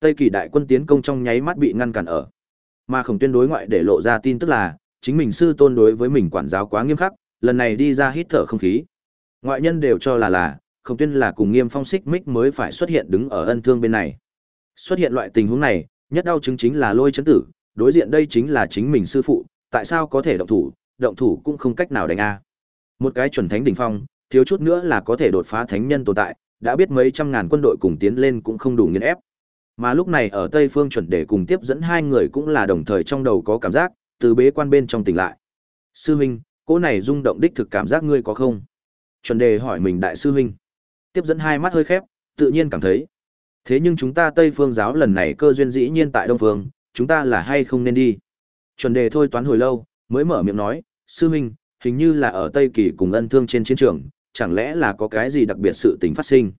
Tây Kỳ đại quân tiến công trong nháy mắt bị ngăn cản ở. Mà Khổng Tuyên đối ngoại để lộ ra tin tức là, chính mình sư tôn đối với mình quản giáo quá nghiêm khắc, lần này đi ra hít thở không khí. Ngoại nhân đều cho là là, Khổng Tuyên là cùng Nghiêm Phong xích mích mới phải xuất hiện đứng ở ân thương bên này. Xuất hiện loại tình huống này, nhất đau chứng chính là lôi chấn tử, đối diện đây chính là chính mình sư phụ, tại sao có thể động thủ, động thủ cũng không cách nào đánh a. Một cái chuẩn thánh đỉnh phong, thiếu chút nữa là có thể đột phá thánh nhân tồn tại, đã biết mấy trăm ngàn quân đội cùng tiến lên cũng không đủ nghiền ép. Mà lúc này ở Tây Phương chuẩn đề cùng tiếp dẫn hai người cũng là đồng thời trong đầu có cảm giác, từ bế quan bên trong tỉnh lại. Sư huynh, cỗ này rung động đích thực cảm giác ngươi có không? Chuẩn đề hỏi mình đại sư huynh. Tiếp dẫn hai mắt hơi khép, tự nhiên cảm thấy. Thế nhưng chúng ta Tây Phương giáo lần này cơ duyên dĩ nhiên tại Đông Phương, chúng ta là hay không nên đi? Chuẩn đề thôi toán hồi lâu, mới mở miệng nói, sư huynh, hình như là ở Tây Kỳ cùng ân thương trên chiến trường, chẳng lẽ là có cái gì đặc biệt sự tình phát sinh.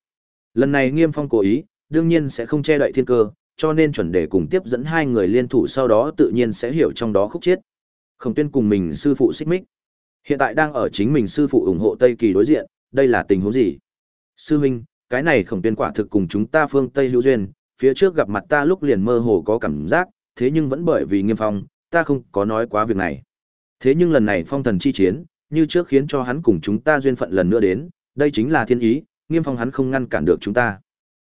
Lần này Nghiêm Phong cố ý, đương nhiên sẽ không che đậy thiên cơ, cho nên chuẩn đề cùng tiếp dẫn hai người liên thủ sau đó tự nhiên sẽ hiểu trong đó khúc chiết. Khổng Tuyên cùng mình sư phụ xích mích. Hiện tại đang ở chính mình sư phụ ủng hộ Tây Kỳ đối diện, đây là tình huống gì? Sư huynh, cái này Khổng Tuyên quả thực cùng chúng ta phương Tây hữu duyên, phía trước gặp mặt ta lúc liền mơ hồ có cảm giác, thế nhưng vẫn bởi vì Nghiêm Phong, ta không có nói quá việc này. Thế nhưng lần này phong thần chi chiến, như trước khiến cho hắn cùng chúng ta duyên phận lần nữa đến, đây chính là thiên ý, nghiêm phong hắn không ngăn cản được chúng ta.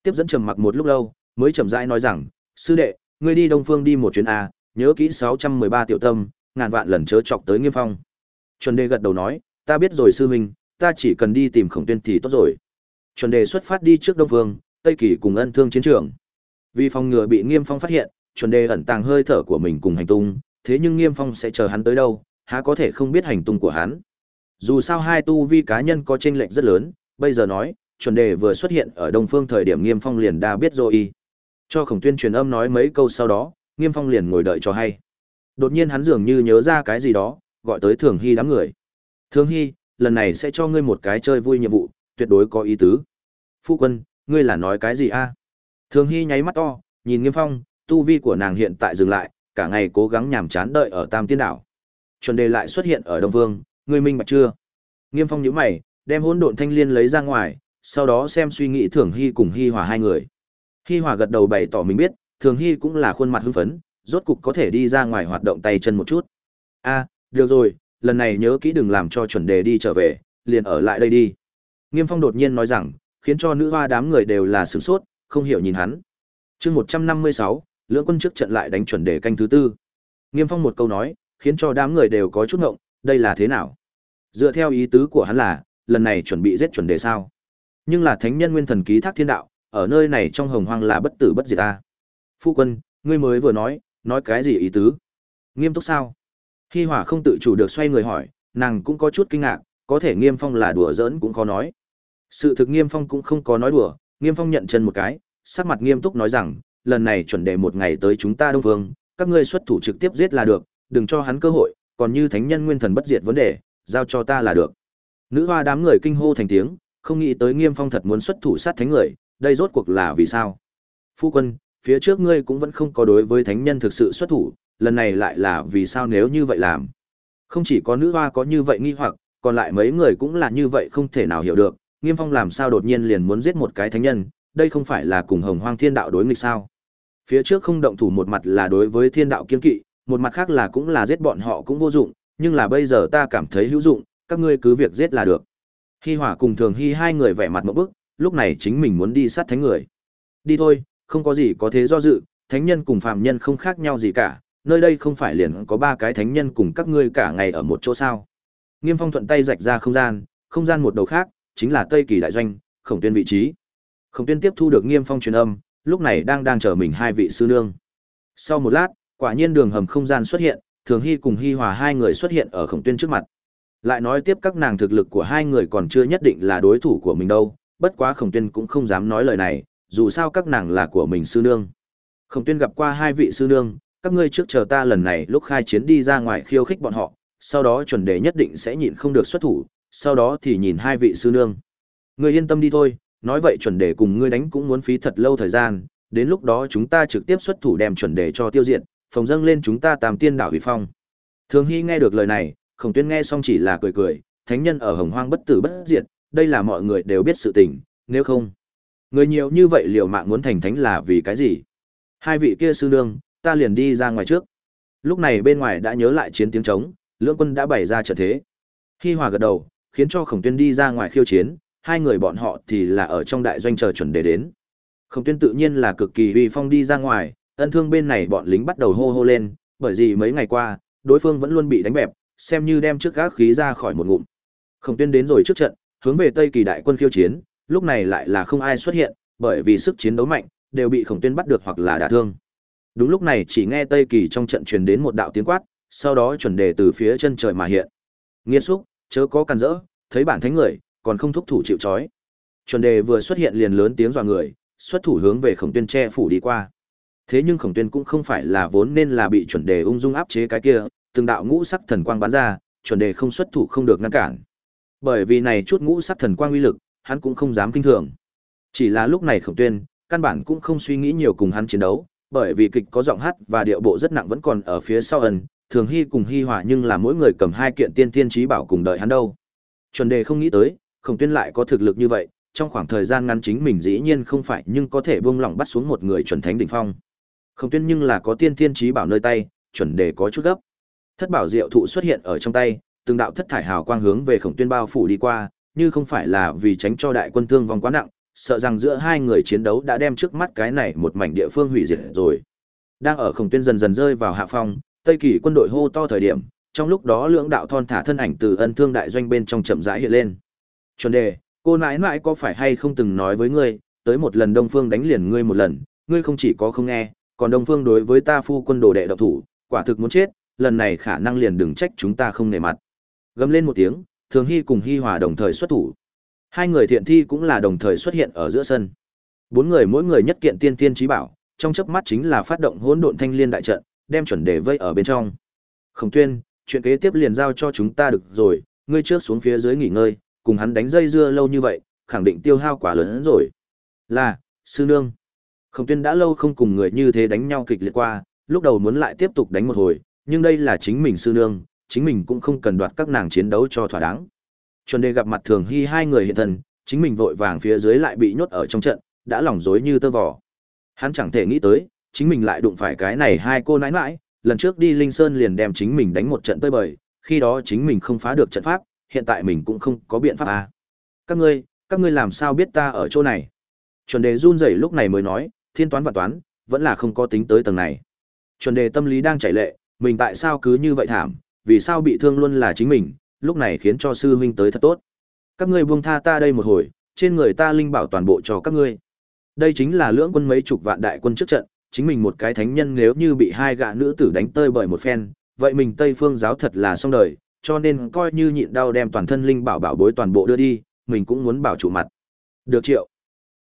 Tiếp dẫn trầm mặc một lúc lâu, mới chậm rãi nói rằng, sư đệ, ngươi đi Đông Phương đi một chuyến a, nhớ kỹ 613 tiểu tâm, ngàn vạn lần chớ chọc tới nghiêm phong. Chuẩn đề gật đầu nói, ta biết rồi sư huynh, ta chỉ cần đi tìm khổng tuyên thì tốt rồi. Chuẩn đề xuất phát đi trước Đông Phương, Tây Kỳ cùng ân thương chiến trường. Vì phòng ngừa bị nghiêm phong phát hiện, chuẩn đề ẩn tàng hơi thở của mình cùng hành tung, thế nhưng nghiêm phong sẽ chờ hắn tới đâu, há có thể không biết hành tung của hắn. Dù sao hai tu vi cá nhân có tranh lệch rất lớn, bây giờ nói, chuẩn đề vừa xuất hiện ở Đông Phương thời điểm Nghiêm Phong liền đã biết rồi Cho Khổng Tuyên truyền âm nói mấy câu sau đó, Nghiêm Phong liền ngồi đợi cho hay. Đột nhiên hắn dường như nhớ ra cái gì đó, gọi tới Thường Hy đám người. Thường Hy, lần này sẽ cho ngươi một cái chơi vui nhiệm vụ, tuyệt đối có ý tứ. Phu quân, ngươi là nói cái gì a? Thường Hy nháy mắt to, nhìn Nghiêm Phong, tu vi của nàng hiện tại dừng lại, cả ngày cố gắng nhàm chán đợi ở Tam Tiên đảo. Chuẩn đề lại xuất hiện ở Đông Vương, ngươi minh bạch chưa? Nghiêm Phong nhíu mày, đem hỗn độn thanh liên lấy ra ngoài, sau đó xem suy nghĩ Thường Hy cùng Hy Hòa hai người. Hy Hòa gật đầu bày tỏ mình biết, Thường Hy cũng là khuôn mặt hưng phấn, rốt cục có thể đi ra ngoài hoạt động tay chân một chút. A, được rồi, lần này nhớ kỹ đừng làm cho chuẩn đề đi trở về, liền ở lại đây đi. Nghiêm Phong đột nhiên nói rằng, khiến cho nữ hoa đám người đều là sửng sốt, không hiểu nhìn hắn. Chương 156, lưỡng quân trước trận lại đánh chuẩn đề canh thứ tư. Nghiêm Phong một câu nói, khiến cho đám người đều có chút ngộng, đây là thế nào? Dựa theo ý tứ của hắn là, lần này chuẩn bị giết chuẩn đề sao? Nhưng là thánh nhân nguyên thần ký thác thiên đạo, ở nơi này trong hồng hoang là bất tử bất diệt ta. Phu quân, ngươi mới vừa nói, nói cái gì ý tứ? Nghiêm túc sao? Hi Hỏa không tự chủ được xoay người hỏi, nàng cũng có chút kinh ngạc, có thể Nghiêm Phong là đùa giỡn cũng khó nói. Sự thực Nghiêm Phong cũng không có nói đùa, Nghiêm Phong nhận chân một cái, sắc mặt nghiêm túc nói rằng, lần này chuẩn đề một ngày tới chúng ta Đông Vương, các ngươi xuất thủ trực tiếp giết là được, đừng cho hắn cơ hội, còn như thánh nhân nguyên thần bất diệt vấn đề, giao cho ta là được. Nữ hoa đám người kinh hô thành tiếng, không nghĩ tới Nghiêm Phong thật muốn xuất thủ sát thánh người, đây rốt cuộc là vì sao? Phu quân, phía trước ngươi cũng vẫn không có đối với thánh nhân thực sự xuất thủ, lần này lại là vì sao nếu như vậy làm? Không chỉ có nữ hoa có như vậy nghi hoặc, còn lại mấy người cũng là như vậy không thể nào hiểu được, Nghiêm Phong làm sao đột nhiên liền muốn giết một cái thánh nhân, đây không phải là cùng Hồng Hoang Thiên Đạo đối nghịch sao? Phía trước không động thủ một mặt là đối với Thiên Đạo kiên kỵ, một mặt khác là cũng là giết bọn họ cũng vô dụng, nhưng là bây giờ ta cảm thấy hữu dụng, các ngươi cứ việc giết là được. Hi Hỏa cùng Thường Hi hai người vẻ mặt một bức, lúc này chính mình muốn đi sát thánh người. Đi thôi, không có gì có thế do dự, thánh nhân cùng phàm nhân không khác nhau gì cả, nơi đây không phải liền có ba cái thánh nhân cùng các ngươi cả ngày ở một chỗ sao? Nghiêm Phong thuận tay rạch ra không gian, không gian một đầu khác, chính là Tây Kỳ đại doanh, Khổng Tuyên vị trí. Khổng Tuyên tiếp thu được Nghiêm Phong truyền âm, lúc này đang đang chờ mình hai vị sư nương. Sau một lát, quả nhiên đường hầm không gian xuất hiện, Thường Hy cùng hi Hòa hai người xuất hiện ở Khổng Tuyên trước mặt. Lại nói tiếp các nàng thực lực của hai người còn chưa nhất định là đối thủ của mình đâu, bất quá Khổng Tuyên cũng không dám nói lời này, dù sao các nàng là của mình sư nương. Khổng Tuyên gặp qua hai vị sư nương, các ngươi trước chờ ta lần này lúc khai chiến đi ra ngoài khiêu khích bọn họ, sau đó chuẩn đề nhất định sẽ nhịn không được xuất thủ, sau đó thì nhìn hai vị sư nương. Ngươi yên tâm đi thôi, nói vậy chuẩn đề cùng ngươi đánh cũng muốn phí thật lâu thời gian, đến lúc đó chúng ta trực tiếp xuất thủ đem chuẩn đề cho tiêu diệt, phòng dâng lên chúng ta tam tiên đảo hủy phong. Thường Hy nghe được lời này, khổng tuyên nghe xong chỉ là cười cười, thánh nhân ở hồng hoang bất tử bất diệt, đây là mọi người đều biết sự tình, nếu không. Người nhiều như vậy liều mạng muốn thành thánh là vì cái gì? Hai vị kia sư nương, ta liền đi ra ngoài trước. Lúc này bên ngoài đã nhớ lại chiến tiếng trống, lưỡng quân đã bày ra trận thế. Hi Hòa gật đầu, khiến cho Khổng Tuyên đi ra ngoài khiêu chiến, hai người bọn họ thì là ở trong đại doanh chờ chuẩn để đến. Khổng Tuyên tự nhiên là cực kỳ uy phong đi ra ngoài, ân thương bên này bọn lính bắt đầu hô hô lên, bởi vì mấy ngày qua, đối phương vẫn luôn bị đánh bẹp, xem như đem trước gác khí ra khỏi một ngụm. Khổng Tuyên đến rồi trước trận, hướng về Tây Kỳ đại quân khiêu chiến, lúc này lại là không ai xuất hiện, bởi vì sức chiến đấu mạnh, đều bị Khổng Tuyên bắt được hoặc là đả thương. Đúng lúc này chỉ nghe Tây Kỳ trong trận truyền đến một đạo tiếng quát, sau đó chuẩn đề từ phía chân trời mà hiện. Nghiên xúc, chớ có can rỡ, thấy bản thánh người, còn không thúc thủ chịu trói. Chuẩn đề vừa xuất hiện liền lớn tiếng dọa người, xuất thủ hướng về Khổng Tuyên che phủ đi qua. Thế nhưng Khổng Tuyên cũng không phải là vốn nên là bị chuẩn đề ung dung áp chế cái kia, từng đạo ngũ sắc thần quang bắn ra, chuẩn đề không xuất thủ không được ngăn cản. Bởi vì này chút ngũ sắc thần quang uy lực, hắn cũng không dám kinh thường. Chỉ là lúc này Khổng Tuyên, căn bản cũng không suy nghĩ nhiều cùng hắn chiến đấu, bởi vì kịch có giọng hát và điệu bộ rất nặng vẫn còn ở phía sau ẩn, thường hy cùng hy hòa nhưng là mỗi người cầm hai kiện tiên tiên trí bảo cùng đợi hắn đâu. Chuẩn đề không nghĩ tới, Khổng Tuyên lại có thực lực như vậy, trong khoảng thời gian ngắn chính mình dĩ nhiên không phải nhưng có thể buông lỏng bắt xuống một người chuẩn thánh đỉnh phong. Khổng Tuyên nhưng là có tiên tiên trí bảo nơi tay, chuẩn đề có chút gấp. Thất bảo diệu thụ xuất hiện ở trong tay, từng đạo thất thải hào quang hướng về Khổng Tuyên bao phủ đi qua, như không phải là vì tránh cho đại quân thương vong quá nặng, sợ rằng giữa hai người chiến đấu đã đem trước mắt cái này một mảnh địa phương hủy diệt rồi. Đang ở Khổng Tuyên dần dần rơi vào hạ phong, Tây Kỳ quân đội hô to thời điểm, trong lúc đó lưỡng đạo thon thả thân ảnh từ ân thương đại doanh bên trong chậm rãi hiện lên. Chuẩn đề, cô nãi nãi có phải hay không từng nói với ngươi, tới một lần Đông Phương đánh liền ngươi một lần, ngươi không chỉ có không nghe, còn Đông Phương đối với ta phu quân đồ đệ độc thủ, quả thực muốn chết, lần này khả năng liền đừng trách chúng ta không nể mặt. Gầm lên một tiếng, Thường Hy cùng Hy Hòa đồng thời xuất thủ. Hai người thiện thi cũng là đồng thời xuất hiện ở giữa sân. Bốn người mỗi người nhất kiện tiên tiên trí bảo, trong chớp mắt chính là phát động hỗn độn thanh liên đại trận, đem chuẩn đề vây ở bên trong. Khổng Tuyên, chuyện kế tiếp liền giao cho chúng ta được rồi, ngươi trước xuống phía dưới nghỉ ngơi, cùng hắn đánh dây dưa lâu như vậy, khẳng định tiêu hao quá lớn hơn rồi. Là, sư nương. Khổng Tuyên đã lâu không cùng người như thế đánh nhau kịch liệt qua, lúc đầu muốn lại tiếp tục đánh một hồi, nhưng đây là chính mình sư nương, chính mình cũng không cần đoạt các nàng chiến đấu cho thỏa đáng. Chuẩn đề gặp mặt thường hy hai người hiện thần, chính mình vội vàng phía dưới lại bị nhốt ở trong trận, đã lòng rối như tơ vò. Hắn chẳng thể nghĩ tới, chính mình lại đụng phải cái này hai cô nãi nãi, lần trước đi Linh Sơn liền đem chính mình đánh một trận tơi bời, khi đó chính mình không phá được trận pháp, hiện tại mình cũng không có biện pháp à. Các ngươi, các ngươi làm sao biết ta ở chỗ này? Chuẩn đề run rẩy lúc này mới nói, thiên toán và toán, vẫn là không có tính tới tầng này. Chuẩn đề tâm lý đang chảy lệ, mình tại sao cứ như vậy thảm, vì sao bị thương luôn là chính mình, lúc này khiến cho sư huynh tới thật tốt. Các ngươi buông tha ta đây một hồi, trên người ta linh bảo toàn bộ cho các ngươi. Đây chính là lưỡng quân mấy chục vạn đại quân trước trận, chính mình một cái thánh nhân nếu như bị hai gã nữ tử đánh tơi bởi một phen, vậy mình Tây Phương giáo thật là xong đời, cho nên coi như nhịn đau đem toàn thân linh bảo bảo bối toàn bộ đưa đi, mình cũng muốn bảo chủ mặt. Được triệu.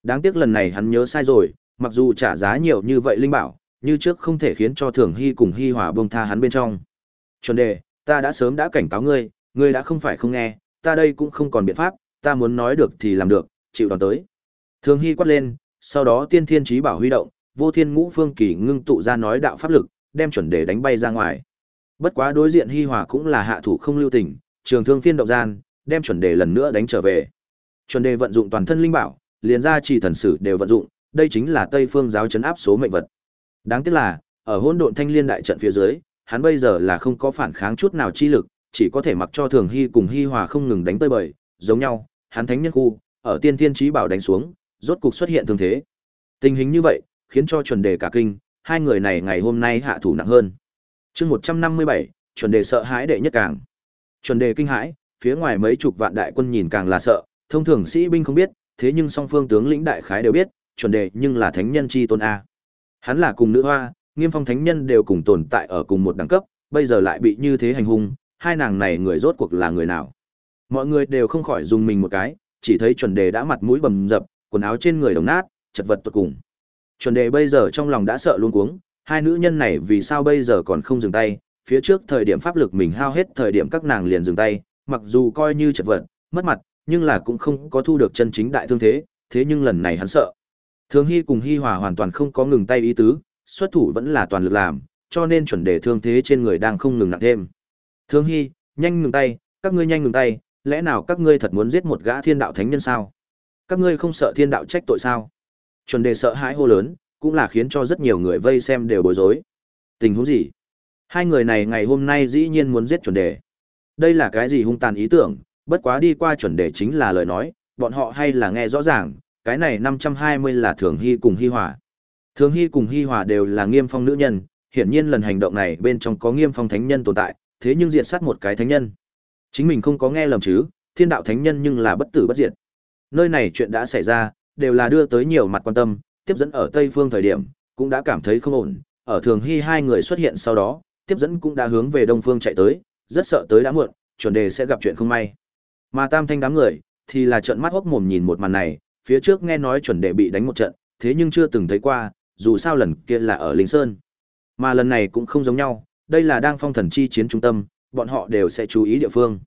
Đáng tiếc lần này hắn nhớ sai rồi, mặc dù trả giá nhiều như vậy linh bảo, như trước không thể khiến cho Thường Hy cùng Hy Hòa bông tha hắn bên trong. Chuẩn đề, ta đã sớm đã cảnh cáo ngươi, ngươi đã không phải không nghe, ta đây cũng không còn biện pháp, ta muốn nói được thì làm được, chịu đòn tới. Thường Hy quát lên, sau đó tiên thiên trí bảo huy động, vô thiên ngũ phương kỳ ngưng tụ ra nói đạo pháp lực, đem chuẩn đề đánh bay ra ngoài. Bất quá đối diện Hi Hòa cũng là hạ thủ không lưu tình, trường thương phiên động gian, đem chuẩn đề lần nữa đánh trở về. Chuẩn đề vận dụng toàn thân linh bảo, liền ra chỉ thần sử đều vận dụng, đây chính là Tây Phương giáo chấn áp số mệnh vật. Đáng tiếc là, ở hỗn độn thanh liên đại trận phía dưới, hắn bây giờ là không có phản kháng chút nào chi lực, chỉ có thể mặc cho Thường Hy cùng Hi Hòa không ngừng đánh tới bời, giống nhau, hắn thánh nhân khu, ở tiên thiên trí bảo đánh xuống, rốt cục xuất hiện thương thế. Tình hình như vậy, khiến cho chuẩn đề cả kinh, hai người này ngày hôm nay hạ thủ nặng hơn. chương 157, chuẩn đề sợ hãi đệ nhất càng. Chuẩn đề kinh hãi, phía ngoài mấy chục vạn đại quân nhìn càng là sợ, thông thường sĩ binh không biết, thế nhưng song phương tướng lĩnh đại khái đều biết, chuẩn đề nhưng là thánh nhân chi tôn A. Hắn là cùng nữ hoa, nghiêm phong thánh nhân đều cùng tồn tại ở cùng một đẳng cấp, bây giờ lại bị như thế hành hung, hai nàng này người rốt cuộc là người nào. Mọi người đều không khỏi dùng mình một cái, chỉ thấy chuẩn đề đã mặt mũi bầm dập, quần áo trên người đồng nát, chật vật tuột cùng. Chuẩn đề bây giờ trong lòng đã sợ luôn cuống, hai nữ nhân này vì sao bây giờ còn không dừng tay, phía trước thời điểm pháp lực mình hao hết thời điểm các nàng liền dừng tay, mặc dù coi như chật vật, mất mặt, nhưng là cũng không có thu được chân chính đại thương thế, thế nhưng lần này hắn sợ. Thường Hy cùng Hy Hòa hoàn toàn không có ngừng tay ý tứ, xuất thủ vẫn là toàn lực làm, cho nên chuẩn đề thương thế trên người đang không ngừng nặng thêm. Thường Hy, nhanh ngừng tay, các ngươi nhanh ngừng tay, lẽ nào các ngươi thật muốn giết một gã thiên đạo thánh nhân sao? Các ngươi không sợ thiên đạo trách tội sao? Chuẩn đề sợ hãi hô lớn, cũng là khiến cho rất nhiều người vây xem đều bối rối. Tình huống gì? Hai người này ngày hôm nay dĩ nhiên muốn giết chuẩn đề. Đây là cái gì hung tàn ý tưởng, bất quá đi qua chuẩn đề chính là lời nói, bọn họ hay là nghe rõ ràng, cái này 520 là Thường Hy cùng Hy Hòa. Thường Hy cùng Hy Hòa đều là nghiêm phong nữ nhân, hiển nhiên lần hành động này bên trong có nghiêm phong thánh nhân tồn tại, thế nhưng diệt sát một cái thánh nhân. Chính mình không có nghe lầm chứ, thiên đạo thánh nhân nhưng là bất tử bất diệt. Nơi này chuyện đã xảy ra, đều là đưa tới nhiều mặt quan tâm, tiếp dẫn ở Tây Phương thời điểm, cũng đã cảm thấy không ổn, ở Thường Hy hai người xuất hiện sau đó, tiếp dẫn cũng đã hướng về Đông Phương chạy tới, rất sợ tới đã muộn, chuẩn đề sẽ gặp chuyện không may. Mà Tam Thanh đám người, thì là trợn mắt hốc mồm nhìn một màn này, phía trước nghe nói chuẩn đệ bị đánh một trận, thế nhưng chưa từng thấy qua, dù sao lần kia là ở Linh Sơn. Mà lần này cũng không giống nhau, đây là đang phong thần chi chiến trung tâm, bọn họ đều sẽ chú ý địa phương.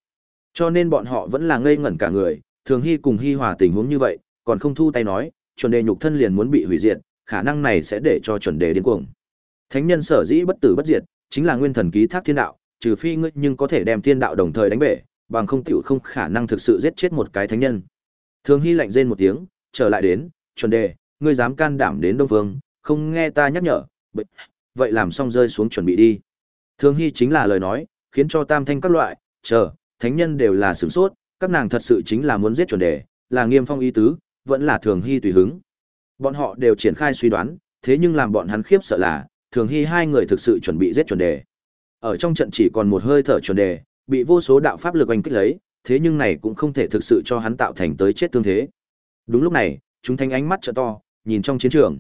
Cho nên bọn họ vẫn là ngây ngẩn cả người, thường hy cùng hy hòa tình huống như vậy, còn không thu tay nói, chuẩn đề nhục thân liền muốn bị hủy diệt, khả năng này sẽ để cho chuẩn đề điên cuồng. Thánh nhân sở dĩ bất tử bất diệt, chính là nguyên thần ký thác thiên đạo, trừ phi ngươi nhưng có thể đem thiên đạo đồng thời đánh bể, bằng không tiểu không khả năng thực sự giết chết một cái thánh nhân. Thường Hy lạnh rên một tiếng, trở lại đến, chuẩn đề, ngươi dám can đảm đến Đông Phương, không nghe ta nhắc nhở, vậy làm xong rơi xuống chuẩn bị đi. Thường Hy chính là lời nói, khiến cho tam thanh các loại, chờ, thánh nhân đều là sửng sốt, các nàng thật sự chính là muốn giết chuẩn đề, là nghiêm phong ý tứ, vẫn là Thường Hy tùy hứng. Bọn họ đều triển khai suy đoán, thế nhưng làm bọn hắn khiếp sợ là, Thường Hy hai người thực sự chuẩn bị giết chuẩn đề. Ở trong trận chỉ còn một hơi thở chuẩn đề, bị vô số đạo pháp lực oanh kích lấy, thế nhưng này cũng không thể thực sự cho hắn tạo thành tới chết tương thế. Đúng lúc này, chúng thanh ánh mắt trợ to, nhìn trong chiến trường.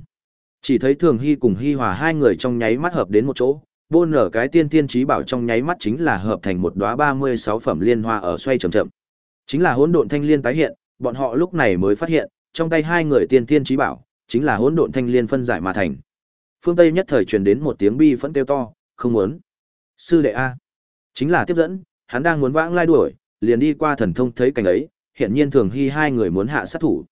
Chỉ thấy Thường Hy cùng Hy Hòa hai người trong nháy mắt hợp đến một chỗ, vô nở cái tiên tiên trí bảo trong nháy mắt chính là hợp thành một đóa 36 phẩm liên hoa ở xoay chậm chậm. Chính là hỗn độn thanh liên tái hiện, bọn họ lúc này mới phát hiện, trong tay hai người tiên tiên trí bảo, chính là hỗn độn thanh liên phân giải mà thành. Phương Tây nhất thời truyền đến một tiếng bi phẫn kêu to, không muốn. Sư đệ a, chính là tiếp dẫn, hắn đang muốn vãng lai đuổi, liền đi qua thần thông thấy cảnh ấy, hiện nhiên thường hy hai người muốn hạ sát thủ.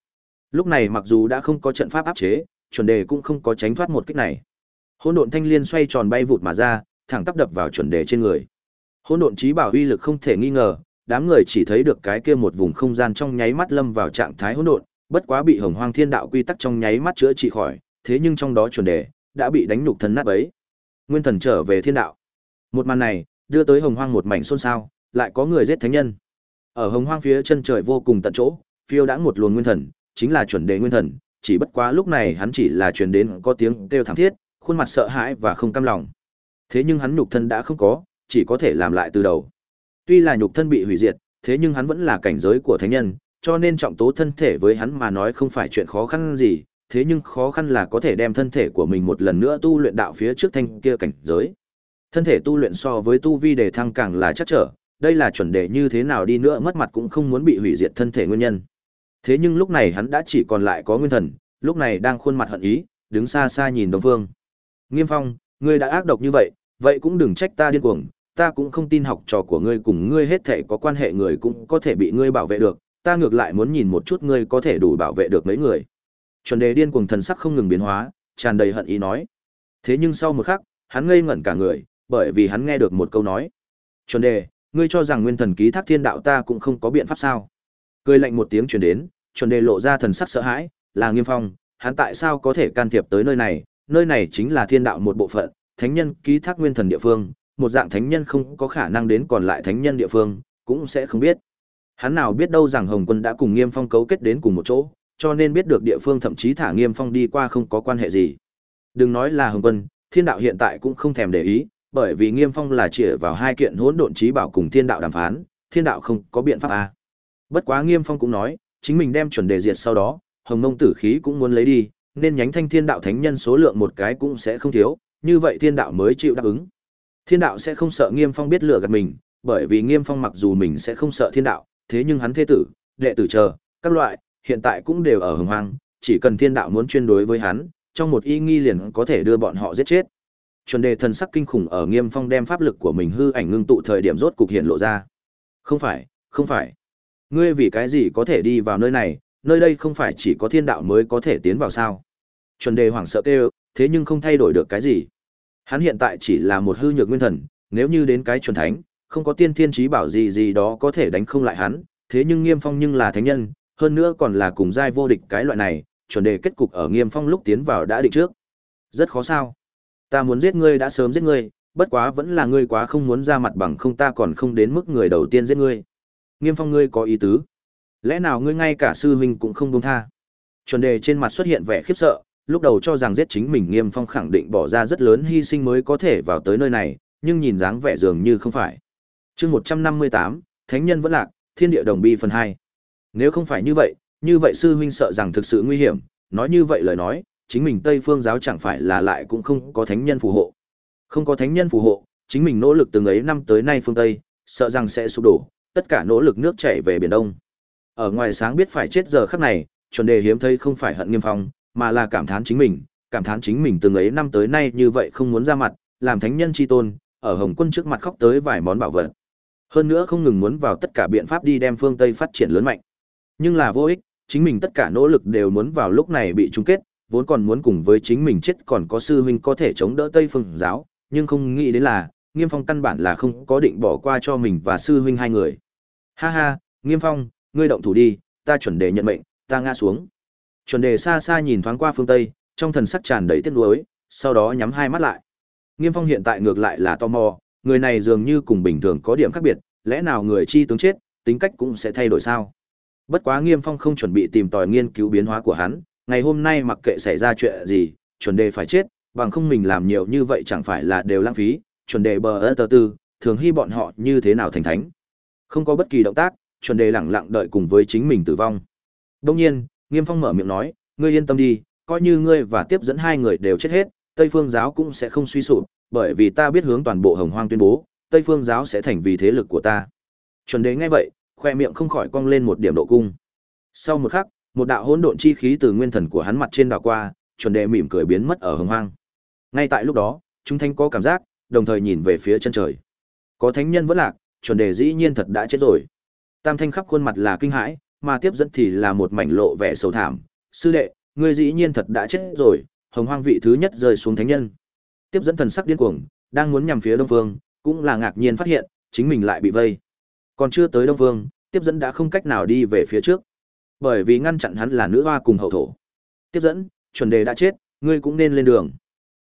Lúc này mặc dù đã không có trận pháp áp chế, chuẩn đề cũng không có tránh thoát một kích này. Hỗn độn thanh liên xoay tròn bay vụt mà ra, thẳng tắp đập vào chuẩn đề trên người. Hỗn độn chí bảo uy lực không thể nghi ngờ, đám người chỉ thấy được cái kia một vùng không gian trong nháy mắt lâm vào trạng thái hỗn độn, bất quá bị Hồng Hoang Thiên Đạo quy tắc trong nháy mắt chữa trị khỏi, thế nhưng trong đó chuẩn đề đã bị đánh nhục thân nát bấy. Nguyên thần trở về thiên đạo. Một màn này, đưa tới Hồng Hoang một mảnh xôn xao, lại có người giết thánh nhân. Ở Hồng Hoang phía chân trời vô cùng tận chỗ, phiêu đã một luồng nguyên thần, chính là chuẩn đề nguyên thần, chỉ bất quá lúc này hắn chỉ là truyền đến có tiếng kêu thảm thiết, khuôn mặt sợ hãi và không cam lòng. Thế nhưng hắn nhục thân đã không có, chỉ có thể làm lại từ đầu. Tuy là nhục thân bị hủy diệt, thế nhưng hắn vẫn là cảnh giới của thánh nhân, cho nên trọng tố thân thể với hắn mà nói không phải chuyện khó khăn gì, thế nhưng khó khăn là có thể đem thân thể của mình một lần nữa tu luyện đạo phía trước thanh kia cảnh giới. Thân thể tu luyện so với tu vi đề thăng càng là chắc trở, đây là chuẩn đề như thế nào đi nữa mất mặt cũng không muốn bị hủy diệt thân thể nguyên nhân. Thế nhưng lúc này hắn đã chỉ còn lại có nguyên thần, lúc này đang khuôn mặt hận ý, đứng xa xa nhìn Đông Phương. Nghiêm Phong, ngươi đã ác độc như vậy, vậy cũng đừng trách ta điên cuồng, ta cũng không tin học trò của ngươi cùng ngươi hết thể có quan hệ người cũng có thể bị ngươi bảo vệ được, ta ngược lại muốn nhìn một chút ngươi có thể đủ bảo vệ được mấy người. Chuẩn đề điên cuồng thần sắc không ngừng biến hóa, tràn đầy hận ý nói. Thế nhưng sau một khắc, hắn ngây ngẩn cả người, bởi vì hắn nghe được một câu nói. Chuẩn đề, ngươi cho rằng nguyên thần ký thác thiên đạo ta cũng không có biện pháp sao? Cười lạnh một tiếng truyền đến, chuẩn đề lộ ra thần sắc sợ hãi, là Nghiêm Phong, hắn tại sao có thể can thiệp tới nơi này, nơi này chính là thiên đạo một bộ phận, thánh nhân ký thác nguyên thần địa phương, một dạng thánh nhân không có khả năng đến còn lại thánh nhân địa phương, cũng sẽ không biết. Hắn nào biết đâu rằng Hồng Quân đã cùng Nghiêm Phong cấu kết đến cùng một chỗ, cho nên biết được địa phương thậm chí thả Nghiêm Phong đi qua không có quan hệ gì. Đừng nói là Hồng Quân, Thiên đạo hiện tại cũng không thèm để ý, bởi vì Nghiêm Phong là chỉ vào hai kiện hỗn độn chí bảo cùng Thiên đạo đàm phán, Thiên đạo không có biện pháp a. Bất quá Nghiêm Phong cũng nói, chính mình đem chuẩn đề diệt sau đó, Hồng Mông tử khí cũng muốn lấy đi, nên nhánh thanh thiên đạo thánh nhân số lượng một cái cũng sẽ không thiếu, như vậy thiên đạo mới chịu đáp ứng. Thiên đạo sẽ không sợ Nghiêm Phong biết lừa gạt mình, bởi vì Nghiêm Phong mặc dù mình sẽ không sợ thiên đạo, thế nhưng hắn thế tử, đệ tử chờ, các loại, hiện tại cũng đều ở hồng hoang, chỉ cần thiên đạo muốn chuyên đối với hắn, trong một y nghi liền có thể đưa bọn họ giết chết. Chuẩn đề thần sắc kinh khủng ở Nghiêm Phong đem pháp lực của mình hư ảnh ngưng tụ thời điểm rốt cục hiện lộ ra. Không phải, không phải. Ngươi vì cái gì có thể đi vào nơi này, nơi đây không phải chỉ có thiên đạo mới có thể tiến vào sao. Chuẩn đề hoảng sợ kêu, thế nhưng không thay đổi được cái gì. Hắn hiện tại chỉ là một hư nhược nguyên thần, nếu như đến cái chuẩn thánh, không có tiên thiên trí bảo gì gì đó có thể đánh không lại hắn, thế nhưng Nghiêm Phong nhưng là thánh nhân, hơn nữa còn là cùng giai vô địch cái loại này, chuẩn đề kết cục ở Nghiêm Phong lúc tiến vào đã định trước. Rất khó sao? Ta muốn giết ngươi đã sớm giết ngươi, bất quá vẫn là ngươi quá không muốn ra mặt bằng không ta còn không đến mức người đầu tiên giết ngươi. Nghiêm Phong ngươi có ý tứ. Lẽ nào ngươi ngay cả sư huynh cũng không buông tha? Chuẩn đề trên mặt xuất hiện vẻ khiếp sợ, lúc đầu cho rằng giết chính mình Nghiêm Phong khẳng định bỏ ra rất lớn hy sinh mới có thể vào tới nơi này, nhưng nhìn dáng vẻ dường như không phải. Chương 158, Thánh nhân vẫn lạc, Thiên địa đồng bi phần 2. Nếu không phải như vậy, như vậy sư huynh sợ rằng thực sự nguy hiểm, nói như vậy lời nói, chính mình Tây Phương giáo chẳng phải là lại cũng không có thánh nhân phù hộ. Không có thánh nhân phù hộ, chính mình nỗ lực từng ấy năm tới nay phương Tây, sợ rằng sẽ sụp đổ, tất cả nỗ lực nước chảy về biển Đông. Ở ngoài sáng biết phải chết giờ khắc này, chuẩn đề hiếm thấy không phải hận Nghiêm Phong, mà là cảm thán chính mình, cảm thán chính mình từng ấy năm tới nay như vậy không muốn ra mặt, làm thánh nhân chi tôn, ở Hồng Quân trước mặt khóc tới vài món bảo vật. Hơn nữa không ngừng muốn vào tất cả biện pháp đi đem phương Tây phát triển lớn mạnh. Nhưng là vô ích, chính mình tất cả nỗ lực đều muốn vào lúc này bị chung kết, vốn còn muốn cùng với chính mình chết còn có sư huynh có thể chống đỡ Tây Phương giáo, nhưng không nghĩ đến là, Nghiêm Phong căn bản là không có định bỏ qua cho mình và sư huynh hai người. Ha ha, Nghiêm Phong, ngươi động thủ đi, ta chuẩn đề nhận mệnh, ta ngã xuống. Chuẩn đề xa xa nhìn thoáng qua phương Tây, trong thần sắc tràn đầy tiếc nuối, sau đó nhắm hai mắt lại. Nghiêm Phong hiện tại ngược lại là tò mò, người này dường như cùng bình thường có điểm khác biệt, lẽ nào người chi tướng chết, tính cách cũng sẽ thay đổi sao? Bất quá Nghiêm Phong không chuẩn bị tìm tòi nghiên cứu biến hóa của hắn, ngày hôm nay mặc kệ xảy ra chuyện gì, chuẩn đề phải chết, bằng không mình làm nhiều như vậy chẳng phải là đều lãng phí, chuẩn đề bờ ơ tờ tư, thường hy bọn họ như thế nào thành thánh. Không có bất kỳ động tác, chuẩn đề lặng lặng đợi cùng với chính mình tử vong. Đông nhiên, Nghiêm Phong mở miệng nói, ngươi yên tâm đi, coi như ngươi và tiếp dẫn hai người đều chết hết, Tây Phương giáo cũng sẽ không suy sụp, bởi vì ta biết hướng toàn bộ Hồng Hoang tuyên bố, Tây Phương giáo sẽ thành vì thế lực của ta. Chuẩn đề nghe vậy, khoe miệng không khỏi cong lên một điểm độ cung. Sau một khắc, một đạo hỗn độn chi khí từ nguyên thần của hắn mặt trên đảo qua, chuẩn đệ mỉm cười biến mất ở hồng hoang. Ngay tại lúc đó, chúng thanh có cảm giác, đồng thời nhìn về phía chân trời. Có thánh nhân vẫn lạc, chuẩn đề dĩ nhiên thật đã chết rồi. Tam thanh khắp khuôn mặt là kinh hãi, mà tiếp dẫn thì là một mảnh lộ vẻ sầu thảm. Sư đệ, ngươi dĩ nhiên thật đã chết rồi, hồng hoang vị thứ nhất rơi xuống thánh nhân. Tiếp dẫn thần sắc điên cuồng, đang muốn nhằm phía đông phương, cũng là ngạc nhiên phát hiện, chính mình lại bị vây. Còn chưa tới đông phương, tiếp dẫn đã không cách nào đi về phía trước. Bởi vì ngăn chặn hắn là nữ hoa cùng hậu thổ. Tiếp dẫn, chuẩn đề đã chết, ngươi cũng nên lên đường.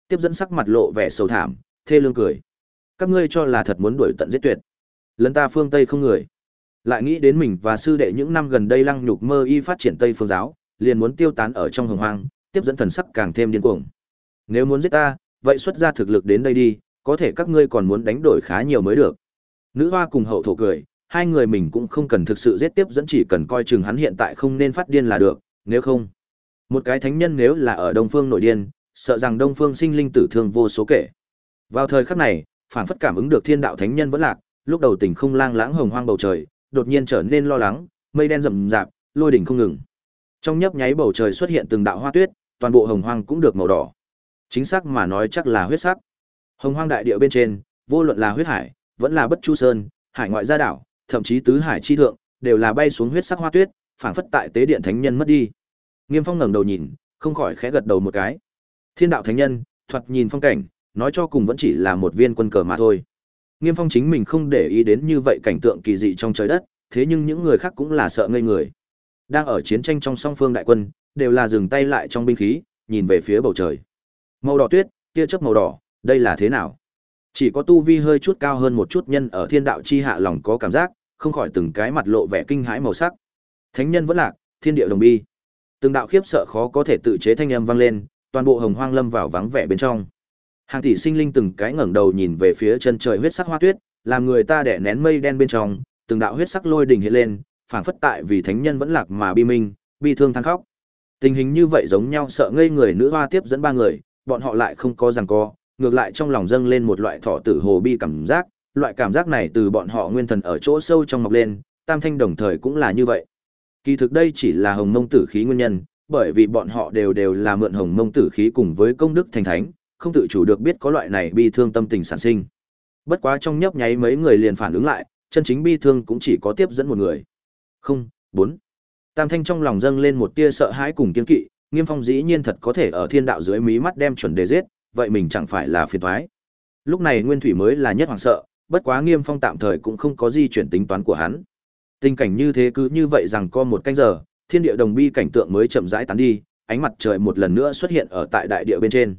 Tiếp dẫn sắc mặt lộ vẻ sầu thảm, thê lương cười. Các ngươi cho là thật muốn đuổi tận giết tuyệt. Lấn ta phương Tây không người. Lại nghĩ đến mình và sư đệ những năm gần đây lăng nhục mơ y phát triển Tây phương giáo, liền muốn tiêu tán ở trong hồng hoang, tiếp dẫn thần sắc càng thêm điên cuồng. Nếu muốn giết ta, vậy xuất ra thực lực đến đây đi, có thể các ngươi còn muốn đánh đổi khá nhiều mới được. Nữ hoa cùng hậu thổ cười, hai người mình cũng không cần thực sự giết tiếp dẫn chỉ cần coi chừng hắn hiện tại không nên phát điên là được, nếu không. Một cái thánh nhân nếu là ở Đông Phương nội điên, sợ rằng Đông Phương sinh linh tử thương vô số kể. Vào thời khắc này, phản phất cảm ứng được thiên đạo thánh nhân vẫn lạc, lúc đầu tình không lang lãng hồng hoang bầu trời, đột nhiên trở nên lo lắng, mây đen rậm rạp, lôi đỉnh không ngừng. Trong nhấp nháy bầu trời xuất hiện từng đạo hoa tuyết, toàn bộ hồng hoang cũng được màu đỏ. Chính xác mà nói chắc là huyết sắc. Hồng hoang đại địa bên trên, vô luận là huyết hải, vẫn là bất chu sơn, hải ngoại gia đảo, thậm chí tứ hải chi thượng, đều là bay xuống huyết sắc hoa tuyết, phảng phất tại tế điện thánh nhân mất đi. Nghiêm Phong ngẩng đầu nhìn, không khỏi khẽ gật đầu một cái. Thiên đạo thánh nhân, thoạt nhìn phong cảnh, nói cho cùng vẫn chỉ là một viên quân cờ mà thôi. Nghiêm Phong chính mình không để ý đến như vậy cảnh tượng kỳ dị trong trời đất, thế nhưng những người khác cũng là sợ ngây người. Đang ở chiến tranh trong song phương đại quân, đều là dừng tay lại trong binh khí, nhìn về phía bầu trời. Màu đỏ tuyết, tia chớp màu đỏ, đây là thế nào? Chỉ có tu vi hơi chút cao hơn một chút nhân ở thiên đạo chi hạ lòng có cảm giác, không khỏi từng cái mặt lộ vẻ kinh hãi màu sắc. Thánh nhân vẫn lạc, thiên địa đồng bi. Từng đạo khiếp sợ khó có thể tự chế thanh âm vang lên, toàn bộ hồng hoang lâm vào vắng vẻ bên trong. Hàng tỷ sinh linh từng cái ngẩng đầu nhìn về phía chân trời huyết sắc hoa tuyết, làm người ta đè nén mây đen bên trong, từng đạo huyết sắc lôi đỉnh hiện lên, phảng phất tại vì thánh nhân vẫn lạc mà bi minh, bi thương than khóc. Tình hình như vậy giống nhau sợ ngây người nữ hoa tiếp dẫn ba người, bọn họ lại không có giằng co, ngược lại trong lòng dâng lên một loại thọ tử hồ bi cảm giác, loại cảm giác này từ bọn họ nguyên thần ở chỗ sâu trong mọc lên, tam thanh đồng thời cũng là như vậy. Kỳ thực đây chỉ là hồng mông tử khí nguyên nhân, bởi vì bọn họ đều đều là mượn hồng mông tử khí cùng với công đức thành thánh, không tự chủ được biết có loại này bi thương tâm tình sản sinh. Bất quá trong nhấp nháy mấy người liền phản ứng lại, chân chính bi thương cũng chỉ có tiếp dẫn một người. Không, bốn. Tam thanh trong lòng dâng lên một tia sợ hãi cùng kiên kỵ, Nghiêm Phong dĩ nhiên thật có thể ở thiên đạo dưới mí mắt đem chuẩn đề giết, vậy mình chẳng phải là phiền toái. Lúc này Nguyên Thủy mới là nhất hoàng sợ, bất quá Nghiêm Phong tạm thời cũng không có gì chuyển tính toán của hắn. Tình cảnh như thế cứ như vậy rằng có một canh giờ, thiên địa đồng bi cảnh tượng mới chậm rãi tán đi, ánh mặt trời một lần nữa xuất hiện ở tại đại địa bên trên.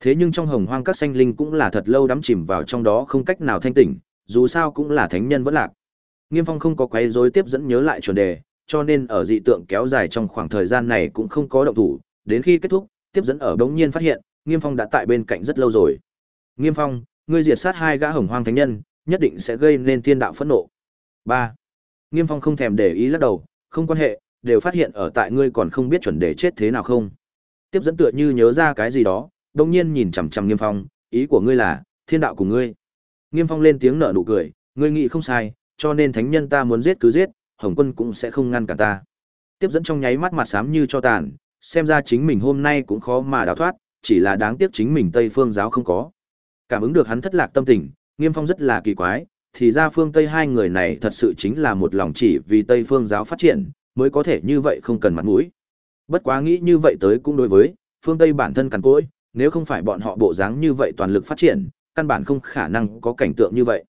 Thế nhưng trong hồng hoang các sanh linh cũng là thật lâu đắm chìm vào trong đó không cách nào thanh tỉnh, dù sao cũng là thánh nhân vẫn lạc. Nghiêm Phong không có quấy rối tiếp dẫn nhớ lại chuẩn đề, cho nên ở dị tượng kéo dài trong khoảng thời gian này cũng không có động thủ, đến khi kết thúc, tiếp dẫn ở bỗng nhiên phát hiện, Nghiêm Phong đã tại bên cạnh rất lâu rồi. Nghiêm Phong, ngươi diệt sát hai gã hồng hoang thánh nhân, nhất định sẽ gây nên thiên đạo phẫn nộ. Ba, Nghiêm Phong không thèm để ý lắc đầu, không quan hệ, đều phát hiện ở tại ngươi còn không biết chuẩn đề chết thế nào không. Tiếp dẫn tựa như nhớ ra cái gì đó, đồng nhiên nhìn chằm chằm Nghiêm Phong, ý của ngươi là, thiên đạo cùng ngươi. Nghiêm Phong lên tiếng nở nụ cười, ngươi nghĩ không sai, cho nên thánh nhân ta muốn giết cứ giết, Hồng Quân cũng sẽ không ngăn cản ta. Tiếp dẫn trong nháy mắt mặt xám như cho tàn, xem ra chính mình hôm nay cũng khó mà đào thoát, chỉ là đáng tiếc chính mình Tây Phương giáo không có. Cảm ứng được hắn thất lạc tâm tình, Nghiêm Phong rất là kỳ quái, thì ra phương Tây hai người này thật sự chính là một lòng chỉ vì Tây Phương giáo phát triển, mới có thể như vậy không cần mặt mũi. Bất quá nghĩ như vậy tới cũng đối với, phương Tây bản thân cằn cỗi, nếu không phải bọn họ bộ dáng như vậy toàn lực phát triển, căn bản không khả năng có cảnh tượng như vậy.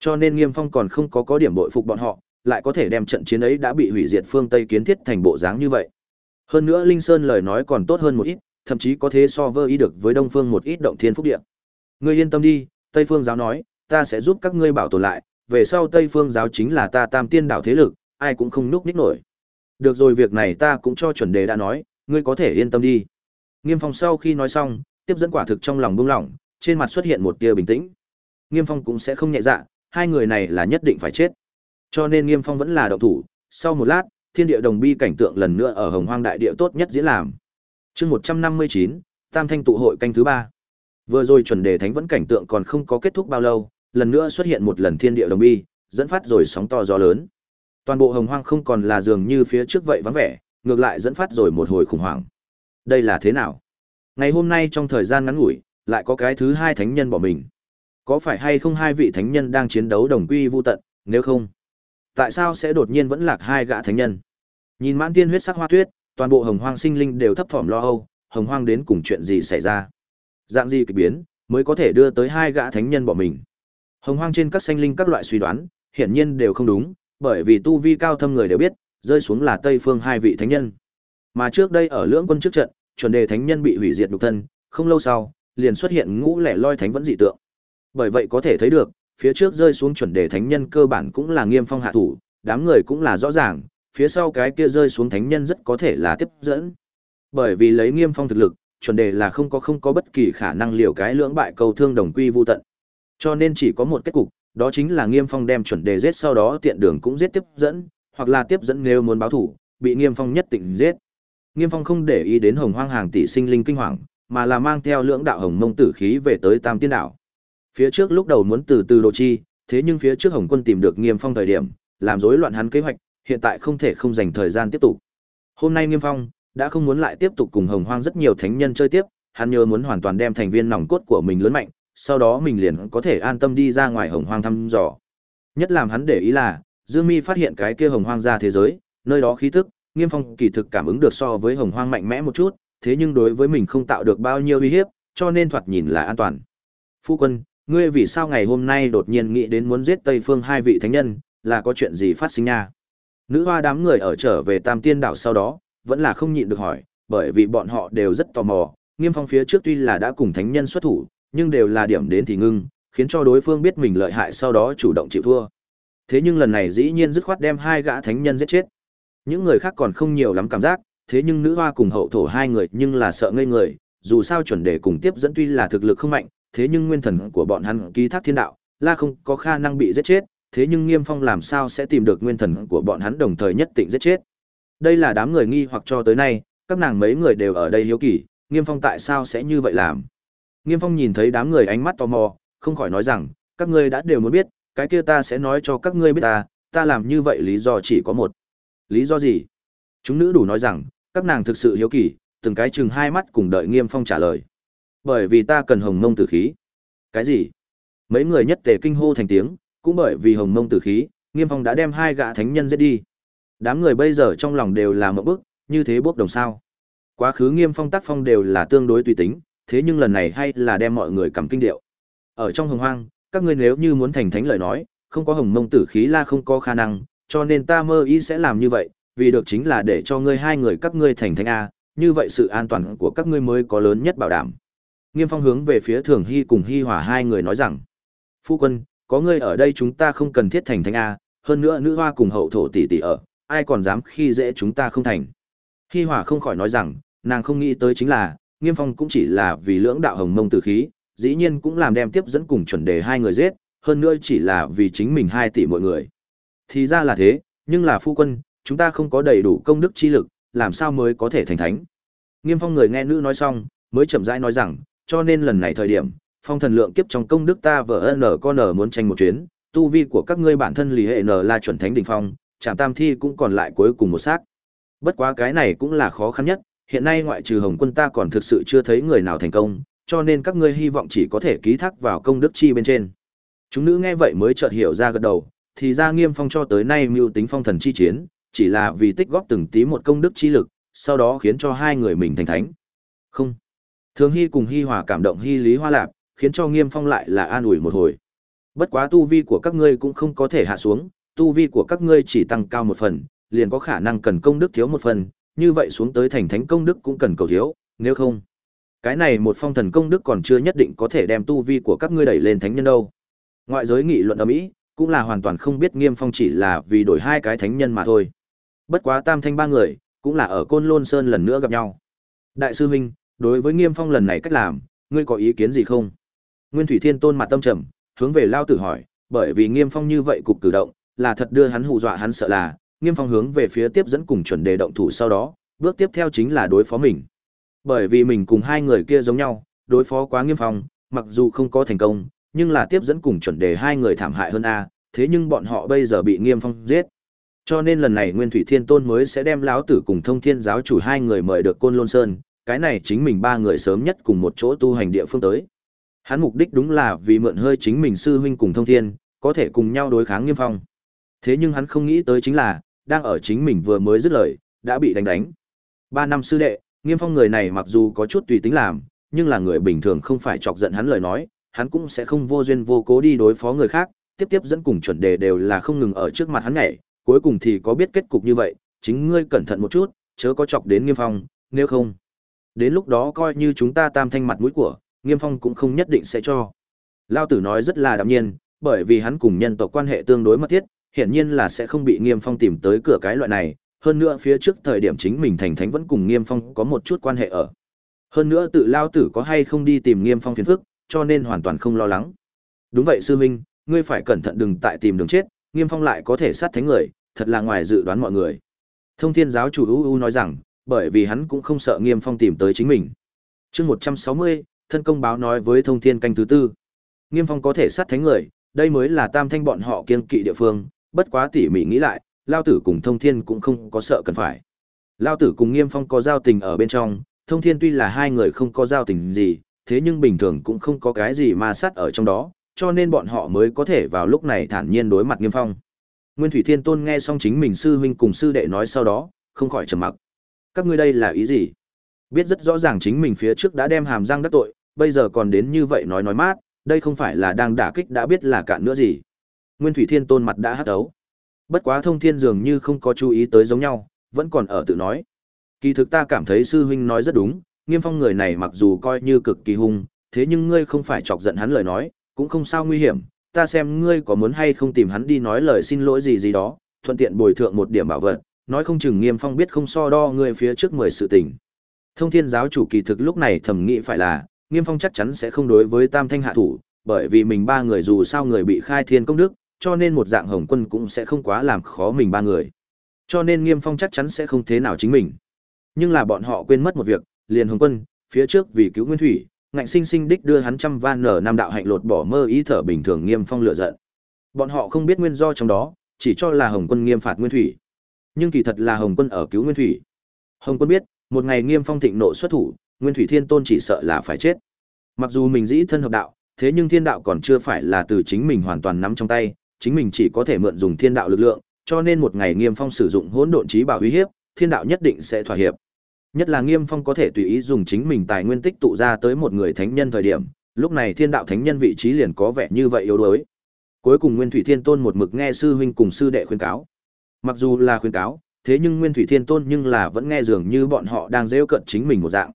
Cho nên Nghiêm Phong còn không có có điểm bội phục bọn họ, lại có thể đem trận chiến ấy đã bị hủy diệt phương Tây kiến thiết thành bộ dáng như vậy. Hơn nữa Linh Sơn lời nói còn tốt hơn một ít, thậm chí có thể so vơ ý được với Đông Phương một ít động thiên phúc địa. Ngươi yên tâm đi, Tây Phương giáo nói, ta sẽ giúp các ngươi bảo tồn lại, về sau Tây Phương giáo chính là ta Tam Tiên đảo thế lực, ai cũng không núp ních nổi. Được rồi việc này ta cũng cho chuẩn đề đã nói, ngươi có thể yên tâm đi. Nghiêm Phong sau khi nói xong, tiếp dẫn quả thực trong lòng buông lỏng, trên mặt xuất hiện một tia bình tĩnh. Nghiêm Phong cũng sẽ không nhẹ dạ, hai người này là nhất định phải chết. Cho nên Nghiêm Phong vẫn là động thủ, sau một lát, thiên địa đồng bi cảnh tượng lần nữa ở Hồng Hoang đại địa tốt nhất diễn làm. Chương 159, Tam Thanh tụ hội canh thứ ba. Vừa rồi chuẩn đề thánh vẫn cảnh tượng còn không có kết thúc bao lâu, lần nữa xuất hiện một lần thiên địa đồng bi, dẫn phát rồi sóng to gió lớn. Toàn bộ Hồng Hoang không còn là dường như phía trước vậy vắng vẻ, ngược lại dẫn phát rồi một hồi khủng hoảng. Đây là thế nào? Ngày hôm nay trong thời gian ngắn ngủi, lại có cái thứ hai thánh nhân bỏ mình. Có phải hay không hai vị thánh nhân đang chiến đấu đồng quy vu tận, nếu không, tại sao sẽ đột nhiên vẫn lạc hai gã thánh nhân? Nhìn mãn tiên huyết sắc hoa tuyết, toàn bộ hồng hoang sinh linh đều thấp thỏm lo âu, hồng hoang đến cùng chuyện gì xảy ra? Dạng gì kỳ biến, mới có thể đưa tới hai gã thánh nhân bỏ mình? Hồng hoang trên các sinh linh các loại suy đoán, hiển nhiên đều không đúng, bởi vì tu vi cao thâm người đều biết, rơi xuống là Tây phương hai vị thánh nhân. Mà trước đây ở lưỡng quân trước trận, chuẩn đề thánh nhân bị hủy diệt nhục thân, không lâu sau, liền xuất hiện ngũ lẻ loi thánh vẫn dị tượng. Bởi vậy có thể thấy được, phía trước rơi xuống chuẩn đề thánh nhân cơ bản cũng là nghiêm phong hạ thủ, đám người cũng là rõ ràng, phía sau cái kia rơi xuống thánh nhân rất có thể là tiếp dẫn. Bởi vì lấy nghiêm phong thực lực, chuẩn đề là không có không có bất kỳ khả năng liều cái lưỡng bại cầu thương đồng quy vu tận. Cho nên chỉ có một kết cục, đó chính là nghiêm phong đem chuẩn đề giết sau đó tiện đường cũng giết tiếp dẫn, hoặc là tiếp dẫn nếu muốn báo thủ, bị nghiêm phong nhất định giết. Nghiêm phong không để ý đến hồng hoang hàng tỷ sinh linh kinh hoàng, mà là mang theo lưỡng đạo hồng mông tử khí về tới tam tiên đảo. Phía trước lúc đầu muốn từ từ đồ chi, thế nhưng phía trước Hồng Quân tìm được Nghiêm Phong thời điểm, làm rối loạn hắn kế hoạch, hiện tại không thể không dành thời gian tiếp tục. Hôm nay Nghiêm Phong đã không muốn lại tiếp tục cùng Hồng Hoang rất nhiều thánh nhân chơi tiếp, hắn nhớ muốn hoàn toàn đem thành viên nòng cốt của mình lớn mạnh, sau đó mình liền có thể an tâm đi ra ngoài Hồng Hoang thăm dò. Nhất làm hắn để ý là, Dương Mi phát hiện cái kia Hồng Hoang ra thế giới, nơi đó khí tức, Nghiêm Phong kỳ thực cảm ứng được so với Hồng Hoang mạnh mẽ một chút, thế nhưng đối với mình không tạo được bao nhiêu uy hiếp, cho nên thoạt nhìn là an toàn. Phu quân, ngươi vì sao ngày hôm nay đột nhiên nghĩ đến muốn giết Tây Phương hai vị thánh nhân, là có chuyện gì phát sinh nha? Nữ hoa đám người ở trở về Tam Tiên đảo sau đó, vẫn là không nhịn được hỏi, bởi vì bọn họ đều rất tò mò, Nghiêm Phong phía trước tuy là đã cùng thánh nhân xuất thủ, nhưng đều là điểm đến thì ngưng, khiến cho đối phương biết mình lợi hại sau đó chủ động chịu thua. Thế nhưng lần này dĩ nhiên dứt khoát đem hai gã thánh nhân giết chết. Những người khác còn không nhiều lắm cảm giác, thế nhưng nữ hoa cùng hậu thổ hai người nhưng là sợ ngây người, dù sao chuẩn đề cùng tiếp dẫn tuy là thực lực không mạnh, thế nhưng nguyên thần của bọn hắn ký thác thiên đạo, la không có khả năng bị giết chết, thế nhưng Nghiêm Phong làm sao sẽ tìm được nguyên thần của bọn hắn đồng thời nhất định giết chết. Đây là đám người nghi hoặc cho tới nay, các nàng mấy người đều ở đây hiếu kỳ, Nghiêm Phong tại sao sẽ như vậy làm. Nghiêm Phong nhìn thấy đám người ánh mắt tò mò, không khỏi nói rằng, các ngươi đã đều muốn biết, cái kia ta sẽ nói cho các ngươi biết ta, ta làm như vậy lý do chỉ có một. Lý do gì? Chúng nữ đủ nói rằng, các nàng thực sự hiếu kỳ, từng cái chừng hai mắt cùng đợi Nghiêm Phong trả lời. Bởi vì ta cần hồng mông tử khí. Cái gì? Mấy người nhất tề kinh hô thành tiếng, cũng bởi vì hồng mông tử khí, Nghiêm Phong đã đem hai gã thánh nhân giết đi. Đám người bây giờ trong lòng đều là một bức, như thế bốc đồng sao. Quá khứ Nghiêm Phong tác phong đều là tương đối tùy tính, thế nhưng lần này hay là đem mọi người cầm kinh điệu. Ở trong hồng hoang, các ngươi nếu như muốn thành thánh lời nói, không có hồng mông tử khí la không có khả năng, cho nên ta mơ ý sẽ làm như vậy, vì được chính là để cho ngươi hai người các ngươi thành thánh A, như vậy sự an toàn của các ngươi mới có lớn nhất bảo đảm. Nghiêm Phong hướng về phía Thường Hy cùng Hy Hỏa hai người nói rằng: "Phu quân, có ngươi ở đây chúng ta không cần thiết thành thánh a, hơn nữa nữ hoa cùng hậu thổ tỷ tỷ ở, ai còn dám khi dễ chúng ta không thành." hi Hỏa không khỏi nói rằng, nàng không nghĩ tới chính là, Nghiêm Phong cũng chỉ là vì lưỡng đạo hồng mông tử khí, dĩ nhiên cũng làm đem tiếp dẫn cùng chuẩn đề hai người giết, hơn nữa chỉ là vì chính mình hai tỷ mọi người. Thì ra là thế, nhưng là phu quân, chúng ta không có đầy đủ công đức chi lực, làm sao mới có thể thành thánh. Nghiêm Phong người nghe nữ nói xong, mới chậm rãi nói rằng, cho nên lần này thời điểm, phong thần lượng kiếp trong công đức ta vợ n con nở muốn tranh một chuyến, tu vi của các ngươi bản thân lì hệ n là chuẩn thánh đình phong, trạm tam thi cũng còn lại cuối cùng một xác. Bất quá cái này cũng là khó khăn nhất, hiện nay ngoại trừ Hồng Quân ta còn thực sự chưa thấy người nào thành công, cho nên các ngươi hy vọng chỉ có thể ký thác vào công đức chi bên trên. Chúng nữ nghe vậy mới chợt hiểu ra gật đầu, thì ra Nghiêm Phong cho tới nay mưu tính phong thần chi chiến, chỉ là vì tích góp từng tí một công đức chi lực, sau đó khiến cho hai người mình thành thánh. Không. Thường Hy cùng Hy Hòa cảm động Hy Lý Hoa Lạp, khiến cho Nghiêm Phong lại là an ủi một hồi. Bất quá tu vi của các ngươi cũng không có thể hạ xuống, tu vi của các ngươi chỉ tăng cao một phần, liền có khả năng cần công đức thiếu một phần, như vậy xuống tới thành thánh công đức cũng cần cầu thiếu, nếu không, cái này một phong thần công đức còn chưa nhất định có thể đem tu vi của các ngươi đẩy lên thánh nhân đâu. Ngoại giới nghị luận ở Mỹ, cũng là hoàn toàn không biết Nghiêm Phong chỉ là vì đổi hai cái thánh nhân mà thôi. Bất quá tam thanh ba người, cũng là ở Côn Lôn Sơn lần nữa gặp nhau. Đại sư huynh, đối với Nghiêm Phong lần này cách làm, ngươi có ý kiến gì không? Nguyên Thủy Thiên Tôn mặt tâm trầm, hướng về Lao Tử hỏi, bởi vì Nghiêm Phong như vậy cục cử động, là thật đưa hắn hù dọa hắn sợ là, Nghiêm Phong hướng về phía tiếp dẫn cùng chuẩn đề động thủ sau đó, bước tiếp theo chính là đối phó mình. Bởi vì mình cùng hai người kia giống nhau, đối phó quá Nghiêm Phong, mặc dù không có thành công, nhưng là tiếp dẫn cùng chuẩn đề hai người thảm hại hơn a, thế nhưng bọn họ bây giờ bị Nghiêm Phong giết. Cho nên lần này Nguyên Thủy Thiên Tôn mới sẽ đem lão tử cùng Thông Thiên giáo chủ hai người mời được Côn Lôn Sơn, cái này chính mình ba người sớm nhất cùng một chỗ tu hành địa phương tới. Hắn mục đích đúng là vì mượn hơi chính mình sư huynh cùng Thông Thiên, có thể cùng nhau đối kháng Nghiêm Phong. Thế nhưng hắn không nghĩ tới chính là, đang ở chính mình vừa mới dứt lời, đã bị đánh đánh. Ba năm sư đệ, Nghiêm Phong người này mặc dù có chút tùy tính làm, nhưng là người bình thường không phải chọc giận hắn lời nói, hắn cũng sẽ không vô duyên vô cố đi đối phó người khác, tiếp tiếp dẫn cùng chuẩn đề đều là không ngừng ở trước mặt hắn nhảy, cuối cùng thì có biết kết cục như vậy, chính ngươi cẩn thận một chút, chớ có chọc đến Nghiêm Phong, nếu không, đến lúc đó coi như chúng ta tam thanh mặt mũi của, Nghiêm Phong cũng không nhất định sẽ cho. Lao tử nói rất là đạm nhiên, bởi vì hắn cùng nhân tộc quan hệ tương đối mật thiết, hiển nhiên là sẽ không bị Nghiêm Phong tìm tới cửa cái loại này, hơn nữa phía trước thời điểm chính mình thành thánh vẫn cùng Nghiêm Phong có một chút quan hệ ở. Hơn nữa tự Lao tử có hay không đi tìm Nghiêm Phong phiền phức, cho nên hoàn toàn không lo lắng. Đúng vậy sư huynh, ngươi phải cẩn thận đừng tại tìm đường chết, Nghiêm Phong lại có thể sát thánh người, thật là ngoài dự đoán mọi người. Thông Thiên giáo chủ U U nói rằng, bởi vì hắn cũng không sợ Nghiêm Phong tìm tới chính mình. Chương 160, thân công báo nói với Thông Thiên canh thứ tư. Nghiêm Phong có thể sát thánh người, đây mới là tam thanh bọn họ kiên kỵ địa phương, bất quá tỉ mỉ nghĩ lại, Lao tử cùng Thông Thiên cũng không có sợ cần phải. Lao tử cùng Nghiêm Phong có giao tình ở bên trong, Thông Thiên tuy là hai người không có giao tình gì, thế nhưng bình thường cũng không có cái gì ma sát ở trong đó, cho nên bọn họ mới có thể vào lúc này thản nhiên đối mặt Nghiêm Phong. Nguyên Thủy Thiên Tôn nghe xong chính mình sư huynh cùng sư đệ nói sau đó, không khỏi trầm mặc. Các ngươi đây là ý gì? Biết rất rõ ràng chính mình phía trước đã đem hàm răng đắc tội, bây giờ còn đến như vậy nói nói mát, đây không phải là đang đả kích đã biết là cạn nữa gì. Nguyên Thủy Thiên Tôn mặt đã hắt ấu. Bất quá thông thiên dường như không có chú ý tới giống nhau, vẫn còn ở tự nói. Kỳ thực ta cảm thấy sư huynh nói rất đúng, nghiêm phong người này mặc dù coi như cực kỳ hung, thế nhưng ngươi không phải chọc giận hắn lời nói, cũng không sao nguy hiểm, ta xem ngươi có muốn hay không tìm hắn đi nói lời xin lỗi gì gì đó, thuận tiện bồi thượng một điểm bảo vật, nói không chừng nghiêm phong biết không so đo ngươi phía trước mười sự tình. Thông thiên giáo chủ kỳ thực lúc này thầm nghĩ phải là, nghiêm phong chắc chắn sẽ không đối với tam thanh hạ thủ, bởi vì mình ba người dù sao người bị khai thiên công đức, cho nên một dạng hồng quân cũng sẽ không quá làm khó mình ba người. Cho nên nghiêm phong chắc chắn sẽ không thế nào chính mình. Nhưng là bọn họ quên mất một việc, liền hồng quân, phía trước vì cứu nguyên thủy, ngạnh sinh sinh đích đưa hắn trăm van nở nam đạo hạnh lột bỏ mơ ý thở bình thường nghiêm phong lựa giận. Bọn họ không biết nguyên do trong đó, chỉ cho là Hồng Quân nghiêm phạt Nguyên Thủy. Nhưng kỳ thật là Hồng Quân ở cứu Nguyên Thủy. Hồng Quân biết, một ngày nghiêm phong thịnh nộ xuất thủ, Nguyên Thủy Thiên Tôn chỉ sợ là phải chết. Mặc dù mình dĩ thân hợp đạo, thế nhưng thiên đạo còn chưa phải là từ chính mình hoàn toàn nắm trong tay, chính mình chỉ có thể mượn dùng thiên đạo lực lượng, cho nên một ngày Nghiêm Phong sử dụng hỗn độn trí bảo uy hiếp, thiên đạo nhất định sẽ thỏa hiệp. Nhất là Nghiêm Phong có thể tùy ý dùng chính mình tài nguyên tích tụ ra tới một người thánh nhân thời điểm, lúc này thiên đạo thánh nhân vị trí liền có vẻ như vậy yếu đuối. Cuối cùng Nguyên Thủy Thiên Tôn một mực nghe sư huynh cùng sư đệ khuyên cáo. Mặc dù là khuyên cáo, thế nhưng Nguyên Thủy Thiên Tôn nhưng là vẫn nghe dường như bọn họ đang rêu cận chính mình một dạng.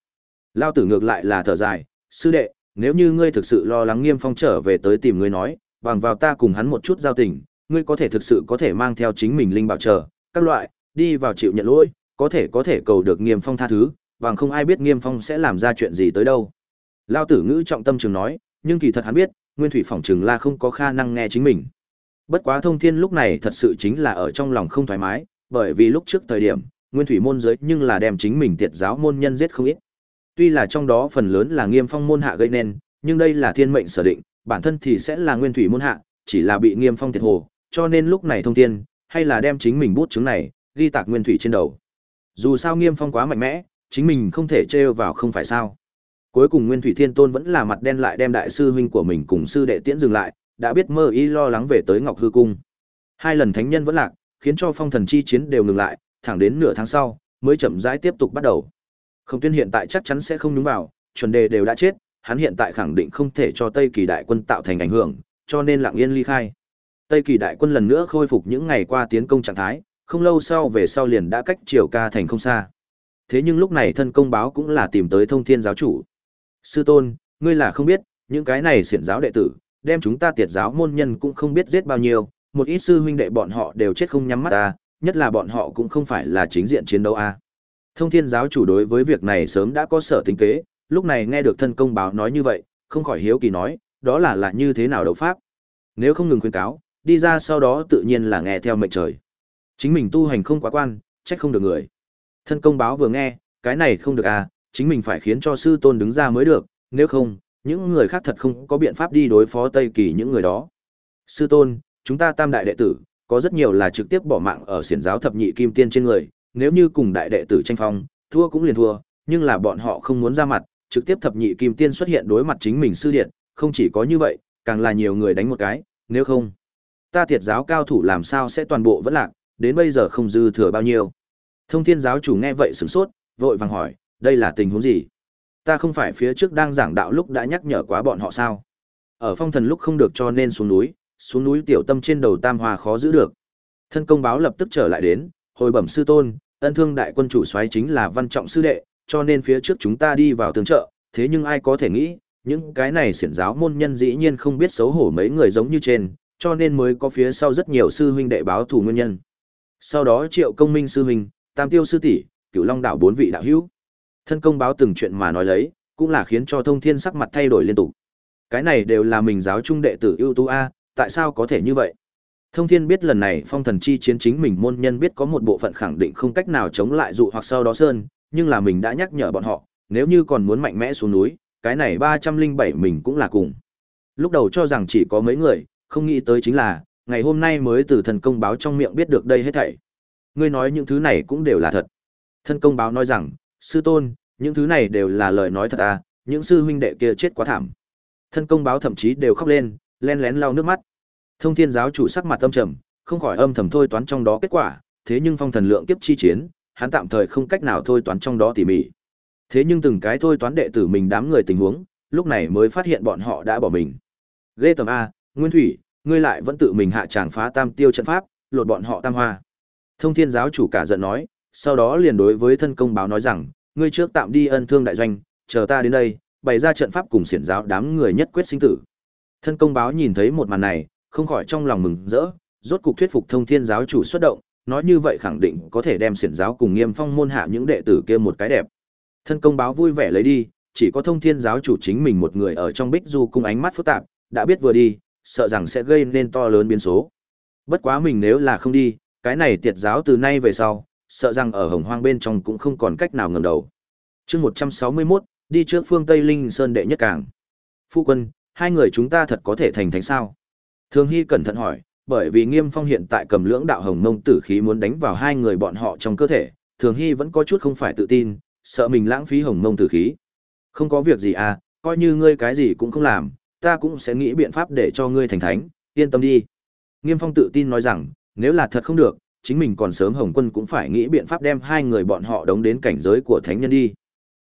Lao tử ngược lại là thở dài, sư đệ, nếu như ngươi thực sự lo lắng Nghiêm Phong trở về tới tìm ngươi nói, bằng vào ta cùng hắn một chút giao tình, ngươi có thể thực sự có thể mang theo chính mình linh bảo trở các loại, đi vào chịu nhận lỗi, có thể có thể cầu được Nghiêm Phong tha thứ, bằng không ai biết Nghiêm Phong sẽ làm ra chuyện gì tới đâu. Lao tử ngữ trọng tâm trường nói, nhưng kỳ thật hắn biết, Nguyên Thủy Phỏng Trường La không có khả năng nghe chính mình. Bất quá Thông Thiên lúc này thật sự chính là ở trong lòng không thoải mái, bởi vì lúc trước thời điểm, Nguyên Thủy môn giới nhưng là đem chính mình tiệt giáo môn nhân giết không ít. Tuy là trong đó phần lớn là Nghiêm Phong môn hạ gây nên, nhưng đây là thiên mệnh sở định, bản thân thì sẽ là Nguyên Thủy môn hạ, chỉ là bị Nghiêm Phong tiệt hồ, cho nên lúc này Thông Thiên hay là đem chính mình bút chứng này ghi tạc Nguyên Thủy trên đầu. Dù sao Nghiêm Phong quá mạnh mẽ, chính mình không thể trêu vào không phải sao? Cuối cùng Nguyên Thủy Thiên Tôn vẫn là mặt đen lại đem đại sư huynh của mình cùng sư đệ tiễn dừng lại, đã biết mơ ý lo lắng về tới Ngọc Hư cung. Hai lần thánh nhân vẫn lạc, khiến cho phong thần chi chiến đều ngừng lại, thẳng đến nửa tháng sau mới chậm rãi tiếp tục bắt đầu. Không Tuyên hiện tại chắc chắn sẽ không đúng vào, chuẩn đề đều đã chết, hắn hiện tại khẳng định không thể cho Tây Kỳ đại quân tạo thành ảnh hưởng, cho nên lặng yên ly khai. Tây Kỳ đại quân lần nữa khôi phục những ngày qua tiến công trạng thái, không lâu sau về sau liền đã cách Triều Ca thành không xa. Thế nhưng lúc này thân công báo cũng là tìm tới Thông Thiên giáo chủ. Sư tôn, ngươi là không biết, những cái này xiển giáo đệ tử, đem chúng ta tiệt giáo môn nhân cũng không biết giết bao nhiêu, một ít sư huynh đệ bọn họ đều chết không nhắm mắt ta, nhất là bọn họ cũng không phải là chính diện chiến đấu a. Thông Thiên giáo chủ đối với việc này sớm đã có sở tính kế, lúc này nghe được thân công báo nói như vậy, không khỏi hiếu kỳ nói, đó là là như thế nào đấu pháp? Nếu không ngừng khuyên cáo, đi ra sau đó tự nhiên là nghe theo mệnh trời. Chính mình tu hành không quá quan, trách không được người. Thân công báo vừa nghe, cái này không được à, chính mình phải khiến cho sư tôn đứng ra mới được, nếu không, những người khác thật không có biện pháp đi đối phó Tây Kỳ những người đó. Sư tôn, chúng ta tam đại đệ tử, có rất nhiều là trực tiếp bỏ mạng ở xiển giáo thập nhị kim tiên trên người, nếu như cùng đại đệ tử tranh phong, thua cũng liền thua, nhưng là bọn họ không muốn ra mặt, trực tiếp thập nhị kim tiên xuất hiện đối mặt chính mình sư điện, không chỉ có như vậy, càng là nhiều người đánh một cái, nếu không, ta thiệt giáo cao thủ làm sao sẽ toàn bộ vẫn lạc, đến bây giờ không dư thừa bao nhiêu. Thông thiên giáo chủ nghe vậy sửng sốt, vội vàng hỏi, đây là tình huống gì? Ta không phải phía trước đang giảng đạo lúc đã nhắc nhở quá bọn họ sao? Ở phong thần lúc không được cho nên xuống núi, xuống núi tiểu tâm trên đầu tam hòa khó giữ được. Thân công báo lập tức trở lại đến, hồi bẩm sư tôn, ân thương đại quân chủ soái chính là văn trọng sư đệ, cho nên phía trước chúng ta đi vào tương trợ, thế nhưng ai có thể nghĩ, những cái này xiển giáo môn nhân dĩ nhiên không biết xấu hổ mấy người giống như trên, cho nên mới có phía sau rất nhiều sư huynh đệ báo thù nguyên nhân. Sau đó Triệu Công Minh sư huynh, Tam Tiêu sư tỷ, Cửu Long đạo bốn vị đạo hữu. Thân công báo từng chuyện mà nói lấy, cũng là khiến cho Thông Thiên sắc mặt thay đổi liên tục. Cái này đều là mình giáo trung đệ tử ưu tú a, tại sao có thể như vậy? Thông Thiên biết lần này phong thần chi chiến chính mình môn nhân biết có một bộ phận khẳng định không cách nào chống lại dụ hoặc sau đó sơn, nhưng là mình đã nhắc nhở bọn họ, nếu như còn muốn mạnh mẽ xuống núi, cái này 307 mình cũng là cùng. Lúc đầu cho rằng chỉ có mấy người, không nghĩ tới chính là, ngày hôm nay mới từ thần công báo trong miệng biết được đây hết thảy. Ngươi nói những thứ này cũng đều là thật. Thân công báo nói rằng, sư tôn, những thứ này đều là lời nói thật à, những sư huynh đệ kia chết quá thảm. Thân công báo thậm chí đều khóc lên, len lén lau nước mắt. Thông Thiên giáo chủ sắc mặt âm trầm, không khỏi âm thầm thôi toán trong đó kết quả, thế nhưng phong thần lượng kiếp chi chiến, hắn tạm thời không cách nào thôi toán trong đó tỉ mỉ. Thế nhưng từng cái thôi toán đệ tử mình đám người tình huống, lúc này mới phát hiện bọn họ đã bỏ mình. Ghê tầm a, Nguyên Thủy, ngươi lại vẫn tự mình hạ tràng phá tam tiêu trận pháp, lột bọn họ tam hoa. Thông Thiên giáo chủ cả giận nói, sau đó liền đối với thân công báo nói rằng, ngươi trước tạm đi ân thương đại doanh, chờ ta đến đây, bày ra trận pháp cùng xiển giáo đám người nhất quyết sinh tử. Thân công báo nhìn thấy một màn này, không khỏi trong lòng mừng rỡ, rốt cục thuyết phục thông thiên giáo chủ xuất động, nói như vậy khẳng định có thể đem xiển giáo cùng nghiêm phong môn hạ những đệ tử kia một cái đẹp. Thân công báo vui vẻ lấy đi, chỉ có thông thiên giáo chủ chính mình một người ở trong bích du cung ánh mắt phức tạp, đã biết vừa đi, sợ rằng sẽ gây nên to lớn biến số. Bất quá mình nếu là không đi, cái này tiệt giáo từ nay về sau, sợ rằng ở hồng hoang bên trong cũng không còn cách nào ngẩng đầu. chương 161, đi trước phương Tây Linh Sơn đệ nhất cảng. Phu quân, hai người chúng ta thật có thể thành thánh sao? Thường Hy cẩn thận hỏi, bởi vì Nghiêm Phong hiện tại cầm lưỡng đạo hồng mông tử khí muốn đánh vào hai người bọn họ trong cơ thể, Thường Hy vẫn có chút không phải tự tin, sợ mình lãng phí hồng mông tử khí. Không có việc gì à, coi như ngươi cái gì cũng không làm, ta cũng sẽ nghĩ biện pháp để cho ngươi thành thánh, yên tâm đi. Nghiêm Phong tự tin nói rằng, nếu là thật không được, chính mình còn sớm Hồng Quân cũng phải nghĩ biện pháp đem hai người bọn họ đóng đến cảnh giới của thánh nhân đi.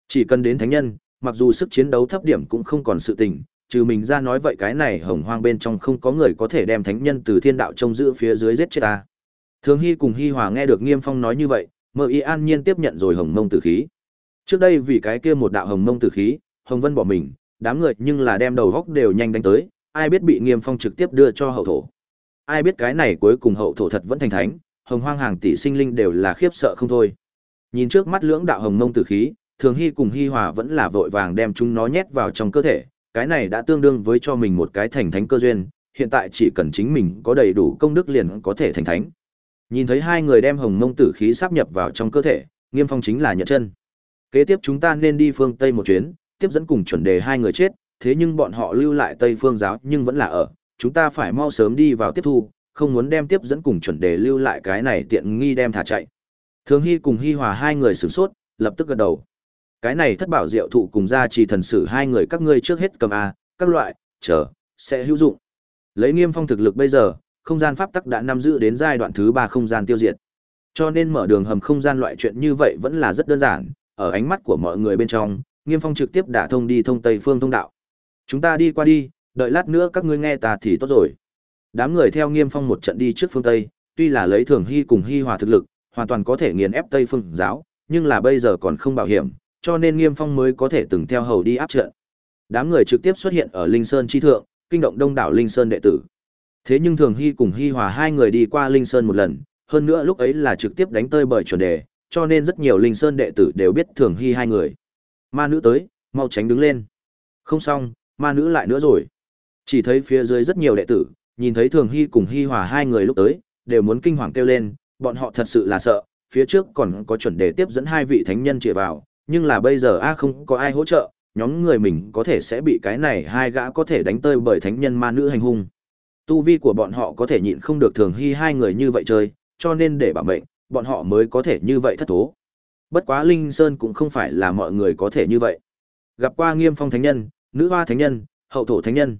Chỉ cần đến thánh nhân, mặc dù sức chiến đấu thấp điểm cũng không còn sự tình, trừ mình ra nói vậy cái này hồng hoang bên trong không có người có thể đem thánh nhân từ thiên đạo trông giữ phía dưới giết chết ta. Thường Hy cùng Hy Hòa nghe được Nghiêm Phong nói như vậy, mơ y an nhiên tiếp nhận rồi hồng mông tử khí. Trước đây vì cái kia một đạo hồng mông tử khí, Hồng Vân bỏ mình, đám người nhưng là đem đầu góc đều nhanh đánh tới, ai biết bị Nghiêm Phong trực tiếp đưa cho hậu thổ. Ai biết cái này cuối cùng hậu thổ thật vẫn thành thánh, hồng hoang hàng tỷ sinh linh đều là khiếp sợ không thôi. Nhìn trước mắt lưỡng đạo hồng mông tử khí, Thường Hy cùng Hy Hòa vẫn là vội vàng đem chúng nó nhét vào trong cơ thể, cái này đã tương đương với cho mình một cái thành thánh cơ duyên, hiện tại chỉ cần chính mình có đầy đủ công đức liền có thể thành thánh. Nhìn thấy hai người đem hồng mông tử khí sáp nhập vào trong cơ thể, Nghiêm Phong chính là nhận chân. Kế tiếp chúng ta nên đi phương Tây một chuyến, tiếp dẫn cùng chuẩn đề hai người chết, thế nhưng bọn họ lưu lại Tây phương giáo nhưng vẫn là ở, chúng ta phải mau sớm đi vào tiếp thu, không muốn đem tiếp dẫn cùng chuẩn đề lưu lại cái này tiện nghi đem thả chạy. Thường Hy cùng Hy Hòa hai người sửng sốt, lập tức gật đầu. Cái này thất bảo diệu thụ cùng gia trì thần sử hai người các ngươi trước hết cầm a, các loại, chờ, sẽ hữu dụng. Lấy Nghiêm Phong thực lực bây giờ, không gian pháp tắc đã nắm giữ đến giai đoạn thứ ba không gian tiêu diệt. Cho nên mở đường hầm không gian loại chuyện như vậy vẫn là rất đơn giản, ở ánh mắt của mọi người bên trong, Nghiêm Phong trực tiếp đả thông đi thông Tây phương thông đạo. Chúng ta đi qua đi, đợi lát nữa các ngươi nghe ta thì tốt rồi. Đám người theo Nghiêm Phong một trận đi trước phương Tây, tuy là lấy Thường Hy cùng Hy Hòa thực lực, hoàn toàn có thể nghiền ép Tây phương giáo, nhưng là bây giờ còn không bảo hiểm, cho nên Nghiêm Phong mới có thể từng theo hầu đi áp trận. Đám người trực tiếp xuất hiện ở Linh Sơn chi thượng, kinh động đông đảo Linh Sơn đệ tử. Thế nhưng Thường Hy cùng Hy Hòa hai người đi qua Linh Sơn một lần, hơn nữa lúc ấy là trực tiếp đánh tơi bởi chuẩn đề, cho nên rất nhiều Linh Sơn đệ tử đều biết Thường Hy hai người. Ma nữ tới, mau tránh đứng lên. Không xong, ma nữ lại nữa rồi. Chỉ thấy phía dưới rất nhiều đệ tử, nhìn thấy Thường Hy cùng Hy Hòa hai người lúc tới, đều muốn kinh hoàng kêu lên, bọn họ thật sự là sợ, phía trước còn có chuẩn đề tiếp dẫn hai vị thánh nhân chạy vào, nhưng là bây giờ a không có ai hỗ trợ, nhóm người mình có thể sẽ bị cái này hai gã có thể đánh tơi bởi thánh nhân ma nữ hành hung. Tu vi của bọn họ có thể nhịn không được Thường Hy hai người như vậy chơi, cho nên để bảo mệnh, bọn họ mới có thể như vậy thất thố. Bất quá Linh Sơn cũng không phải là mọi người có thể như vậy. Gặp qua Nghiêm Phong thánh nhân, nữ hoa thánh nhân, hậu thổ thánh nhân.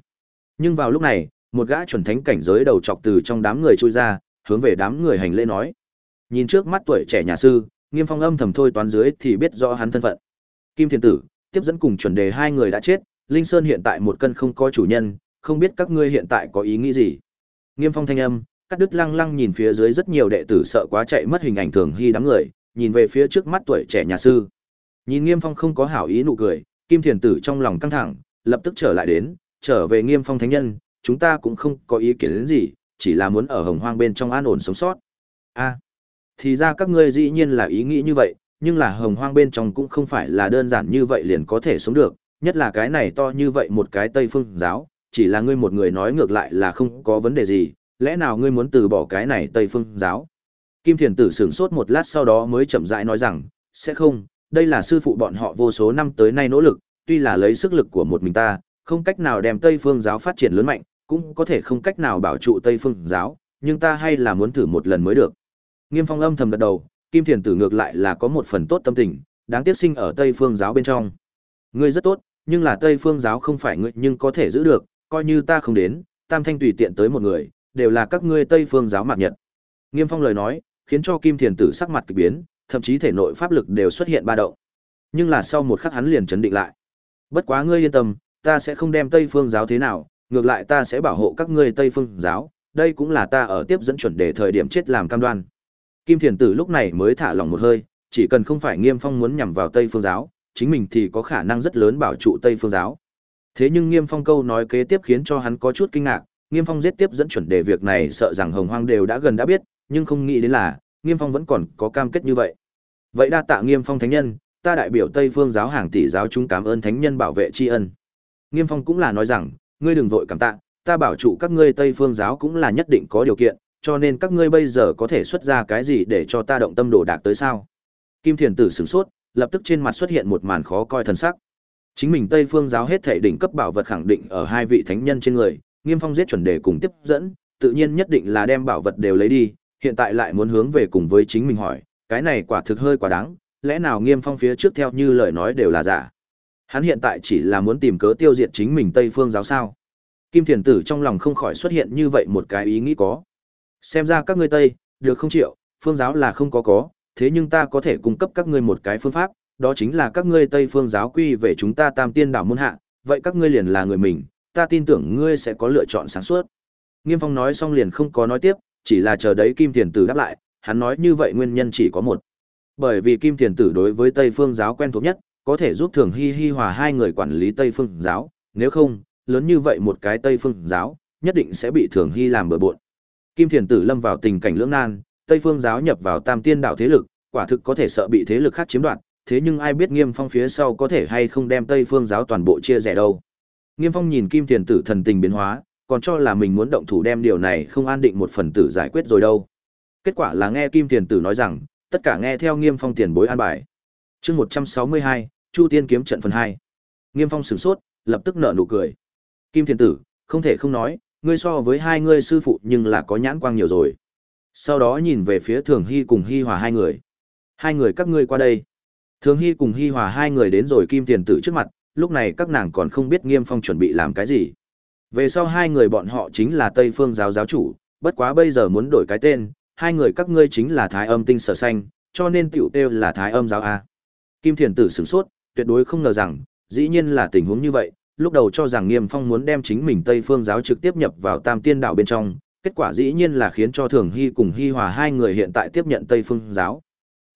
Nhưng vào lúc này, một gã chuẩn thánh cảnh giới đầu chọc từ trong đám người trôi ra, hướng về đám người hành lễ nói. Nhìn trước mắt tuổi trẻ nhà sư, Nghiêm Phong âm thầm thôi toán dưới thì biết rõ hắn thân phận. Kim Thiên Tử, tiếp dẫn cùng chuẩn đề hai người đã chết, Linh Sơn hiện tại một cân không có chủ nhân, không biết các ngươi hiện tại có ý nghĩ gì. Nghiêm Phong thanh âm, cắt đứt lăng lăng nhìn phía dưới rất nhiều đệ tử sợ quá chạy mất hình ảnh thường hy đám người, nhìn về phía trước mắt tuổi trẻ nhà sư. Nhìn Nghiêm Phong không có hảo ý nụ cười, Kim Thiền Tử trong lòng căng thẳng, lập tức trở lại đến, trở về Nghiêm Phong thánh nhân, chúng ta cũng không có ý kiến đến gì, chỉ là muốn ở Hồng Hoang bên trong an ổn sống sót. A, thì ra các ngươi dĩ nhiên là ý nghĩ như vậy, nhưng là Hồng Hoang bên trong cũng không phải là đơn giản như vậy liền có thể sống được, nhất là cái này to như vậy một cái Tây Phương giáo, chỉ là ngươi một người nói ngược lại là không có vấn đề gì, lẽ nào ngươi muốn từ bỏ cái này Tây Phương giáo? Kim Thiền Tử sửng sốt một lát sau đó mới chậm rãi nói rằng, sẽ không, đây là sư phụ bọn họ vô số năm tới nay nỗ lực, tuy là lấy sức lực của một mình ta, không cách nào đem Tây Phương giáo phát triển lớn mạnh, cũng có thể không cách nào bảo trụ Tây Phương giáo, nhưng ta hay là muốn thử một lần mới được. Nghiêm Phong âm thầm gật đầu, Kim Thiền Tử ngược lại là có một phần tốt tâm tình, đáng tiếc sinh ở Tây Phương giáo bên trong. Ngươi rất tốt, nhưng là Tây Phương giáo không phải ngươi nhưng có thể giữ được, coi như ta không đến, Tam Thanh tùy tiện tới một người, đều là các ngươi Tây Phương giáo mạc nhật. Nghiêm Phong lời nói, khiến cho Kim Thiền Tử sắc mặt kỳ biến, thậm chí thể nội pháp lực đều xuất hiện ba động. Nhưng là sau một khắc hắn liền chấn định lại. Bất quá ngươi yên tâm, ta sẽ không đem Tây Phương giáo thế nào, ngược lại ta sẽ bảo hộ các ngươi Tây Phương giáo, đây cũng là ta ở tiếp dẫn chuẩn đề thời điểm chết làm cam đoan. Kim Thiền Tử lúc này mới thả lòng một hơi, chỉ cần không phải Nghiêm Phong muốn nhằm vào Tây Phương giáo, chính mình thì có khả năng rất lớn bảo trụ Tây Phương giáo. Thế nhưng Nghiêm Phong câu nói kế tiếp khiến cho hắn có chút kinh ngạc, Nghiêm Phong giết tiếp dẫn chuẩn đề việc này sợ rằng Hồng Hoang đều đã gần đã biết, nhưng không nghĩ đến là Nghiêm Phong vẫn còn có cam kết như vậy. Vậy đa tạ Nghiêm Phong thánh nhân, ta đại biểu Tây Phương giáo hàng tỷ giáo chúng cảm ơn thánh nhân bảo vệ tri ân. Nghiêm Phong cũng là nói rằng, ngươi đừng vội cảm tạ, ta bảo trụ các ngươi Tây Phương giáo cũng là nhất định có điều kiện, cho nên các ngươi bây giờ có thể xuất ra cái gì để cho ta động tâm đồ đạc tới sao? Kim Thiền Tử sửng sốt, lập tức trên mặt xuất hiện một màn khó coi thần sắc. Chính mình Tây Phương giáo hết thể đỉnh cấp bảo vật khẳng định ở hai vị thánh nhân trên người, Nghiêm Phong giết chuẩn đề cùng tiếp dẫn, tự nhiên nhất định là đem bảo vật đều lấy đi, hiện tại lại muốn hướng về cùng với chính mình hỏi, cái này quả thực hơi quá đáng, lẽ nào Nghiêm Phong phía trước theo như lời nói đều là giả? Hắn hiện tại chỉ là muốn tìm cớ tiêu diệt chính mình Tây Phương giáo sao? Kim Thiền Tử trong lòng không khỏi xuất hiện như vậy một cái ý nghĩ có. Xem ra các ngươi Tây, được không chịu, phương giáo là không có có, thế nhưng ta có thể cung cấp các ngươi một cái phương pháp, đó chính là các ngươi Tây phương giáo quy về chúng ta tam tiên đảo môn hạ, vậy các ngươi liền là người mình, ta tin tưởng ngươi sẽ có lựa chọn sáng suốt. Nghiêm Phong nói xong liền không có nói tiếp, chỉ là chờ đấy Kim Tiền Tử đáp lại, hắn nói như vậy nguyên nhân chỉ có một. Bởi vì Kim Tiền Tử đối với Tây phương giáo quen thuộc nhất, có thể giúp Thường Hy hi hòa hai người quản lý Tây Phương giáo, nếu không, lớn như vậy một cái Tây Phương giáo, nhất định sẽ bị Thường Hy làm bừa bộn. Kim Thiền Tử lâm vào tình cảnh lưỡng nan, Tây Phương giáo nhập vào Tam Tiên đạo thế lực, quả thực có thể sợ bị thế lực khác chiếm đoạt, thế nhưng ai biết Nghiêm Phong phía sau có thể hay không đem Tây Phương giáo toàn bộ chia rẽ đâu. Nghiêm Phong nhìn Kim Thiền Tử thần tình biến hóa, còn cho là mình muốn động thủ đem điều này không an định một phần tử giải quyết rồi đâu. Kết quả là nghe Kim Thiền Tử nói rằng, tất cả nghe theo Nghiêm Phong tiền bối an bài. Chương 162, Chu Tiên kiếm trận phần 2. Nghiêm Phong sửng sốt, lập tức nở nụ cười. Kim Thiền Tử, không thể không nói, ngươi so với hai ngươi sư phụ nhưng là có nhãn quang nhiều rồi. Sau đó nhìn về phía Thường Hy cùng Hy Hòa hai người. Hai người các ngươi qua đây. Thường Hy cùng Hy Hòa hai người đến rồi Kim Tiền Tử trước mặt, lúc này các nàng còn không biết Nghiêm Phong chuẩn bị làm cái gì. Về sau hai người bọn họ chính là Tây Phương giáo giáo chủ, bất quá bây giờ muốn đổi cái tên, hai người các ngươi chính là Thái Âm Tinh Sở Xanh, cho nên tiểu tiêu là Thái Âm giáo a. Kim Thiền Tử sửng sốt, tuyệt đối không ngờ rằng, dĩ nhiên là tình huống như vậy, lúc đầu cho rằng Nghiêm Phong muốn đem chính mình Tây Phương giáo trực tiếp nhập vào Tam Tiên đạo bên trong, kết quả dĩ nhiên là khiến cho Thường Hy cùng Hy Hòa hai người hiện tại tiếp nhận Tây Phương giáo.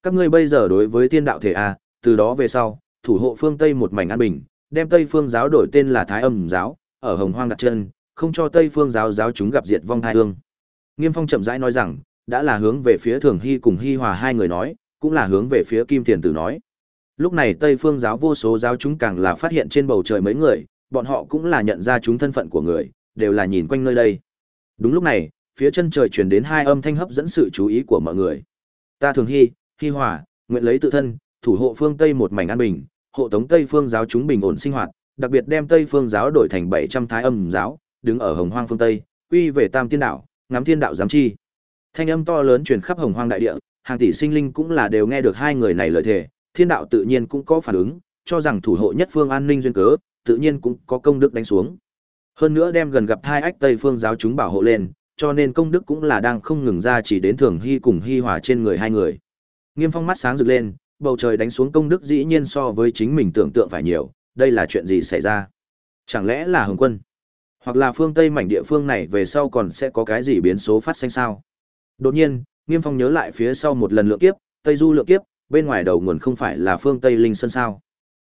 Các ngươi bây giờ đối với tiên đạo thể a, từ đó về sau, thủ hộ phương Tây một mảnh an bình, đem Tây Phương giáo đổi tên là Thái Âm giáo, ở Hồng Hoang đặt chân, không cho Tây Phương giáo giáo chúng gặp diệt vong hai hương. Nghiêm Phong chậm rãi nói rằng, đã là hướng về phía Thường Hy cùng Hy Hòa hai người nói, cũng là hướng về phía Kim Thiền Tử nói. Lúc này Tây Phương giáo vô số giáo chúng càng là phát hiện trên bầu trời mấy người, bọn họ cũng là nhận ra chúng thân phận của người, đều là nhìn quanh nơi đây. Đúng lúc này, phía chân trời truyền đến hai âm thanh hấp dẫn sự chú ý của mọi người. Ta Thường Hy, Hy Hòa, nguyện lấy tự thân, thủ hộ phương Tây một mảnh an bình, hộ tống Tây Phương giáo chúng bình ổn sinh hoạt, đặc biệt đem Tây Phương giáo đổi thành 700 thái âm giáo, đứng ở Hồng Hoang phương Tây, quy về Tam Tiên đạo, ngắm thiên đạo giám chi. Thanh âm to lớn truyền khắp Hồng Hoang đại địa, hàng tỷ sinh linh cũng là đều nghe được hai người này lời thề, thiên đạo tự nhiên cũng có phản ứng, cho rằng thủ hộ nhất phương an ninh duyên cớ, tự nhiên cũng có công đức đánh xuống. Hơn nữa đem gần gặp hai ách Tây Phương giáo chúng bảo hộ lên, cho nên công đức cũng là đang không ngừng ra chỉ đến thường hy cùng hy hòa trên người hai người. Nghiêm Phong mắt sáng rực lên, bầu trời đánh xuống công đức dĩ nhiên so với chính mình tưởng tượng phải nhiều, đây là chuyện gì xảy ra? Chẳng lẽ là Hồng Quân? Hoặc là phương Tây mảnh địa phương này về sau còn sẽ có cái gì biến số phát sinh sao? Đột nhiên, Nghiêm Phong nhớ lại phía sau một lần lượng kiếp, Tây Du lượng kiếp, bên ngoài đầu nguồn không phải là phương Tây Linh Sơn sao?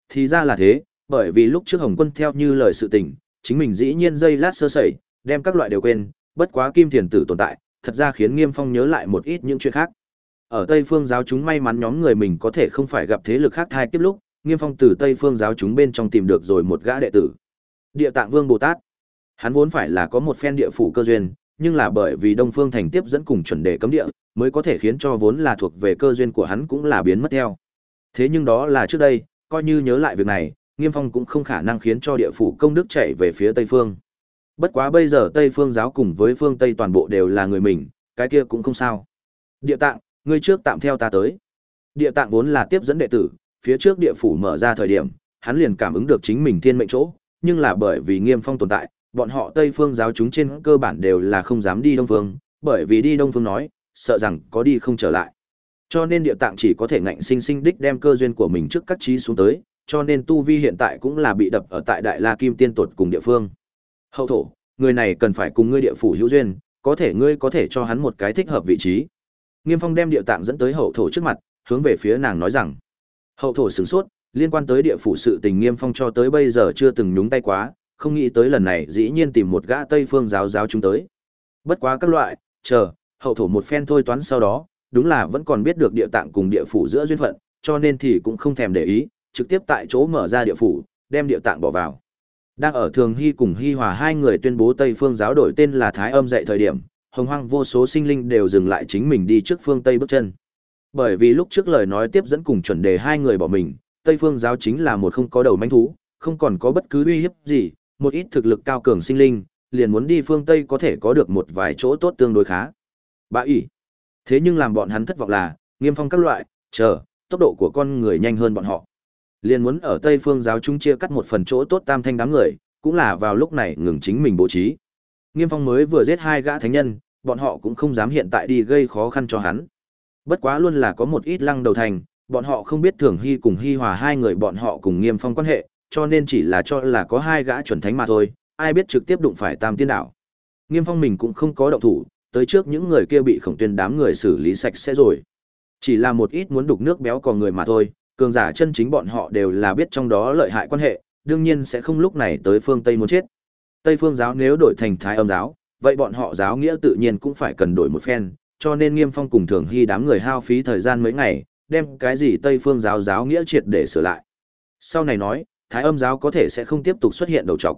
Thì ra là thế, bởi vì lúc trước Hồng Quân theo như lời sự tình, chính mình dĩ nhiên dây lát sơ sẩy, đem các loại đều quên, bất quá Kim Thiền Tử tồn tại, thật ra khiến Nghiêm Phong nhớ lại một ít những chuyện khác. Ở Tây Phương giáo chúng may mắn nhóm người mình có thể không phải gặp thế lực khác thai kiếp lúc, Nghiêm Phong từ Tây Phương giáo chúng bên trong tìm được rồi một gã đệ tử. Địa Tạng Vương Bồ Tát. Hắn vốn phải là có một phen địa phủ cơ duyên, nhưng là bởi vì Đông Phương thành tiếp dẫn cùng chuẩn đề cấm địa, mới có thể khiến cho vốn là thuộc về cơ duyên của hắn cũng là biến mất theo. Thế nhưng đó là trước đây, coi như nhớ lại việc này, Nghiêm Phong cũng không khả năng khiến cho địa phủ công đức chạy về phía Tây Phương. Bất quá bây giờ Tây Phương giáo cùng với phương Tây toàn bộ đều là người mình, cái kia cũng không sao. Địa tạng, ngươi trước tạm theo ta tới. Địa tạng vốn là tiếp dẫn đệ tử, phía trước địa phủ mở ra thời điểm, hắn liền cảm ứng được chính mình thiên mệnh chỗ, nhưng là bởi vì Nghiêm Phong tồn tại, bọn họ Tây Phương giáo chúng trên cơ bản đều là không dám đi Đông Phương, bởi vì đi Đông Phương nói, sợ rằng có đi không trở lại. Cho nên địa tạng chỉ có thể ngạnh sinh sinh đích đem cơ duyên của mình trước các trí xuống tới, cho nên tu vi hiện tại cũng là bị đập ở tại Đại La Kim Tiên tột cùng địa phương. Hậu thổ, người này cần phải cùng ngươi địa phủ hữu duyên, có thể ngươi có thể cho hắn một cái thích hợp vị trí. Nghiêm Phong đem địa tạng dẫn tới hậu thổ trước mặt, hướng về phía nàng nói rằng. Hậu thổ sửng sốt, liên quan tới địa phủ sự tình Nghiêm Phong cho tới bây giờ chưa từng nhúng tay quá, không nghĩ tới lần này dĩ nhiên tìm một gã Tây phương giáo giáo chúng tới. Bất quá các loại, chờ, hậu thổ một phen thôi toán sau đó, đúng là vẫn còn biết được địa tạng cùng địa phủ giữa duyên phận, cho nên thì cũng không thèm để ý, trực tiếp tại chỗ mở ra địa phủ, đem địa tạng bỏ vào. Đang ở Thường Hy cùng Hy Hòa hai người tuyên bố Tây phương giáo đổi tên là Thái Âm dạy thời điểm, hồng hoang vô số sinh linh đều dừng lại chính mình đi trước phương Tây bước chân. Bởi vì lúc trước lời nói tiếp dẫn cùng chuẩn đề hai người bỏ mình, Tây phương giáo chính là một không có đầu manh thú, không còn có bất cứ uy hiếp gì, một ít thực lực cao cường sinh linh, liền muốn đi phương Tây có thể có được một vài chỗ tốt tương đối khá. Bạ ỉ. Thế nhưng làm bọn hắn thất vọng là, nghiêm phong các loại, chờ, tốc độ của con người nhanh hơn bọn họ. Liền muốn ở Tây phương giáo chúng chia cắt một phần chỗ tốt tam thanh đám người, cũng là vào lúc này ngừng chính mình bố trí. Nghiêm Phong mới vừa giết hai gã thánh nhân, bọn họ cũng không dám hiện tại đi gây khó khăn cho hắn. Bất quá luôn là có một ít lăng đầu thành, bọn họ không biết Thường Hy cùng Hy Hòa hai người bọn họ cùng Nghiêm Phong quan hệ, cho nên chỉ là cho là có hai gã chuẩn thánh mà thôi, ai biết trực tiếp đụng phải Tam Tiên Đạo. Nghiêm Phong mình cũng không có động thủ, tới trước những người kia bị khổng tuyên đám người xử lý sạch sẽ rồi. Chỉ là một ít muốn đục nước béo cò người mà thôi, cường giả chân chính bọn họ đều là biết trong đó lợi hại quan hệ, đương nhiên sẽ không lúc này tới phương Tây muốn chết. Tây phương giáo nếu đổi thành thái âm giáo, vậy bọn họ giáo nghĩa tự nhiên cũng phải cần đổi một phen, cho nên Nghiêm Phong cùng Thường Hy đám người hao phí thời gian mấy ngày, đem cái gì Tây phương giáo giáo nghĩa triệt để sửa lại. Sau này nói, thái âm giáo có thể sẽ không tiếp tục xuất hiện đầu trọc.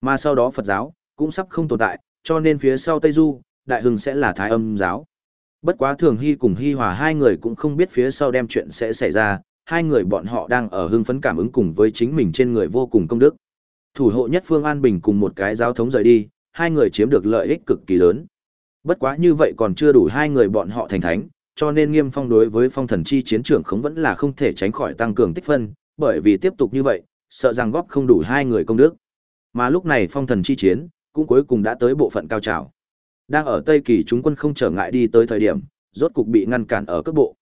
Mà sau đó Phật giáo cũng sắp không tồn tại, cho nên phía sau Tây Du, đại hưng sẽ là thái âm giáo. Bất quá Thường Hy cùng Hy Hòa hai người cũng không biết phía sau đem chuyện sẽ xảy ra, hai người bọn họ đang ở hưng phấn cảm ứng cùng với chính mình trên người vô cùng công đức. Thủ hộ nhất Phương An Bình cùng một cái giáo thống rời đi, hai người chiếm được lợi ích cực kỳ lớn. Bất quá như vậy còn chưa đủ hai người bọn họ thành thánh, cho nên Nghiêm Phong đối với phong thần chi chiến Trường không vẫn là không thể tránh khỏi tăng cường tích phân, bởi vì tiếp tục như vậy, sợ rằng góp không đủ hai người công đức. Mà lúc này phong thần chi chiến, cũng cuối cùng đã tới bộ phận cao trào. Đang ở Tây Kỳ chúng quân không trở ngại đi tới thời điểm, rốt cục bị ngăn cản ở cấp bộ.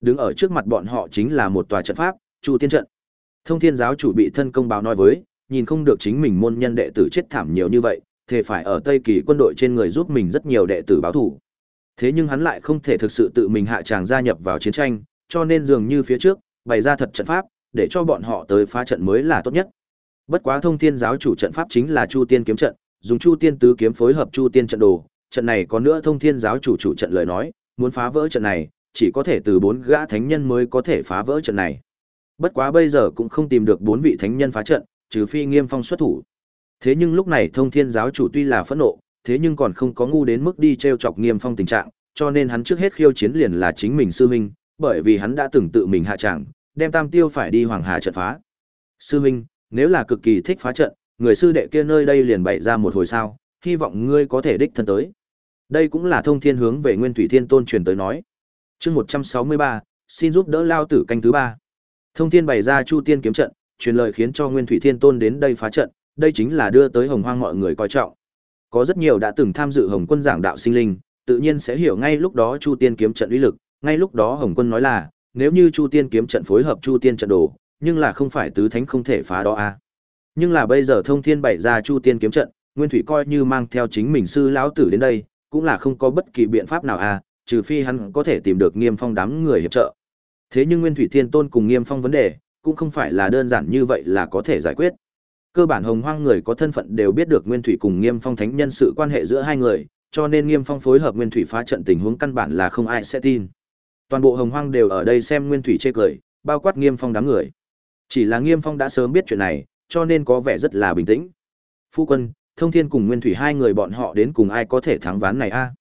Đứng ở trước mặt bọn họ chính là một tòa trận pháp, Chu Tiên trận. Thông Thiên giáo chủ bị thân công báo nói với, nhìn không được chính mình môn nhân đệ tử chết thảm nhiều như vậy, thề phải ở Tây Kỳ quân đội trên người giúp mình rất nhiều đệ tử báo thủ. Thế nhưng hắn lại không thể thực sự tự mình hạ tràng gia nhập vào chiến tranh, cho nên dường như phía trước, bày ra thật trận pháp, để cho bọn họ tới phá trận mới là tốt nhất. Bất quá thông thiên giáo chủ trận pháp chính là Chu Tiên kiếm trận, dùng Chu Tiên tứ kiếm phối hợp Chu Tiên trận đồ, trận này có nữa thông thiên giáo chủ chủ trận lời nói, muốn phá vỡ trận này, chỉ có thể từ bốn gã thánh nhân mới có thể phá vỡ trận này. Bất quá bây giờ cũng không tìm được bốn vị thánh nhân phá trận, trừ phi Nghiêm Phong xuất thủ. Thế nhưng lúc này Thông Thiên giáo chủ tuy là phẫn nộ, thế nhưng còn không có ngu đến mức đi trêu chọc Nghiêm Phong tình trạng, cho nên hắn trước hết khiêu chiến liền là chính mình sư huynh, bởi vì hắn đã từng tự mình hạ trạng, đem Tam Tiêu phải đi Hoàng Hà trận phá. Sư huynh, nếu là cực kỳ thích phá trận, người sư đệ kia nơi đây liền bày ra một hồi sao, hy vọng ngươi có thể đích thân tới. Đây cũng là thông thiên hướng về Nguyên Thủy Thiên Tôn truyền tới nói. Chương 163, xin giúp đỡ lao tử canh thứ ba. Thông thiên bày ra Chu Tiên kiếm trận, truyền lời khiến cho Nguyên Thủy Thiên Tôn đến đây phá trận, đây chính là đưa tới Hồng Hoang mọi người coi trọng. Có rất nhiều đã từng tham dự Hồng Quân giảng đạo sinh linh, tự nhiên sẽ hiểu ngay lúc đó Chu Tiên kiếm trận uy lực, ngay lúc đó Hồng Quân nói là, nếu như Chu Tiên kiếm trận phối hợp Chu Tiên trận đồ, nhưng là không phải tứ thánh không thể phá đó a. À. Nhưng là bây giờ Thông Thiên bày ra Chu Tiên kiếm trận, Nguyên Thủy coi như mang theo chính mình sư lão tử đến đây, cũng là không có bất kỳ biện pháp nào à, trừ phi hắn có thể tìm được Nghiêm Phong đám người hiệp trợ. Thế nhưng Nguyên Thủy Thiên Tôn cùng Nghiêm Phong vấn đề, cũng không phải là đơn giản như vậy là có thể giải quyết. Cơ bản hồng hoang người có thân phận đều biết được Nguyên Thủy cùng Nghiêm Phong thánh nhân sự quan hệ giữa hai người, cho nên Nghiêm Phong phối hợp Nguyên Thủy phá trận tình huống căn bản là không ai sẽ tin. Toàn bộ hồng hoang đều ở đây xem Nguyên Thủy chê cười, bao quát Nghiêm Phong đám người. Chỉ là Nghiêm Phong đã sớm biết chuyện này, cho nên có vẻ rất là bình tĩnh. Phu quân, Thông Thiên cùng Nguyên Thủy hai người bọn họ đến cùng ai có thể thắng ván này a?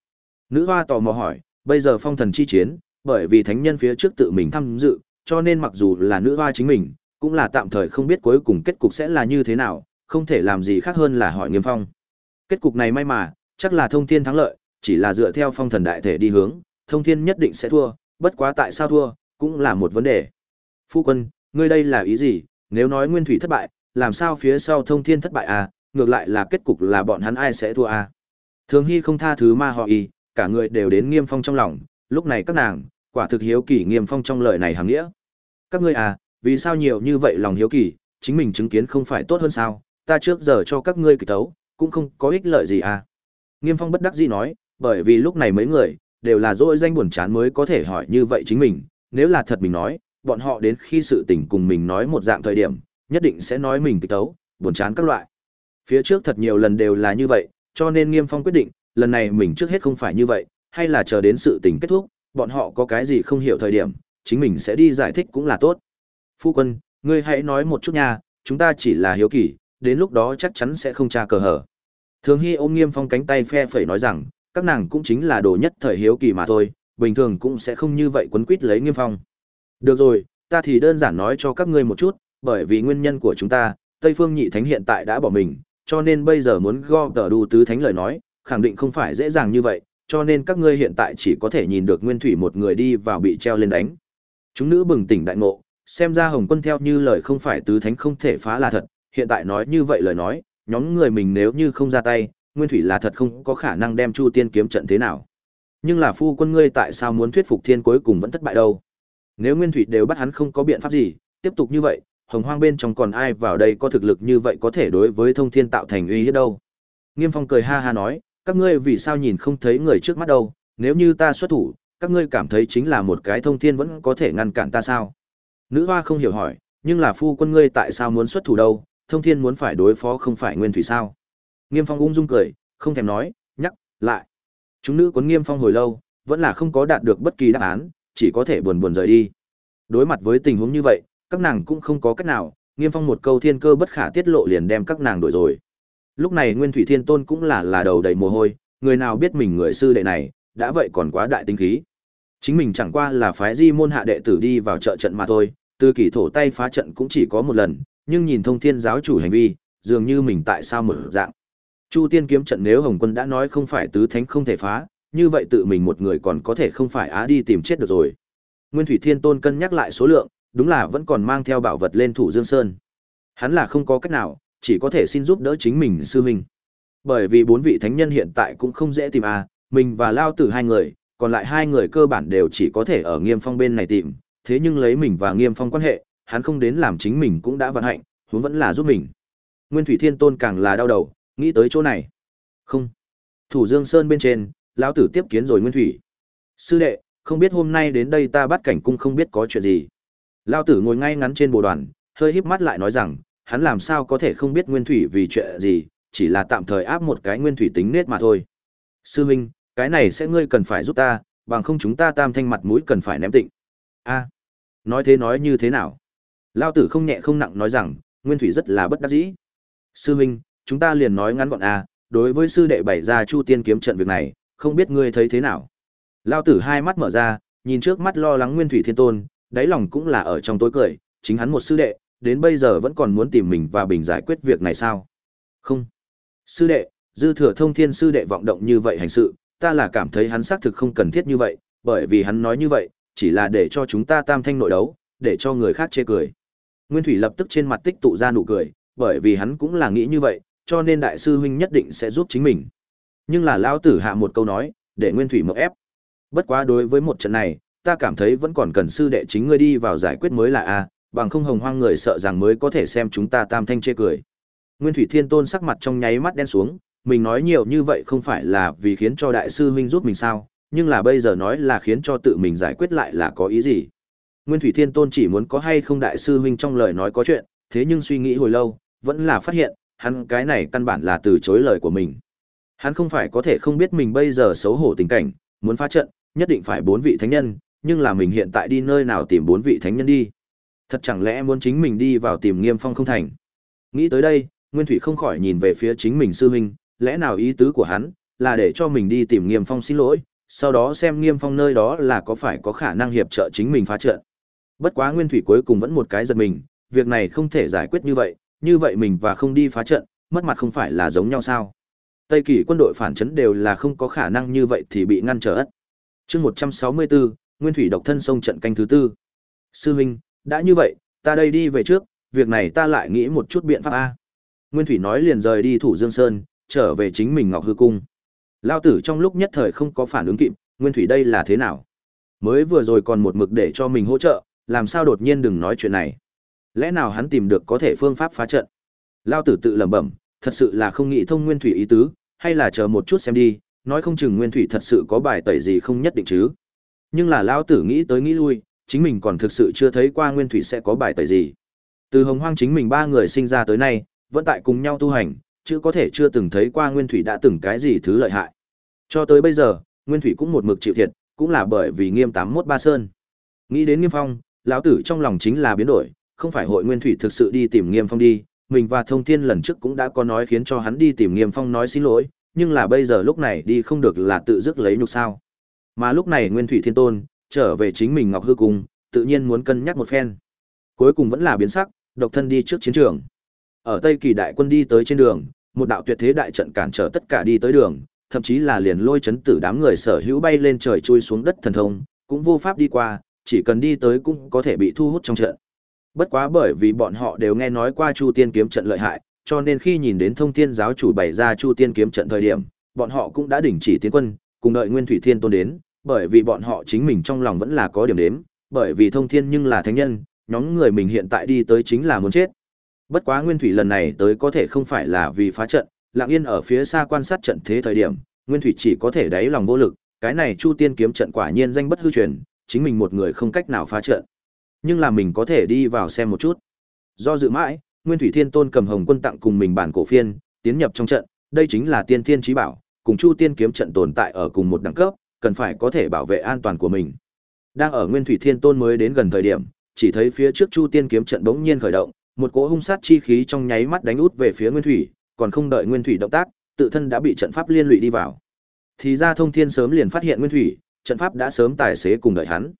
Nữ hoa tò mò hỏi, bây giờ phong thần chi chiến, bởi vì thánh nhân phía trước tự mình tham dự, cho nên mặc dù là nữ hoa chính mình, cũng là tạm thời không biết cuối cùng kết cục sẽ là như thế nào, không thể làm gì khác hơn là hỏi Nghiêm Phong. Kết cục này may mà, chắc là thông thiên thắng lợi, chỉ là dựa theo phong thần đại thể đi hướng, thông thiên nhất định sẽ thua, bất quá tại sao thua, cũng là một vấn đề. Phu quân, ngươi đây là ý gì, nếu nói nguyên thủy thất bại, làm sao phía sau thông thiên thất bại à, ngược lại là kết cục là bọn hắn ai sẽ thua à. Thường Hy không tha thứ ma họ y, cả người đều đến nghiêm phong trong lòng, lúc này các nàng, quả thực hiếu kỳ nghiêm phong trong lời này hàm nghĩa. Các ngươi à, vì sao nhiều như vậy lòng hiếu kỳ, chính mình chứng kiến không phải tốt hơn sao, ta trước giờ cho các ngươi kỳ tấu, cũng không có ích lợi gì à. Nghiêm phong bất đắc dĩ nói, bởi vì lúc này mấy người, đều là dỗi danh buồn chán mới có thể hỏi như vậy chính mình, nếu là thật mình nói, bọn họ đến khi sự tình cùng mình nói một dạng thời điểm, nhất định sẽ nói mình kỳ tấu, buồn chán các loại. Phía trước thật nhiều lần đều là như vậy, cho nên Nghiêm Phong quyết định, lần này mình trước hết không phải như vậy, hay là chờ đến sự tình kết thúc, bọn họ có cái gì không hiểu thời điểm, chính mình sẽ đi giải thích cũng là tốt. Phu quân, ngươi hãy nói một chút nha, chúng ta chỉ là hiếu kỳ, đến lúc đó chắc chắn sẽ không tra cờ hở. Thường Hy ôm Nghiêm Phong cánh tay phe phẩy nói rằng, các nàng cũng chính là đồ nhất thời hiếu kỳ mà thôi, bình thường cũng sẽ không như vậy quấn quýt lấy Nghiêm Phong. Được rồi, ta thì đơn giản nói cho các ngươi một chút, bởi vì nguyên nhân của chúng ta, Tây Phương Nhị Thánh hiện tại đã bỏ mình, cho nên bây giờ muốn go tờ đu tứ thánh lời nói, khẳng định không phải dễ dàng như vậy, cho nên các ngươi hiện tại chỉ có thể nhìn được Nguyên Thủy một người đi vào bị treo lên đánh. Chúng nữ bừng tỉnh đại ngộ, xem ra Hồng Quân theo như lời không phải tứ thánh không thể phá là thật, hiện tại nói như vậy lời nói, nhóm người mình nếu như không ra tay, Nguyên Thủy là thật không có khả năng đem Chu Tiên kiếm trận thế nào. Nhưng là phu quân ngươi tại sao muốn thuyết phục thiên cuối cùng vẫn thất bại đâu? Nếu Nguyên Thủy đều bắt hắn không có biện pháp gì, tiếp tục như vậy, hồng hoang bên trong còn ai vào đây có thực lực như vậy có thể đối với thông thiên tạo thành uy hiếp đâu. Nghiêm Phong cười ha ha nói, các ngươi vì sao nhìn không thấy người trước mắt đâu, nếu như ta xuất thủ, các ngươi cảm thấy chính là một cái thông thiên vẫn có thể ngăn cản ta sao? Nữ hoa không hiểu hỏi, nhưng là phu quân ngươi tại sao muốn xuất thủ đâu, thông thiên muốn phải đối phó không phải nguyên thủy sao? Nghiêm phong ung dung cười, không thèm nói, nhắc, lại. Chúng nữ quấn nghiêm phong hồi lâu, vẫn là không có đạt được bất kỳ đáp án, chỉ có thể buồn buồn rời đi. Đối mặt với tình huống như vậy, các nàng cũng không có cách nào, nghiêm phong một câu thiên cơ bất khả tiết lộ liền đem các nàng đuổi rồi. Lúc này Nguyên Thủy Thiên Tôn cũng là là đầu đầy mồ hôi, người nào biết mình người sư đệ này, đã vậy còn quá đại tinh khí. Chính mình chẳng qua là phái di môn hạ đệ tử đi vào trợ trận mà thôi, từ kỷ thổ tay phá trận cũng chỉ có một lần, nhưng nhìn thông thiên giáo chủ hành vi, dường như mình tại sao mở dạng. Chu tiên kiếm trận nếu Hồng quân đã nói không phải tứ thánh không thể phá, như vậy tự mình một người còn có thể không phải á đi tìm chết được rồi. Nguyên Thủy Thiên Tôn cân nhắc lại số lượng, đúng là vẫn còn mang theo bảo vật lên thủ Dương Sơn. Hắn là không có cách nào, chỉ có thể xin giúp đỡ chính mình sư huynh. Bởi vì bốn vị thánh nhân hiện tại cũng không dễ tìm à, mình và Lao Tử hai người, còn lại hai người cơ bản đều chỉ có thể ở Nghiêm Phong bên này tìm, thế nhưng lấy mình và Nghiêm Phong quan hệ, hắn không đến làm chính mình cũng đã vận hạnh, huống vẫn là giúp mình. Nguyên Thủy Thiên Tôn càng là đau đầu, nghĩ tới chỗ này. Không. Thủ Dương Sơn bên trên, lão tử tiếp kiến rồi Nguyên Thủy. Sư đệ, không biết hôm nay đến đây ta bắt cảnh cung không biết có chuyện gì. Lão tử ngồi ngay ngắn trên bồ đoàn, hơi híp mắt lại nói rằng, hắn làm sao có thể không biết Nguyên Thủy vì chuyện gì, chỉ là tạm thời áp một cái Nguyên Thủy tính nết mà thôi. Sư huynh, cái này sẽ ngươi cần phải giúp ta, bằng không chúng ta tam thanh mặt mũi cần phải ném tịnh. A, nói thế nói như thế nào? Lão tử không nhẹ không nặng nói rằng, Nguyên Thủy rất là bất đắc dĩ. Sư huynh, chúng ta liền nói ngắn gọn a, đối với sư đệ bảy gia Chu Tiên kiếm trận việc này, không biết ngươi thấy thế nào? Lão tử hai mắt mở ra, nhìn trước mắt lo lắng Nguyên Thủy Thiên Tôn, đáy lòng cũng là ở trong tối cười, chính hắn một sư đệ, đến bây giờ vẫn còn muốn tìm mình và bình giải quyết việc này sao? Không. Sư đệ, dư thừa thông thiên sư đệ vọng động như vậy hành sự, ta là cảm thấy hắn xác thực không cần thiết như vậy, bởi vì hắn nói như vậy, chỉ là để cho chúng ta tam thanh nội đấu, để cho người khác chê cười. Nguyên Thủy lập tức trên mặt tích tụ ra nụ cười, bởi vì hắn cũng là nghĩ như vậy, cho nên đại sư huynh nhất định sẽ giúp chính mình. Nhưng là lão tử hạ một câu nói, để Nguyên Thủy mộng ép. Bất quá đối với một trận này, ta cảm thấy vẫn còn cần sư đệ chính ngươi đi vào giải quyết mới là a, bằng không hồng hoang người sợ rằng mới có thể xem chúng ta tam thanh chê cười. Nguyên Thủy Thiên Tôn sắc mặt trong nháy mắt đen xuống, mình nói nhiều như vậy không phải là vì khiến cho đại sư huynh giúp mình sao, nhưng là bây giờ nói là khiến cho tự mình giải quyết lại là có ý gì. Nguyên Thủy Thiên Tôn chỉ muốn có hay không đại sư huynh trong lời nói có chuyện, thế nhưng suy nghĩ hồi lâu, vẫn là phát hiện, hắn cái này căn bản là từ chối lời của mình. Hắn không phải có thể không biết mình bây giờ xấu hổ tình cảnh, muốn phá trận, nhất định phải bốn vị thánh nhân, nhưng là mình hiện tại đi nơi nào tìm bốn vị thánh nhân đi. Thật chẳng lẽ muốn chính mình đi vào tìm Nghiêm Phong không thành. Nghĩ tới đây, Nguyên Thủy không khỏi nhìn về phía chính mình sư huynh, lẽ nào ý tứ của hắn là để cho mình đi tìm Nghiêm Phong xin lỗi, sau đó xem Nghiêm Phong nơi đó là có phải có khả năng hiệp trợ chính mình phá trận. Bất quá Nguyên Thủy cuối cùng vẫn một cái giật mình, việc này không thể giải quyết như vậy, như vậy mình và không đi phá trận, mất mặt không phải là giống nhau sao? Tây Kỳ quân đội phản chấn đều là không có khả năng như vậy thì bị ngăn trở ất. Chương 164, Nguyên Thủy độc thân sông trận canh thứ tư. Sư huynh, đã như vậy, ta đây đi về trước, việc này ta lại nghĩ một chút biện pháp a. Nguyên Thủy nói liền rời đi Thủ Dương Sơn, trở về chính mình Ngọc Hư cung. Lao tử trong lúc nhất thời không có phản ứng kịp, Nguyên Thủy đây là thế nào? Mới vừa rồi còn một mực để cho mình hỗ trợ, làm sao đột nhiên đừng nói chuyện này? Lẽ nào hắn tìm được có thể phương pháp phá trận? Lao tử tự lẩm bẩm, thật sự là không nghĩ thông Nguyên Thủy ý tứ, hay là chờ một chút xem đi, nói không chừng Nguyên Thủy thật sự có bài tẩy gì không nhất định chứ. Nhưng là Lão tử nghĩ tới nghĩ lui, chính mình còn thực sự chưa thấy qua Nguyên Thủy sẽ có bài tẩy gì. Từ hồng hoang chính mình ba người sinh ra tới nay, vẫn tại cùng nhau tu hành, chứ có thể chưa từng thấy qua Nguyên Thủy đã từng cái gì thứ lợi hại. Cho tới bây giờ, Nguyên Thủy cũng một mực chịu thiệt, cũng là bởi vì Nghiêm tám mốt ba sơn. Nghĩ đến Nghiêm Phong, lão tử trong lòng chính là biến đổi, không phải hội Nguyên Thủy thực sự đi tìm Nghiêm Phong đi, mình và Thông Thiên lần trước cũng đã có nói khiến cho hắn đi tìm Nghiêm Phong nói xin lỗi, nhưng là bây giờ lúc này đi không được là tự dứt lấy nhục sao. Mà lúc này Nguyên Thủy Thiên Tôn, trở về chính mình Ngọc Hư Cung, tự nhiên muốn cân nhắc một phen. Cuối cùng vẫn là biến sắc, độc thân đi trước chiến trường. Ở Tây Kỳ đại quân đi tới trên đường, một đạo tuyệt thế đại trận cản trở tất cả đi tới đường, thậm chí là liền lôi chấn tử đám người sở hữu bay lên trời chui xuống đất thần thông, cũng vô pháp đi qua, chỉ cần đi tới cũng có thể bị thu hút trong trận. Bất quá bởi vì bọn họ đều nghe nói qua Chu Tiên kiếm trận lợi hại, cho nên khi nhìn đến Thông Thiên giáo chủ bày ra Chu Tiên kiếm trận thời điểm, bọn họ cũng đã đình chỉ tiến quân, cùng đợi Nguyên Thủy Thiên Tôn đến, bởi vì bọn họ chính mình trong lòng vẫn là có điểm đếm, bởi vì Thông Thiên nhưng là thánh nhân, nhóm người mình hiện tại đi tới chính là muốn chết. Bất quá Nguyên Thủy lần này tới có thể không phải là vì phá trận, Lặng Yên ở phía xa quan sát trận thế thời điểm, Nguyên Thủy chỉ có thể đáy lòng vô lực, cái này Chu Tiên kiếm trận quả nhiên danh bất hư truyền, chính mình một người không cách nào phá trận. Nhưng là mình có thể đi vào xem một chút. Do dự mãi, Nguyên Thủy Thiên Tôn cầm Hồng Quân tặng cùng mình bản cổ phiên, tiến nhập trong trận, đây chính là tiên thiên chí bảo, cùng Chu Tiên kiếm trận tồn tại ở cùng một đẳng cấp, cần phải có thể bảo vệ an toàn của mình. Đang ở Nguyên Thủy Thiên Tôn mới đến gần thời điểm, chỉ thấy phía trước Chu Tiên kiếm trận bỗng nhiên khởi động, một cỗ hung sát chi khí trong nháy mắt đánh út về phía Nguyên Thủy, còn không đợi Nguyên Thủy động tác, tự thân đã bị trận pháp liên lụy đi vào. Thì ra Thông Thiên sớm liền phát hiện Nguyên Thủy, trận pháp đã sớm tài xế cùng đợi hắn.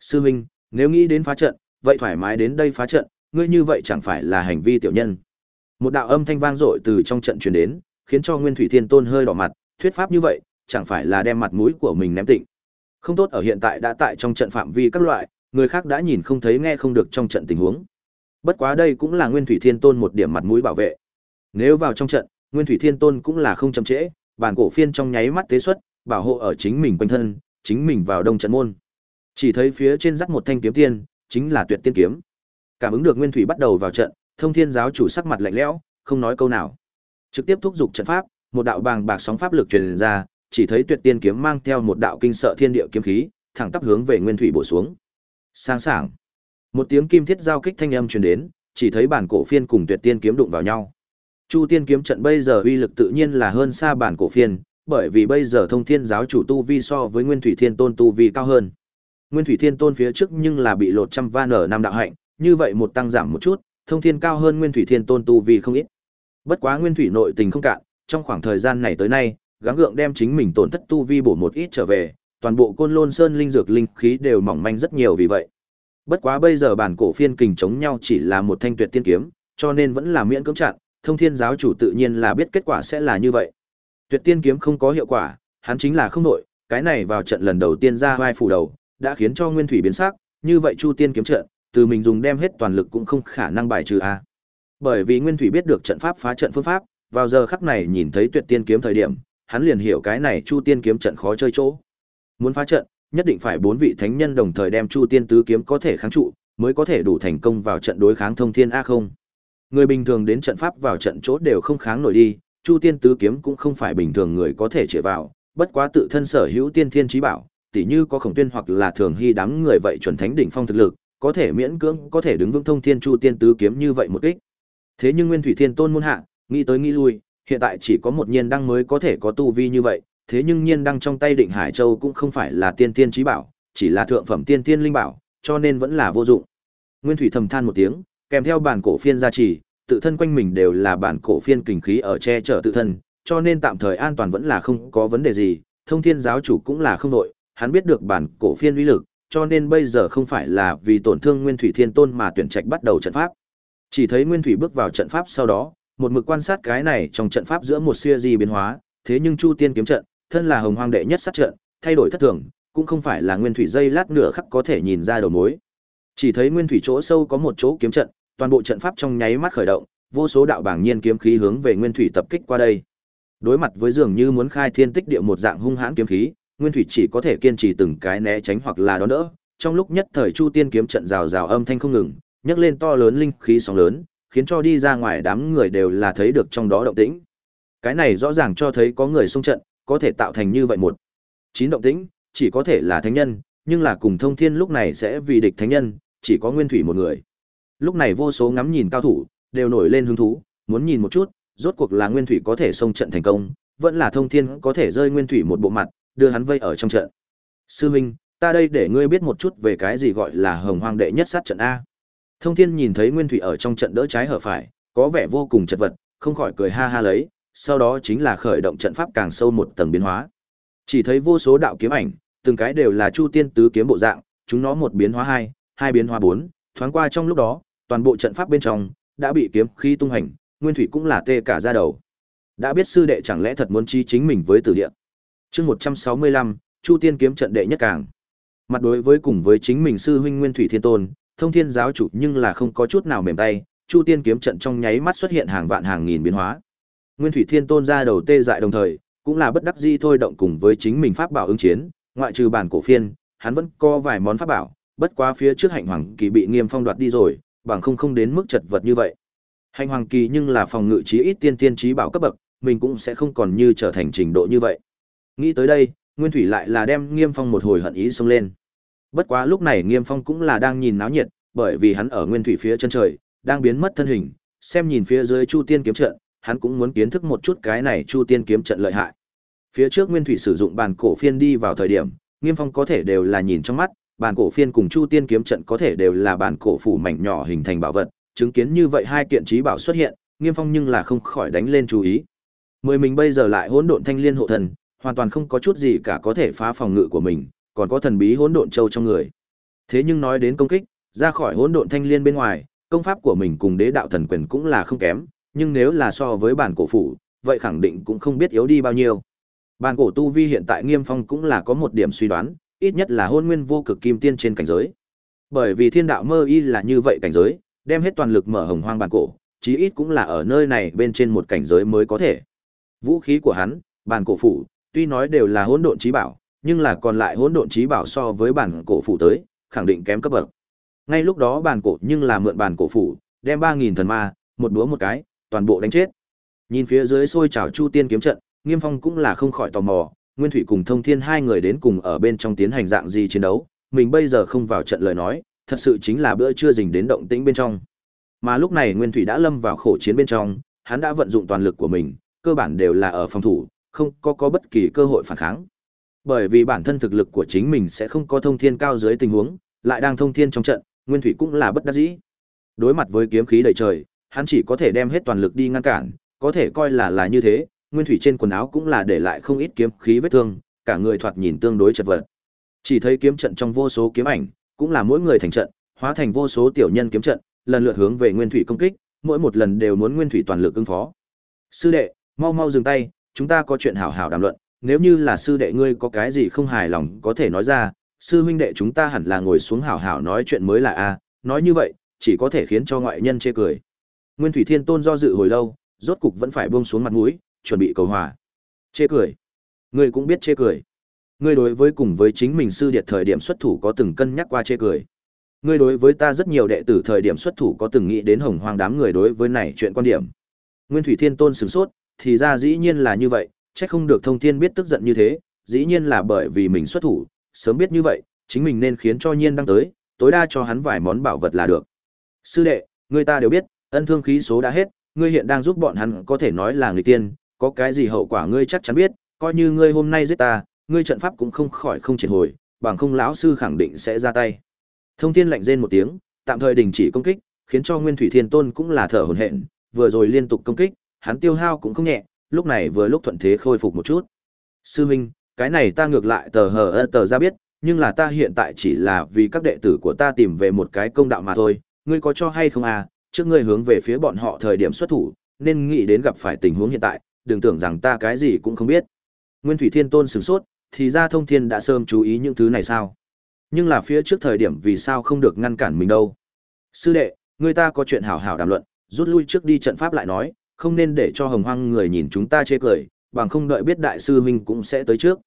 Sư huynh, nếu nghĩ đến phá trận, vậy thoải mái đến đây phá trận, ngươi như vậy chẳng phải là hành vi tiểu nhân. Một đạo âm thanh vang dội từ trong trận truyền đến, khiến cho Nguyên Thủy Thiên Tôn hơi đỏ mặt, thuyết pháp như vậy, chẳng phải là đem mặt mũi của mình ném tịnh. Không tốt ở hiện tại đã tại trong trận phạm vi các loại, người khác đã nhìn không thấy nghe không được trong trận tình huống. Bất quá đây cũng là Nguyên Thủy Thiên Tôn một điểm mặt mũi bảo vệ. Nếu vào trong trận, Nguyên Thủy Thiên Tôn cũng là không chậm trễ, bản cổ phiên trong nháy mắt tế xuất, bảo hộ ở chính mình quanh thân, chính mình vào đông trận môn. Chỉ thấy phía trên rắc một thanh kiếm tiên, chính là Tuyệt Tiên kiếm. Cảm ứng được Nguyên Thủy bắt đầu vào trận, Thông Thiên giáo chủ sắc mặt lạnh lẽo, không nói câu nào. Trực tiếp thúc giục trận pháp, một đạo bàng bạc sóng pháp lực truyền ra, chỉ thấy Tuyệt Tiên kiếm mang theo một đạo kinh sợ thiên địa kiếm khí, thẳng tắp hướng về Nguyên Thủy bổ xuống. Sang sảng. Một tiếng kim thiết giao kích thanh âm truyền đến, chỉ thấy bản cổ phiên cùng Tuyệt Tiên kiếm đụng vào nhau. Chu Tiên kiếm trận bây giờ uy lực tự nhiên là hơn xa bản cổ phiên, bởi vì bây giờ Thông Thiên giáo chủ tu vi so với Nguyên Thủy Thiên Tôn tu vi cao hơn. Nguyên Thủy Thiên Tôn phía trước nhưng là bị lột trăm va nở năm đạo hạnh, như vậy một tăng giảm một chút, Thông Thiên cao hơn Nguyên Thủy Thiên Tôn tu vi không ít. Bất quá Nguyên Thủy nội tình không cạn, trong khoảng thời gian này tới nay, gắng gượng đem chính mình tổn thất tu vi bổ một ít trở về, toàn bộ Côn Lôn Sơn linh dược linh khí đều mỏng manh rất nhiều vì vậy. Bất quá bây giờ bản cổ phiên kình chống nhau chỉ là một thanh tuyệt tiên kiếm, cho nên vẫn là miễn cưỡng chặn, Thông Thiên giáo chủ tự nhiên là biết kết quả sẽ là như vậy. Tuyệt tiên kiếm không có hiệu quả, hắn chính là không nội, cái này vào trận lần đầu tiên ra vai phủ đầu, đã khiến cho Nguyên Thủy biến sắc, như vậy Chu Tiên kiếm trận, từ mình dùng đem hết toàn lực cũng không khả năng bài trừ a. Bởi vì Nguyên Thủy biết được trận pháp phá trận phương pháp, vào giờ khắc này nhìn thấy Tuyệt Tiên kiếm thời điểm, hắn liền hiểu cái này Chu Tiên kiếm trận khó chơi chỗ. Muốn phá trận, nhất định phải bốn vị thánh nhân đồng thời đem Chu Tiên tứ kiếm có thể kháng trụ, mới có thể đủ thành công vào trận đối kháng thông thiên a không. Người bình thường đến trận pháp vào trận chỗ đều không kháng nổi đi, Chu Tiên tứ kiếm cũng không phải bình thường người có thể chĩa vào, bất quá tự thân sở hữu tiên thiên chí bảo, tỉ như có khổng tuyên hoặc là thường hy đám người vậy chuẩn thánh đỉnh phong thực lực, có thể miễn cưỡng có thể đứng vững thông thiên chu tiên tứ kiếm như vậy một kích. Thế nhưng Nguyên Thủy Thiên Tôn môn hạ, nghĩ tới nghĩ lui, hiện tại chỉ có một nhiên đăng mới có thể có tu vi như vậy, thế nhưng nhiên đăng trong tay Định Hải Châu cũng không phải là tiên tiên chí bảo, chỉ là thượng phẩm tiên tiên linh bảo, cho nên vẫn là vô dụng. Nguyên Thủy thầm than một tiếng, kèm theo bản cổ phiên gia trì, tự thân quanh mình đều là bản cổ phiên kình khí ở che chở tự thân, cho nên tạm thời an toàn vẫn là không có vấn đề gì, thông thiên giáo chủ cũng là không đội, hắn biết được bản cổ phiên uy lực, cho nên bây giờ không phải là vì tổn thương Nguyên Thủy Thiên Tôn mà tuyển trạch bắt đầu trận pháp. Chỉ thấy Nguyên Thủy bước vào trận pháp sau đó, một mực quan sát cái này trong trận pháp giữa một xưa di biến hóa, thế nhưng Chu Tiên kiếm trận, thân là hồng hoang đệ nhất sát trận, thay đổi thất thường, cũng không phải là Nguyên Thủy dây lát nửa khắc có thể nhìn ra đầu mối. Chỉ thấy Nguyên Thủy chỗ sâu có một chỗ kiếm trận, toàn bộ trận pháp trong nháy mắt khởi động, vô số đạo bảng nhiên kiếm khí hướng về Nguyên Thủy tập kích qua đây. Đối mặt với dường như muốn khai thiên tích địa một dạng hung hãn kiếm khí, Nguyên Thủy chỉ có thể kiên trì từng cái né tránh hoặc là đón đỡ. Trong lúc nhất thời Chu Tiên kiếm trận rào rào âm thanh không ngừng, nhấc lên to lớn linh khí sóng lớn, khiến cho đi ra ngoài đám người đều là thấy được trong đó động tĩnh. Cái này rõ ràng cho thấy có người xung trận, có thể tạo thành như vậy một chín động tĩnh, chỉ có thể là thánh nhân, nhưng là cùng thông thiên lúc này sẽ vì địch thánh nhân, chỉ có Nguyên Thủy một người. Lúc này vô số ngắm nhìn cao thủ, đều nổi lên hứng thú, muốn nhìn một chút, rốt cuộc là Nguyên Thủy có thể xông trận thành công, vẫn là thông thiên có thể rơi Nguyên Thủy một bộ mặt, đưa hắn vây ở trong trận. Sư Minh, ta đây để ngươi biết một chút về cái gì gọi là hồng hoang đệ nhất sát trận A. Thông thiên nhìn thấy Nguyên Thủy ở trong trận đỡ trái hở phải, có vẻ vô cùng chật vật, không khỏi cười ha ha lấy, sau đó chính là khởi động trận pháp càng sâu một tầng biến hóa. Chỉ thấy vô số đạo kiếm ảnh, từng cái đều là chu tiên tứ kiếm bộ dạng, chúng nó một biến hóa hai, hai biến hóa bốn, thoáng qua trong lúc đó, toàn bộ trận pháp bên trong đã bị kiếm khí tung hành, Nguyên Thủy cũng là tê cả da đầu. Đã biết sư đệ chẳng lẽ thật muốn chi chính mình với tử địa chương một trăm sáu mươi lăm chu tiên kiếm trận đệ nhất càng mặt đối với cùng với chính mình sư huynh nguyên thủy thiên tôn thông thiên giáo chủ nhưng là không có chút nào mềm tay chu tiên kiếm trận trong nháy mắt xuất hiện hàng vạn hàng nghìn biến hóa. Nguyên thủy thiên tôn ra đầu tê dại đồng thời cũng là bất đắc di thôi động cùng với chính mình pháp bảo ứng chiến ngoại trừ bản cổ phiên hắn vẫn có vài món pháp bảo bất quá phía trước hạnh hoàng kỳ bị nghiêm phong đoạt đi rồi bằng không không đến mức chật vật như vậy. Hạnh hoàng kỳ nhưng là phòng ngự trí ít tiên tiên trí bảo cấp bậc mình cũng sẽ không còn như trở thành trình độ như vậy. Nghĩ tới đây, Nguyên Thủy lại là đem Nghiêm Phong một hồi hận ý xông lên. Bất quá lúc này Nghiêm Phong cũng là đang nhìn náo nhiệt, bởi vì hắn ở nguyên thủy phía chân trời, đang biến mất thân hình, xem nhìn phía dưới Chu Tiên kiếm trận, hắn cũng muốn kiến thức một chút cái này Chu Tiên kiếm trận lợi hại. Phía trước Nguyên Thủy sử dụng bàn cổ phiên đi vào thời điểm, Nghiêm Phong có thể đều là nhìn trong mắt, bàn cổ phiên cùng Chu Tiên kiếm trận có thể đều là bàn cổ phủ mảnh nhỏ hình thành bảo vật, chứng kiến như vậy hai kiện trí bảo xuất hiện, Nghiêm Phong nhưng là không khỏi đánh lên chú ý. Mười mình bây giờ lại hỗn độn thanh liên hộ thần, hoàn toàn không có chút gì cả có thể phá phòng ngự của mình, còn có thần bí hỗn độn châu trong người. Thế nhưng nói đến công kích, ra khỏi hỗn độn thanh liên bên ngoài, công pháp của mình cùng đế đạo thần quyền cũng là không kém, nhưng nếu là so với bản cổ phủ, vậy khẳng định cũng không biết yếu đi bao nhiêu. Bản cổ tu vi hiện tại Nghiêm Phong cũng là có một điểm suy đoán, ít nhất là hôn nguyên vô cực kim tiên trên cảnh giới. Bởi vì thiên đạo mơ y là như vậy cảnh giới, đem hết toàn lực mở hồng hoang bản cổ, chí ít cũng là ở nơi này bên trên một cảnh giới mới có thể. Vũ khí của hắn, bản cổ phủ, tuy nói đều là hỗn độn chí bảo, nhưng là còn lại hỗn độn trí bảo so với bản cổ phủ tới, khẳng định kém cấp bậc. Ngay lúc đó bản cổ nhưng là mượn bản cổ phủ, đem 3000 thần ma, một đũa một cái, toàn bộ đánh chết. Nhìn phía dưới sôi trào Chu Tiên kiếm trận, Nghiêm Phong cũng là không khỏi tò mò, Nguyên Thủy cùng Thông Thiên hai người đến cùng ở bên trong tiến hành dạng gì chiến đấu, mình bây giờ không vào trận lời nói, thật sự chính là bữa trưa rình đến động tĩnh bên trong. Mà lúc này Nguyên Thủy đã lâm vào khổ chiến bên trong, hắn đã vận dụng toàn lực của mình, cơ bản đều là ở phòng thủ, không có có bất kỳ cơ hội phản kháng. Bởi vì bản thân thực lực của chính mình sẽ không có thông thiên cao dưới tình huống, lại đang thông thiên trong trận, Nguyên Thủy cũng là bất đắc dĩ. Đối mặt với kiếm khí đầy trời, hắn chỉ có thể đem hết toàn lực đi ngăn cản, có thể coi là là như thế, nguyên thủy trên quần áo cũng là để lại không ít kiếm khí vết thương, cả người thoạt nhìn tương đối chật vật. Chỉ thấy kiếm trận trong vô số kiếm ảnh, cũng là mỗi người thành trận, hóa thành vô số tiểu nhân kiếm trận, lần lượt hướng về nguyên thủy công kích, mỗi một lần đều muốn nguyên thủy toàn lực ứng phó. Sư đệ, mau mau dừng tay, chúng ta có chuyện hảo hảo đàm luận, nếu như là sư đệ ngươi có cái gì không hài lòng có thể nói ra, sư huynh đệ chúng ta hẳn là ngồi xuống hảo hảo nói chuyện mới là a, nói như vậy, chỉ có thể khiến cho ngoại nhân chê cười. Nguyên Thủy Thiên Tôn do dự hồi lâu, rốt cục vẫn phải buông xuống mặt mũi, chuẩn bị cầu hòa. Chê cười. Ngươi cũng biết chê cười. Ngươi đối với cùng với chính mình sư điệt thời điểm xuất thủ có từng cân nhắc qua chê cười. Ngươi đối với ta rất nhiều đệ tử thời điểm xuất thủ có từng nghĩ đến hồng hoang đám người đối với này chuyện quan điểm. Nguyên Thủy Thiên Tôn sửng sốt, thì ra dĩ nhiên là như vậy, chắc không được thông thiên biết tức giận như thế, dĩ nhiên là bởi vì mình xuất thủ, sớm biết như vậy, chính mình nên khiến cho nhiên đăng tới, tối đa cho hắn vài món bảo vật là được. Sư đệ, người ta đều biết, ân thương khí số đã hết, ngươi hiện đang giúp bọn hắn có thể nói là người tiên, có cái gì hậu quả ngươi chắc chắn biết, coi như ngươi hôm nay giết ta, ngươi trận pháp cũng không khỏi không triệt hồi, bằng không lão sư khẳng định sẽ ra tay. Thông Thiên lạnh rên một tiếng, tạm thời đình chỉ công kích, khiến cho Nguyên Thủy Thiên Tôn cũng là thở hổn hển, vừa rồi liên tục công kích, hắn tiêu hao cũng không nhẹ, lúc này vừa lúc thuận thế khôi phục một chút. Sư huynh, cái này ta ngược lại tờ hờ ơ tờ ra biết, nhưng là ta hiện tại chỉ là vì các đệ tử của ta tìm về một cái công đạo mà thôi, ngươi có cho hay không à, trước ngươi hướng về phía bọn họ thời điểm xuất thủ, nên nghĩ đến gặp phải tình huống hiện tại, đừng tưởng rằng ta cái gì cũng không biết. Nguyên Thủy Thiên Tôn sửng sốt, thì ra thông thiên đã sớm chú ý những thứ này sao? Nhưng là phía trước thời điểm vì sao không được ngăn cản mình đâu? Sư đệ, người ta có chuyện hảo hảo đàm luận, rút lui trước đi trận pháp lại nói, không nên để cho hồng hoang người nhìn chúng ta chê cười, bằng không đợi biết đại sư huynh cũng sẽ tới trước.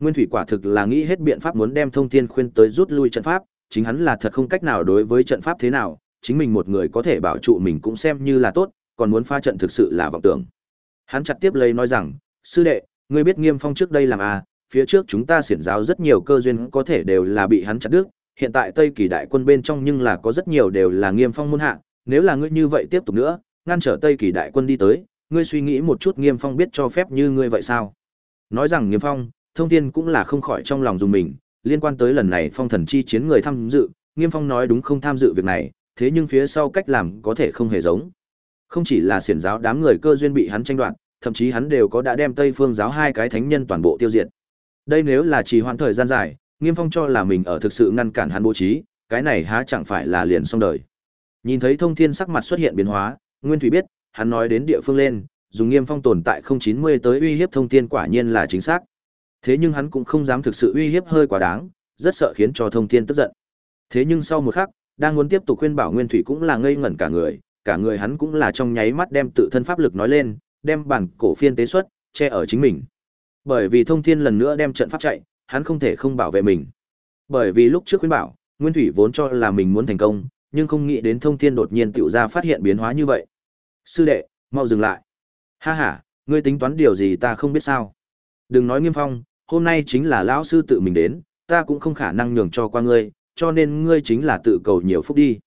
Nguyên Thủy quả thực là nghĩ hết biện pháp muốn đem thông thiên khuyên tới rút lui trận pháp, chính hắn là thật không cách nào đối với trận pháp thế nào, chính mình một người có thể bảo trụ mình cũng xem như là tốt, còn muốn pha trận thực sự là vọng tưởng. Hắn chặt tiếp lấy nói rằng, sư đệ, ngươi biết Nghiêm Phong trước đây làm à, phía trước chúng ta xiển giáo rất nhiều cơ duyên có thể đều là bị hắn chặt đứt, hiện tại Tây Kỳ đại quân bên trong nhưng là có rất nhiều đều là Nghiêm Phong môn hạ, nếu là ngươi như vậy tiếp tục nữa, ngăn trở Tây Kỳ đại quân đi tới, ngươi suy nghĩ một chút Nghiêm Phong biết cho phép như ngươi vậy sao? Nói rằng Nghiêm Phong, thông Thiên cũng là không khỏi trong lòng dùng mình, liên quan tới lần này phong thần chi chiến người tham dự, Nghiêm Phong nói đúng không tham dự việc này, thế nhưng phía sau cách làm có thể không hề giống. Không chỉ là xiển giáo đám người cơ duyên bị hắn tranh đoạt, thậm chí hắn đều có đã đem Tây Phương giáo hai cái thánh nhân toàn bộ tiêu diệt. Đây nếu là trì hoãn thời gian dài, Nghiêm Phong cho là mình ở thực sự ngăn cản hắn bố trí, cái này há chẳng phải là liền xong đời. Nhìn thấy Thông Thiên sắc mặt xuất hiện biến hóa, Nguyên Thủy biết, hắn nói đến địa phương lên, dùng Nghiêm Phong tồn tại không chín mươi tới uy hiếp Thông Thiên quả nhiên là chính xác. Thế nhưng hắn cũng không dám thực sự uy hiếp hơi quá đáng, rất sợ khiến cho Thông Thiên tức giận. Thế nhưng sau một khắc, đang muốn tiếp tục khuyên bảo Nguyên Thủy cũng là ngây ngẩn cả người, cả người hắn cũng là trong nháy mắt đem tự thân pháp lực nói lên, đem bản cổ phiên tế xuất, che ở chính mình. Bởi vì Thông Thiên lần nữa đem trận pháp chạy, hắn không thể không bảo vệ mình. Bởi vì lúc trước khuyên bảo, Nguyên Thủy vốn cho là mình muốn thành công, nhưng không nghĩ đến Thông Thiên đột nhiên tiểu ra phát hiện biến hóa như vậy. Sư đệ, mau dừng lại. Ha ha, ngươi tính toán điều gì ta không biết sao. Đừng nói nghiêm phong, hôm nay chính là lão sư tự mình đến, ta cũng không khả năng nhường cho qua ngươi, cho nên ngươi chính là tự cầu nhiều phúc đi.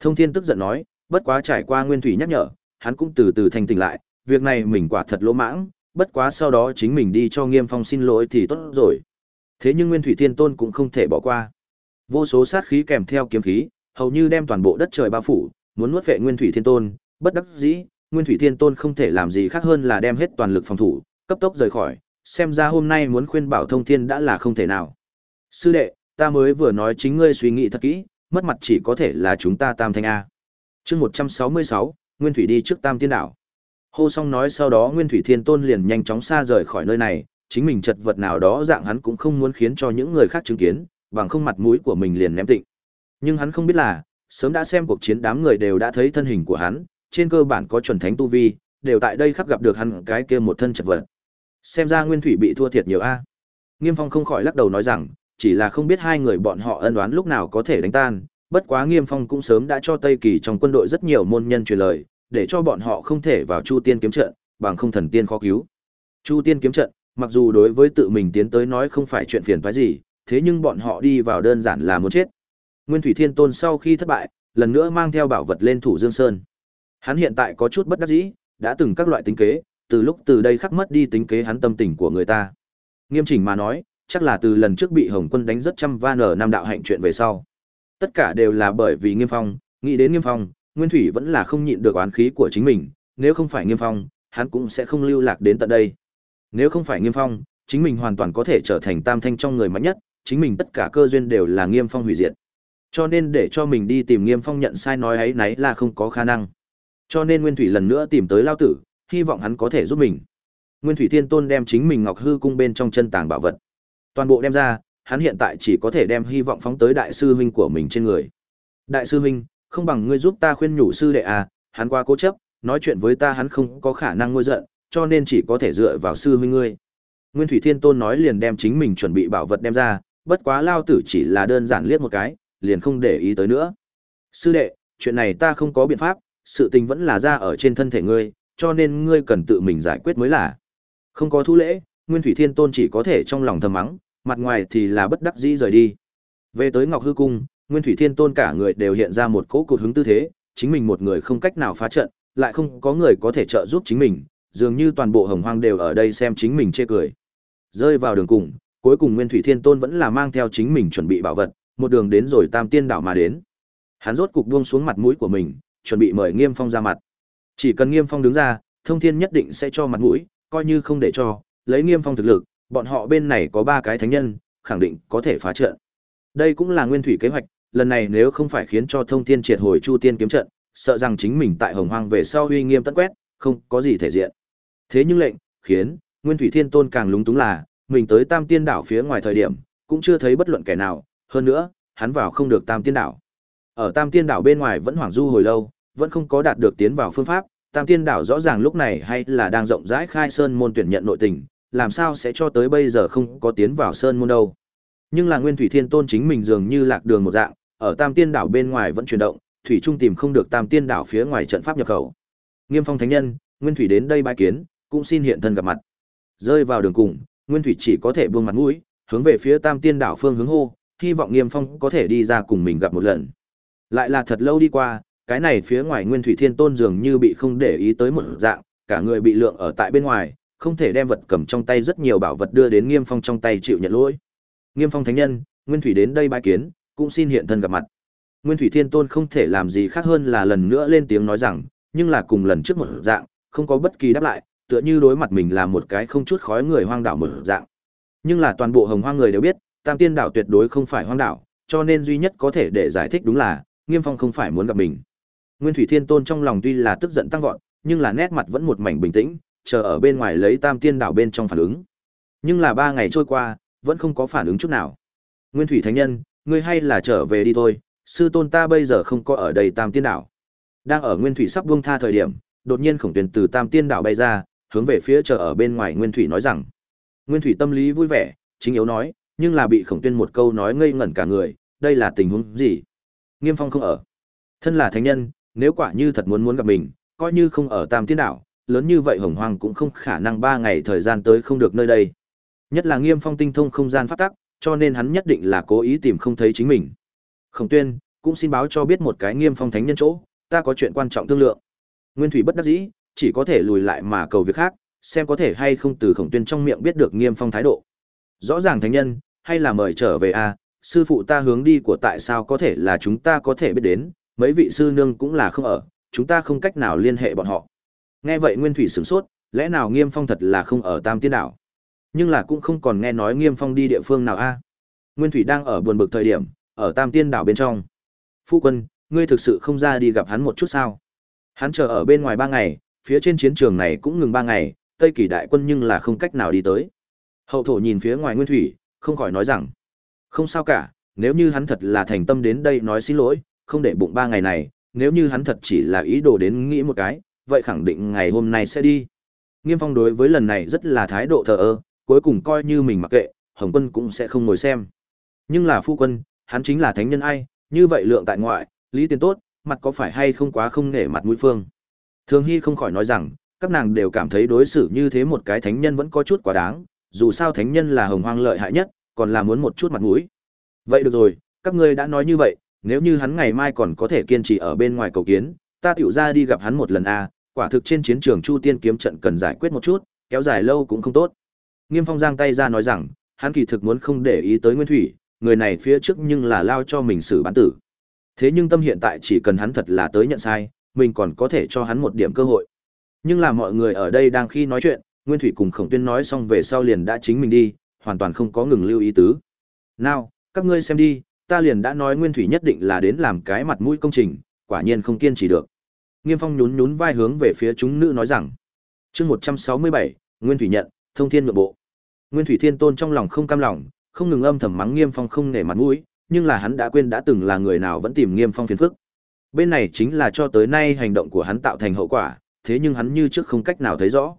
Thông thiên tức giận nói, bất quá trải qua nguyên thủy nhắc nhở, hắn cũng từ từ thành tỉnh lại, việc này mình quả thật lỗ mãng, bất quá sau đó chính mình đi cho Nghiêm Phong xin lỗi thì tốt rồi. Thế nhưng Nguyên Thủy Thiên Tôn cũng không thể bỏ qua. Vô số sát khí kèm theo kiếm khí, hầu như đem toàn bộ đất trời bao phủ, muốn nuốt vệ Nguyên Thủy Thiên Tôn, bất đắc dĩ, Nguyên Thủy Thiên Tôn không thể làm gì khác hơn là đem hết toàn lực phòng thủ, cấp tốc rời khỏi, xem ra hôm nay muốn khuyên bảo Thông Thiên đã là không thể nào. Sư đệ, ta mới vừa nói chính ngươi suy nghĩ thật kỹ, mất mặt chỉ có thể là chúng ta Tam Thanh a. Chương 166, Nguyên Thủy đi trước Tam Tiên đảo. Hô xong nói sau đó Nguyên Thủy Thiên Tôn liền nhanh chóng xa rời khỏi nơi này, chính mình chật vật nào đó dạng hắn cũng không muốn khiến cho những người khác chứng kiến, bằng không mặt mũi của mình liền ném tịnh. Nhưng hắn không biết là, sớm đã xem cuộc chiến đám người đều đã thấy thân hình của hắn, trên cơ bản có chuẩn thánh tu vi, đều tại đây khắc gặp được hắn cái kia một thân chật vật. Xem ra Nguyên Thủy bị thua thiệt nhiều a. Nghiêm Phong không khỏi lắc đầu nói rằng, chỉ là không biết hai người bọn họ ân oán lúc nào có thể đánh tan, bất quá Nghiêm Phong cũng sớm đã cho Tây Kỳ trong quân đội rất nhiều môn nhân truyền lời, để cho bọn họ không thể vào Chu Tiên kiếm trận, bằng không thần tiên khó cứu. Chu Tiên kiếm trận, mặc dù đối với tự mình tiến tới nói không phải chuyện phiền toái gì, thế nhưng bọn họ đi vào đơn giản là muốn chết. Nguyên Thủy Thiên Tôn sau khi thất bại, lần nữa mang theo bảo vật lên thủ Dương Sơn. Hắn hiện tại có chút bất đắc dĩ, đã từng các loại tính kế, từ lúc từ đây khắc mất đi tính kế hắn tâm tình của người ta. Nghiêm chỉnh mà nói, chắc là từ lần trước bị Hồng Quân đánh rất trăm van nở năm đạo hạnh chuyện về sau. Tất cả đều là bởi vì Nghiêm Phong, nghĩ đến Nghiêm Phong, Nguyên Thủy vẫn là không nhịn được oán khí của chính mình, nếu không phải Nghiêm Phong, hắn cũng sẽ không lưu lạc đến tận đây. Nếu không phải Nghiêm Phong, chính mình hoàn toàn có thể trở thành tam thanh trong người mạnh nhất, chính mình tất cả cơ duyên đều là Nghiêm Phong hủy diệt. Cho nên để cho mình đi tìm Nghiêm Phong nhận sai nói ấy nấy là không có khả năng. Cho nên Nguyên Thủy lần nữa tìm tới Lao Tử, hy vọng hắn có thể giúp mình. Nguyên Thủy Thiên Tôn đem chính mình Ngọc Hư cung bên trong chân tàng bảo vật, toàn bộ đem ra, hắn hiện tại chỉ có thể đem hy vọng phóng tới đại sư huynh của mình trên người. Đại sư huynh, không bằng ngươi giúp ta khuyên nhủ sư đệ à, hắn qua cố chấp, nói chuyện với ta hắn không có khả năng ngôi giận, cho nên chỉ có thể dựa vào sư huynh ngươi. Nguyên Thủy Thiên Tôn nói liền đem chính mình chuẩn bị bảo vật đem ra, bất quá lao tử chỉ là đơn giản liếc một cái, liền không để ý tới nữa. Sư đệ, chuyện này ta không có biện pháp, sự tình vẫn là ra ở trên thân thể ngươi, cho nên ngươi cần tự mình giải quyết mới là. Không có thu lễ, Nguyên Thủy Thiên Tôn chỉ có thể trong lòng thầm mắng, mặt ngoài thì là bất đắc dĩ rời đi. Về tới Ngọc Hư Cung, Nguyên Thủy Thiên Tôn cả người đều hiện ra một cỗ cột hứng tư thế, chính mình một người không cách nào phá trận, lại không có người có thể trợ giúp chính mình, dường như toàn bộ hồng hoang đều ở đây xem chính mình chê cười. Rơi vào đường cùng, cuối cùng Nguyên Thủy Thiên Tôn vẫn là mang theo chính mình chuẩn bị bảo vật, một đường đến rồi Tam Tiên đảo mà đến. Hắn rốt cục buông xuống mặt mũi của mình, chuẩn bị mời Nghiêm Phong ra mặt. Chỉ cần Nghiêm Phong đứng ra, Thông Thiên nhất định sẽ cho mặt mũi, coi như không để cho, lấy Nghiêm Phong thực lực, bọn họ bên này có ba cái thánh nhân, khẳng định có thể phá trận. Đây cũng là nguyên thủy kế hoạch, lần này nếu không phải khiến cho Thông Thiên triệt hồi Chu Tiên kiếm trận, sợ rằng chính mình tại Hồng Hoang về sau uy nghiêm tận quét, không có gì thể diện. Thế nhưng lệnh, khiến Nguyên Thủy Thiên Tôn càng lúng túng là, mình tới Tam Tiên đảo phía ngoài thời điểm, cũng chưa thấy bất luận kẻ nào, hơn nữa, hắn vào không được Tam Tiên đảo. Ở Tam Tiên đảo bên ngoài vẫn hoảng du hồi lâu, vẫn không có đạt được tiến vào phương pháp, Tam Tiên đảo rõ ràng lúc này hay là đang rộng rãi khai sơn môn tuyển nhận nội tình, làm sao sẽ cho tới bây giờ không có tiến vào sơn môn đâu. Nhưng là Nguyên Thủy Thiên Tôn chính mình dường như lạc đường một dạng, ở Tam Tiên đảo bên ngoài vẫn chuyển động, thủy trung tìm không được Tam Tiên đảo phía ngoài trận pháp nhập khẩu. Nghiêm Phong thánh nhân, Nguyên Thủy đến đây bái kiến, cũng xin hiện thân gặp mặt. Rơi vào đường cùng, Nguyên Thủy chỉ có thể buông mặt mũi, hướng về phía Tam Tiên đảo phương hướng hô, hy vọng Nghiêm Phong có thể đi ra cùng mình gặp một lần. Lại là thật lâu đi qua, cái này phía ngoài Nguyên Thủy Thiên Tôn dường như bị không để ý tới một dạng, cả người bị lượng ở tại bên ngoài, không thể đem vật cầm trong tay rất nhiều bảo vật đưa đến Nghiêm Phong trong tay chịu nhận lỗi. Nghiêm Phong thánh nhân, Nguyên Thủy đến đây bãi kiến, cũng xin hiện thân gặp mặt. Nguyên Thủy Thiên Tôn không thể làm gì khác hơn là lần nữa lên tiếng nói rằng, nhưng là cùng lần trước một dạng, không có bất kỳ đáp lại, tựa như đối mặt mình là một cái không chút khói người hoang đảo một dạng. Nhưng là toàn bộ hồng hoang người đều biết, Tam Tiên đảo tuyệt đối không phải hoang đảo, cho nên duy nhất có thể để giải thích đúng là, Nghiêm Phong không phải muốn gặp mình. Nguyên Thủy Thiên Tôn trong lòng tuy là tức giận tăng vọt, nhưng là nét mặt vẫn một mảnh bình tĩnh, chờ ở bên ngoài lấy Tam Tiên đảo bên trong phản ứng. Nhưng là ba ngày trôi qua, vẫn không có phản ứng chút nào. Nguyên Thủy Thánh Nhân, ngươi hay là trở về đi thôi, sư tôn ta bây giờ không có ở đây Tam Tiên đảo. Đang ở Nguyên Thủy sắp buông tha thời điểm, đột nhiên Khổng Tuyền từ Tam Tiên đảo bay ra, hướng về phía chờ ở bên ngoài Nguyên Thủy nói rằng. Nguyên Thủy tâm lý vui vẻ, chính yếu nói, nhưng là bị Khổng Tuyên một câu nói ngây ngẩn cả người, đây là tình huống gì? Nghiêm Phong không ở. Thân là thánh nhân, nếu quả như thật muốn muốn gặp mình, coi như không ở Tam Tiên đảo, lớn như vậy Hồng Hoang cũng không khả năng ba ngày thời gian tới không được nơi đây. Nhất là Nghiêm Phong tinh thông không gian pháp tắc, cho nên hắn nhất định là cố ý tìm không thấy chính mình. Khổng tuyên, cũng xin báo cho biết một cái nghiêm phong thánh nhân chỗ, ta có chuyện quan trọng thương lượng. Nguyên Thủy bất đắc dĩ, chỉ có thể lùi lại mà cầu việc khác, xem có thể hay không từ khổng tuyên trong miệng biết được nghiêm phong thái độ. Rõ ràng thánh nhân, hay là mời trở về a à, sư phụ ta hướng đi của tại sao có thể là chúng ta có thể biết đến, mấy vị sư nương cũng là không ở, chúng ta không cách nào liên hệ bọn họ. Nghe vậy Nguyên Thủy sửng sốt, lẽ nào Nghiêm Phong thật là không ở Tam Tiên đảo? Nhưng là cũng không còn nghe nói Nghiêm Phong đi địa phương nào a. Nguyên Thủy đang ở buồn bực thời điểm, ở Tam Tiên đảo bên trong. Phu quân, ngươi thực sự không ra đi gặp hắn một chút sao? Hắn chờ ở bên ngoài ba ngày, phía trên chiến trường này cũng ngừng ba ngày, Tây Kỳ đại quân nhưng là không cách nào đi tới. Hậu thổ nhìn phía ngoài Nguyên Thủy, không khỏi nói rằng, không sao cả, nếu như hắn thật là thành tâm đến đây nói xin lỗi, không để bụng ba ngày này, nếu như hắn thật chỉ là ý đồ đến nghĩ một cái, vậy khẳng định ngày hôm nay sẽ đi. Nghiêm Phong đối với lần này rất là thái độ thờ ơ, cuối cùng coi như mình mặc kệ, Hồng Quân cũng sẽ không ngồi xem. Nhưng là phu quân, hắn chính là thánh nhân ai, như vậy lượng tại ngoại, lý tiền tốt, mặt có phải hay không quá không nể mặt mũi phương. Thường Hy không khỏi nói rằng, các nàng đều cảm thấy đối xử như thế một cái thánh nhân vẫn có chút quá đáng, dù sao thánh nhân là hồng hoang lợi hại nhất, còn là muốn một chút mặt mũi. Vậy được rồi, các ngươi đã nói như vậy, nếu như hắn ngày mai còn có thể kiên trì ở bên ngoài cầu kiến, ta tiểu ra đi gặp hắn một lần a, quả thực trên chiến trường Chu Tiên kiếm trận cần giải quyết một chút, kéo dài lâu cũng không tốt. Nghiêm Phong giang tay ra nói rằng, hắn kỳ thực muốn không để ý tới Nguyên Thủy, người này phía trước nhưng là lao cho mình xử bán tử. Thế nhưng tâm hiện tại chỉ cần hắn thật là tới nhận sai, mình còn có thể cho hắn một điểm cơ hội. Nhưng là mọi người ở đây đang khi nói chuyện, Nguyên Thủy cùng Khổng Tuyên nói xong về sau liền đã chính mình đi, hoàn toàn không có ngừng lưu ý tứ. Nào, các ngươi xem đi, ta liền đã nói Nguyên Thủy nhất định là đến làm cái mặt mũi công trình, quả nhiên không kiên trì được. Nghiêm Phong nhún nhún vai hướng về phía chúng nữ nói rằng: "Chương 167, Nguyên Thủy nhận, Thông Thiên nội bộ." Nguyên Thủy Thiên Tôn trong lòng không cam lòng, không ngừng âm thầm mắng Nghiêm Phong không nể mặt mũi, nhưng là hắn đã quên đã từng là người nào vẫn tìm Nghiêm Phong phiền phức. Bên này chính là cho tới nay hành động của hắn tạo thành hậu quả, thế nhưng hắn như trước không cách nào thấy rõ.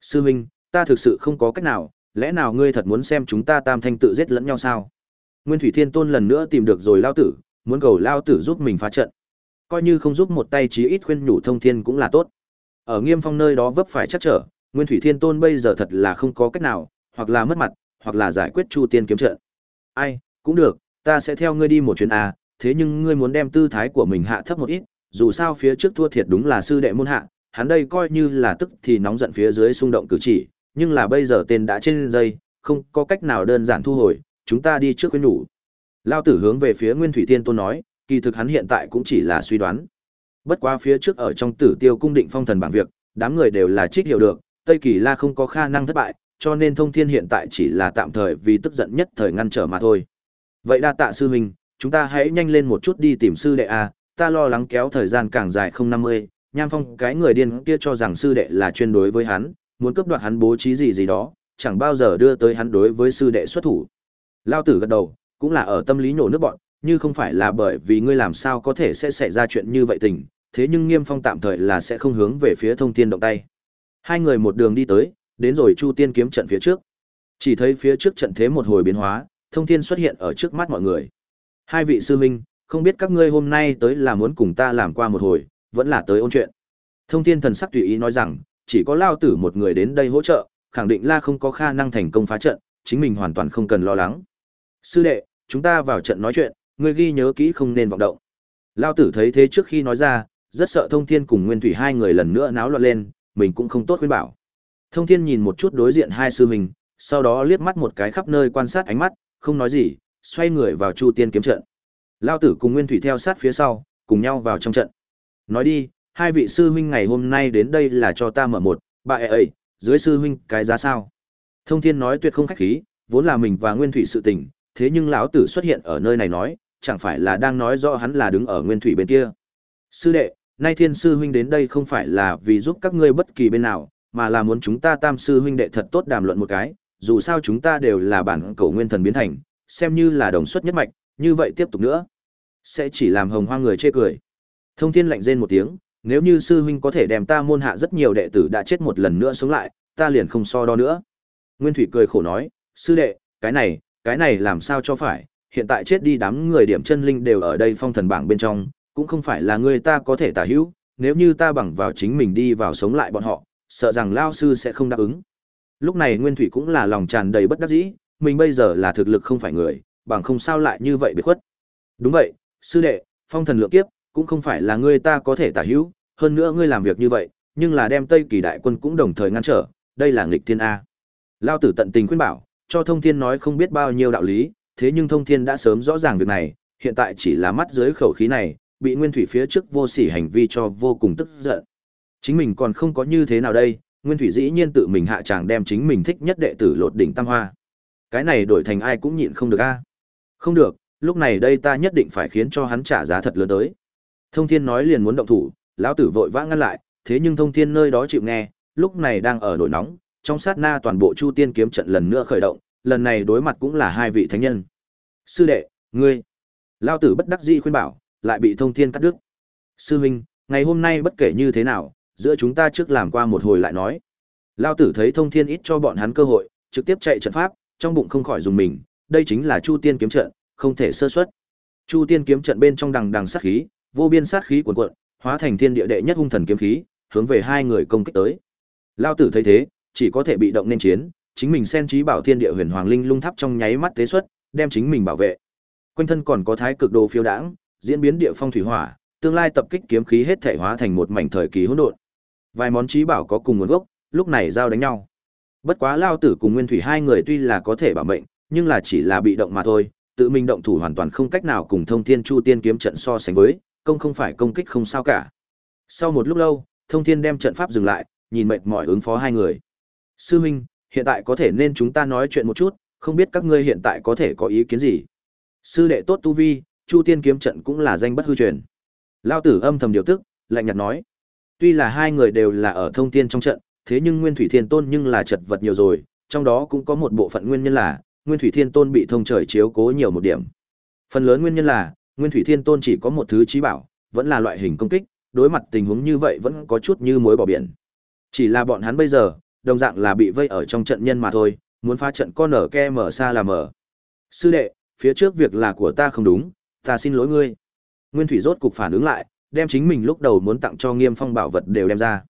Sư huynh, ta thực sự không có cách nào, lẽ nào ngươi thật muốn xem chúng ta tam thanh tự giết lẫn nhau sao? Nguyên Thủy Thiên Tôn lần nữa tìm được rồi lao tử, muốn cầu lao tử giúp mình phá trận. Coi như không giúp một tay chí ít khuyên nhủ thông thiên cũng là tốt. Ở Nghiêm Phong nơi đó vấp phải chắc trở, Nguyên Thủy Thiên Tôn bây giờ thật là không có cách nào, hoặc là mất mặt, hoặc là giải quyết Chu Tiên kiếm trận. Ai, cũng được, ta sẽ theo ngươi đi một chuyến à, thế nhưng ngươi muốn đem tư thái của mình hạ thấp một ít, dù sao phía trước thua thiệt đúng là sư đệ môn hạ, hắn đây coi như là tức thì nóng giận phía dưới xung động cử chỉ, nhưng là bây giờ tên đã trên dây, không có cách nào đơn giản thu hồi, chúng ta đi trước khuyên nhủ. Lao tử hướng về phía Nguyên Thủy Thiên Tôn nói, kỳ thực hắn hiện tại cũng chỉ là suy đoán. Bất quá phía trước ở trong Tử Tiêu cung định phong thần bảng việc, đám người đều là trích hiểu được, Tây Kỳ La không có khả năng thất bại, cho nên Thông Thiên hiện tại chỉ là tạm thời vì tức giận nhất thời ngăn trở mà thôi. Vậy đa tạ sư huynh, chúng ta hãy nhanh lên một chút đi tìm sư đệ a, ta lo lắng kéo thời gian càng dài không năm mươi. Nham Phong cái người điên kia cho rằng sư đệ là chuyên đối với hắn, muốn cướp đoạt hắn bố trí gì gì đó, chẳng bao giờ đưa tới hắn đối với sư đệ xuất thủ. Lao tử gật đầu, cũng là ở tâm lý nhổ nước bọn, như không phải là bởi vì ngươi làm sao có thể sẽ xảy ra chuyện như vậy tình, thế nhưng Nghiêm Phong tạm thời là sẽ không hướng về phía Thông Thiên động tay. Hai người một đường đi tới, đến rồi Chu Tiên kiếm trận phía trước. Chỉ thấy phía trước trận thế một hồi biến hóa, Thông Thiên xuất hiện ở trước mắt mọi người. Hai vị sư huynh, không biết các ngươi hôm nay tới là muốn cùng ta làm qua một hồi, vẫn là tới ôn chuyện. Thông Thiên thần sắc tùy ý nói rằng, chỉ có Lao Tử một người đến đây hỗ trợ, khẳng định là không có khả năng thành công phá trận, chính mình hoàn toàn không cần lo lắng. Sư đệ, chúng ta vào trận nói chuyện, ngươi ghi nhớ kỹ không nên vọng động. Lao tử thấy thế trước khi nói ra, rất sợ thông thiên cùng nguyên thủy hai người lần nữa náo loạn lên, mình cũng không tốt khuyên bảo. Thông thiên nhìn một chút đối diện hai sư mình, sau đó liếc mắt một cái khắp nơi quan sát ánh mắt, không nói gì, xoay người vào chu tiên kiếm trận. Lao tử cùng nguyên thủy theo sát phía sau, cùng nhau vào trong trận. Nói đi, hai vị sư huynh ngày hôm nay đến đây là cho ta mở một, bà ấy, dưới sư huynh cái giá sao. Thông thiên nói tuyệt không khách khí, vốn là mình và nguyên thủy sự tình, thế nhưng lão tử xuất hiện ở nơi này nói, chẳng phải là đang nói rõ hắn là đứng ở nguyên thủy bên kia. Sư đệ, nay thiên sư huynh đến đây không phải là vì giúp các ngươi bất kỳ bên nào, mà là muốn chúng ta tam sư huynh đệ thật tốt đàm luận một cái, dù sao chúng ta đều là bản cầu nguyên thần biến thành, xem như là đồng xuất nhất mạch, như vậy tiếp tục nữa. Sẽ chỉ làm hồng hoa người chê cười. Thông thiên lạnh rên một tiếng, nếu như sư huynh có thể đem ta môn hạ rất nhiều đệ tử đã chết một lần nữa sống lại, ta liền không so đo nữa. Nguyên Thủy cười khổ nói, sư đệ, cái này, cái này làm sao cho phải, hiện tại chết đi đám người điểm chân linh đều ở đây phong thần bảng bên trong, cũng không phải là người ta có thể tả hữu, nếu như ta bằng vào chính mình đi vào sống lại bọn họ, sợ rằng lao sư sẽ không đáp ứng. Lúc này Nguyên Thủy cũng là lòng tràn đầy bất đắc dĩ, mình bây giờ là thực lực không phải người, bằng không sao lại như vậy bị khuất. Đúng vậy, sư đệ, phong thần lượng kiếp, cũng không phải là ngươi ta có thể tả hữu, hơn nữa ngươi làm việc như vậy, nhưng là đem Tây Kỳ đại quân cũng đồng thời ngăn trở, đây là nghịch thiên a. Lao tử tận tình khuyên bảo, cho Thông Thiên nói không biết bao nhiêu đạo lý, thế nhưng Thông Thiên đã sớm rõ ràng việc này, hiện tại chỉ là mắt dưới khẩu khí này, bị Nguyên Thủy phía trước vô sỉ hành vi cho vô cùng tức giận. Chính mình còn không có như thế nào đây, Nguyên Thủy dĩ nhiên tự mình hạ tràng đem chính mình thích nhất đệ tử lột đỉnh tam hoa. Cái này đổi thành ai cũng nhịn không được a. À? Không được, lúc này đây ta nhất định phải khiến cho hắn trả giá thật lớn tới. Thông Thiên nói liền muốn động thủ, lão tử vội vã ngăn lại, thế nhưng Thông Thiên nơi đó chịu nghe, lúc này đang ở nổi nóng, trong sát na toàn bộ Chu Tiên kiếm trận lần nữa khởi động, lần này đối mặt cũng là hai vị thánh nhân. Sư đệ, ngươi. Lão tử bất đắc dĩ khuyên bảo, lại bị Thông Thiên cắt đứt. Sư huynh, ngày hôm nay bất kể như thế nào, giữa chúng ta trước làm qua một hồi lại nói. Lão tử thấy Thông Thiên ít cho bọn hắn cơ hội, trực tiếp chạy trận pháp, trong bụng không khỏi dùng mình, đây chính là Chu Tiên kiếm trận, không thể sơ suất. Chu Tiên kiếm trận bên trong đằng đằng sát khí, vô biên sát khí cuồn cuộn, hóa thành thiên địa đệ nhất hung thần kiếm khí, hướng về hai người công kích tới. Lão tử thấy thế, chỉ có thể bị động nên chiến, chính mình sen trí bảo thiên địa huyền hoàng linh lung tháp trong nháy mắt tế xuất, đem chính mình bảo vệ. Quanh thân còn có thái cực đồ phiêu đãng, diễn biến địa phong thủy hỏa, tương lai tập kích kiếm khí hết thể hóa thành một mảnh thời kỳ hỗn độn. Vài món trí bảo có cùng nguồn gốc, lúc này giao đánh nhau. Bất quá Lao tử cùng Nguyên Thủy hai người tuy là có thể bảo mệnh, nhưng là chỉ là bị động mà thôi, tự mình động thủ hoàn toàn không cách nào cùng Thông Thiên Chu Tiên kiếm trận so sánh với, công không phải công kích không sao cả. Sau một lúc lâu, Thông Thiên đem trận pháp dừng lại, nhìn mệt mỏi ứng phó hai người. Sư huynh, hiện tại có thể nên chúng ta nói chuyện một chút, không biết các ngươi hiện tại có thể có ý kiến gì. Sư đệ tốt tu vi, Chu Tiên kiếm trận cũng là danh bất hư truyền. Lao tử âm thầm điều tức, lạnh nhạt nói. Tuy là hai người đều là ở thông tiên trong trận, thế nhưng Nguyên Thủy Thiên Tôn nhưng là chật vật nhiều rồi, trong đó cũng có một bộ phận nguyên nhân là Nguyên Thủy Thiên Tôn bị thông trời chiếu cố nhiều một điểm. Phần lớn nguyên nhân là Nguyên Thủy Thiên Tôn chỉ có một thứ trí bảo, vẫn là loại hình công kích, đối mặt tình huống như vậy vẫn có chút như muối bỏ biển. Chỉ là bọn hắn bây giờ, đồng dạng là bị vây ở trong trận nhân mà thôi, muốn phá trận con nở ke mở xa là mở. Sư đệ, phía trước việc là của ta không đúng, ta xin lỗi ngươi. Nguyên Thủy rốt cục phản ứng lại, đem chính mình lúc đầu muốn tặng cho Nghiêm Phong bảo vật đều đem ra.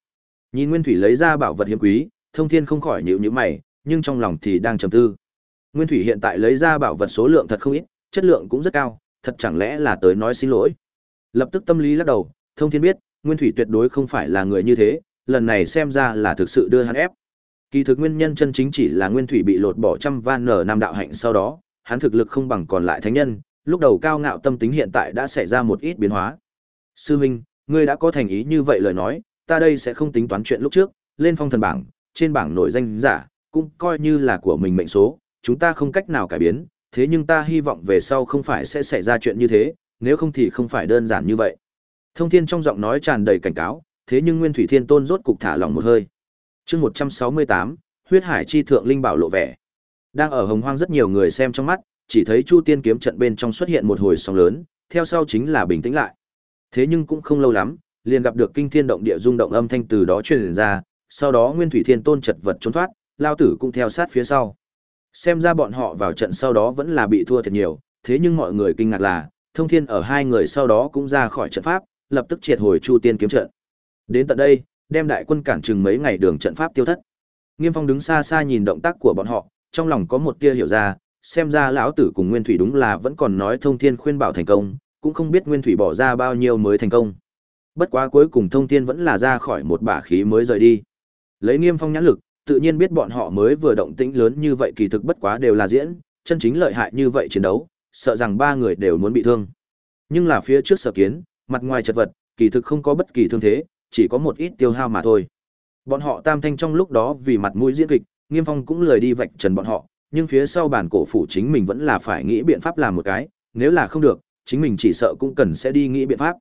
Nhìn Nguyên Thủy lấy ra bảo vật hiếm quý, Thông Thiên không khỏi nhíu nhíu mày, nhưng trong lòng thì đang trầm tư. Nguyên Thủy hiện tại lấy ra bảo vật số lượng thật không ít, chất lượng cũng rất cao, thật chẳng lẽ là tới nói xin lỗi. Lập tức tâm lý lắc đầu, Thông Thiên biết, Nguyên Thủy tuyệt đối không phải là người như thế, lần này xem ra là thực sự đưa hắn ép. Kỳ thực nguyên nhân chân chính chỉ là Nguyên Thủy bị lột bỏ trăm van nở nam đạo hạnh sau đó, hắn thực lực không bằng còn lại thánh nhân, lúc đầu cao ngạo tâm tính hiện tại đã xảy ra một ít biến hóa. Sư huynh, ngươi đã có thành ý như vậy lời nói, ta đây sẽ không tính toán chuyện lúc trước, lên phong thần bảng, trên bảng nổi danh giả, cũng coi như là của mình mệnh số, chúng ta không cách nào cải biến, thế nhưng ta hy vọng về sau không phải sẽ xảy ra chuyện như thế, nếu không thì không phải đơn giản như vậy. Thông Thiên trong giọng nói tràn đầy cảnh cáo, thế nhưng Nguyên Thủy Thiên Tôn rốt cục thả lòng một hơi. Chương 168, huyết hải chi thượng linh bảo lộ vẻ. Đang ở Hồng Hoang rất nhiều người xem trong mắt, chỉ thấy Chu Tiên kiếm trận bên trong xuất hiện một hồi sóng lớn, theo sau chính là bình tĩnh lại. Thế nhưng cũng không lâu lắm, liền gặp được kinh thiên động địa rung động âm thanh từ đó truyền ra, sau đó Nguyên Thủy Thiên Tôn chật vật trốn thoát, lao tử cũng theo sát phía sau. Xem ra bọn họ vào trận sau đó vẫn là bị thua thật nhiều, thế nhưng mọi người kinh ngạc là, Thông Thiên ở hai người sau đó cũng ra khỏi trận pháp, lập tức triệt hồi Chu Tiên kiếm trận. Đến tận đây, đem đại quân cản chừng mấy ngày đường trận pháp tiêu thất. Nghiêm Phong đứng xa xa nhìn động tác của bọn họ, trong lòng có một tia hiểu ra, xem ra lão tử cùng Nguyên Thủy đúng là vẫn còn nói Thông Thiên khuyên bảo thành công, cũng không biết Nguyên Thủy bỏ ra bao nhiêu mới thành công. Bất quá cuối cùng Thông Thiên vẫn là ra khỏi một bả khí mới rời đi. Lấy Nghiêm Phong nhãn lực, tự nhiên biết bọn họ mới vừa động tĩnh lớn như vậy kỳ thực bất quá đều là diễn, chân chính lợi hại như vậy chiến đấu, sợ rằng ba người đều muốn bị thương. Nhưng là phía trước sở kiến, mặt ngoài chật vật, kỳ thực không có bất kỳ thương thế, chỉ có một ít tiêu hao mà thôi. Bọn họ tam thanh trong lúc đó vì mặt mũi diễn kịch, Nghiêm Phong cũng lười đi vạch trần bọn họ, nhưng phía sau bản cổ phủ chính mình vẫn là phải nghĩ biện pháp làm một cái, nếu là không được, chính mình chỉ sợ cũng cần sẽ đi nghĩ biện pháp.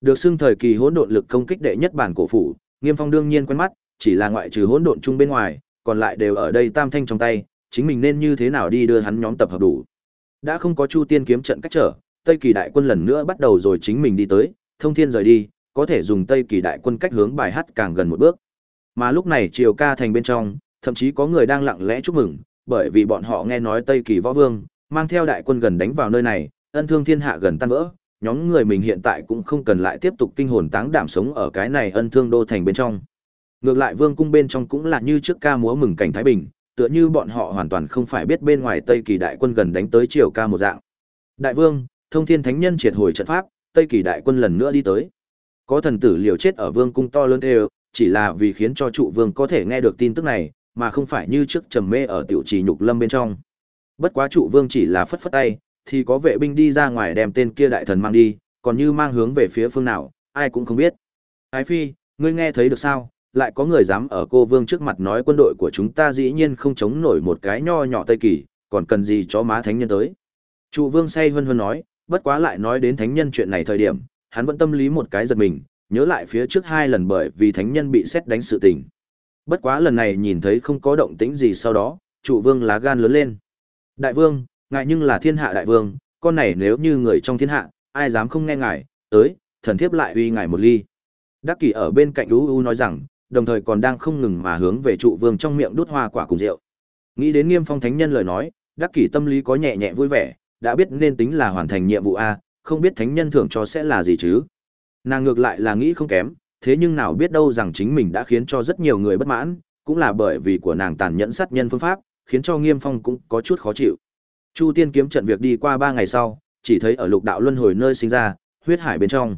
Được xưng thời kỳ hỗn độn lực công kích đệ nhất bản cổ phủ, Nghiêm Phong đương nhiên quen mắt, chỉ là ngoại trừ hỗn độn chung bên ngoài, còn lại đều ở đây tam thanh trong tay, chính mình nên như thế nào đi đưa hắn nhóm tập hợp đủ. Đã không có Chu Tiên kiếm trận cách trở, Tây Kỳ đại quân lần nữa bắt đầu rồi chính mình đi tới, thông thiên rời đi, có thể dùng Tây Kỳ đại quân cách hướng bài hát càng gần một bước. Mà lúc này Triều Ca thành bên trong, thậm chí có người đang lặng lẽ chúc mừng, bởi vì bọn họ nghe nói Tây Kỳ võ vương mang theo đại quân gần đánh vào nơi này, ân thương thiên hạ gần tan vỡ, nhóm người mình hiện tại cũng không cần lại tiếp tục kinh hồn táng đảm sống ở cái này ân thương đô thành bên trong. Ngược lại vương cung bên trong cũng là như trước ca múa mừng cảnh Thái Bình, tựa như bọn họ hoàn toàn không phải biết bên ngoài Tây Kỳ đại quân gần đánh tới Triều Ca một dạng. Đại vương, Thông Thiên Thánh Nhân triệt hồi trận pháp, Tây Kỳ đại quân lần nữa đi tới. Có thần tử liều chết ở vương cung to lớn đều, chỉ là vì khiến cho trụ vương có thể nghe được tin tức này, mà không phải như trước trầm mê ở tiểu trì nhục lâm bên trong. Bất quá trụ vương chỉ là phất phất tay, thì có vệ binh đi ra ngoài đem tên kia đại thần mang đi, còn như mang hướng về phía phương nào, ai cũng không biết. Ái phi, ngươi nghe thấy được sao? Lại có người dám ở cô vương trước mặt nói quân đội của chúng ta dĩ nhiên không chống nổi một cái nho nhỏ Tây Kỳ, còn cần gì cho má thánh nhân tới. Trụ vương say hân hân nói, bất quá lại nói đến thánh nhân chuyện này thời điểm, hắn vẫn tâm lý một cái giật mình, nhớ lại phía trước hai lần bởi vì thánh nhân bị xét đánh sự tình. Bất quá lần này nhìn thấy không có động tĩnh gì sau đó, trụ vương lá gan lớn lên. Đại vương, ngài nhưng là thiên hạ đại vương, con này nếu như người trong thiên hạ, ai dám không nghe ngài, tới, thần thiếp lại uy ngài một ly. Đắc kỷ ở bên cạnh U U nói rằng, đồng thời còn đang không ngừng mà hướng về trụ vương trong miệng đút hoa quả cùng rượu. Nghĩ đến nghiêm phong thánh nhân lời nói, đắc kỷ tâm lý có nhẹ nhẹ vui vẻ, đã biết nên tính là hoàn thành nhiệm vụ A, không biết thánh nhân thưởng cho sẽ là gì chứ. Nàng ngược lại là nghĩ không kém, thế nhưng nào biết đâu rằng chính mình đã khiến cho rất nhiều người bất mãn, cũng là bởi vì của nàng tàn nhẫn sát nhân phương pháp, khiến cho Nghiêm Phong cũng có chút khó chịu. Chu Tiên kiếm trận việc đi qua ba ngày sau, chỉ thấy ở lục đạo luân hồi nơi sinh ra, huyết hải bên trong.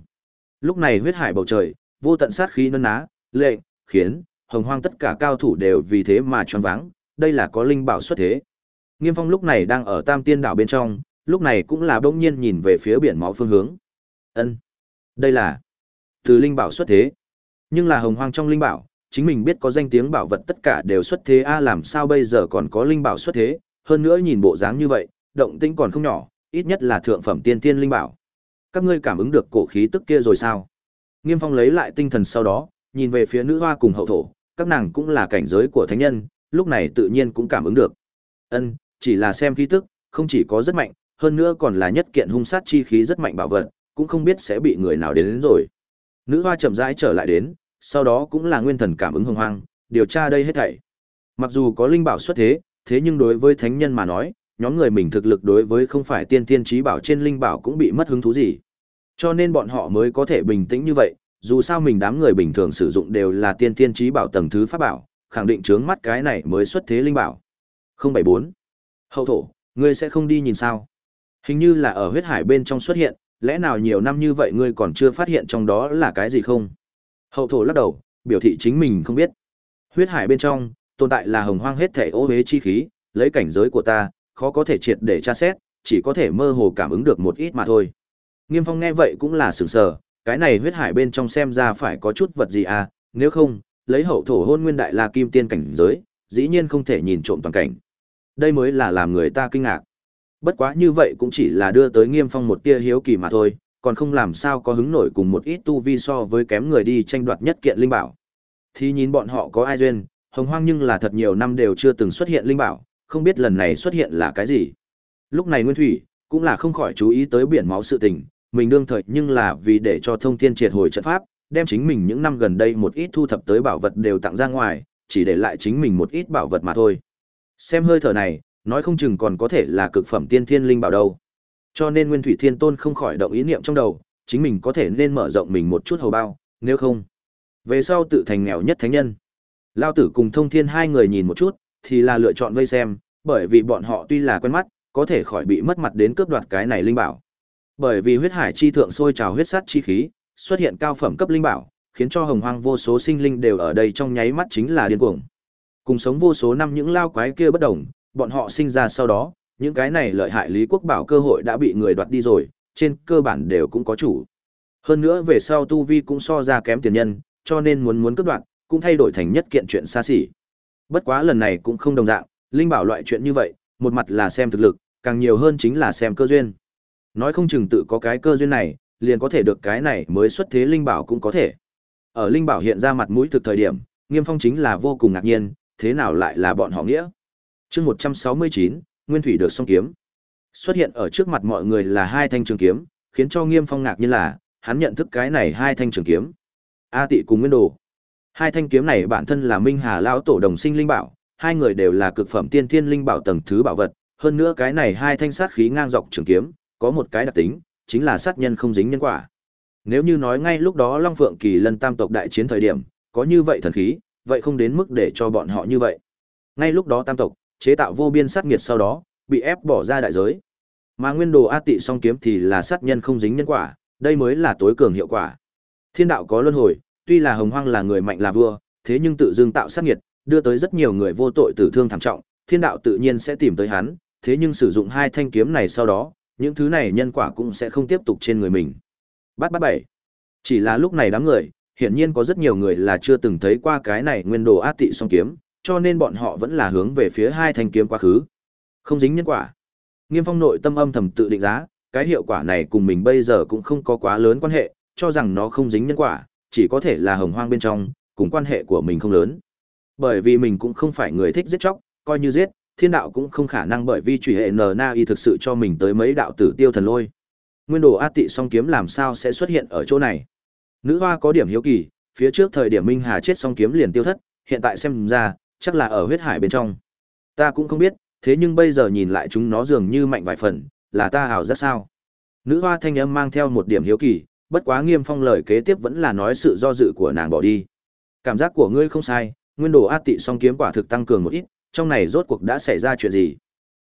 Lúc này huyết hải bầu trời, vô tận sát khí nân ná, lệnh, khiến hồng hoang tất cả cao thủ đều vì thế mà choáng váng, đây là có linh bảo xuất thế. Nghiêm Phong lúc này đang ở Tam Tiên đảo bên trong, lúc này cũng là bỗng nhiên nhìn về phía biển máu phương hướng. Ân, đây là từ linh bảo xuất thế. Nhưng là hồng hoang trong linh bảo, chính mình biết có danh tiếng bảo vật tất cả đều xuất thế a làm sao bây giờ còn có linh bảo xuất thế, hơn nữa nhìn bộ dáng như vậy, động tĩnh còn không nhỏ, ít nhất là thượng phẩm tiên tiên linh bảo. Các ngươi cảm ứng được cổ khí tức kia rồi sao? Nghiêm Phong lấy lại tinh thần sau đó, nhìn về phía nữ hoa cùng hậu thổ, các nàng cũng là cảnh giới của thánh nhân, lúc này tự nhiên cũng cảm ứng được. Ân, chỉ là xem khí tức, không chỉ có rất mạnh, hơn nữa còn là nhất kiện hung sát chi khí rất mạnh bảo vật, cũng không biết sẽ bị người nào đến, đến rồi. Nữ hoa chậm rãi trở lại đến, sau đó cũng là nguyên thần cảm ứng hưng hoang, điều tra đây hết thảy. Mặc dù có linh bảo xuất thế, thế nhưng đối với thánh nhân mà nói, nhóm người mình thực lực đối với không phải tiên tiên trí bảo trên linh bảo cũng bị mất hứng thú gì. Cho nên bọn họ mới có thể bình tĩnh như vậy, dù sao mình đám người bình thường sử dụng đều là tiên tiên trí bảo tầng thứ pháp bảo, khẳng định chướng mắt cái này mới xuất thế linh bảo. 074. Hậu thổ, ngươi sẽ không đi nhìn sao? Hình như là ở huyết hải bên trong xuất hiện, lẽ nào nhiều năm như vậy ngươi còn chưa phát hiện trong đó là cái gì không? Hậu thổ lắc đầu, biểu thị chính mình không biết. Huyết hải bên trong, tồn tại là hồng hoang hết thể ô hế chi khí, lấy cảnh giới của ta, khó có thể triệt để tra xét, chỉ có thể mơ hồ cảm ứng được một ít mà thôi. Nghiêm Phong nghe vậy cũng là sửng sờ, cái này huyết hải bên trong xem ra phải có chút vật gì à, nếu không, lấy hậu thổ hôn nguyên đại la kim tiên cảnh giới, dĩ nhiên không thể nhìn trộm toàn cảnh. Đây mới là làm người ta kinh ngạc. Bất quá như vậy cũng chỉ là đưa tới Nghiêm Phong một tia hiếu kỳ mà thôi, còn không làm sao có hứng nổi cùng một ít tu vi so với kém người đi tranh đoạt nhất kiện linh bảo. Thì nhìn bọn họ có ai duyên, hồng hoang nhưng là thật nhiều năm đều chưa từng xuất hiện linh bảo, không biết lần này xuất hiện là cái gì. Lúc này Nguyên Thủy, cũng là không khỏi chú ý tới biển máu sự tình, mình đương thời nhưng là vì để cho thông thiên triệt hồi trận pháp, đem chính mình những năm gần đây một ít thu thập tới bảo vật đều tặng ra ngoài, chỉ để lại chính mình một ít bảo vật mà thôi. Xem hơi thở này, nói không chừng còn có thể là cực phẩm tiên thiên linh bảo đâu. Cho nên Nguyên Thủy Thiên Tôn không khỏi động ý niệm trong đầu, chính mình có thể nên mở rộng mình một chút hầu bao, nếu không, về sau tự thành nghèo nhất thánh nhân. Lao tử cùng Thông Thiên hai người nhìn một chút, thì là lựa chọn vây xem, bởi vì bọn họ tuy là quen mắt, có thể khỏi bị mất mặt đến cướp đoạt cái này linh bảo. Bởi vì huyết hải chi thượng sôi trào huyết sát chi khí, xuất hiện cao phẩm cấp linh bảo, khiến cho hồng hoang vô số sinh linh đều ở đây trong nháy mắt chính là điên cuồng. Cùng sống vô số năm những lao quái kia bất đồng, bọn họ sinh ra sau đó, những cái này lợi hại Lý Quốc Bảo cơ hội đã bị người đoạt đi rồi, trên cơ bản đều cũng có chủ. Hơn nữa về sau tu vi cũng so ra kém tiền nhân, cho nên muốn muốn cướp đoạt, cũng thay đổi thành nhất kiện chuyện xa xỉ. Bất quá lần này cũng không đồng dạng, linh bảo loại chuyện như vậy, một mặt là xem thực lực, càng nhiều hơn chính là xem cơ duyên. Nói không chừng tự có cái cơ duyên này, liền có thể được cái này mới xuất thế linh bảo cũng có thể. Ở linh bảo hiện ra mặt mũi thực thời điểm, Nghiêm Phong chính là vô cùng ngạc nhiên, thế nào lại là bọn họ nghĩa? Chương 169, Nguyên Thủy được song kiếm. Xuất hiện ở trước mặt mọi người là hai thanh trường kiếm, khiến cho Nghiêm Phong ngạc nhiên là, hắn nhận thức cái này hai thanh trường kiếm. A Tị cùng Nguyên Đồ. Hai thanh kiếm này bản thân là Minh Hà lão tổ đồng sinh linh bảo, hai người đều là cực phẩm tiên thiên linh bảo tầng thứ bảo vật, hơn nữa cái này hai thanh sát khí ngang dọc trường kiếm, có một cái đặc tính, chính là sát nhân không dính nhân quả. Nếu như nói ngay lúc đó Long Phượng Kỳ Lân Tam tộc đại chiến thời điểm, có như vậy thần khí, vậy không đến mức để cho bọn họ như vậy. Ngay lúc đó Tam tộc chế tạo vô biên sát nghiệt sau đó, bị ép bỏ ra đại giới. Mà nguyên đồ A Tị song kiếm thì là sát nhân không dính nhân quả, đây mới là tối cường hiệu quả. Thiên đạo có luân hồi, tuy là Hồng Hoang là người mạnh là vua, thế nhưng tự dưng tạo sát nghiệt, đưa tới rất nhiều người vô tội tử thương thảm trọng, thiên đạo tự nhiên sẽ tìm tới hắn, thế nhưng sử dụng hai thanh kiếm này sau đó, những thứ này nhân quả cũng sẽ không tiếp tục trên người mình. bát bát bảy. Chỉ là lúc này đám người, hiển nhiên có rất nhiều người là chưa từng thấy qua cái này nguyên đồ a tị song kiếm, cho nên bọn họ vẫn là hướng về phía hai thanh kiếm quá khứ. Không dính nhân quả. Nghiêm Phong nội tâm âm thầm tự định giá, cái hiệu quả này cùng mình bây giờ cũng không có quá lớn quan hệ, cho rằng nó không dính nhân quả, chỉ có thể là hồng hoang bên trong, cùng quan hệ của mình không lớn. Bởi vì mình cũng không phải người thích giết chóc, coi như giết, thiên đạo cũng không khả năng bởi vì chủy hệ n na y thực sự cho mình tới mấy đạo tử tiêu thần lôi. Nguyên đồ A Tị song kiếm làm sao sẽ xuất hiện ở chỗ này? Nữ hoa có điểm hiếu kỳ, phía trước thời điểm Minh Hà chết song kiếm liền tiêu thất, hiện tại xem ra, chắc là ở huyết hải bên trong. Ta cũng không biết, thế nhưng bây giờ nhìn lại chúng nó dường như mạnh vài phần, là ta hào rất sao? Nữ hoa thanh âm mang theo một điểm hiếu kỳ, bất quá nghiêm phong lời kế tiếp vẫn là nói sự do dự của nàng bỏ đi. Cảm giác của ngươi không sai, nguyên đồ át tị song kiếm quả thực tăng cường một ít, trong này rốt cuộc đã xảy ra chuyện gì?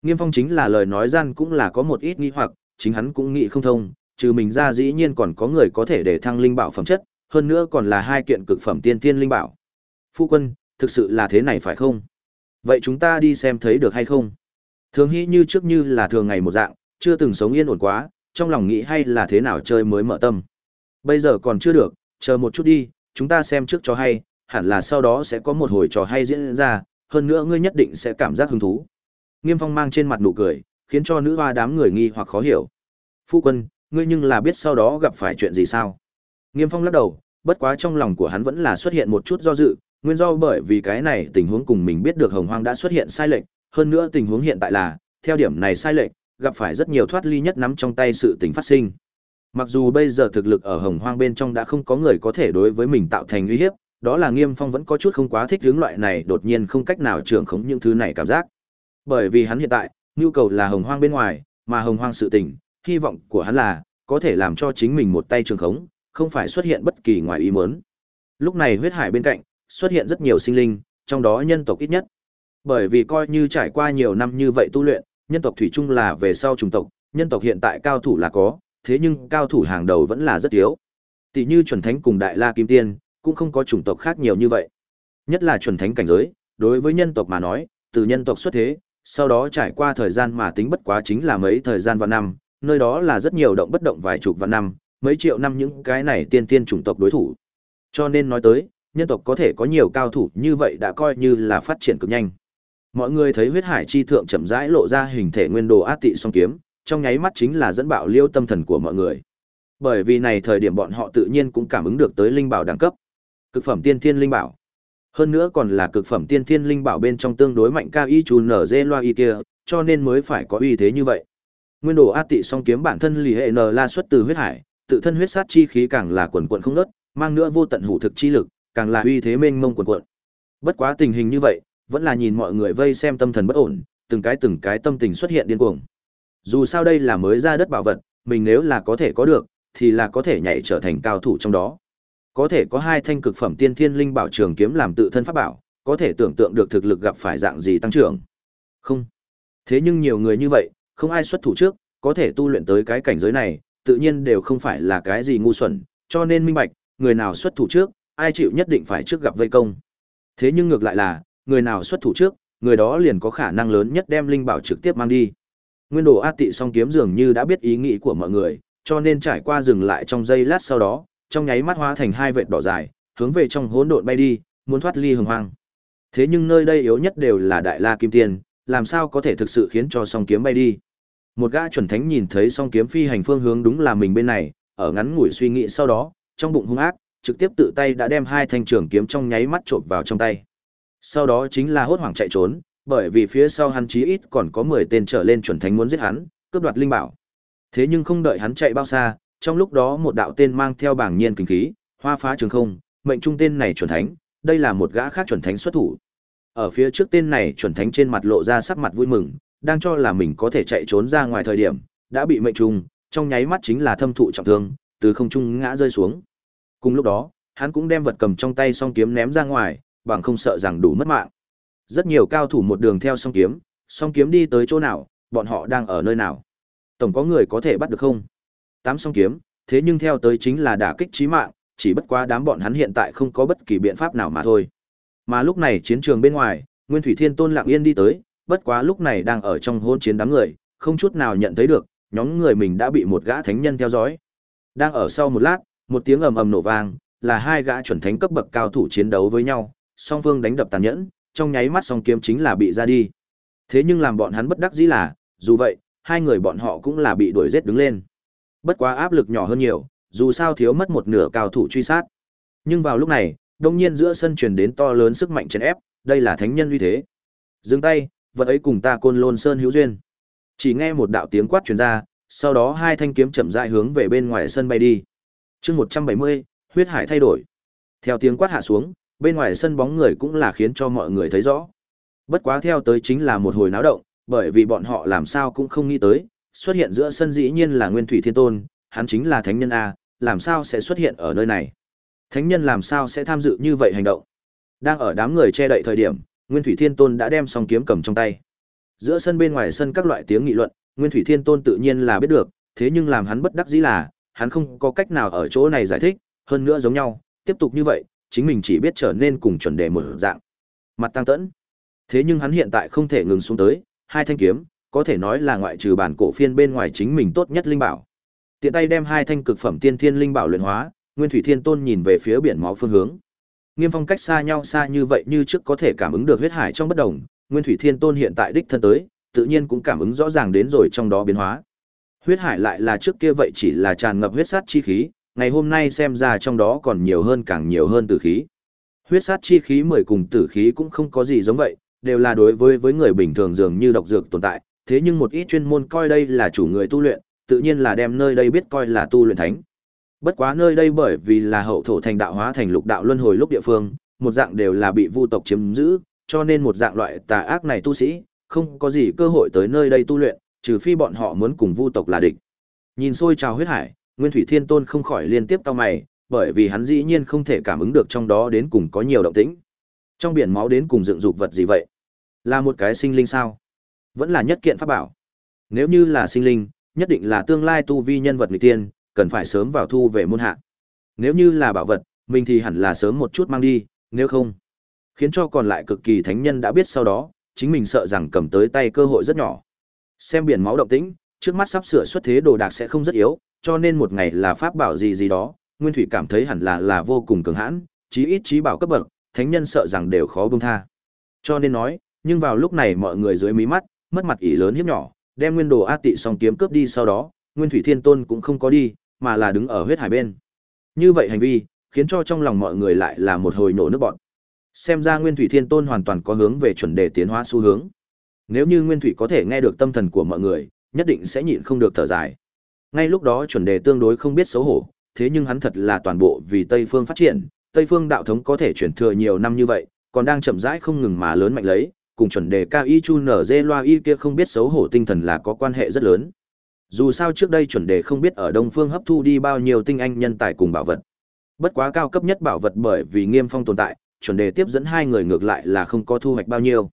Nghiêm phong chính là lời nói gian cũng là có một ít nghi hoặc, chính hắn cũng nghĩ không thông, trừ mình ra dĩ nhiên còn có người có thể để thăng linh bảo phẩm chất, hơn nữa còn là hai kiện cực phẩm tiên tiên linh bảo. Phu quân, thực sự là thế này phải không? Vậy chúng ta đi xem thấy được hay không? Thường hy như trước như là thường ngày một dạng, chưa từng sống yên ổn quá, trong lòng nghĩ hay là thế nào chơi mới mở tâm. Bây giờ còn chưa được, chờ một chút đi, chúng ta xem trước cho hay, hẳn là sau đó sẽ có một hồi trò hay diễn ra, hơn nữa ngươi nhất định sẽ cảm giác hứng thú. Nghiêm Phong mang trên mặt nụ cười, khiến cho nữ hoa đám người nghi hoặc khó hiểu. Phu quân, ngươi nhưng là biết sau đó gặp phải chuyện gì sao? Nghiêm Phong lắc đầu, bất quá trong lòng của hắn vẫn là xuất hiện một chút do dự, nguyên do bởi vì cái này tình huống cùng mình biết được Hồng Hoang đã xuất hiện sai lệch, hơn nữa tình huống hiện tại là, theo điểm này sai lệch, gặp phải rất nhiều thoát ly nhất nắm trong tay sự tình phát sinh. Mặc dù bây giờ thực lực ở Hồng Hoang bên trong đã không có người có thể đối với mình tạo thành uy hiếp, đó là Nghiêm Phong vẫn có chút không quá thích hướng loại này đột nhiên không cách nào trưởng khống những thứ này cảm giác. Bởi vì hắn hiện tại, nhu cầu là Hồng Hoang bên ngoài, mà Hồng Hoang sự tình, hy vọng của hắn là có thể làm cho chính mình một tay trường khống, không phải xuất hiện bất kỳ ngoài ý muốn. Lúc này huyết hải bên cạnh, xuất hiện rất nhiều sinh linh, trong đó nhân tộc ít nhất. Bởi vì coi như trải qua nhiều năm như vậy tu luyện, nhân tộc thủy chung là về sau chủng tộc, nhân tộc hiện tại cao thủ là có, thế nhưng cao thủ hàng đầu vẫn là rất yếu. Tỷ như chuẩn thánh cùng đại la kim tiên, cũng không có chủng tộc khác nhiều như vậy. Nhất là chuẩn thánh cảnh giới, đối với nhân tộc mà nói, từ nhân tộc xuất thế, sau đó trải qua thời gian mà tính bất quá chính là mấy thời gian và năm, nơi đó là rất nhiều động bất động vài chục vạn năm, mấy triệu năm những cái này tiên tiên chủng tộc đối thủ. Cho nên nói tới, nhân tộc có thể có nhiều cao thủ như vậy đã coi như là phát triển cực nhanh. Mọi người thấy huyết hải chi thượng chậm rãi lộ ra hình thể nguyên đồ át tị song kiếm, trong nháy mắt chính là dẫn bạo liêu tâm thần của mọi người. Bởi vì này thời điểm bọn họ tự nhiên cũng cảm ứng được tới linh bảo đẳng cấp. Cực phẩm tiên thiên linh bảo. Hơn nữa còn là cực phẩm tiên thiên linh bảo bên trong tương đối mạnh cao y chú nở dê loa y kia, cho nên mới phải có uy thế như vậy. Nguyên đồ át tị song kiếm bản thân lì hệ n la xuất từ huyết hải, tự thân huyết sát chi khí càng là quần quần không ngớt, mang nữa vô tận hủ thực chi lực, càng là uy thế mênh mông cuộn cuộn. Bất quá tình hình như vậy, vẫn là nhìn mọi người vây xem tâm thần bất ổn, từng cái từng cái tâm tình xuất hiện điên cuồng. Dù sao đây là mới ra đất bảo vật, mình nếu là có thể có được, thì là có thể nhảy trở thành cao thủ trong đó. Có thể có hai thanh cực phẩm tiên thiên linh bảo trường kiếm làm tự thân pháp bảo, có thể tưởng tượng được thực lực gặp phải dạng gì tăng trưởng. Không. Thế nhưng nhiều người như vậy, không ai xuất thủ trước, có thể tu luyện tới cái cảnh giới này, tự nhiên đều không phải là cái gì ngu xuẩn, cho nên minh bạch, người nào xuất thủ trước, ai chịu nhất định phải trước gặp vây công. Thế nhưng ngược lại là, người nào xuất thủ trước, người đó liền có khả năng lớn nhất đem linh bảo trực tiếp mang đi. Nguyên đồ A Tị song kiếm dường như đã biết ý nghĩ của mọi người, cho nên trải qua dừng lại trong giây lát sau đó, trong nháy mắt hóa thành hai vệt đỏ dài, hướng về trong hỗn độn bay đi, muốn thoát ly hừng hoang. Thế nhưng nơi đây yếu nhất đều là Đại La Kim Tiên, làm sao có thể thực sự khiến cho song kiếm bay đi? Một gã chuẩn thánh nhìn thấy song kiếm phi hành phương hướng đúng là mình bên này, ở ngắn ngủi suy nghĩ sau đó, trong bụng hung ác, trực tiếp tự tay đã đem hai thanh trường kiếm trong nháy mắt trộn vào trong tay. Sau đó chính là hốt hoảng chạy trốn, bởi vì phía sau hắn chí ít còn có 10 tên trở lên chuẩn thánh muốn giết hắn, cướp đoạt linh bảo. Thế nhưng không đợi hắn chạy bao xa, trong lúc đó một đạo tên mang theo bảng nhiên kinh khí, hoa phá trường không, mệnh trung tên này chuẩn thánh, đây là một gã khác chuẩn thánh xuất thủ. Ở phía trước tên này chuẩn thánh trên mặt lộ ra sắc mặt vui mừng, đang cho là mình có thể chạy trốn ra ngoài thời điểm, đã bị mệnh trung, trong nháy mắt chính là thâm thụ trọng thương, từ không trung ngã rơi xuống. Cùng lúc đó, hắn cũng đem vật cầm trong tay song kiếm ném ra ngoài, bằng không sợ rằng đủ mất mạng. Rất nhiều cao thủ một đường theo song kiếm, song kiếm đi tới chỗ nào, bọn họ đang ở nơi nào. Tổng có người có thể bắt được không? Tám song kiếm, thế nhưng theo tới chính là đả kích chí mạng, chỉ bất quá đám bọn hắn hiện tại không có bất kỳ biện pháp nào mà thôi. Mà lúc này chiến trường bên ngoài, Nguyên Thủy Thiên Tôn lặng yên đi tới, bất quá lúc này đang ở trong hôn chiến đám người, không chút nào nhận thấy được, nhóm người mình đã bị một gã thánh nhân theo dõi. Đang ở sau một lát, một tiếng ầm ầm nổ vang, là hai gã chuẩn thánh cấp bậc cao thủ chiến đấu với nhau, song phương đánh đập tàn nhẫn, trong nháy mắt song kiếm chính là bị ra đi. Thế nhưng làm bọn hắn bất đắc dĩ là, dù vậy, hai người bọn họ cũng là bị đuổi giết đứng lên. Bất quá áp lực nhỏ hơn nhiều, dù sao thiếu mất một nửa cao thủ truy sát. Nhưng vào lúc này, đông nhiên giữa sân truyền đến to lớn sức mạnh chấn ép, đây là thánh nhân uy thế. Dừng tay, vật ấy cùng ta côn lôn sơn hữu duyên. Chỉ nghe một đạo tiếng quát truyền ra, sau đó hai thanh kiếm chậm rãi hướng về bên ngoài sân bay đi. Chương 170, huyết hải thay đổi. Theo tiếng quát hạ xuống, bên ngoài sân bóng người cũng là khiến cho mọi người thấy rõ. Bất quá theo tới chính là một hồi náo động, bởi vì bọn họ làm sao cũng không nghĩ tới, xuất hiện giữa sân dĩ nhiên là Nguyên Thủy Thiên Tôn, hắn chính là thánh nhân a, làm sao sẽ xuất hiện ở nơi này? Thánh nhân làm sao sẽ tham dự như vậy hành động? Đang ở đám người che đậy thời điểm, Nguyên Thủy Thiên Tôn đã đem song kiếm cầm trong tay. Giữa sân bên ngoài sân các loại tiếng nghị luận, Nguyên Thủy Thiên Tôn tự nhiên là biết được, thế nhưng làm hắn bất đắc dĩ là, hắn không có cách nào ở chỗ này giải thích, hơn nữa giống nhau, tiếp tục như vậy, chính mình chỉ biết trở nên cùng chuẩn đề một dạng. Mặt tăng tẫn. Thế nhưng hắn hiện tại không thể ngừng xuống tới, hai thanh kiếm, có thể nói là ngoại trừ bản cổ phiên bên ngoài chính mình tốt nhất linh bảo. Tiện tay đem hai thanh cực phẩm tiên thiên linh bảo luyện hóa, Nguyên Thủy Thiên Tôn nhìn về phía biển máu phương hướng. Nghiêm Phong cách xa nhau xa như vậy như trước có thể cảm ứng được huyết hải trong bất động, Nguyên Thủy Thiên Tôn hiện tại đích thân tới, tự nhiên cũng cảm ứng rõ ràng đến rồi trong đó biến hóa. Huyết hải lại là trước kia vậy chỉ là tràn ngập huyết sát chi khí, ngày hôm nay xem ra trong đó còn nhiều hơn càng nhiều hơn tử khí. Huyết sát chi khí mười cùng tử khí cũng không có gì giống vậy, đều là đối với với người bình thường dường như độc dược tồn tại, thế nhưng một ít chuyên môn coi đây là chủ người tu luyện, tự nhiên là đem nơi đây biết coi là tu luyện thánh. Bất quá nơi đây bởi vì là hậu thổ thành đạo hóa thành lục đạo luân hồi lúc địa phương, một dạng đều là bị vu tộc chiếm giữ, cho nên một dạng loại tà ác này tu sĩ, không có gì cơ hội tới nơi đây tu luyện, trừ phi bọn họ muốn cùng vu tộc là địch. Nhìn xôi trào huyết hải, Nguyên Thủy Thiên Tôn không khỏi liên tiếp cau mày, bởi vì hắn dĩ nhiên không thể cảm ứng được trong đó đến cùng có nhiều động tĩnh. Trong biển máu đến cùng dựng dục vật gì vậy? Là một cái sinh linh sao? Vẫn là nhất kiện pháp bảo. Nếu như là sinh linh, nhất định là tương lai tu vi nhân vật người tiên, cần phải sớm vào thu về môn hạ. Nếu như là bảo vật, mình thì hẳn là sớm một chút mang đi, nếu không, khiến cho còn lại cực kỳ thánh nhân đã biết sau đó, chính mình sợ rằng cầm tới tay cơ hội rất nhỏ. Xem biển máu động tĩnh, trước mắt sắp sửa xuất thế đồ đạc sẽ không rất yếu, cho nên một ngày là pháp bảo gì gì đó, Nguyên Thủy cảm thấy hẳn là là vô cùng cường hãn, chí ít chí bảo cấp bậc, thánh nhân sợ rằng đều khó bông tha. Cho nên nói, nhưng vào lúc này mọi người dưới mí mắt, mất mặt ỷ lớn hiếp nhỏ, đem nguyên đồ A Tị song kiếm cướp đi sau đó, Nguyên Thủy Thiên Tôn cũng không có đi, mà là đứng ở huyết hải bên. Như vậy hành vi, khiến cho trong lòng mọi người lại là một hồi nổ nước bọn. Xem ra Nguyên Thủy Thiên Tôn hoàn toàn có hướng về chuẩn đề tiến hóa xu hướng. Nếu như Nguyên Thủy có thể nghe được tâm thần của mọi người, nhất định sẽ nhịn không được thở dài. Ngay lúc đó chuẩn đề tương đối không biết xấu hổ, thế nhưng hắn thật là toàn bộ vì Tây phương phát triển, Tây phương đạo thống có thể chuyển thừa nhiều năm như vậy, còn đang chậm rãi không ngừng mà lớn mạnh lấy, cùng chuẩn đề cao y chu nở dê loa y kia không biết xấu hổ tinh thần là có quan hệ rất lớn. Dù sao trước đây chuẩn đề không biết ở Đông Phương hấp thu đi bao nhiêu tinh anh nhân tài cùng bảo vật. Bất quá cao cấp nhất bảo vật bởi vì Nghiêm Phong tồn tại, chuẩn đề tiếp dẫn hai người ngược lại là không có thu hoạch bao nhiêu.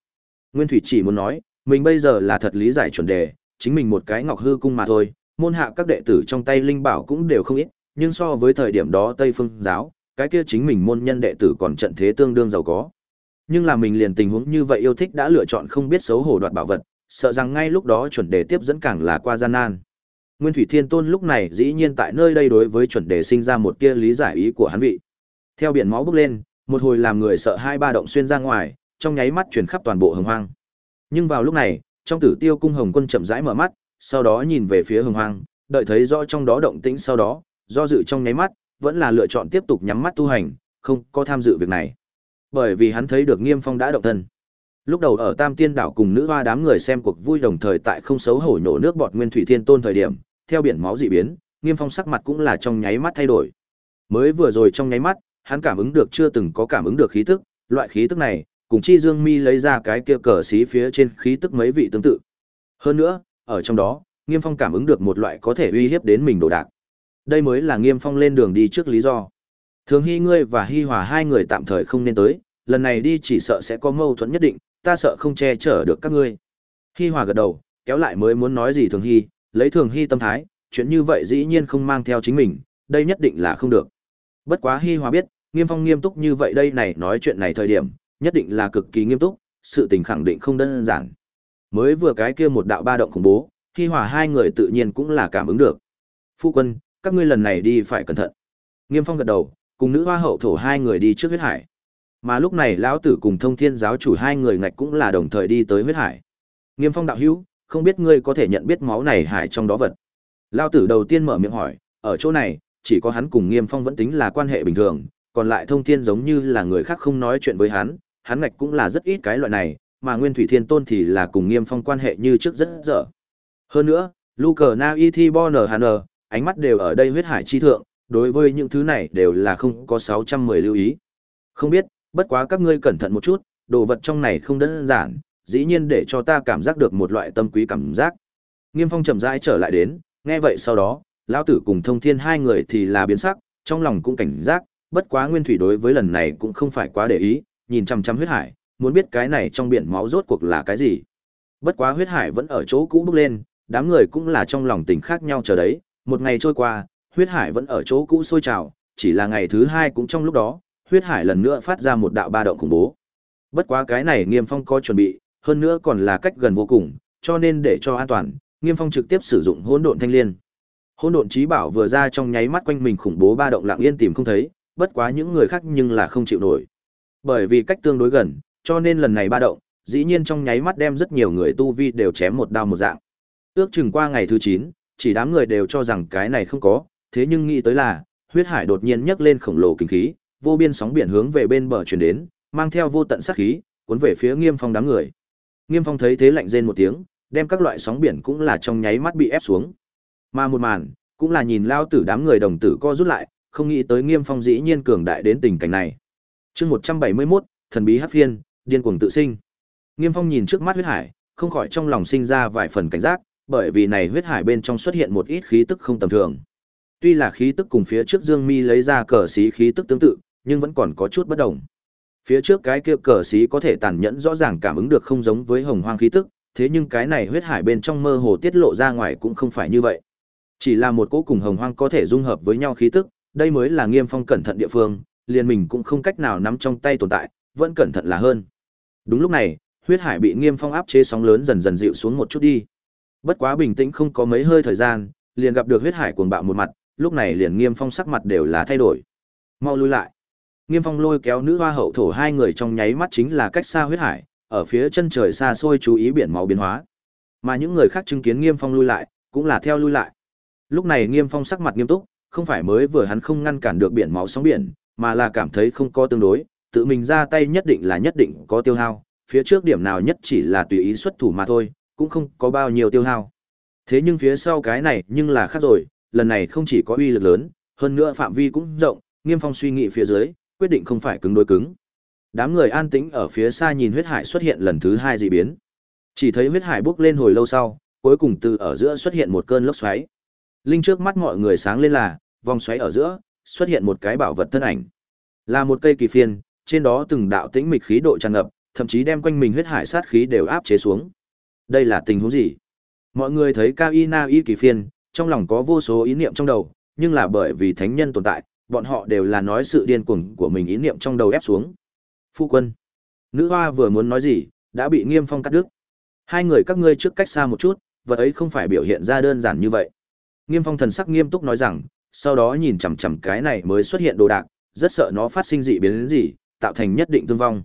Nguyên Thủy chỉ muốn nói, mình bây giờ là thật lý giải chuẩn đề, chính mình một cái ngọc hư cung mà thôi, môn hạ các đệ tử trong tay linh bảo cũng đều không ít, nhưng so với thời điểm đó Tây Phương giáo, cái kia chính mình môn nhân đệ tử còn trận thế tương đương giàu có. Nhưng là mình liền tình huống như vậy yêu thích đã lựa chọn không biết xấu hổ đoạt bảo vật, sợ rằng ngay lúc đó chuẩn đề tiếp dẫn càng là qua gian nan. Nguyên Thủy Thiên Tôn lúc này dĩ nhiên tại nơi đây đối với chuẩn đề sinh ra một tia lý giải ý của hắn vị. Theo biển máu bốc lên, một hồi làm người sợ hai ba động xuyên ra ngoài, trong nháy mắt truyền khắp toàn bộ hồng hoang. Nhưng vào lúc này, trong Tử Tiêu cung Hồng Quân chậm rãi mở mắt, sau đó nhìn về phía hồng hoang, đợi thấy rõ trong đó động tĩnh sau đó, do dự trong nháy mắt, vẫn là lựa chọn tiếp tục nhắm mắt tu hành, không có tham dự việc này. Bởi vì hắn thấy được Nghiêm Phong đã động thân. Lúc đầu ở Tam Tiên đảo cùng nữ hoa đám người xem cuộc vui đồng thời tại không xấu hổ nhổ nước bọt Nguyên Thủy Thiên Tôn thời điểm, theo biển máu dị biến, Nghiêm Phong sắc mặt cũng là trong nháy mắt thay đổi. Mới vừa rồi trong nháy mắt, hắn cảm ứng được chưa từng có cảm ứng được khí tức, loại khí tức này, cùng Chi Dương Mi lấy ra cái kia cờ xí phía trên khí tức mấy vị tương tự. Hơn nữa, ở trong đó, Nghiêm Phong cảm ứng được một loại có thể uy hiếp đến mình đồ đạc. Đây mới là Nghiêm Phong lên đường đi trước lý do. Thường Hy ngươi và Hy Hòa hai người tạm thời không nên tới, lần này đi chỉ sợ sẽ có mâu thuẫn nhất định, ta sợ không che chở được các ngươi. Hy Hòa gật đầu, kéo lại mới muốn nói gì Thường Hy, lấy thường hy tâm thái, chuyện như vậy dĩ nhiên không mang theo chính mình, đây nhất định là không được. Bất quá Hi Hòa biết, Nghiêm Phong nghiêm túc như vậy đây này nói chuyện này thời điểm, nhất định là cực kỳ nghiêm túc, sự tình khẳng định không đơn giản. Mới vừa cái kia một đạo ba động khủng bố, khi Hòa hai người tự nhiên cũng là cảm ứng được. Phu quân, các ngươi lần này đi phải cẩn thận. Nghiêm Phong gật đầu, cùng nữ hoa hậu thổ hai người đi trước huyết hải. Mà lúc này lão tử cùng Thông Thiên giáo chủ hai người ngạch cũng là đồng thời đi tới huyết hải. Nghiêm Phong đạo hữu, không biết ngươi có thể nhận biết máu này hải trong đó vật. Lão tử đầu tiên mở miệng hỏi, ở chỗ này, chỉ có hắn cùng Nghiêm Phong vẫn tính là quan hệ bình thường, còn lại Thông Thiên giống như là người khác không nói chuyện với hắn, hắn ngạch cũng là rất ít cái loại này, mà Nguyên Thủy Thiên Tôn thì là cùng Nghiêm Phong quan hệ như trước rất dở. Hơn nữa, Luke Na Bonner Hàn ánh mắt đều ở đây huyết hải chi thượng, đối với những thứ này đều là không có 610 lưu ý. Không biết, bất quá các ngươi cẩn thận một chút, đồ vật trong này không đơn giản, dĩ nhiên để cho ta cảm giác được một loại tâm quý cảm giác. Nghiêm Phong chậm rãi trở lại đến, nghe vậy sau đó, lão tử cùng Thông Thiên hai người thì là biến sắc, trong lòng cũng cảnh giác, bất quá Nguyên Thủy đối với lần này cũng không phải quá để ý, nhìn chằm chằm huyết hải, muốn biết cái này trong biển máu rốt cuộc là cái gì. Bất quá huyết hải vẫn ở chỗ cũ bước lên, đám người cũng là trong lòng tình khác nhau chờ đấy, một ngày trôi qua, huyết hải vẫn ở chỗ cũ sôi trào, chỉ là ngày thứ hai cũng trong lúc đó, huyết hải lần nữa phát ra một đạo ba động khủng bố. Bất quá cái này Nghiêm Phong có chuẩn bị, hơn nữa còn là cách gần vô cùng, cho nên để cho an toàn, Nghiêm Phong trực tiếp sử dụng hỗn độn thanh liên. Hỗn độn chí bảo vừa ra trong nháy mắt quanh mình khủng bố ba động lặng yên tìm không thấy, bất quá những người khác nhưng là không chịu nổi. Bởi vì cách tương đối gần, cho nên lần này ba động, dĩ nhiên trong nháy mắt đem rất nhiều người tu vi đều chém một đao một dạng. Ước chừng qua ngày thứ 9, chỉ đám người đều cho rằng cái này không có, thế nhưng nghĩ tới là, huyết hải đột nhiên nhấc lên khổng lồ kinh khí, vô biên sóng biển hướng về bên bờ truyền đến, mang theo vô tận sát khí, cuốn về phía Nghiêm Phong đám người. Nghiêm Phong thấy thế lạnh rên một tiếng, đem các loại sóng biển cũng là trong nháy mắt bị ép xuống. Mà một màn, cũng là nhìn lao tử đám người đồng tử co rút lại, không nghĩ tới Nghiêm Phong dĩ nhiên cường đại đến tình cảnh này. Chương 171, thần bí hắc phiên, điên cuồng tự sinh. Nghiêm Phong nhìn trước mắt huyết hải, không khỏi trong lòng sinh ra vài phần cảnh giác, bởi vì này huyết hải bên trong xuất hiện một ít khí tức không tầm thường. Tuy là khí tức cùng phía trước Dương Mi lấy ra cờ xí khí tức tương tự, nhưng vẫn còn có chút bất đồng. Phía trước cái kia cờ xí có thể tàn nhẫn rõ ràng cảm ứng được không giống với hồng hoang khí tức, thế nhưng cái này huyết hải bên trong mơ hồ tiết lộ ra ngoài cũng không phải như vậy. Chỉ là một cỗ cùng hồng hoang có thể dung hợp với nhau khí tức, đây mới là Nghiêm Phong cẩn thận địa phương, liền mình cũng không cách nào nắm trong tay tồn tại, vẫn cẩn thận là hơn. Đúng lúc này, huyết hải bị Nghiêm Phong áp chế sóng lớn dần dần dịu xuống một chút đi. Bất quá bình tĩnh không có mấy hơi thời gian, liền gặp được huyết hải cuồng bạo một mặt, lúc này liền Nghiêm Phong sắc mặt đều là thay đổi. Mau lui lại. Nghiêm Phong lôi kéo nữ hoa hậu thổ hai người trong nháy mắt chính là cách xa huyết hải, ở phía chân trời xa xôi chú ý biển máu biến hóa. Mà những người khác chứng kiến Nghiêm Phong lui lại, cũng là theo lui lại. Lúc này Nghiêm Phong sắc mặt nghiêm túc, không phải mới vừa hắn không ngăn cản được biển máu sóng biển, mà là cảm thấy không có tương đối, tự mình ra tay nhất định là nhất định có tiêu hao, phía trước điểm nào nhất chỉ là tùy ý xuất thủ mà thôi, cũng không có bao nhiêu tiêu hao. Thế nhưng phía sau cái này nhưng là khác rồi, lần này không chỉ có uy lực lớn, hơn nữa phạm vi cũng rộng, Nghiêm Phong suy nghĩ phía dưới, quyết định không phải cứng đối cứng. Đám người an tĩnh ở phía xa nhìn huyết hải xuất hiện lần thứ hai dị biến. Chỉ thấy huyết hải bốc lên hồi lâu sau, cuối cùng từ ở giữa xuất hiện một cơn lốc xoáy. Linh trước mắt mọi người sáng lên là, vòng xoáy ở giữa, xuất hiện một cái bảo vật thân ảnh. Là một cây kỳ phiên, trên đó từng đạo tĩnh mịch khí độ tràn ngập, thậm chí đem quanh mình huyết hải sát khí đều áp chế xuống. Đây là tình huống gì? Mọi người thấy Cao Y Na Y kỳ phiên, trong lòng có vô số ý niệm trong đầu, nhưng là bởi vì thánh nhân tồn tại, bọn họ đều là nói sự điên cuồng của mình ý niệm trong đầu ép xuống. Phu quân. Nữ hoa vừa muốn nói gì, đã bị Nghiêm Phong cắt đứt. Hai người các ngươi trước cách xa một chút, vật ấy không phải biểu hiện ra đơn giản như vậy. Nghiêm Phong thần sắc nghiêm túc nói rằng, sau đó nhìn chằm chằm cái này mới xuất hiện đồ đạc, rất sợ nó phát sinh dị biến đến gì, tạo thành nhất định thương vong.